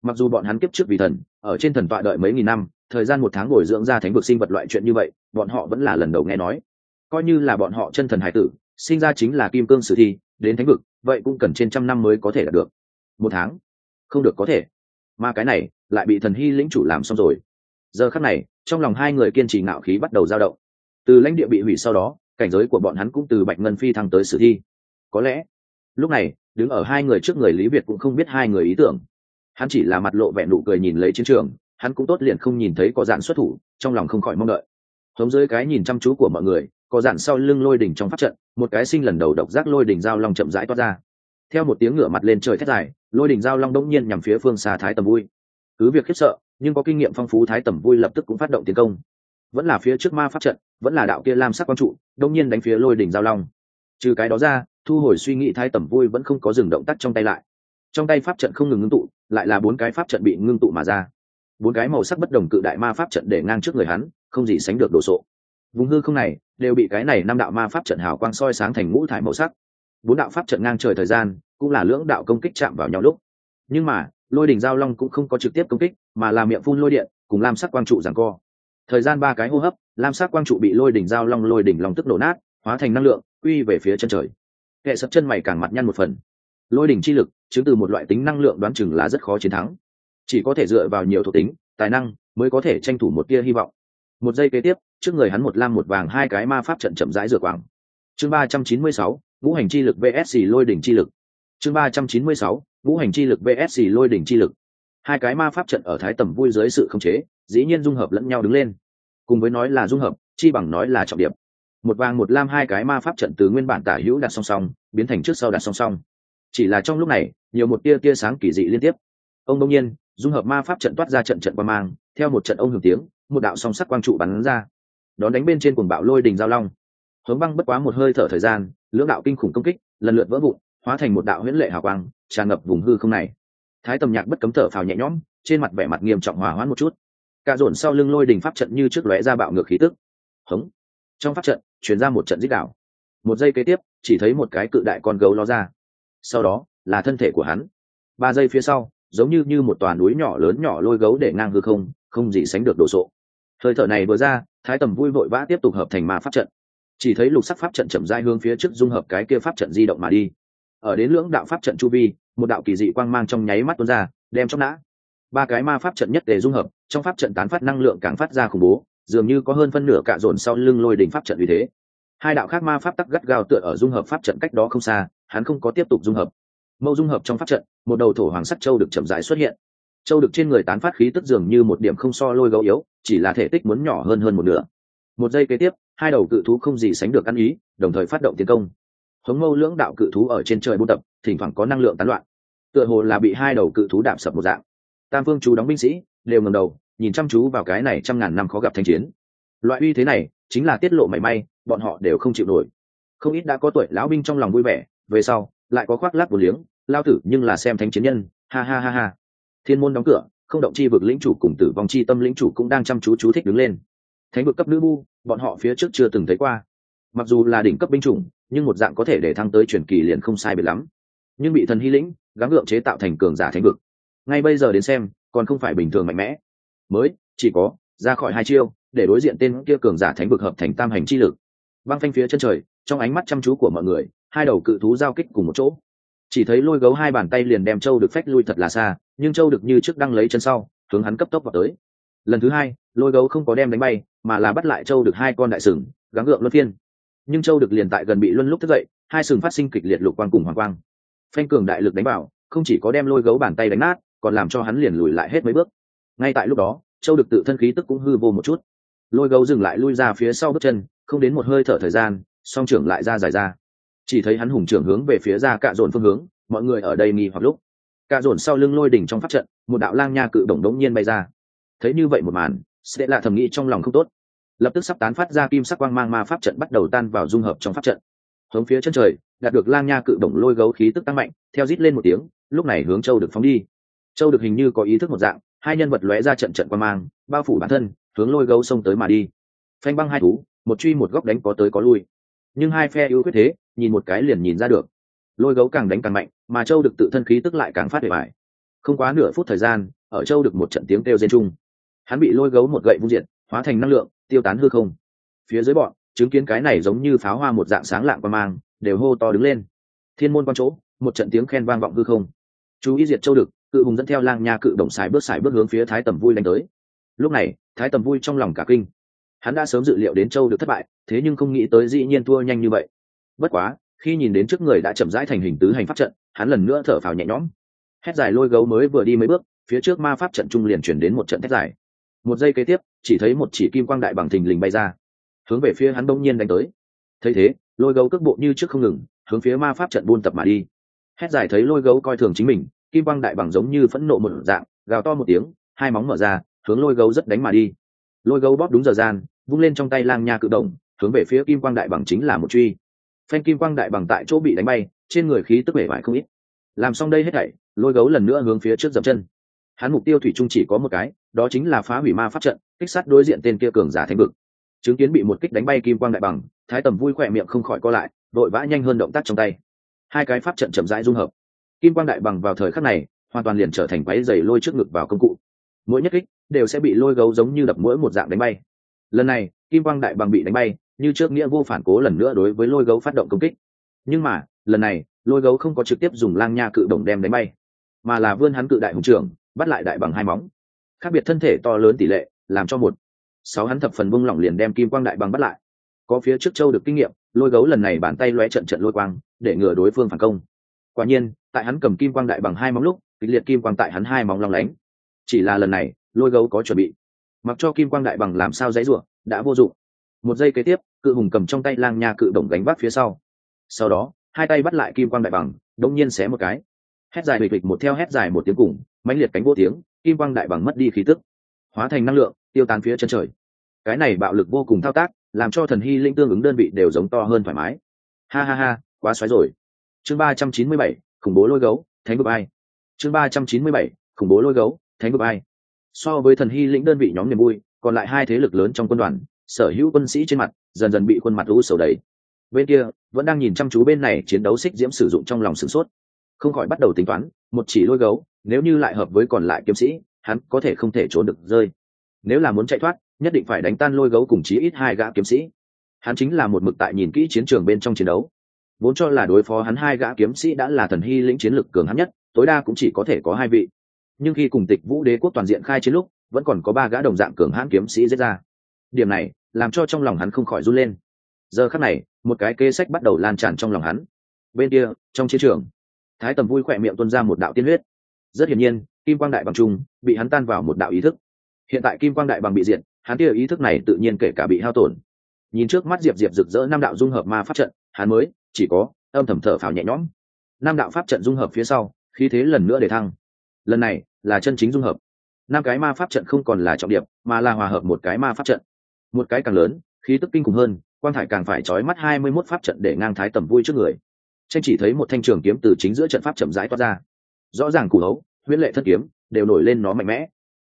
Mặc dù bọn hắn kiếp trước vì thần, ở trên thần tọa đợi mấy nghìn năm, thời gian một tháng bồi dưỡng ra thánh vực sinh vật loại chuyện như vậy, bọn họ vẫn là lần đầu nghe nói. Coi như là bọn họ chân thần hải tử, sinh ra chính là kim cương sử thi, đến thánh vực, vậy cũng cần trên trăm năm mới có thể đạt được một tháng. Không được có thể. Mà cái này, lại bị thần hy lĩnh chủ làm xong rồi. Giờ khắc này, trong lòng hai người kiên trì ngạo khí bắt đầu dao động. Từ lãnh địa bị hủy sau đó, cảnh giới của bọn hắn cũng từ bạch ngân phi thăng tới sử thi. Có lẽ, lúc này, đứng ở hai người trước người lý việt cũng không biết hai người ý tưởng. Hắn chỉ là mặt lộ vẻ nụ cười nhìn lấy chiến trường, hắn cũng tốt liền không nhìn thấy có dạn xuất thủ, trong lòng không khỏi mong đợi. Hống dưới cái nhìn chăm chú của mọi người, có dạn sau lưng lôi đỉnh trong pháp trận, một cái sinh lần đầu độc giác lôi đỉnh giao long chậm rãi toát ra. Theo một tiếng ngửa mặt lên trời thét dài lôi đỉnh giao long đống nhiên nhằm phía phương xa thái tầm vui. Cứ việc khiếp sợ, nhưng có kinh nghiệm phong phú thái tầm vui lập tức cũng phát động tiến công. Vẫn là phía trước ma pháp trận, vẫn là đạo kia lam sắc quang trụ đông nhiên đánh phía lôi đỉnh giao long. Trừ cái đó ra, thu hồi suy nghĩ thái tầm vui vẫn không có dừng động tác trong tay lại. Trong tay pháp trận không ngừng ngưng tụ, lại là bốn cái pháp trận bị ngưng tụ mà ra. Bốn cái màu sắc bất đồng cự đại ma pháp trận để ngang trước người hắn, không gì sánh được đồ sộ. Vùng hư không này, đều bị cái này năm đạo ma pháp trận hào quang soi sáng thành ngũ thải màu sắc. Bốn đạo pháp trận ngang trời thời gian cũng là lưỡng đạo công kích chạm vào nhau lúc. Nhưng mà, lôi đỉnh giao long cũng không có trực tiếp công kích, mà là miệng phun lôi điện, cùng lam sắc quang trụ giằng co. Thời gian ba cái hô hấp, lam sắc quang trụ bị lôi đỉnh giao long, lôi đỉnh lòng tức nổ nát, hóa thành năng lượng, quy về phía chân trời. Kệ sập chân mày càng mặt nhăn một phần. Lôi đỉnh chi lực, chứng từ một loại tính năng lượng đoán chừng là rất khó chiến thắng. Chỉ có thể dựa vào nhiều thuộc tính, tài năng, mới có thể tranh thủ một tia hy vọng. Một giây kế tiếp, trước người hắn một lam một vàng hai cái ma pháp trận chậm rãi rửa quảng. Chương ba trăm chín mươi sáu, ngũ hành chi lực vsc lôi đỉnh chi lực chương ba trăm chín mươi sáu, ngũ hành chi lực vsc lôi đỉnh chi lực. Hai cái ma pháp trận ở thái tầm vui dưới sự khống chế, dĩ nhiên dung hợp lẫn nhau đứng lên. Cùng với nói là dung hợp, chi bằng nói là trọng điểm một vàng một lam hai cái ma pháp trận từ nguyên bản tả hữu đặt song song, biến thành trước sau đặt song song. Chỉ là trong lúc này, nhiều một tia tia sáng kỳ dị liên tiếp. Ông đông nhiên, dung hợp ma pháp trận toát ra trận trận qua mang, theo một trận ông hưởng tiếng, một đạo song sắc quang trụ bắn ra. Đón đánh bên trên cuồng bạo lôi đình giao long. Hướng băng bất quá một hơi thở thời gian, lưỡng đạo kinh khủng công kích, lần lượt vỡ vụn hóa thành một đạo huyễn lệ hào quang, tràn ngập vùng hư không này. Thái tầm nhạc bất cấm thở phào nhẹ nhõm, trên mặt vẻ mặt nghiêm trọng hòa hoãn một chút. Cả dồn sau lưng lôi đình pháp trận như trước lóe ra bạo ngược khí tức. Hống. Trong pháp trận chuyển ra một trận dích đảo một giây kế tiếp, chỉ thấy một cái cự đại con gấu ló ra. Sau đó, là thân thể của hắn. Ba giây phía sau, giống như như một tòa núi nhỏ lớn nhỏ lôi gấu để ngang hư không không gì sánh được đồ sộ. Hơi thở này vừa ra, thái tầm vui vội vã tiếp tục hợp thành ma pháp trận. Chỉ thấy lục sắc pháp trận chậm dai hướng phía trước dung hợp cái kia pháp trận di động mà đi ở đến lưỡng đạo pháp trận chu vi, một đạo kỳ dị quang mang trong nháy mắt tuôn ra, đem trong nã. Ba cái ma pháp trận nhất để dung hợp, trong pháp trận tán phát năng lượng càng phát ra khủng bố, dường như có hơn phân nửa cạ dồn sau lưng lôi đỉnh pháp trận vì thế. Hai đạo khác ma pháp tắc gắt gao tựa ở dung hợp pháp trận cách đó không xa, hắn không có tiếp tục dung hợp. Mâu dung hợp trong pháp trận, một đầu thổ hoàng sắt châu được chậm rãi xuất hiện. Châu được trên người tán phát khí tức dường như một điểm không so lôi gấu yếu, chỉ là thể tích muốn nhỏ hơn hơn một nửa. Một giây kế tiếp, hai đầu cự thú không gì sánh được ăn ý, đồng thời phát động tiến công hống mâu lưỡng đạo cự thú ở trên trời buôn tập, thỉnh thoảng có năng lượng tán loạn. Tựa hồ là bị hai đầu cự thú đạp sập một dạng. Tam phương chú đóng binh sĩ, đều ngầm đầu, nhìn chăm chú vào cái này trăm ngàn năm khó gặp thanh chiến. Loại uy thế này, chính là tiết lộ mảy may, bọn họ đều không chịu nổi. Không ít đã có tuổi lão binh trong lòng vui vẻ, về sau, lại có khoác lát một liếng, lao tử nhưng là xem thánh chiến nhân, ha ha ha ha. Thiên môn đóng cửa, không động chi vực lĩnh chủ cùng tử vong chi tâm lĩnh chủ cũng đang chăm chú chú thích đứng lên. Thánh vực cấp nữ bu bọn họ phía trước chưa từng thấy qua mặc dù là đỉnh cấp binh chủng, nhưng một dạng có thể để thăng tới truyền kỳ liền không sai biệt lắm. Nhưng bị thần hy lĩnh, gắng gượng chế tạo thành cường giả thánh vực. Ngay bây giờ đến xem, còn không phải bình thường mạnh mẽ. Mới, chỉ có, ra khỏi hai chiêu, để đối diện tên kia cường giả thánh vực hợp thành tam hành chi lực. Băng phanh phía chân trời, trong ánh mắt chăm chú của mọi người, hai đầu cự thú giao kích cùng một chỗ. Chỉ thấy lôi gấu hai bàn tay liền đem châu được phách lui thật là xa, nhưng châu được như trước đang lấy chân sau, hướng hắn cấp tốc vào tới. Lần thứ hai, lôi gấu không có đem đánh bay, mà là bắt lại châu được hai con đại sừng, gắng gượng luân phiên nhưng châu được liền tại gần bị luân lúc thức dậy, hai sừng phát sinh kịch liệt lục quang cùng hoàng quang. Phanh cường đại lực đánh vào, không chỉ có đem lôi gấu bàn tay đánh nát, còn làm cho hắn liền lùi lại hết mấy bước. Ngay tại lúc đó, châu được tự thân khí tức cũng hư vô một chút. Lôi gấu dừng lại lui ra phía sau bước chân, không đến một hơi thở thời gian, song trưởng lại ra dài ra. Chỉ thấy hắn hùng trưởng hướng về phía ra cạ dồn phương hướng, mọi người ở đây nghi hoặc lúc. Cạ dồn sau lưng lôi đỉnh trong pháp trận, một đạo lang nha cự đồng đống nhiên bay ra. Thấy như vậy một màn sẽ lạ thầm nghĩ trong lòng không tốt lập tức sắp tán phát ra kim sắc quang mang ma pháp trận bắt đầu tan vào dung hợp trong pháp trận. Hướng phía chân trời, đạt được lang nha cự động lôi gấu khí tức tăng mạnh, theo rít lên một tiếng, lúc này hướng châu được phóng đi. Châu được hình như có ý thức một dạng, hai nhân vật lóe ra trận trận quang mang, bao phủ bản thân, hướng lôi gấu xông tới mà đi. Phanh băng hai thú, một truy một góc đánh có tới có lui. Nhưng hai phe ưu quyết thế, nhìn một cái liền nhìn ra được. Lôi gấu càng đánh càng mạnh, mà châu được tự thân khí tức lại càng phát để bài không quá nửa phút thời gian, ở châu được một trận tiếng kêu trên trung hắn bị lôi gấu một gậy vung diện, hóa thành năng lượng tiêu tán hư không. Phía dưới bọn, chứng kiến cái này giống như pháo hoa một dạng sáng lạng qua mang, đều hô to đứng lên. Thiên môn quan chỗ, một trận tiếng khen vang vọng hư không. Chú ý diệt châu được cự hùng dẫn theo lang nha cự động xài bước xài bước hướng phía thái tầm vui đánh tới. Lúc này, thái tầm vui trong lòng cả kinh. Hắn đã sớm dự liệu đến châu được thất bại, thế nhưng không nghĩ tới dĩ nhiên thua nhanh như vậy. Bất quá, khi nhìn đến trước người đã chậm rãi thành hình tứ hành pháp trận, hắn lần nữa thở phào nhẹ nhõm. Hét dài lôi gấu mới vừa đi mấy bước, phía trước ma pháp trận trung liền chuyển đến một trận thét dài một giây kế tiếp, chỉ thấy một chỉ kim quang đại bằng thình lình bay ra. Hướng về phía hắn đông nhiên đánh tới. Thấy thế, lôi gấu cước bộ như trước không ngừng, hướng phía ma pháp trận buôn tập mà đi. Hét dài thấy lôi gấu coi thường chính mình, kim quang đại bằng giống như phẫn nộ một dạng, gào to một tiếng, hai móng mở ra, hướng lôi gấu rất đánh mà đi. Lôi gấu bóp đúng giờ gian, vung lên trong tay lang nha cự động, hướng về phía kim quang đại bằng chính là một truy. Phanh kim quang đại bằng tại chỗ bị đánh bay, trên người khí tức bể vải không ít. Làm xong đây hết thảy, lôi gấu lần nữa hướng phía trước dậm chân. Hắn mục tiêu thủy chung chỉ có một cái đó chính là phá hủy ma pháp trận, kích sát đối diện tên kia cường giả thánh vực. Chứng kiến bị một kích đánh bay kim quang đại bằng, thái tầm vui khỏe miệng không khỏi co lại đội vã nhanh hơn động tác trong tay. Hai cái pháp trận chậm rãi dung hợp. Kim quang đại bằng vào thời khắc này, hoàn toàn liền trở thành quáy dày lôi trước ngực vào công cụ. Mỗi nhất kích đều sẽ bị lôi gấu giống như đập mỗi một dạng đánh bay. Lần này, kim quang đại bằng bị đánh bay, như trước nghĩa vô phản cố lần nữa đối với lôi gấu phát động công kích. Nhưng mà, lần này, lôi gấu không có trực tiếp dùng lang nha cự đồng đem đánh bay, mà là vươn hắn cự đại hùng trưởng, bắt lại đại bằng hai móng khác biệt thân thể to lớn tỷ lệ, làm cho một, sáu hắn thập phần bung lỏng liền đem kim quang đại bằng bắt lại. Có phía trước châu được kinh nghiệm, lôi gấu lần này bàn tay lóe trận trận lôi quang, để ngừa đối phương phản công. Quả nhiên, tại hắn cầm kim quang đại bằng hai móng lúc, kịch liệt kim quang tại hắn hai móng lòng lánh. Chỉ là lần này, lôi gấu có chuẩn bị. Mặc cho kim quang đại bằng làm sao dãy rủa, đã vô dụng. Một giây kế tiếp, cự hùng cầm trong tay lang nha cự động gánh vác phía sau. Sau đó, hai tay bắt lại kim quang đại bằng đông nhiên xé một cái hét dài bịch bịch một theo hét dài một tiếng cùng, mãnh liệt cánh vô tiếng, kim quang đại bằng mất đi khí tức, hóa thành năng lượng, tiêu tan phía chân trời. Cái này bạo lực vô cùng thao tác, làm cho thần hy linh tương ứng đơn vị đều giống to hơn thoải mái. Ha ha ha, quá xoáy rồi. Chương ba trăm chín mươi bảy, khủng bố lôi gấu, thánh vực ai? Chương ba trăm chín mươi bảy, khủng bố lôi gấu, thánh vực ai? So với thần hy lĩnh đơn vị nhóm niềm vui, còn lại hai thế lực lớn trong quân đoàn, sở hữu quân sĩ trên mặt, dần dần bị khuôn mặt lũ sầu đầy. Bên kia, vẫn đang nhìn chăm chú bên này chiến đấu xích diễm sử dụng trong lòng sửng sốt không khỏi bắt đầu tính toán, một chỉ lôi gấu, nếu như lại hợp với còn lại kiếm sĩ, hắn có thể không thể trốn được rơi. Nếu là muốn chạy thoát, nhất định phải đánh tan lôi gấu cùng chí ít hai gã kiếm sĩ. Hắn chính là một mực tại nhìn kỹ chiến trường bên trong chiến đấu. Vốn cho là đối phó hắn hai gã kiếm sĩ đã là thần hy lĩnh chiến lực cường hắn nhất, tối đa cũng chỉ có thể có hai vị. Nhưng khi cùng tịch vũ đế quốc toàn diện khai chiến lúc, vẫn còn có ba gã đồng dạng cường hãn kiếm sĩ giết ra. Điểm này, làm cho trong lòng hắn không khỏi run lên. Giờ khắc này, một cái kế sách bắt đầu lan tràn trong lòng hắn. Bên kia, trong chiến trường thái tầm vui khỏe miệng tuân ra một đạo tiên huyết. Rất hiển nhiên, kim quang đại bằng trung bị hắn tan vào một đạo ý thức. Hiện tại kim quang đại bằng bị diện hắn tia ý thức này tự nhiên kể cả bị hao tổn. Nhìn trước mắt diệp diệp rực rỡ năm đạo dung hợp ma pháp trận, hắn mới chỉ có âm thầm thở phào nhẹ nhõm. Năm đạo pháp trận dung hợp phía sau khi thế lần nữa để thăng. Lần này là chân chính dung hợp. Năm cái ma pháp trận không còn là trọng điểm mà là hòa hợp một cái ma pháp trận. Một cái càng lớn, khí tức kinh khủng hơn quan thải càng phải trói mắt hai mươi 21 pháp trận để ngang thái tầm vui trước người tranh chỉ thấy một thanh trường kiếm từ chính giữa trận pháp chậm rãi toát ra. Rõ ràng củ hấu, huyễn lệ thất kiếm, đều nổi lên nó mạnh mẽ.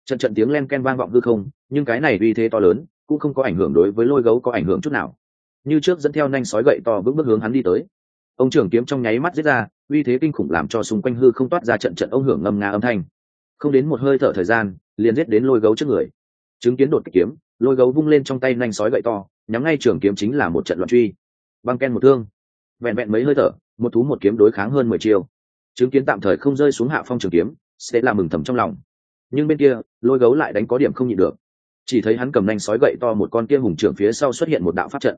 Trận trận tiếng len ken vang vọng hư không, nhưng cái này uy thế to lớn, cũng không có ảnh hưởng đối với lôi gấu có ảnh hưởng chút nào. Như trước dẫn theo nhanh sói gậy to vững bước hướng hắn đi tới. Ông trưởng kiếm trong nháy mắt giết ra, uy thế kinh khủng làm cho xung quanh hư không toát ra trận trận ông hưởng ngâm nga âm thanh. Không đến một hơi thở thời gian, liền giết đến lôi gấu trước người. Chứng kiến đột kích kiếm, lôi gấu vung lên trong tay nhanh sói gậy to, nhắm ngay trường kiếm chính là một trận loạn truy. Băng ken một thương. Vẹn vẹn mấy hơi thở một thú một kiếm đối kháng hơn mười chiêu. Chứng kiến tạm thời không rơi xuống hạ phong trường kiếm sẽ làm mừng thầm trong lòng. Nhưng bên kia, lôi gấu lại đánh có điểm không nhịn được. Chỉ thấy hắn cầm nanh sói gậy to một con kia hùng trưởng phía sau xuất hiện một đạo pháp trận.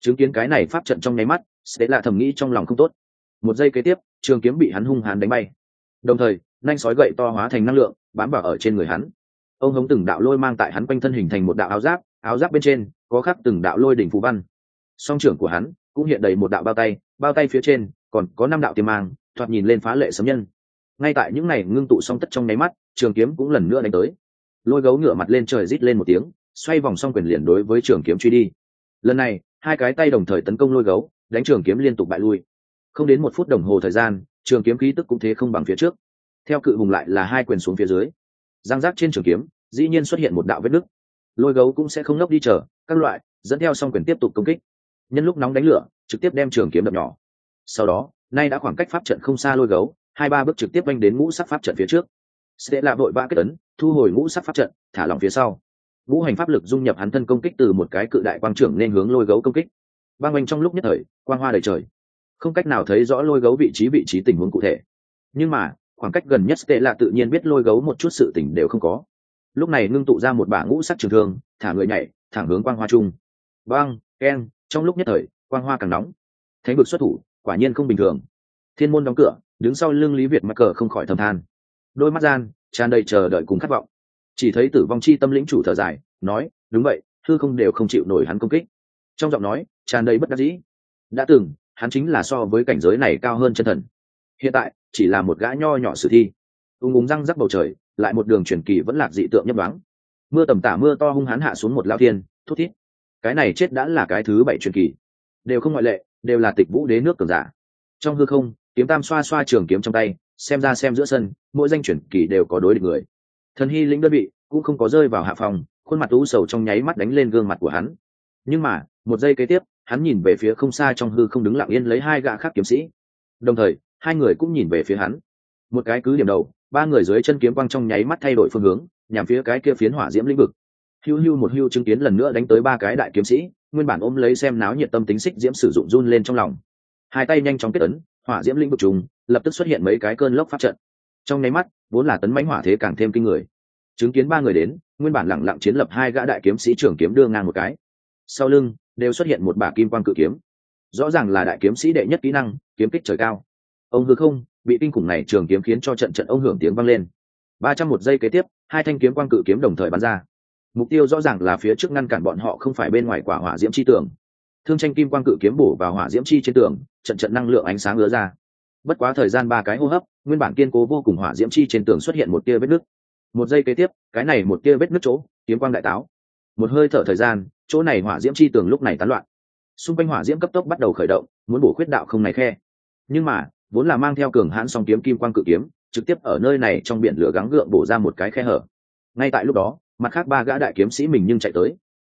Chứng kiến cái này pháp trận trong nháy mắt sẽ là thầm nghĩ trong lòng không tốt. Một giây kế tiếp, trường kiếm bị hắn hung hàn đánh bay. Đồng thời, nanh sói gậy to hóa thành năng lượng, bám vào ở trên người hắn. Ông hống từng đạo lôi mang tại hắn quanh thân hình thành một đạo áo giáp áo giáp bên trên, có khắc từng đạo lôi đỉnh phù văn. Song trưởng của hắn cũng hiện đầy một đạo bao tay bao tay phía trên còn có năm đạo tiềm mang, thoạt nhìn lên phá lệ sấm nhân. Ngay tại những ngày ngưng tụ song tất trong nháy mắt, trường kiếm cũng lần nữa đánh tới. Lôi gấu ngửa mặt lên trời rít lên một tiếng, xoay vòng xong quyền liền đối với trường kiếm truy đi. Lần này, hai cái tay đồng thời tấn công lôi gấu, đánh trường kiếm liên tục bại lui. Không đến một phút đồng hồ thời gian, trường kiếm khí tức cũng thế không bằng phía trước. Theo cự hùng lại là hai quyền xuống phía dưới. Giang giác trên trường kiếm, dĩ nhiên xuất hiện một đạo vết nứt. Lôi gấu cũng sẽ không nốc đi chờ, các loại, dẫn theo xong quyền tiếp tục công kích nhân lúc nóng đánh lửa, trực tiếp đem trường kiếm đập nhỏ. Sau đó, nay đã khoảng cách pháp trận không xa lôi gấu, hai ba bước trực tiếp oanh đến ngũ sắc pháp trận phía trước. Sẽ là vội vã kết ấn, thu hồi ngũ sắc pháp trận, thả lòng phía sau. Ngũ hành pháp lực dung nhập hắn thân công kích từ một cái cự đại quang trưởng nên hướng lôi gấu công kích. Băng oanh trong lúc nhất thời, quang hoa đầy trời. Không cách nào thấy rõ lôi gấu vị trí vị trí tình huống cụ thể. Nhưng mà, khoảng cách gần nhất tệ là tự nhiên biết lôi gấu một chút sự tình đều không có. Lúc này ngưng tụ ra một bả ngũ sắc trường thương, thả người nhảy, thẳng hướng quang hoa trung. Băng, keng trong lúc nhất thời, quang hoa càng nóng. Thánh vực xuất thủ, quả nhiên không bình thường. Thiên môn đóng cửa, đứng sau lưng lý việt mắc cờ không khỏi thầm than. Đôi mắt gian, tràn đầy chờ đợi cùng khát vọng. Chỉ thấy tử vong chi tâm lĩnh chủ thở dài, nói, đúng vậy, thư không đều không chịu nổi hắn công kích. Trong giọng nói, tràn đầy bất đắc dĩ. Đã từng, hắn chính là so với cảnh giới này cao hơn chân thần. Hiện tại, chỉ là một gã nho nhỏ sử thi. Ung ung răng rắc bầu trời, lại một đường truyền kỳ vẫn lạc dị tượng nhấp đoán mưa tầm tả mưa to hung hán hạ xuống một lao thiên, thút thít cái này chết đã là cái thứ bảy truyền kỳ. Đều không ngoại lệ, đều là tịch vũ đế nước cường giả. Trong hư không, kiếm tam xoa xoa trường kiếm trong tay, xem ra xem giữa sân, mỗi danh truyền kỳ đều có đối địch người. Thần hy lĩnh đơn vị cũng không có rơi vào hạ phòng, khuôn mặt u sầu trong nháy mắt đánh lên gương mặt của hắn. Nhưng mà, một giây kế tiếp, hắn nhìn về phía không xa trong hư không đứng lặng yên lấy hai gã khác kiếm sĩ. Đồng thời, hai người cũng nhìn về phía hắn. Một cái cứ điểm đầu, ba người dưới chân kiếm quang trong nháy mắt thay đổi phương hướng, nhằm phía cái kia phiến hỏa diễm lĩnh vực hưu hưu một hưu chứng kiến lần nữa đánh tới ba cái đại kiếm sĩ, nguyên bản ôm lấy xem náo nhiệt tâm tính xích diễm sử dụng run lên trong lòng. Hai tay nhanh chóng kết ấn, hỏa diễm lĩnh vực trùng, lập tức xuất hiện mấy cái cơn lốc phát trận. Trong nháy mắt, vốn là tấn mãnh hỏa thế càng thêm kinh người. Chứng kiến ba người đến, nguyên bản lẳng lặng chiến lập hai gã đại kiếm sĩ trưởng kiếm đưa ngang một cái. Sau lưng, đều xuất hiện một bả kim quan cự kiếm. Rõ ràng là đại kiếm sĩ đệ nhất kỹ năng, kiếm kích trời cao. Ông hư không, bị kinh khủng này trường kiếm khiến cho trận trận ông hưởng tiếng vang lên. Ba trăm một giây kế tiếp, hai thanh kiếm quan cự kiếm đồng thời bắn ra mục tiêu rõ ràng là phía trước ngăn cản bọn họ không phải bên ngoài quả hỏa diễm chi tường thương tranh kim quang cự kiếm bổ vào hỏa diễm chi trên tường, trận trận năng lượng ánh sáng ứa ra. Bất quá thời gian ba cái hô hấp, nguyên bản kiên cố vô cùng hỏa diễm chi trên tường xuất hiện một tia vết nứt. Một giây kế tiếp, cái này một tia vết nứt chỗ, kiếm quang đại táo. Một hơi thở thời gian, chỗ này hỏa diễm chi tường lúc này tán loạn. Xung quanh hỏa diễm cấp tốc bắt đầu khởi động, muốn bổ khuyết đạo không này khe. Nhưng mà, vốn là mang theo cường hãn song kiếm kim quang cự kiếm, trực tiếp ở nơi này trong biển lửa gắng gượng bổ ra một cái khe hở. Ngay tại lúc đó mặt khác ba gã đại kiếm sĩ mình nhưng chạy tới.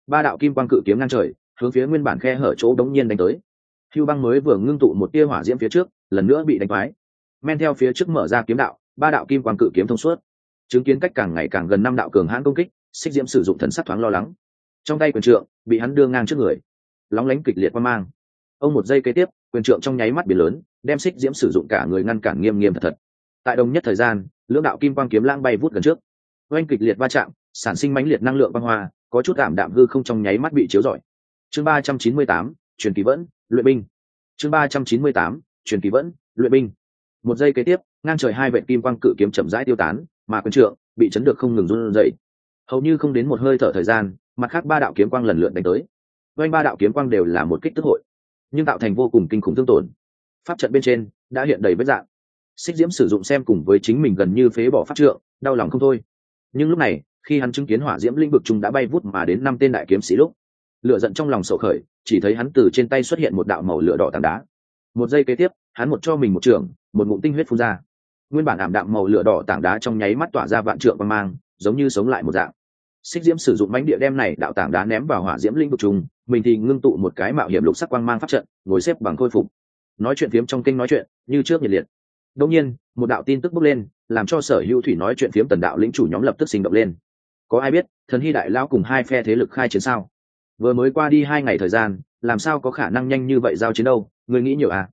Ba đạo kim quang cự kiếm ngang trời, hướng phía nguyên bản khe hở chỗ đống nhiên đánh tới. Hưu băng mới vừa ngưng tụ một tia hỏa diễm phía trước, lần nữa bị đánh phái men theo phía trước mở ra kiếm đạo, ba đạo kim quang cự kiếm thông suốt. Chứng kiến cách càng ngày càng gần năm đạo cường hãn công kích, xích diễm sử dụng thần sắc thoáng lo lắng. Trong tay quyền trượng, bị hắn đưa ngang trước người. Lóng lánh kịch liệt qua mang. Ông một giây kế tiếp, quyền trượng trong nháy mắt biển lớn, đem xích diễm sử dụng cả người ngăn cản nghiêm nghiêm thật thật. Tại đồng nhất thời gian, lưỡng đạo kim quang kiếm lang bay vút gần trước. Oanh kịch liệt va chạm sản sinh mãnh liệt năng lượng băng hoa, có chút ảm đạm hư không trong nháy mắt bị chiếu rọi. Chương ba trăm chín mươi tám, truyền kỳ vẫn, luyện binh. Chương ba trăm chín mươi tám, truyền kỳ vẫn, luyện binh. Một giây kế tiếp, ngang trời hai vệ kim quang cự kiếm chậm rãi tiêu tán, mà quân trượng bị chấn được không ngừng run dậy hầu như không đến một hơi thở thời gian, mặt khác ba đạo kiếm quang lần lượt đánh tới. Doanh ba đạo kiếm quang đều là một kích tức hội, nhưng tạo thành vô cùng kinh khủng thương tổn. Pháp trận bên trên đã hiện đầy vết dạng. Xích diễm sử dụng xem cùng với chính mình gần như phế bỏ pháp trượng, đau lòng không thôi. Nhưng lúc này khi hắn chứng kiến hỏa diễm linh vực trung đã bay vút mà đến năm tên đại kiếm sĩ lúc, lửa giận trong lòng sầu khởi, chỉ thấy hắn từ trên tay xuất hiện một đạo màu lửa đỏ tảng đá. Một giây kế tiếp, hắn một cho mình một trường, một ngụm tinh huyết phun ra. Nguyên bản ảm đạm màu lửa đỏ tảng đá trong nháy mắt tỏa ra vạn trượng băng mang, giống như sống lại một dạng. Xích diễm sử dụng mánh địa đem này đạo tảng đá ném vào hỏa diễm linh vực trùng mình thì ngưng tụ một cái mạo hiểm lục sắc quang mang pháp trận, ngồi xếp bằng khôi phục. Nói chuyện phiếm trong kinh nói chuyện, như trước nhiệt liệt. Đông nhiên, một đạo tin tức bốc lên, làm cho sở hữu thủy nói chuyện phiếm tần đạo lĩnh chủ nhóm lập tức sinh động lên có ai biết, thần hy đại lao cùng hai phe thế lực khai chiến sao? Vừa mới qua đi hai ngày thời gian, làm sao có khả năng nhanh như vậy giao chiến đâu? Người nghĩ nhiều à?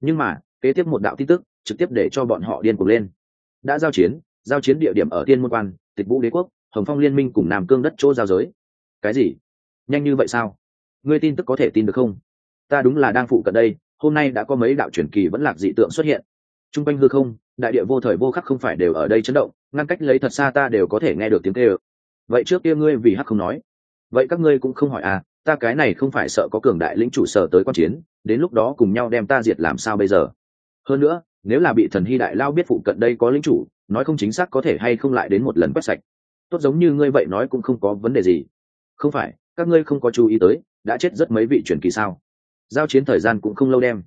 Nhưng mà, kế tiếp một đạo tin tức, trực tiếp để cho bọn họ điên cuồng lên. Đã giao chiến giao chiến địa điểm ở tiên môn quan, tịch vũ đế quốc, hồng phong liên minh cùng nam cương đất chỗ giao giới. Cái gì? Nhanh như vậy sao? Ngươi tin tức có thể tin được không? Ta đúng là đang phụ cận đây, hôm nay đã có mấy đạo truyền kỳ vẫn lạc dị tượng xuất hiện. T r u n g quanh hư không, đại địa vô thời vô khắc không phải đều ở đây chấn động, ngăn cách lấy thật xa ta đều có thể nghe được tiếng kêu vậy trước kia ngươi vì hắc không nói. Vậy các ngươi cũng không hỏi à ta cái này không phải sợ có cường đại lĩnh chủ sở tới quan chiến, đến lúc đó cùng nhau đem ta diệt làm sao bây giờ? Hơn nữa, nếu là bị thần hy đại lao biết phụ cận đây có lĩnh chủ, nói không chính xác có thể hay không lại đến một lần quét sạch. Tốt giống như ngươi vậy nói cũng không có vấn đề gì. Không phải, các ngươi không có chú ý tới, đã chết rất mấy vị truyền kỳ sao? Giao chiến thời gian cũng không lâu đem.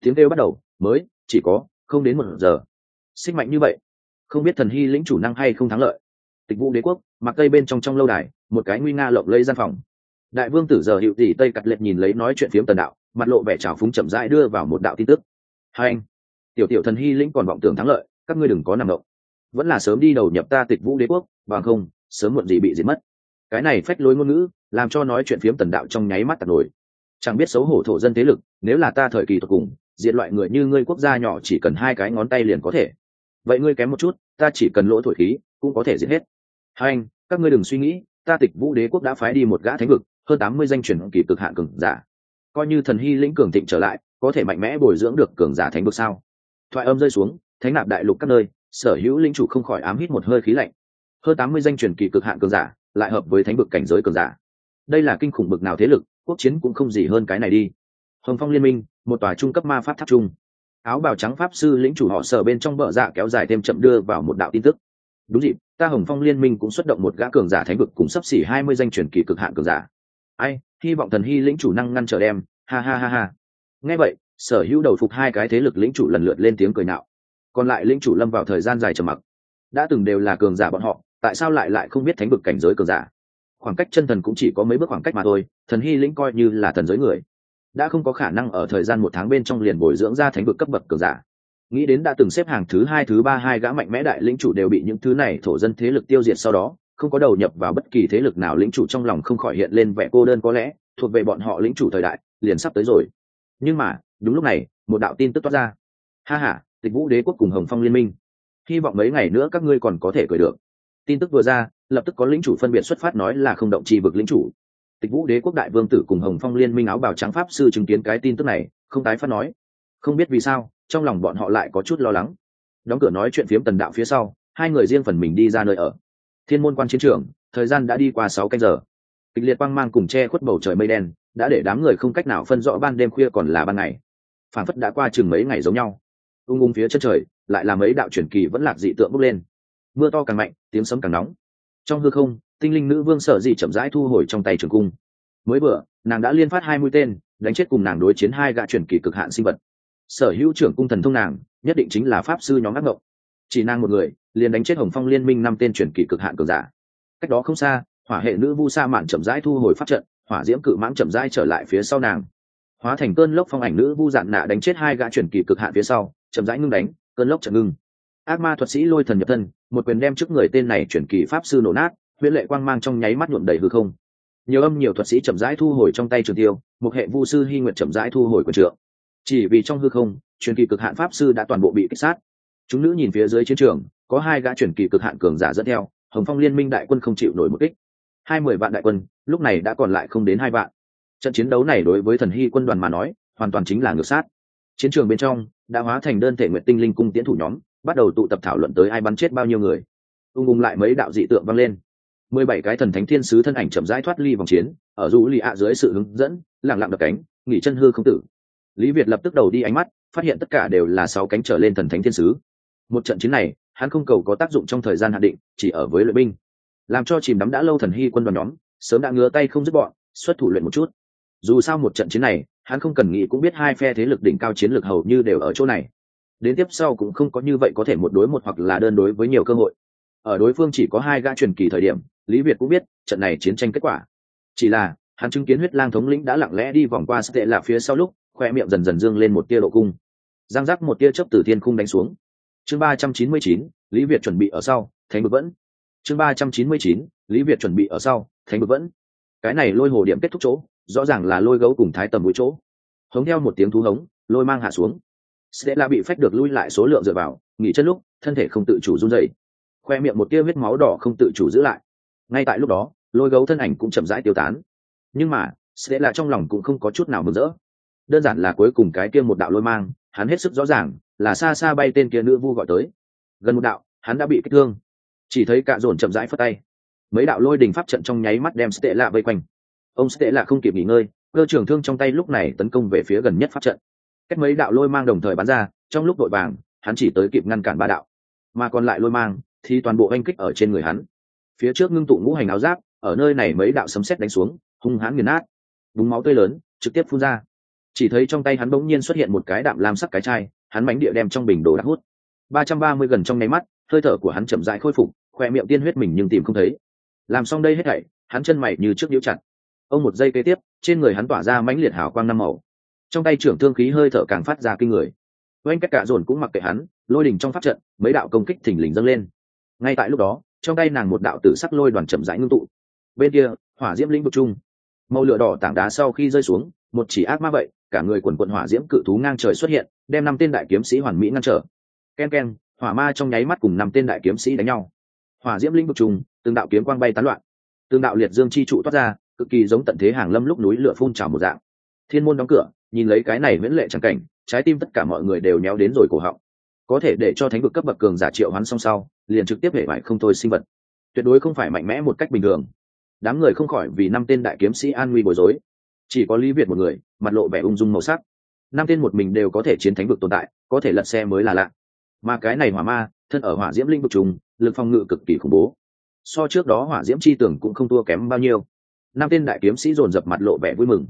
Tiếng kêu bắt đầu, mới, chỉ có không đến một giờ. Sinh mạnh như vậy. Không biết thần hy lĩnh chủ năng hay không thắng lợi tịch vũ đế quốc, mặc tây bên trong trong lâu đài, một cái nguy nga lộng lây gian phòng. Đại vương tử giờ hiệu tỷ tây cặt lệch nhìn lấy nói chuyện phiếm tần đạo, mặt lộ vẻ trào phúng chậm rãi đưa vào một đạo tin tức. Hai anh, tiểu tiểu thần hy lĩnh còn vọng tưởng thắng lợi, các ngươi đừng có nằm động. Vẫn là sớm đi đầu nhập ta tịch vũ đế quốc, bằng không, sớm muộn gì bị diệt mất. Cái này phách lối ngôn ngữ, làm cho nói chuyện phiếm tần đạo trong nháy mắt tạt nổi. Chẳng biết xấu hổ thổ dân thế lực, nếu là ta thời kỳ tột cùng, diệt loại người như ngươi quốc gia nhỏ chỉ cần hai cái ngón tay liền có thể. Vậy ngươi kém một chút, ta chỉ cần lỗ thổi khí, cũng có thể diệt hết hai anh, các ngươi đừng suy nghĩ, ta tịch vũ đế quốc đã phái đi một gã thánh vực, hơn tám mươi danh truyền kỳ cực hạn cường giả. Coi như thần hy lĩnh cường thịnh trở lại, có thể mạnh mẽ bồi dưỡng được cường giả thánh vực sao? Thoại âm rơi xuống, thánh nạp đại lục các nơi, sở hữu linh chủ không khỏi ám hít một hơi khí lạnh. Hơn tám mươi danh truyền kỳ cực hạn cường giả, lại hợp với thánh vực cảnh giới cường giả. Đây là kinh khủng bực nào thế lực, quốc chiến cũng không gì hơn cái này đi. Hồng phong liên minh, một tòa trung cấp ma pháp tháp trung. Áo bào trắng pháp sư lĩnh chủ họ sở bên trong bờ dạ kéo dài thêm chậm đưa vào một đạo tin tức. Đúng dịp ta hồng phong liên minh cũng xuất động một gã cường giả thánh vực cùng sắp xỉ hai mươi danh truyền kỳ cực hạn cường giả. Ai, hy vọng thần hy lĩnh chủ năng ngăn trở đem. Ha ha ha ha. Nghe vậy, sở hữu đầu phục hai cái thế lực lĩnh chủ lần lượt lên tiếng cười nạo. Còn lại lĩnh chủ lâm vào thời gian dài trầm mặc. Đã từng đều là cường giả bọn họ, tại sao lại lại không biết thánh vực cảnh giới cường giả? Khoảng cách chân thần cũng chỉ có mấy bước khoảng cách mà thôi, thần hy lĩnh coi như là thần giới người. Đã không có khả năng ở thời gian một tháng bên trong liền bồi dưỡng ra thánh vực cấp bậc cường giả nghĩ đến đã từng xếp hàng thứ hai, thứ ba, hai gã mạnh mẽ đại lĩnh chủ đều bị những thứ này thổ dân thế lực tiêu diệt sau đó, không có đầu nhập vào bất kỳ thế lực nào, lĩnh chủ trong lòng không khỏi hiện lên vẻ cô đơn có lẽ, thuộc về bọn họ lĩnh chủ thời đại, liền sắp tới rồi. Nhưng mà, đúng lúc này, một đạo tin tức toát ra. Ha ha, tịch vũ đế quốc cùng hồng phong liên minh. Hy vọng mấy ngày nữa các ngươi còn có thể cười được. Tin tức vừa ra, lập tức có lĩnh chủ phân biệt xuất phát nói là không động trì vực lĩnh chủ. Tịch vũ đế quốc đại vương tử cùng hồng phong liên minh áo bào trắng pháp sư chứng kiến cái tin tức này, không tái phát nói. Không biết vì sao trong lòng bọn họ lại có chút lo lắng. Đóng cửa nói chuyện phiếm tần đạo phía sau, hai người riêng phần mình đi ra nơi ở. Thiên môn quan chiến trường, thời gian đã đi qua sáu canh giờ. Kịch liệt quang mang cùng che khuất bầu trời mây đen, đã để đám người không cách nào phân rõ ban đêm khuya còn là ban ngày. Phản phất đã qua chừng mấy ngày giống nhau. Ung ung phía chân trời, lại là mấy đạo truyền kỳ vẫn lạc dị tượng bốc lên. Mưa to càng mạnh, tiếng sấm càng nóng. Trong hư không, tinh linh nữ vương sở dị chậm rãi thu hồi trong tay trường cung. Mới vừa, nàng đã liên phát hai mũi tên, đánh chết cùng nàng đối chiến hai gã truyền kỳ cực hạn sinh vật sở hữu trưởng cung thần thông nàng, nhất định chính là pháp sư nhóm ác mộng chỉ nàng một người, liền đánh chết hồng phong liên minh năm tên truyền kỳ cực hạn cường giả. Cách đó không xa, hỏa hệ nữ vu sa mạn chậm rãi thu hồi pháp trận, hỏa diễm cự mãng chậm rãi trở lại phía sau nàng. Hóa thành cơn lốc phong ảnh nữ vu dạn nạ đánh chết hai gã truyền kỳ cực hạn phía sau, chậm rãi ngưng đánh, cơn lốc chậm ngưng. Ác ma thuật sĩ lôi thần nhập thân, một quyền đem trước người tên này truyền kỳ pháp sư nổ nát, huyễn lệ quang mang trong nháy mắt nhuộm đầy hư không. Nhiều âm nhiều thuật sĩ chậm rãi thu hồi trong tay trường tiêu, một hệ vu sư hy nguyện chậm rãi thu hồi quần trượng chỉ vì trong hư không, truyền kỳ cực hạn pháp sư đã toàn bộ bị kích sát. Chúng nữ nhìn phía dưới chiến trường, có hai gã truyền kỳ cực hạn cường giả dẫn theo, hồng phong liên minh đại quân không chịu nổi một kích. Hai mươi vạn đại quân, lúc này đã còn lại không đến hai vạn. Trận chiến đấu này đối với thần hy quân đoàn mà nói, hoàn toàn chính là ngược sát. Chiến trường bên trong, đã hóa thành đơn thể nguyện tinh linh cung tiến thủ nhóm, bắt đầu tụ tập thảo luận tới ai bắn chết bao nhiêu người. Ung ung lại mấy đạo dị tượng vang lên. Mười bảy cái thần thánh thiên sứ thân ảnh chậm rãi thoát ly vòng chiến, ở rũ lì ạ dưới sự hướng dẫn lẳng lặng đập cánh, nghỉ chân hư không tử lý việt lập tức đầu đi ánh mắt, phát hiện tất cả đều là sáu cánh trở lên thần thánh thiên sứ. Một trận chiến này, hắn không cầu có tác dụng trong thời gian hạn định, chỉ ở với luyện binh. Làm cho chìm đắm đã lâu thần hy quân đoàn nhóm, sớm đã ngứa tay không dứt bọn, xuất thủ luyện một chút. Dù sao một trận chiến này, hắn không cần nghĩ cũng biết hai phe thế lực đỉnh cao chiến lược hầu như đều ở chỗ này. Đến tiếp sau cũng không có như vậy có thể một đối một hoặc là đơn đối với nhiều cơ hội. Ở đối phương chỉ có hai gã truyền kỳ thời điểm, lý việt cũng biết, trận này chiến tranh kết quả. Chỉ là, hắn chứng kiến huyết lang thống lĩnh đã lặng lẽ đi vòng qua tệ là phía sau lúc khoe miệng dần dần dương lên một tia độ cung giang giác một tia chớp từ thiên khung đánh xuống chương ba trăm chín mươi chín lý việt chuẩn bị ở sau thánh bực vẫn chương ba trăm chín mươi chín lý việt chuẩn bị ở sau thánh bực vẫn cái này lôi hồ điểm kết thúc chỗ rõ ràng là lôi gấu cùng thái tầm mũi chỗ hống theo một tiếng thú hống lôi mang hạ xuống Stella bị phách được lui lại số lượng dựa vào, nghỉ chân lúc, thân thể không tự chủ run rẩy. Khoe miệng một tia vết máu đỏ không tự chủ giữ lại. Ngay tại lúc đó, lôi gấu thân ảnh cũng chậm rãi tiêu tán. Nhưng mà, Stella trong lòng cũng không có chút nào mừng rỡ. Đơn giản là cuối cùng cái kia một đạo lôi mang, hắn hết sức rõ ràng, là xa xa bay tên kia nữ vu gọi tới. Gần một đạo, hắn đã bị kích thương. Chỉ thấy cạ dồn chậm rãi phất tay. Mấy đạo lôi đình pháp trận trong nháy mắt đem Stella vây quanh. Ông Stella không kịp nghỉ ngơi, cơ trường thương trong tay lúc này tấn công về phía gần nhất pháp trận cách mấy đạo lôi mang đồng thời bắn ra trong lúc đội vàng hắn chỉ tới kịp ngăn cản ba đạo mà còn lại lôi mang thì toàn bộ oanh kích ở trên người hắn phía trước ngưng tụ ngũ hành áo giáp ở nơi này mấy đạo sấm sét đánh xuống hung hãn nghiền nát đúng máu tươi lớn trực tiếp phun ra chỉ thấy trong tay hắn bỗng nhiên xuất hiện một cái đạm lam sắc cái chai, hắn mánh địa đem trong bình đồ đắc hút. Ba trăm ba mươi gần trong nháy mắt, hơi thở của hắn chậm rãi khôi phục, khoe miệng tiên huyết mình nhưng tìm không thấy. Làm xong đây hết thảy, hắn chân mày như trước nhíu chặt. Ông một giây kế tiếp, trên người hắn tỏa ra mãnh liệt hào quang năm màu. Trong tay trưởng thương khí hơi thở càng phát ra kinh người. Oanh cách cả dồn cũng mặc kệ hắn, lôi đình trong pháp trận, mấy đạo công kích thình lình dâng lên. Ngay tại lúc đó, trong tay nàng một đạo tử sắc lôi đoàn chậm rãi ngưng tụ. Bên kia, hỏa diễm lĩnh vực chung. Màu lửa đỏ tảng đá sau khi rơi xuống, một chỉ ác ma vậy cả người quần quận hỏa diễm cự thú ngang trời xuất hiện đem năm tên đại kiếm sĩ hoàn mỹ ngăn trở. Ken ken hỏa ma trong nháy mắt cùng năm tên đại kiếm sĩ đánh nhau. Hỏa diễm lĩnh vực trùng, từng đạo kiếm quang bay tán loạn. Từng đạo liệt dương chi trụ toát ra cực kỳ giống tận thế hàng lâm lúc núi lửa phun trào một dạng. Thiên môn đóng cửa nhìn lấy cái này miễn lệ chẳng cảnh trái tim tất cả mọi người đều nhéo đến rồi cổ họng. Có thể để cho thánh vực cấp bậc cường giả triệu hắn song sau liền trực tiếp hệ vải không thôi sinh vật. Tuyệt đối không phải mạnh mẽ một cách bình thường. Đám người không khỏi vì năm tên đại kiếm sĩ an nguy bối rối chỉ có lý việt một người, mặt lộ vẻ ung dung màu sắc. Năm tên một mình đều có thể chiến thánh vực tồn tại, có thể lật xe mới là lạ. Mà cái này hỏa ma, thân ở hỏa diễm linh vực trùng, lực phòng ngự cực kỳ khủng bố. So trước đó hỏa diễm chi tưởng cũng không thua kém bao nhiêu. Năm tên đại kiếm sĩ dồn dập mặt lộ vẻ vui mừng.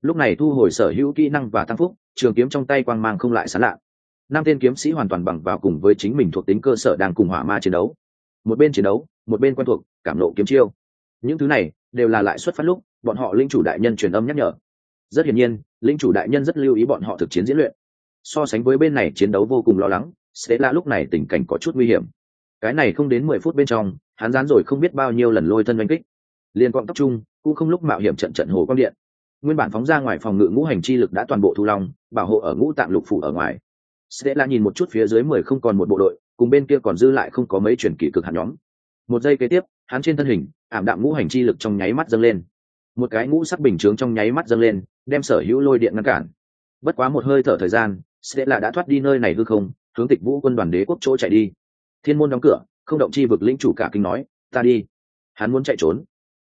Lúc này thu hồi sở hữu kỹ năng và tăng phúc, trường kiếm trong tay quang mang không lại sán lạ. Năm tên kiếm sĩ hoàn toàn bằng vào cùng với chính mình thuộc tính cơ sở đang cùng hỏa ma chiến đấu. Một bên chiến đấu, một bên quen thuộc, cảm nộ kiếm chiêu. Những thứ này đều là lại xuất phát lúc bọn họ linh chủ đại nhân truyền âm nhắc nhở. Rất hiển nhiên linh chủ đại nhân rất lưu ý bọn họ thực chiến diễn luyện. So sánh với bên này chiến đấu vô cùng lo lắng sẽ là lúc này tình cảnh có chút nguy hiểm. Cái này không đến mười phút bên trong hắn dán rồi không biết bao nhiêu lần lôi thân oanh kích. Liên quan tóc trung, cũng không lúc mạo hiểm trận trận hồ quang điện. Nguyên bản phóng ra ngoài phòng ngự ngũ hành chi lực đã toàn bộ thu long bảo hộ ở ngũ tạng lục phủ ở ngoài. Sẽ là nhìn một chút phía dưới mười không còn một bộ đội cùng bên kia còn dư lại không có mấy truyền kỳ cực hạt nhóm. Một giây kế tiếp hắn trên thân hình, ảm đạm ngũ hành chi lực trong nháy mắt dâng lên. Một cái ngũ sắc bình chướng trong nháy mắt dâng lên, đem sở hữu lôi điện ngăn cản. Bất quá một hơi thở thời gian sẽ là đã thoát đi nơi này hư không, hướng tịch vũ quân đoàn đế quốc chỗ chạy đi. Thiên môn đóng cửa, không động chi vực lĩnh chủ cả kinh nói, ta đi. Hắn muốn chạy trốn.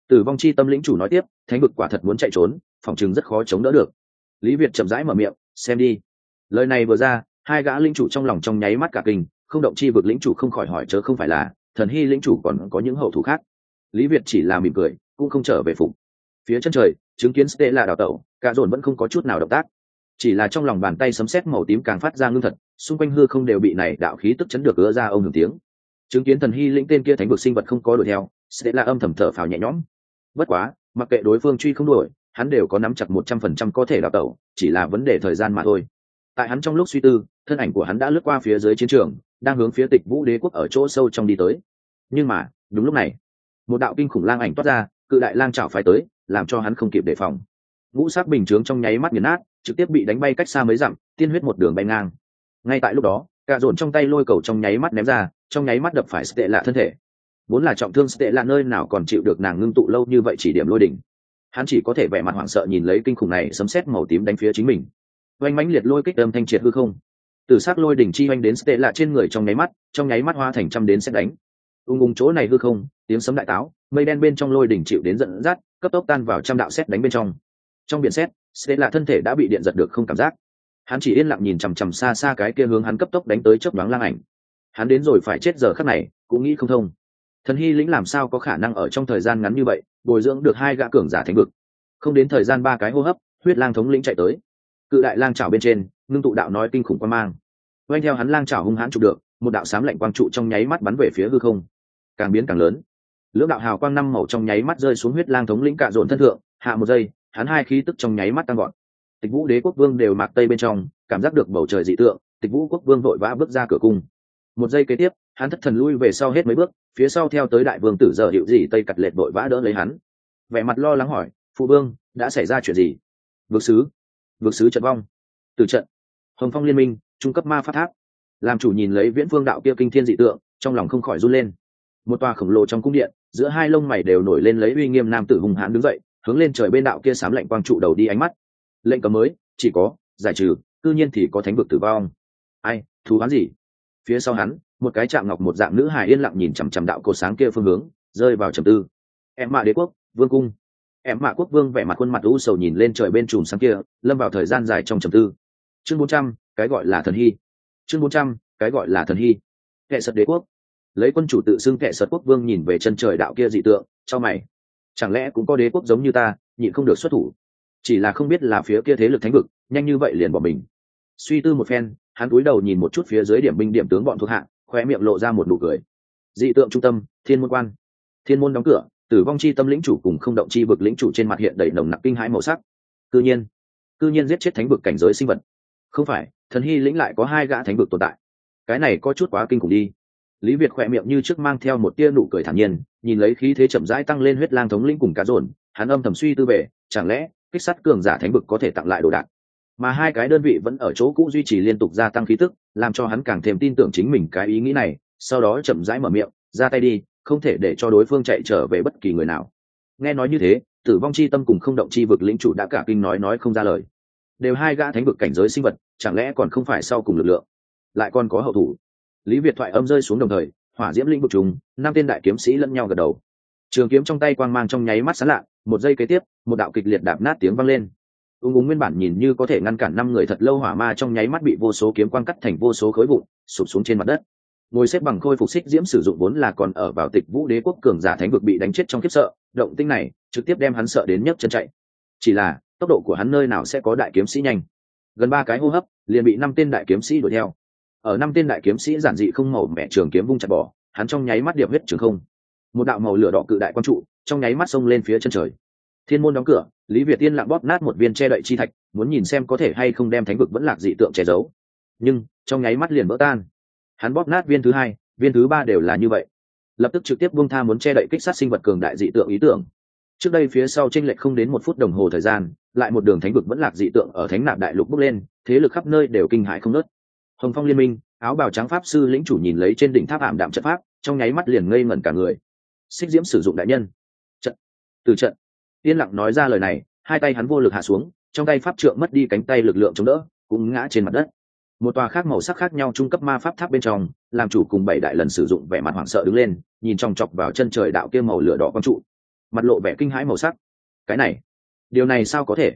Tử vong chi tâm lĩnh chủ nói tiếp, thánh vực quả thật muốn chạy trốn, phòng chừng rất khó chống đỡ được. Lý việt chậm rãi mở miệng, xem đi. Lời này vừa ra, hai gã lĩnh chủ trong lòng trong nháy mắt cả kinh, không động chi vực lĩnh chủ không khỏi hỏi chớ không phải là thần hy lĩnh chủ còn có những hậu thủ khác. Lý việt chỉ là mỉm cười, cũng không trở về phục. Phía chân trời, chứng kiến stê là đào tẩu, cả dồn vẫn không có chút nào động tác. Chỉ là trong lòng bàn tay sấm sét màu tím càng phát ra ngưng thật, xung quanh hư không đều bị này đạo khí tức chấn được gỡ ra ông hưởng tiếng. Chứng kiến thần hy lĩnh tên kia thánh vực sinh vật không có đuổi theo sẽ là âm thầm thở phào nhẹ nhõm. Bất quá, mặc kệ đối phương truy không đuổi, hắn đều có nắm chặt một trăm phần trăm có thể đào tẩu, chỉ là vấn đề thời gian mà thôi. Tại hắn trong lúc suy tư, thân ảnh của hắn đã lướt qua phía dưới chiến trường đang hướng phía tịch vũ đế quốc ở chỗ sâu trong đi tới. Nhưng mà, đúng lúc này, một đạo kinh khủng lang ảnh toát ra, cự đại lang trào phái tới, làm cho hắn không kịp đề phòng. Ngũ sắc bình chướng trong nháy mắt nghiền nát, trực tiếp bị đánh bay cách xa mấy dặm, tiên huyết một đường bay ngang. Ngay tại lúc đó cả dồn trong tay lôi cầu trong nháy mắt ném ra, trong nháy mắt đập phải tệ lạ thân thể. Vốn là trọng thương tệ lạ nơi nào còn chịu được nàng ngưng tụ lâu như vậy chỉ điểm lôi đỉnh. Hắn chỉ có thể vẻ mặt hoảng sợ nhìn lấy kinh khủng này, sấm sét màu tím đánh phía chính mình. Oanh mãnh liệt lôi kích âm thanh triệt hư không từ s ắ c lôi đỉnh chi oanh đến tệ lạ trên người trong nháy mắt, trong nháy mắt hoa thành trăm đến xét đánh. Ung ung chỗ này hư không, tiếng sấm đại táo, mây đen bên trong lôi đỉnh chịu đến dẫn dắt, cấp tốc tan vào trăm đạo xét đánh bên trong. Trong biển xét tệ lạ thân thể đã bị điện giật được không cảm giác. Hắn chỉ yên lặng nhìn chằm chằm xa xa cái kia hướng hắn cấp tốc đánh tới chớp đoán lang ảnh. Hắn đến rồi phải chết giờ khắc này, cũng nghĩ không thông. Thần hy lĩnh làm sao có khả năng ở trong thời gian ngắn như vậy, bồi dưỡng được hai gã cường giả thánh vực? Không đến thời gian ba cái hô hấp, huyết lang thống lĩnh chạy tới. Cự đại lang trào bên trên, ngưng tụ đạo nói kinh khủng quan mang quanh theo hắn lang trảo hung hãn chụp được, một đạo sám lạnh quang trụ trong nháy mắt bắn về phía hư không. Càng biến càng lớn. Lưỡng đạo hào quang năm màu trong nháy mắt rơi xuống huyết lang thống lĩnh cạ dồn thân thượng, hạ một giây, hắn hai khí tức trong nháy mắt tăng gọn tịch vũ đế quốc vương đều mạc tây bên trong, cảm giác được bầu trời dị tượng, tịch vũ quốc vương vội vã bước ra cửa cung. Một giây kế tiếp, hắn thất thần lui về sau hết mấy bước, phía sau theo tới đại vương tử giờ hiệu gì tây cặt lệch vội vã đỡ lấy hắn. Vẻ mặt lo lắng hỏi, phụ vương, đã xảy ra chuyện gì? Vượt sứ. Vượt sứ trận vong. Từ trận. Hồng phong liên minh trung cấp ma phát tháp. Làm chủ nhìn lấy viễn phương đạo kia kinh thiên dị tượng, trong lòng không khỏi run lên. Một tòa khổng lồ trong cung điện, giữa hai lông mày đều nổi lên lấy uy nghiêm nam tử hùng hãn đứng dậy, hướng lên trời bên đạo kia sám lạnh quang trụ đầu đi ánh mắt. Lệnh cấm mới, chỉ có, giải trừ, cư nhiên thì có thánh vực tử vong. Ai thú hắn gì? Phía sau hắn, một cái chạm ngọc một dạng nữ hài yên lặng nhìn chằm chằm đạo cột sáng kia phương hướng, rơi vào trầm tư. Em mạ đế quốc, vương cung. Em mạ quốc vương vẻ mặt khuôn mặt u sầu nhìn lên trời bên chùm sáng kia, lâm vào thời gian dài trong trầm tư. Chương bốn trăm cái gọi là thần hy. Chương bốn trăm, cái gọi là thần hy. Kệ sật đế quốc. Lấy quân chủ tự xưng kệ sật quốc vương nhìn về chân trời đạo kia dị tượng, cho mày. Chẳng lẽ cũng có đế quốc giống như ta, nhịn không được xuất thủ? Chỉ là không biết là phía kia thế lực thánh vực, nhanh như vậy liền bỏ mình. Suy tư một phen, hắn cúi đầu nhìn một chút phía dưới điểm binh điểm tướng bọn thuộc hạ khoe miệng lộ ra một nụ cười. Dị tượng trung tâm, thiên môn quan. Thiên môn đóng cửa, tử vong chi tâm lĩnh chủ cùng không động chi vực lĩnh chủ trên mặt hiện đầy nồng nặc kinh hãi màu sắc. Cư nhiên cư nhiên giết chết thánh vực cảnh giới sinh vật. Không phải thần hy lĩnh lại có hai gã thánh vực tồn tại. Cái này có chút quá kinh khủng đi. Lý việt khỏe miệng như trước mang theo một tia nụ cười thản nhiên nhìn lấy khí thế chậm rãi tăng lên huyết lang thống lĩnh cùng cá rồn, hắn âm thầm suy tư về chẳng lẽ kích sắt cường giả thánh vực có thể tặng lại đồ đạc? Mà hai cái đơn vị vẫn ở chỗ cũ duy trì liên tục gia tăng khí tức làm cho hắn càng thêm tin tưởng chính mình cái ý nghĩ này sau đó chậm rãi mở miệng ra tay đi không thể để cho đối phương chạy trở về bất kỳ người nào. Nghe nói như thế tử vong chi tâm cùng không động chi vực lĩnh chủ đã cả kinh nói nói không ra lời. Đều hai gã thánh vực cảnh giới sinh vật chẳng lẽ còn không phải sau cùng lực lượng? Lại còn có hậu thủ. Lý việt thoại âm rơi xuống đồng thời, hỏa diễm lĩnh vực chúng năm tên đại kiếm sĩ lẫn nhau gật đầu. Trường kiếm trong tay quang mang trong nháy mắt sán lạ, một giây kế tiếp, một đạo kịch liệt đạp nát tiếng vang lên. Ung ung nguyên bản nhìn như có thể ngăn cản năm người thật lâu hỏa ma trong nháy mắt bị vô số kiếm quang cắt thành vô số khối vụn, sụp xuống trên mặt đất. Ngồi xếp bằng khôi phục xích diễm sử dụng vốn là còn ở vào tịch vũ đế quốc cường giả thánh vực bị đánh chết trong khiếp sợ, động tinh này trực tiếp đem hắn sợ đến nhấc chân chạy. Chỉ là, tốc độ của hắn nơi nào sẽ có đại kiếm sĩ nhanh? Gần ba cái hô hấp, liền bị năm tên đại kiếm sĩ đuổi theo. Ở năm tên đại kiếm sĩ giản dị không màu mẹ trường kiếm vung chặt bỏ, hắn trong nháy mắt điệp huyết trường không. Một đạo màu lửa đỏ cự đại quang trụ, trong nháy mắt xông lên phía chân trời. Thiên môn đóng cửa, lý việt tiên lặng bóp nát một viên che đậy chi thạch, muốn nhìn xem có thể hay không đem thánh vực vẫn lạc dị tượng che giấu. Nhưng, trong nháy mắt liền vỡ tan. Hắn bóp nát viên thứ hai, viên thứ ba đều là như vậy. Lập tức trực tiếp buông tha muốn che đậy kích sát sinh vật cường đại dị tượng ý tưởng trước đây phía sau tranh lệch không đến một phút đồng hồ thời gian, lại một đường thánh vực vẫn lạc dị tượng ở thánh nạp đại lục bước lên, thế lực khắp nơi đều kinh hại không nớt hồng phong liên minh, áo bào trắng pháp sư lĩnh chủ nhìn lấy trên đỉnh tháp ảm đạm trận pháp, trong nháy mắt liền ngây ngẩn cả người. Xích diễm sử dụng đại nhân. Trận. Từ trận. Yên lặng nói ra lời này, hai tay hắn vô lực hạ xuống, trong tay pháp trượng mất đi cánh tay lực lượng chống đỡ, cũng ngã trên mặt đất. Một tòa khác màu sắc khác nhau trung cấp ma pháp tháp bên trong, làm chủ cùng bảy đại lần sử dụng vẻ mặt hoảng sợ đứng lên, nhìn trong chọc vào chân trời đạo kia màu lửa đỏ quang trụ mặt lộ vẻ kinh hãi màu sắc. Cái này, điều này sao có thể?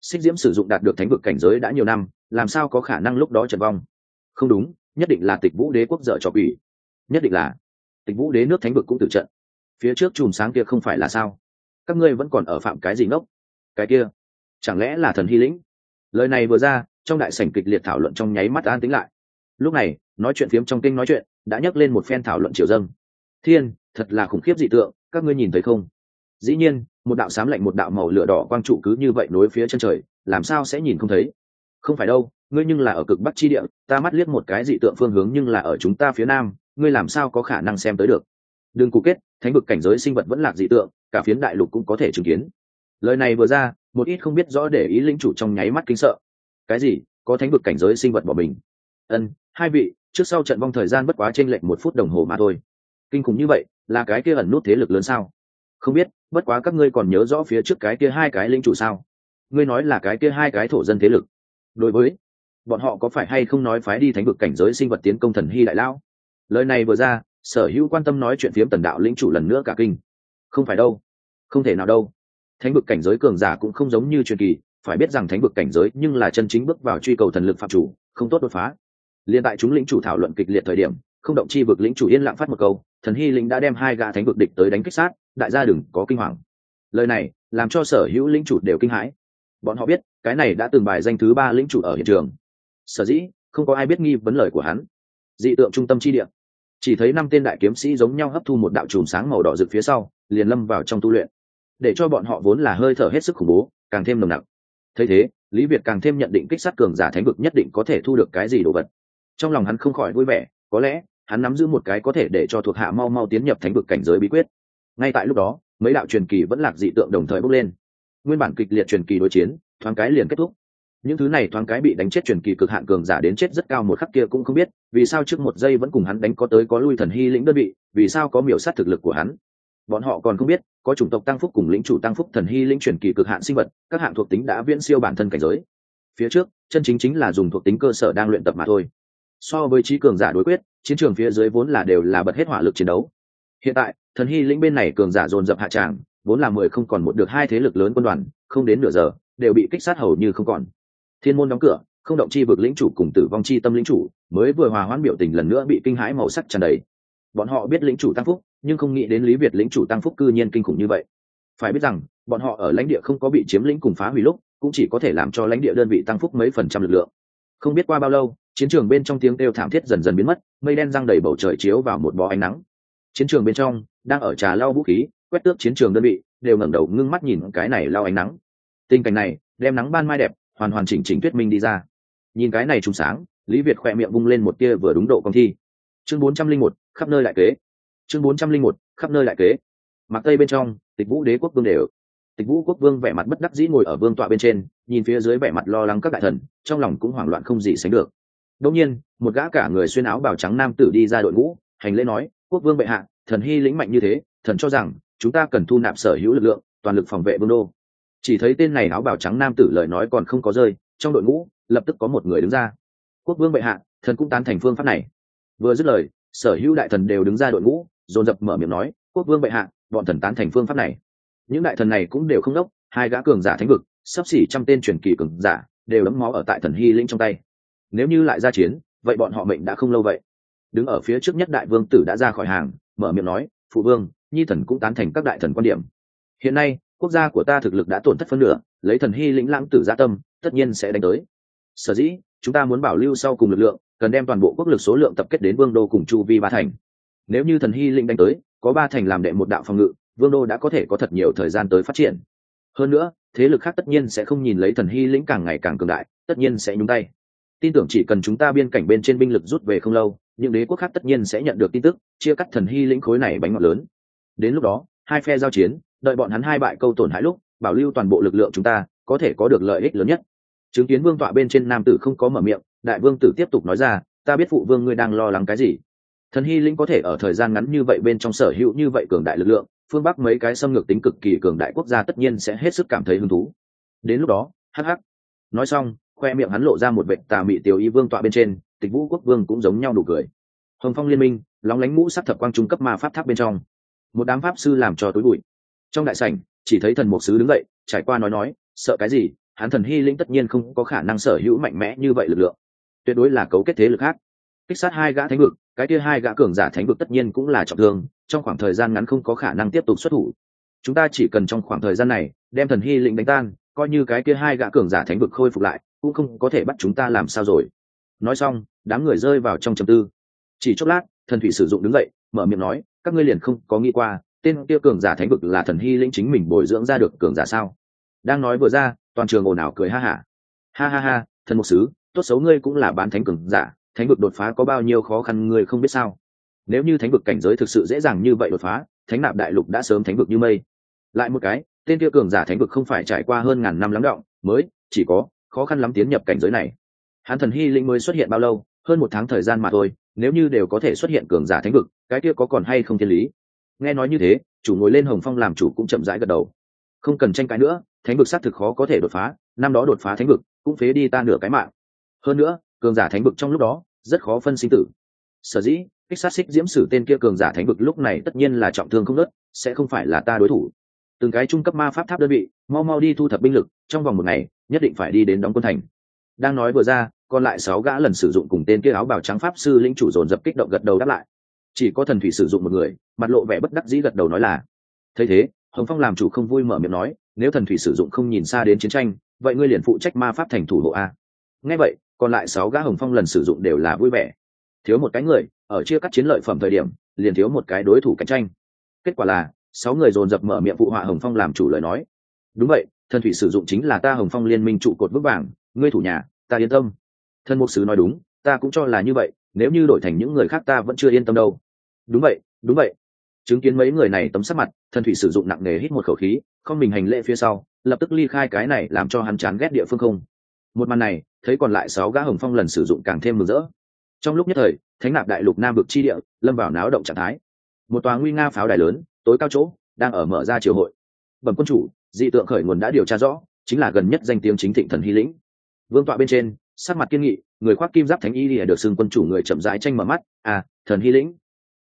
Xích diễm sử dụng đạt được thánh vực cảnh giới đã nhiều năm, làm sao có khả năng lúc đó trần vong? Không đúng, nhất định là tịch vũ đế quốc dở cho quỷ. Nhất định là tịch vũ đế nước thánh vực cũng tử trận. Phía trước chùm sáng kia không phải là sao? Các ngươi vẫn còn ở phạm cái gì ngốc? Cái kia, chẳng lẽ là thần hy lĩnh? Lời này vừa ra, trong đại sảnh kịch liệt thảo luận trong nháy mắt an tính lại. Lúc này, nói chuyện phiếm trong kinh nói chuyện, đã nhắc lên một phen thảo luận triều dâng. Thiên, thật là khủng khiếp dị tượng, các ngươi nhìn thấy không? Dĩ nhiên, một đạo xám lạnh một đạo màu lửa đỏ quang trụ cứ như vậy nối phía chân trời, làm sao sẽ nhìn không thấy? Không phải đâu, ngươi nhưng là ở cực bắc chi địa, ta mắt liếc một cái dị tượng phương hướng nhưng là ở chúng ta phía nam, ngươi làm sao có khả năng xem tới được? Đừng cụ kết, thánh vực cảnh giới sinh vật vẫn lạc dị tượng, cả phiến đại lục cũng có thể chứng kiến. Lời này vừa ra, một ít không biết rõ để ý lĩnh chủ trong nháy mắt kinh sợ. Cái gì? Có thánh vực cảnh giới sinh vật bỏ mình. Ân, hai vị, trước sau trận vong thời gian bất quá t r ê n lệch một phút đồng hồ mà thôi. Kinh khủng như vậy, là cái kia ẩn nút thế lực lớn sao? Không biết bất quá các ngươi còn nhớ rõ phía trước cái kia hai cái linh chủ sao? Ngươi nói là cái kia hai cái thổ dân thế lực. Đối với, bọn họ có phải hay không nói phái đi thánh vực cảnh giới sinh vật tiến công thần hy đại lao lời này vừa ra, sở hữu quan tâm nói chuyện phiếm tần đạo lĩnh chủ lần nữa cả kinh. Không phải đâu, không thể nào đâu. Thánh vực cảnh giới cường giả cũng không giống như truyền kỳ, phải biết rằng thánh vực cảnh giới nhưng là chân chính bước vào truy cầu thần lực phạm chủ, không tốt đột phá. Liên tại chúng lĩnh chủ thảo luận kịch liệt thời điểm, không động chi vực lĩnh chủ yên lặng phát một câu, thần hy lĩnh đã đem hai gã thánh vực địch tới đánh kích sát đại gia đừng có kinh hoàng. Lời này làm cho sở hữu lĩnh chủ đều kinh hãi. Bọn họ biết, cái này đã từng bài danh thứ ba lĩnh chủ ở hiện trường. Sở dĩ, không có ai biết nghi vấn lời của hắn. Dị tượng trung tâm chi địa. Chỉ thấy năm tên đại kiếm sĩ giống nhau hấp thu một đạo chùm sáng màu đỏ rực phía sau, liền lâm vào trong tu luyện. Để cho bọn họ vốn là hơi thở hết sức khủng bố, càng thêm nồng nặng thấy thế, lý việt càng thêm nhận định kích sát cường giả thánh vực nhất định có thể thu được cái gì đồ vật. Trong lòng hắn không khỏi vui vẻ, có lẽ, hắn nắm giữ một cái có thể để cho thuộc hạ mau mau tiến nhập thánh vực cảnh giới bí quyết ngay tại lúc đó, mấy đạo truyền kỳ vẫn lạc dị tượng đồng thời bốc lên. Nguyên bản kịch liệt truyền kỳ đối chiến, thoáng cái liền kết thúc. Những thứ này thoáng cái bị đánh chết truyền kỳ cực hạn cường giả đến chết rất cao một khắc kia cũng không biết, vì sao trước một giây vẫn cùng hắn đánh có tới có lui thần hy lĩnh đơn vị, vì sao có miểu sát thực lực của hắn. Bọn họ còn không biết, có chủng tộc tăng phúc cùng lĩnh chủ tăng phúc thần hy lĩnh truyền kỳ cực hạn sinh vật, các hạng thuộc tính đã viễn siêu bản thân cảnh giới. Phía trước, chân chính chính là dùng thuộc tính cơ sở đang luyện tập mà thôi. So với trí cường giả đối quyết, chiến trường phía dưới vốn là đều là bật hết hỏa lực chiến đấu. Hiện tại thần hy lĩnh bên này cường giả dồn dập hạ tràng, vốn là mười không còn một được hai thế lực lớn quân đoàn, không đến nửa giờ, đều bị kích sát hầu như không còn. Thiên môn đóng cửa, không động chi vực lĩnh chủ cùng tử vong chi tâm lĩnh chủ, mới vừa hòa hoãn biểu tình lần nữa bị kinh hãi màu sắc tràn đầy. Bọn họ biết lĩnh chủ tăng phúc, nhưng không nghĩ đến lý việt lĩnh chủ tăng phúc cư nhiên kinh khủng như vậy. Phải biết rằng, bọn họ ở lãnh địa không có bị chiếm lĩnh cùng phá hủy lúc, cũng chỉ có thể làm cho lãnh địa đơn vị tăng phúc mấy phần trăm lực lượng. Không biết qua bao lâu, chiến trường bên trong tiếng kêu thảm thiết dần dần biến mất, mây đen răng đầy bầu trời chiếu vào một bó ánh nắng chiến trường bên trong, đang ở trà lau vũ khí, quét tước chiến trường đơn vị, đều ngẩng đầu ngưng mắt nhìn cái này lau ánh nắng. Tình cảnh này, đem nắng ban mai đẹp, hoàn hoàn chỉnh chỉnh tuyết minh đi ra. Nhìn cái này trùng sáng, lý việt khỏe miệng bung lên một tia vừa đúng độ công thi. Chương bốn trăm linh một, khắp nơi lại kế. Chương bốn trăm linh một, khắp nơi lại kế. Mặc tây bên trong, tịch vũ đế quốc vương đều. Tịch vũ quốc vương vẻ mặt bất đắc dĩ ngồi ở vương tọa bên trên, nhìn phía dưới vẻ mặt lo lắng các đại thần, trong lòng cũng hoảng loạn không gì sánh được. Đông nhiên, một gã cả người xuyên áo bào trắng nam tử đi ra đội ngũ, hành lễ nói quốc vương bệ hạ, thần hy lĩnh mạnh như thế, thần cho rằng, chúng ta cần thu nạp sở hữu lực lượng, toàn lực phòng vệ vương đô. Chỉ thấy tên này áo bào trắng nam tử lời nói còn không có rơi, trong đội ngũ, lập tức có một người đứng ra. Quốc vương bệ hạ, thần cũng tán thành phương pháp này. Vừa dứt lời, sở hữu đại thần đều đứng ra đội ngũ, dồn dập mở miệng nói, quốc vương bệ hạ, bọn thần tán thành phương pháp này. Những đại thần này cũng đều không đốc, hai gã cường giả thánh vực, sắp xỉ trăm tên truyền kỳ cường giả, đều đấm máu ở tại thần hy lĩnh trong tay. Nếu như lại ra chiến, vậy bọn họ mệnh đã không lâu vậy đứng ở phía trước nhất đại vương tử đã ra khỏi hàng, mở miệng nói, phụ vương, nhi thần cũng tán thành các đại thần quan điểm. Hiện nay, quốc gia của ta thực lực đã tổn thất phân nửa, lấy thần hy lĩnh lãng tử gia tâm, tất nhiên sẽ đánh tới. Sở dĩ, chúng ta muốn bảo lưu sau cùng lực lượng, cần đem toàn bộ quốc lực số lượng tập kết đến vương đô cùng chu vi ba thành. Nếu như thần hy lĩnh đánh tới, có ba thành làm đệ một đạo phòng ngự, vương đô đã có thể có thật nhiều thời gian tới phát triển. Hơn nữa, thế lực khác tất nhiên sẽ không nhìn lấy thần hy lĩnh càng ngày càng cường đại, tất nhiên sẽ nhúng tay. Tin tưởng chỉ cần chúng ta biên cảnh bên trên binh lực rút về không lâu những đế quốc khác tất nhiên sẽ nhận được tin tức, chia cắt thần hy lĩnh khối này bánh ngọt lớn. Đến lúc đó, hai phe giao chiến, đợi bọn hắn hai bại câu tổn hại lúc, bảo lưu toàn bộ lực lượng chúng ta, có thể có được lợi ích lớn nhất. Chứng kiến vương tọa bên trên nam tử không có mở miệng, đại vương tử tiếp tục nói ra, ta biết phụ vương ngươi đang lo lắng cái gì. Thần hy lĩnh có thể ở thời gian ngắn như vậy bên trong sở hữu như vậy cường đại lực lượng, phương bắc mấy cái xâm ngược tính cực kỳ cường đại quốc gia tất nhiên sẽ hết sức cảm thấy hứng thú. Đến lúc đó hh nói xong khoe miệng hắn lộ ra một vệ tà mị tiểu y vương tọa bên trên, tịch vũ quốc vương cũng giống nhau đủ cười. Hồng phong liên minh, lóng lánh mũ sắc thập quang trung cấp ma pháp tháp bên trong. Một đám pháp sư làm cho tối bụi. Trong đại sảnh, chỉ thấy thần mục sứ đứng dậy, trải qua nói nói, sợ cái gì, hắn thần hy lĩnh tất nhiên không có khả năng sở hữu mạnh mẽ như vậy lực lượng. Tuyệt đối là cấu kết thế lực khác. Kích sát hai gã thánh vực, cái kia hai gã cường giả thánh vực tất nhiên cũng là trọng thương, trong khoảng thời gian ngắn không có khả năng tiếp tục xuất thủ. Chúng ta chỉ cần trong khoảng thời gian này, đem thần hy lĩnh đánh tan, coi như cái kia hai gã cường giả thánh vực khôi phục lại cũng không có thể bắt chúng ta làm sao rồi. Nói xong, đám người rơi vào trong trầm tư. Chỉ chốc lát, thần thủy sử dụng đứng dậy, mở miệng nói, các ngươi liền không có nghĩ qua, tên kia cường giả thánh vực là thần hy lĩnh chính mình bồi dưỡng ra được cường giả sao? Đang nói vừa ra, toàn trường ồn ào cười ha hả. Ha. ha ha ha, thần mục sứ, tốt xấu ngươi cũng là bán thánh cường giả, thánh vực đột phá có bao nhiêu khó khăn ngươi không biết sao? Nếu như thánh vực cảnh giới thực sự dễ dàng như vậy đột phá, thánh nạp đại lục đã sớm thánh vực như mây. Lại một cái, tên kia cường giả thánh vực không phải trải qua hơn ngàn năm lắng động, mới, chỉ có khó khăn lắm tiến nhập cảnh giới này. Hán thần hy linh mới xuất hiện bao lâu? Hơn một tháng thời gian mà thôi, nếu như đều có thể xuất hiện cường giả thánh vực, cái kia có còn hay không thiên lý? Nghe nói như thế, chủ ngồi lên hồng phong làm chủ cũng chậm rãi gật đầu. Không cần tranh cãi nữa, thánh vực xác thực khó có thể đột phá, năm đó đột phá thánh vực cũng phế đi ta nửa cái mạng. Hơn nữa, cường giả thánh vực trong lúc đó rất khó phân sinh tử. Sở dĩ, kích sát xích diễm sử tên kia cường giả thánh vực lúc này tất nhiên là trọng thương không nớt, sẽ không phải là ta đối thủ. Từng cái trung cấp ma pháp tháp đơn vị, mau mau đi thu thập binh lực, trong vòng một ngày nhất định phải đi đến đóng quân thành. Đang nói vừa ra, còn lại sáu gã lần sử dụng cùng tên kia áo bào trắng pháp sư lĩnh chủ dồn dập kích động gật đầu đáp lại. Chỉ có thần thủy sử dụng một người, mặt lộ vẻ bất đắc dĩ gật đầu nói là, thấy thế, hồng phong làm chủ không vui mở miệng nói, nếu thần thủy sử dụng không nhìn xa đến chiến tranh, vậy ngươi liền phụ trách ma pháp thành thủ hộ a. Ngay vậy, còn lại sáu gã hồng phong lần sử dụng đều là vui vẻ. Thiếu một cái người, ở chia cắt chiến lợi phẩm thời điểm, liền thiếu một cái đối thủ cạnh tranh. Kết quả là, sáu người dồn dập mở miệng phụ họa hồng phong làm chủ lời nói. Đúng vậy thần thủy sử dụng chính là ta hồng phong liên minh trụ cột vững vàng ngươi thủ nhà, ta yên tâm. Thần mục sứ nói đúng, ta cũng cho là như vậy, nếu như đổi thành những người khác ta vẫn chưa yên tâm đâu. Đúng vậy đúng vậy. Chứng kiến mấy người này tấm sắc mặt, thần thủy sử dụng nặng nề hít một khẩu khí, không mình hành lễ phía sau, lập tức ly khai cái này làm cho hắn chán ghét địa phương không. Một màn này, thấy còn lại sáu gã hồng phong lần sử dụng càng thêm mừng rỡ. Trong lúc nhất thời, thánh nạp đại lục nam vực chi địa, lâm vào náo động trạng thái. Một tòa nguy nga pháo đài lớn, tối cao chỗ, đang ở mở ra triều hội. Bẩm quân chủ dị tượng khởi nguồn đã điều tra rõ, chính là gần nhất danh tiếng chính thịnh thần hy lĩnh. Vương tọa bên trên, sắc mặt kiên nghị, người khoác kim giáp thánh y lìa được xưng quân chủ người chậm rãi tranh mở mắt à thần hy lĩnh.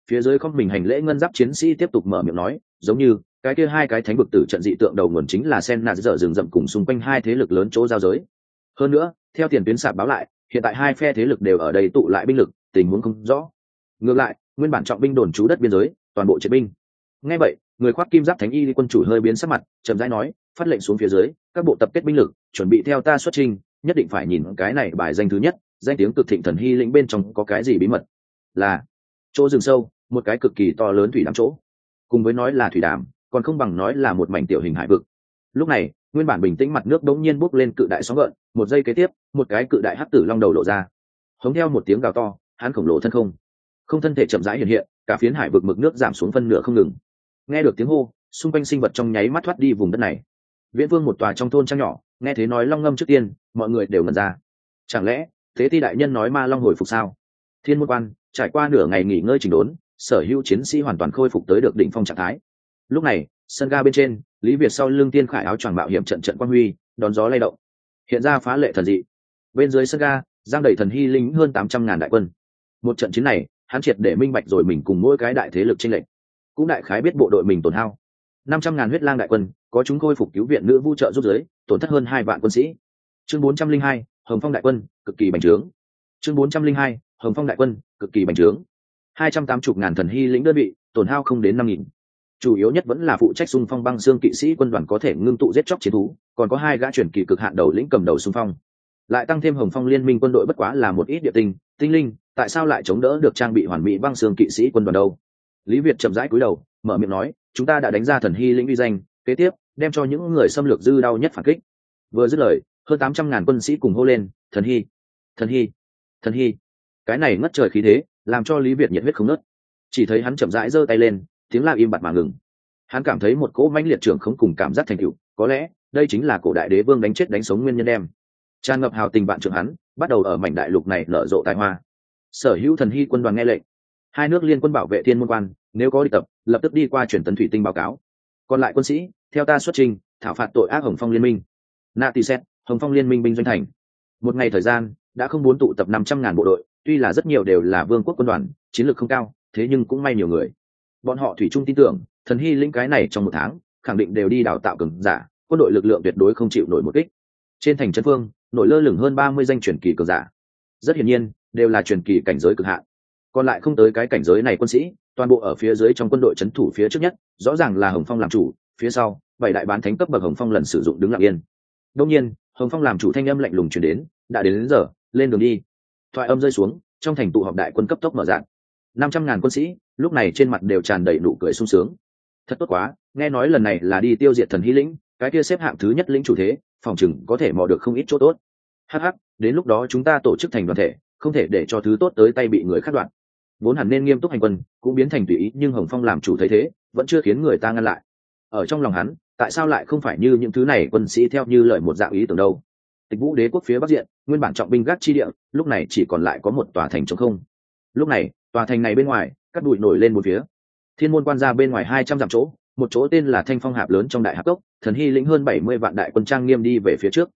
Phía dưới không mình hành lễ ngân giáp chiến sĩ tiếp tục mở miệng nói, giống như, cái kia hai cái thánh vực tử trận dị tượng đầu nguồn chính là sen nạt dở rừng rậm cùng xung quanh hai thế lực lớn chỗ giao giới. Hơn nữa, theo tiền tuyến sạp báo lại, hiện tại hai phe thế lực đều ở đây tụ lại binh lực, tình huống không rõ. Ngược lại, nguyên bản trọng binh đồn trú đất biên giới, toàn bộ chiến binh. Ngay vậy người khoác kim giáp thánh y quân chủ hơi biến sắc mặt, chậm rãi nói, phát lệnh xuống phía dưới, các bộ tập kết binh lực, chuẩn bị theo ta xuất trình, nhất định phải nhìn cái này bài danh thứ nhất, danh tiếng cực thịnh thần hy lĩnh bên trong có cái gì bí mật. Là, chỗ rừng sâu, một cái cực kỳ to lớn thủy đàm chỗ. Cùng với nói là thủy đàm, còn không bằng nói là một mảnh tiểu hình hải vực. Lúc này, nguyên bản bình tĩnh mặt nước đống nhiên bốc lên cự đại sóng gợn, một giây kế tiếp, một cái cự đại hắc tử long đầu lộ ra. Hống theo một tiếng gào to, hắn khổng lồ thân không. Không thân thể chậm rãi hiện hiện, cả phiến hải vực mực nước giảm xuống phân nửa không ngừng nghe được tiếng hô, xung quanh sinh vật trong nháy mắt thoát đi vùng đất này. Viễn vương một tòa trong thôn trang nhỏ, nghe thế nói long ngâm trước tiên, mọi người đều ngần ra. Chẳng lẽ, thế ti đại nhân nói ma long hồi phục sao? Thiên môn quan, trải qua nửa ngày nghỉ ngơi chỉnh đốn, sở hữu chiến sĩ hoàn toàn khôi phục tới được đỉnh phong trạng thái. Lúc này, sân ga bên trên, lý việt sau lưng tiên khải áo choàng mạo hiểm trận trận quan huy, đón gió lay động. Hiện ra phá lệ thần dị. Bên dưới sân ga, giang đầy thần hy lính hơn tám trăm ngàn đại quân. Một trận chiến này, hắn triệt để minh bạch rồi mình cùng mỗi cái đại thế lực tranh lệch cũng đại khái biết bộ đội mình tổn hao. năm trăm ngàn huyết lang đại quân, có chúng khôi phục cứu viện nữ vũ trợ giúp giới, tổn thất hơn hai vạn quân sĩ. Chương bốn trăm linh hai, hồng phong đại quân, cực kỳ bành trướng. Chương bốn trăm linh hai, hồng phong đại quân, cực kỳ bành trướng. hai trăm tám mươi ngàn thần hy lĩnh đơn vị, tổn hao không đến năm nghìn. Chủ yếu nhất vẫn là phụ trách xung phong băng xương kỵ sĩ quân đoàn có thể ngưng tụ giết chóc chiến thú, còn có hai gã chuyển kỳ cực hạn đầu lĩnh cầm đầu xung phong. Lại tăng thêm hồng phong liên minh quân đội bất quá là một ít địa tinh tinh linh, tại sao lại chống đỡ được trang bị hoàn mỹ băng xương kỵ sĩ quân đoàn đâu? Lý việt chậm rãi cúi đầu, mở miệng nói, chúng ta đã đánh ra thần hy lĩnh uy danh, kế tiếp, đem cho những người xâm lược dư đau nhất phản kích. Vừa dứt lời, hơn tám trăm ngàn quân sĩ cùng hô lên, thần hy thần hy thần hy. Cái này ngất trời khí thế, làm cho lý việt nhiệt huyết không nớt chỉ thấy hắn chậm rãi giơ tay lên, tiếng la im bặt mà ngừng. Hắn cảm thấy một cỗ mãnh liệt trưởng không cùng cảm giác thành cựu có lẽ, đây chính là cổ đại đế vương đánh chết đánh sống nguyên nhân đem. Tràn ngập hào tình bạn trưởng hắn, bắt đầu ở mảnh đại lục này nở rộ tài hoa. Sở hữu thần hy quân đoàn nghe lệnh hai nước liên quân bảo vệ thiên môn quan, nếu có đi tập, lập tức đi qua chuyển tấn thủy tinh báo cáo. Còn lại quân sĩ, theo ta xuất trình, thảo phạt tội ác hồng phong liên minh. Na tì xét, hồng phong liên minh binh doanh thành. Một ngày thời gian, đã không muốn tụ tập năm trăm ngàn bộ đội, tuy là rất nhiều đều là vương quốc quân đoàn, chiến lược không cao, thế nhưng cũng may nhiều người. Bọn họ thủy chung tin tưởng, thần hy lĩnh cái này trong một tháng, khẳng định đều đi đào tạo cường giả, quân đội lực lượng tuyệt đối không chịu nổi một kích. Trên thành trấn phương, nổi lơ lửng hơn ba mươi danh truyền kỳ cường giả. Rất hiển nhiên, đều là truyền kỳ cảnh giới cực hạn còn lại không tới cái cảnh giới này quân sĩ toàn bộ ở phía dưới trong quân đội trấn thủ phía trước nhất rõ ràng là hồng phong làm chủ phía sau bảy đại bán thánh cấp bậc hồng phong lần sử dụng đứng lặng yên. Đông nhiên hồng phong làm chủ thanh âm lạnh lùng chuyển đến đã đến, đến giờ lên đường đi. Thoại âm rơi xuống trong thành tụ họp đại quân cấp tốc mở dạng năm trăm ngàn quân sĩ lúc này trên mặt đều tràn đầy nụ cười sung sướng. Thật tốt quá nghe nói lần này là đi tiêu diệt thần hy lĩnh cái kia xếp hạng thứ nhất lĩnh chủ thế phòng chừng có thể mò được không ít chỗ tốt. Hh đến lúc đó chúng ta tổ chức thành đoàn thể không thể để cho thứ tốt tới tay bị người khắc đoạn vốn hẳn nên nghiêm túc hành quân, cũng biến thành tùy ý, nhưng hồng phong làm chủ thấy thế, vẫn chưa khiến người ta ngăn lại. Ở trong lòng hắn, tại sao lại không phải như những thứ này quân sĩ theo như lời một dạng ý tưởng đâu? Tịch vũ đế quốc phía bắc diện, nguyên bản trọng binh gác chi địa, lúc này chỉ còn lại có một tòa thành trống không. Lúc này, tòa thành này bên ngoài cắt bụi nổi lên một phía. Thiên môn quan ra bên ngoài hai trăm dặm chỗ, một chỗ tên là thanh phong hạp lớn trong đại hạp cốc, thần hy lĩnh hơn bảy mươi vạn đại quân trang nghiêm đi về phía trước.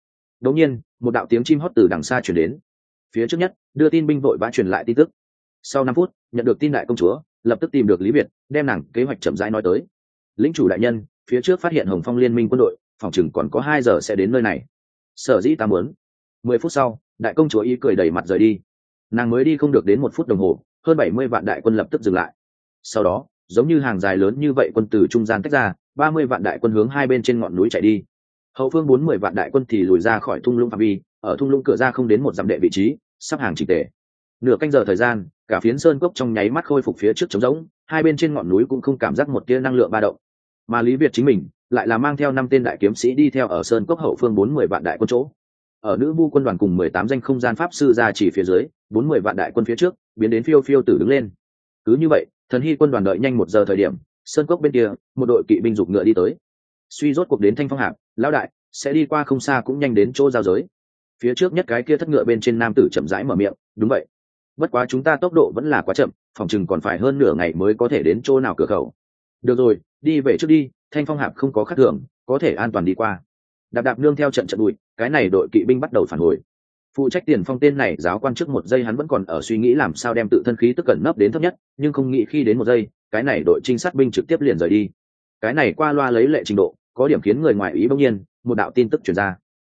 Đống nhiên, một đạo tiếng chim hót từ đằng xa chuyển đến. Phía trước nhất, đưa tin binh vội vã truyền lại tin tức sau năm phút, nhận được tin đại công chúa, lập tức tìm được lý việt, đem nàng kế hoạch chậm rãi nói tới. Lính chủ đại nhân, phía trước phát hiện hồng phong liên minh quân đội, phòng chừng còn có hai giờ sẽ đến nơi này. Sở dĩ ta muốn. Mười phút sau, đại công chúa ý cười đầy mặt rời đi. Nàng mới đi không được đến một phút đồng hồ, hơn bảy mươi vạn đại quân lập tức dừng lại. Sau đó, giống như hàng dài lớn như vậy quân từ trung gian tách ra, ba mươi vạn đại quân hướng hai bên trên ngọn núi chạy đi. Hậu phương bốn mươi vạn đại quân thì lùi ra khỏi thung lũng phạm vi, ở thung lũng cửa ra không đến một dặm đệ vị trí, sắp hàng trình tề. Nửa canh giờ thời gian cả phiến sơn cốc trong nháy mắt khôi phục phía trước trống rỗng, hai bên trên ngọn núi cũng không cảm giác một tia năng lượng ba động. Mà lý việt chính mình lại là mang theo năm tên đại kiếm sĩ đi theo ở sơn cốc hậu phương bốn mươi vạn đại quân chỗ. Ở nữ vu quân đoàn cùng mười tám danh không gian pháp sư ra chỉ phía dưới, bốn mươi vạn đại quân phía trước, biến đến phiêu phiêu tử đứng lên. Cứ như vậy, thần hy quân đoàn đợi nhanh một giờ thời điểm, sơn cốc bên kia, một đội kỵ binh dục ngựa đi tới. Suy rốt cuộc đến thanh phong hạp, lão đại, sẽ đi qua không xa cũng nhanh đến chỗ giao giới. Phía trước nhất cái kia thất ngựa bên trên nam tử chậm rãi mở miệng, đúng vậy bất quá chúng ta tốc độ vẫn là quá chậm, phòng chừng còn phải hơn nửa ngày mới có thể đến chỗ nào cửa khẩu. Được rồi, đi về trước đi, thanh phong hạp không có khắc thường, có thể an toàn đi qua. Đạp đạp nương theo trận trận bụi cái này đội kỵ binh bắt đầu phản hồi. Phụ trách tiền phong tên này giáo quan trước một giây hắn vẫn còn ở suy nghĩ làm sao đem tự thân khí tức cẩn nấp đến thấp nhất, nhưng không nghĩ khi đến một giây, cái này đội trinh sát binh trực tiếp liền rời đi. Cái này qua loa lấy lệ trình độ, có điểm khiến người ngoài ý bỗng nhiên, một đạo tin tức chuyển ra.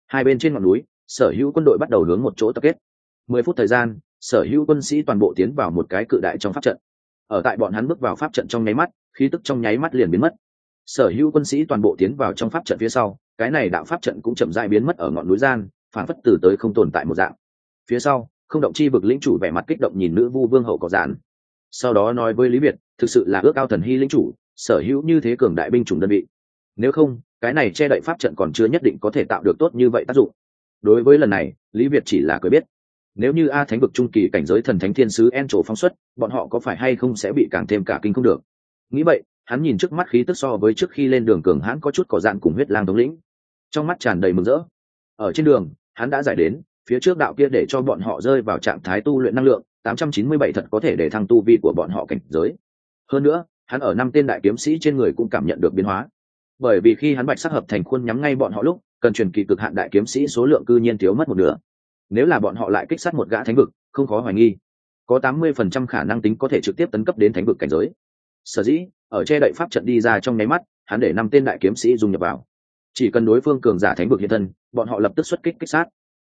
Hai bên trên ngọn núi, sở hữu quân đội bắt đầu hướng một chỗ tập kết. Mười phút thời gian sở hữu quân sĩ toàn bộ tiến vào một cái cự đại trong pháp trận. Ở tại bọn hắn bước vào pháp trận trong nháy mắt, khí tức trong nháy mắt liền biến mất. Sở hữu quân sĩ toàn bộ tiến vào trong pháp trận phía sau, cái này đạo pháp trận cũng chậm dại biến mất ở ngọn núi gian, phản phất từ tới không tồn tại một dạng. Phía sau, không động chi vực lĩnh chủ vẻ mặt kích động nhìn nữ vu vương hậu có giản. Sau đó nói với lý việt, thực sự là ước ao thần hy lĩnh chủ, sở hữu như thế cường đại binh chủng đơn vị. Nếu không, cái này che đậy pháp trận còn chưa nhất định có thể tạo được tốt như vậy tác dụng. Đối với lần này, lý việt chỉ là cười biết nếu như a thánh vực trung kỳ cảnh giới thần thánh thiên sứ en trổ phóng xuất, bọn họ có phải hay không sẽ bị càng thêm cả kinh không được? Nghĩ vậy, hắn nhìn trước mắt khí tức so với trước khi lên đường cường hãn có chút cỏ dạn cùng huyết lang thống lĩnh. Trong mắt tràn đầy mừng rỡ. Ở trên đường, hắn đã giải đến, phía trước đạo kia để cho bọn họ rơi vào trạng thái tu luyện năng lượng 897 thật có thể để thăng tu vi của bọn họ cảnh giới. Hơn nữa, hắn ở năm tên đại kiếm sĩ trên người cũng cảm nhận được biến hóa. Bởi vì khi hắn bạch sắc hợp thành khuôn nhắm ngay bọn họ lúc, cần truyền kỳ cực hạn đại kiếm sĩ số lượng cư nhiên thiếu mất một nửa nếu là bọn họ lại kích sát một gã thánh vực, không khó hoài nghi. Có tám mươi phần trăm khả năng tính có thể trực tiếp tấn cấp đến thánh vực cảnh giới. Sở dĩ, ở che đậy pháp trận đi ra trong nháy mắt, hắn để năm tên đại kiếm sĩ dùng nhập vào. Chỉ cần đối phương cường giả thánh vực hiện thân, bọn họ lập tức xuất kích kích sát.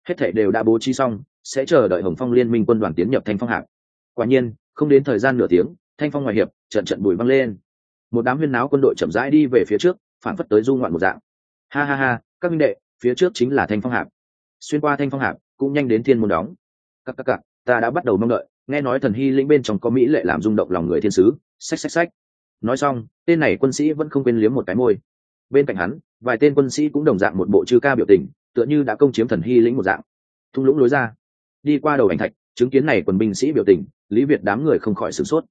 Hết thể đều đã bố trí xong, sẽ chờ đợi hồng phong liên minh quân đoàn tiến nhập thanh phong hạc. Quả nhiên, không đến thời gian nửa tiếng, thanh phong ngoài hiệp, trận trận bùi văng lên. Một đám huyên náo quân đội chậm rãi đi về phía trước, phản phất tới du ngoạn một dạng. Ha ha ha, các minh đệ, phía trước chính là thanh phong hạc. Xuyên qua thanh phong hạc cũng nhanh đến thiên môn đóng. Các các các, ta đã bắt đầu mong đợi. Nghe nói thần hy lĩnh bên trong có mỹ lệ làm rung động lòng người thiên sứ. Xách xách xách. Nói xong, tên này quân sĩ vẫn không quên liếm một cái môi. Bên cạnh hắn, vài tên quân sĩ cũng đồng dạng một bộ chư ca biểu tình, tựa như đã công chiếm thần hy lĩnh một dạng. Thung lũng lối ra. Đi qua đầu ảnh thạch, chứng kiến này quân binh sĩ biểu tình, lý việt đám người không khỏi sửng sốt.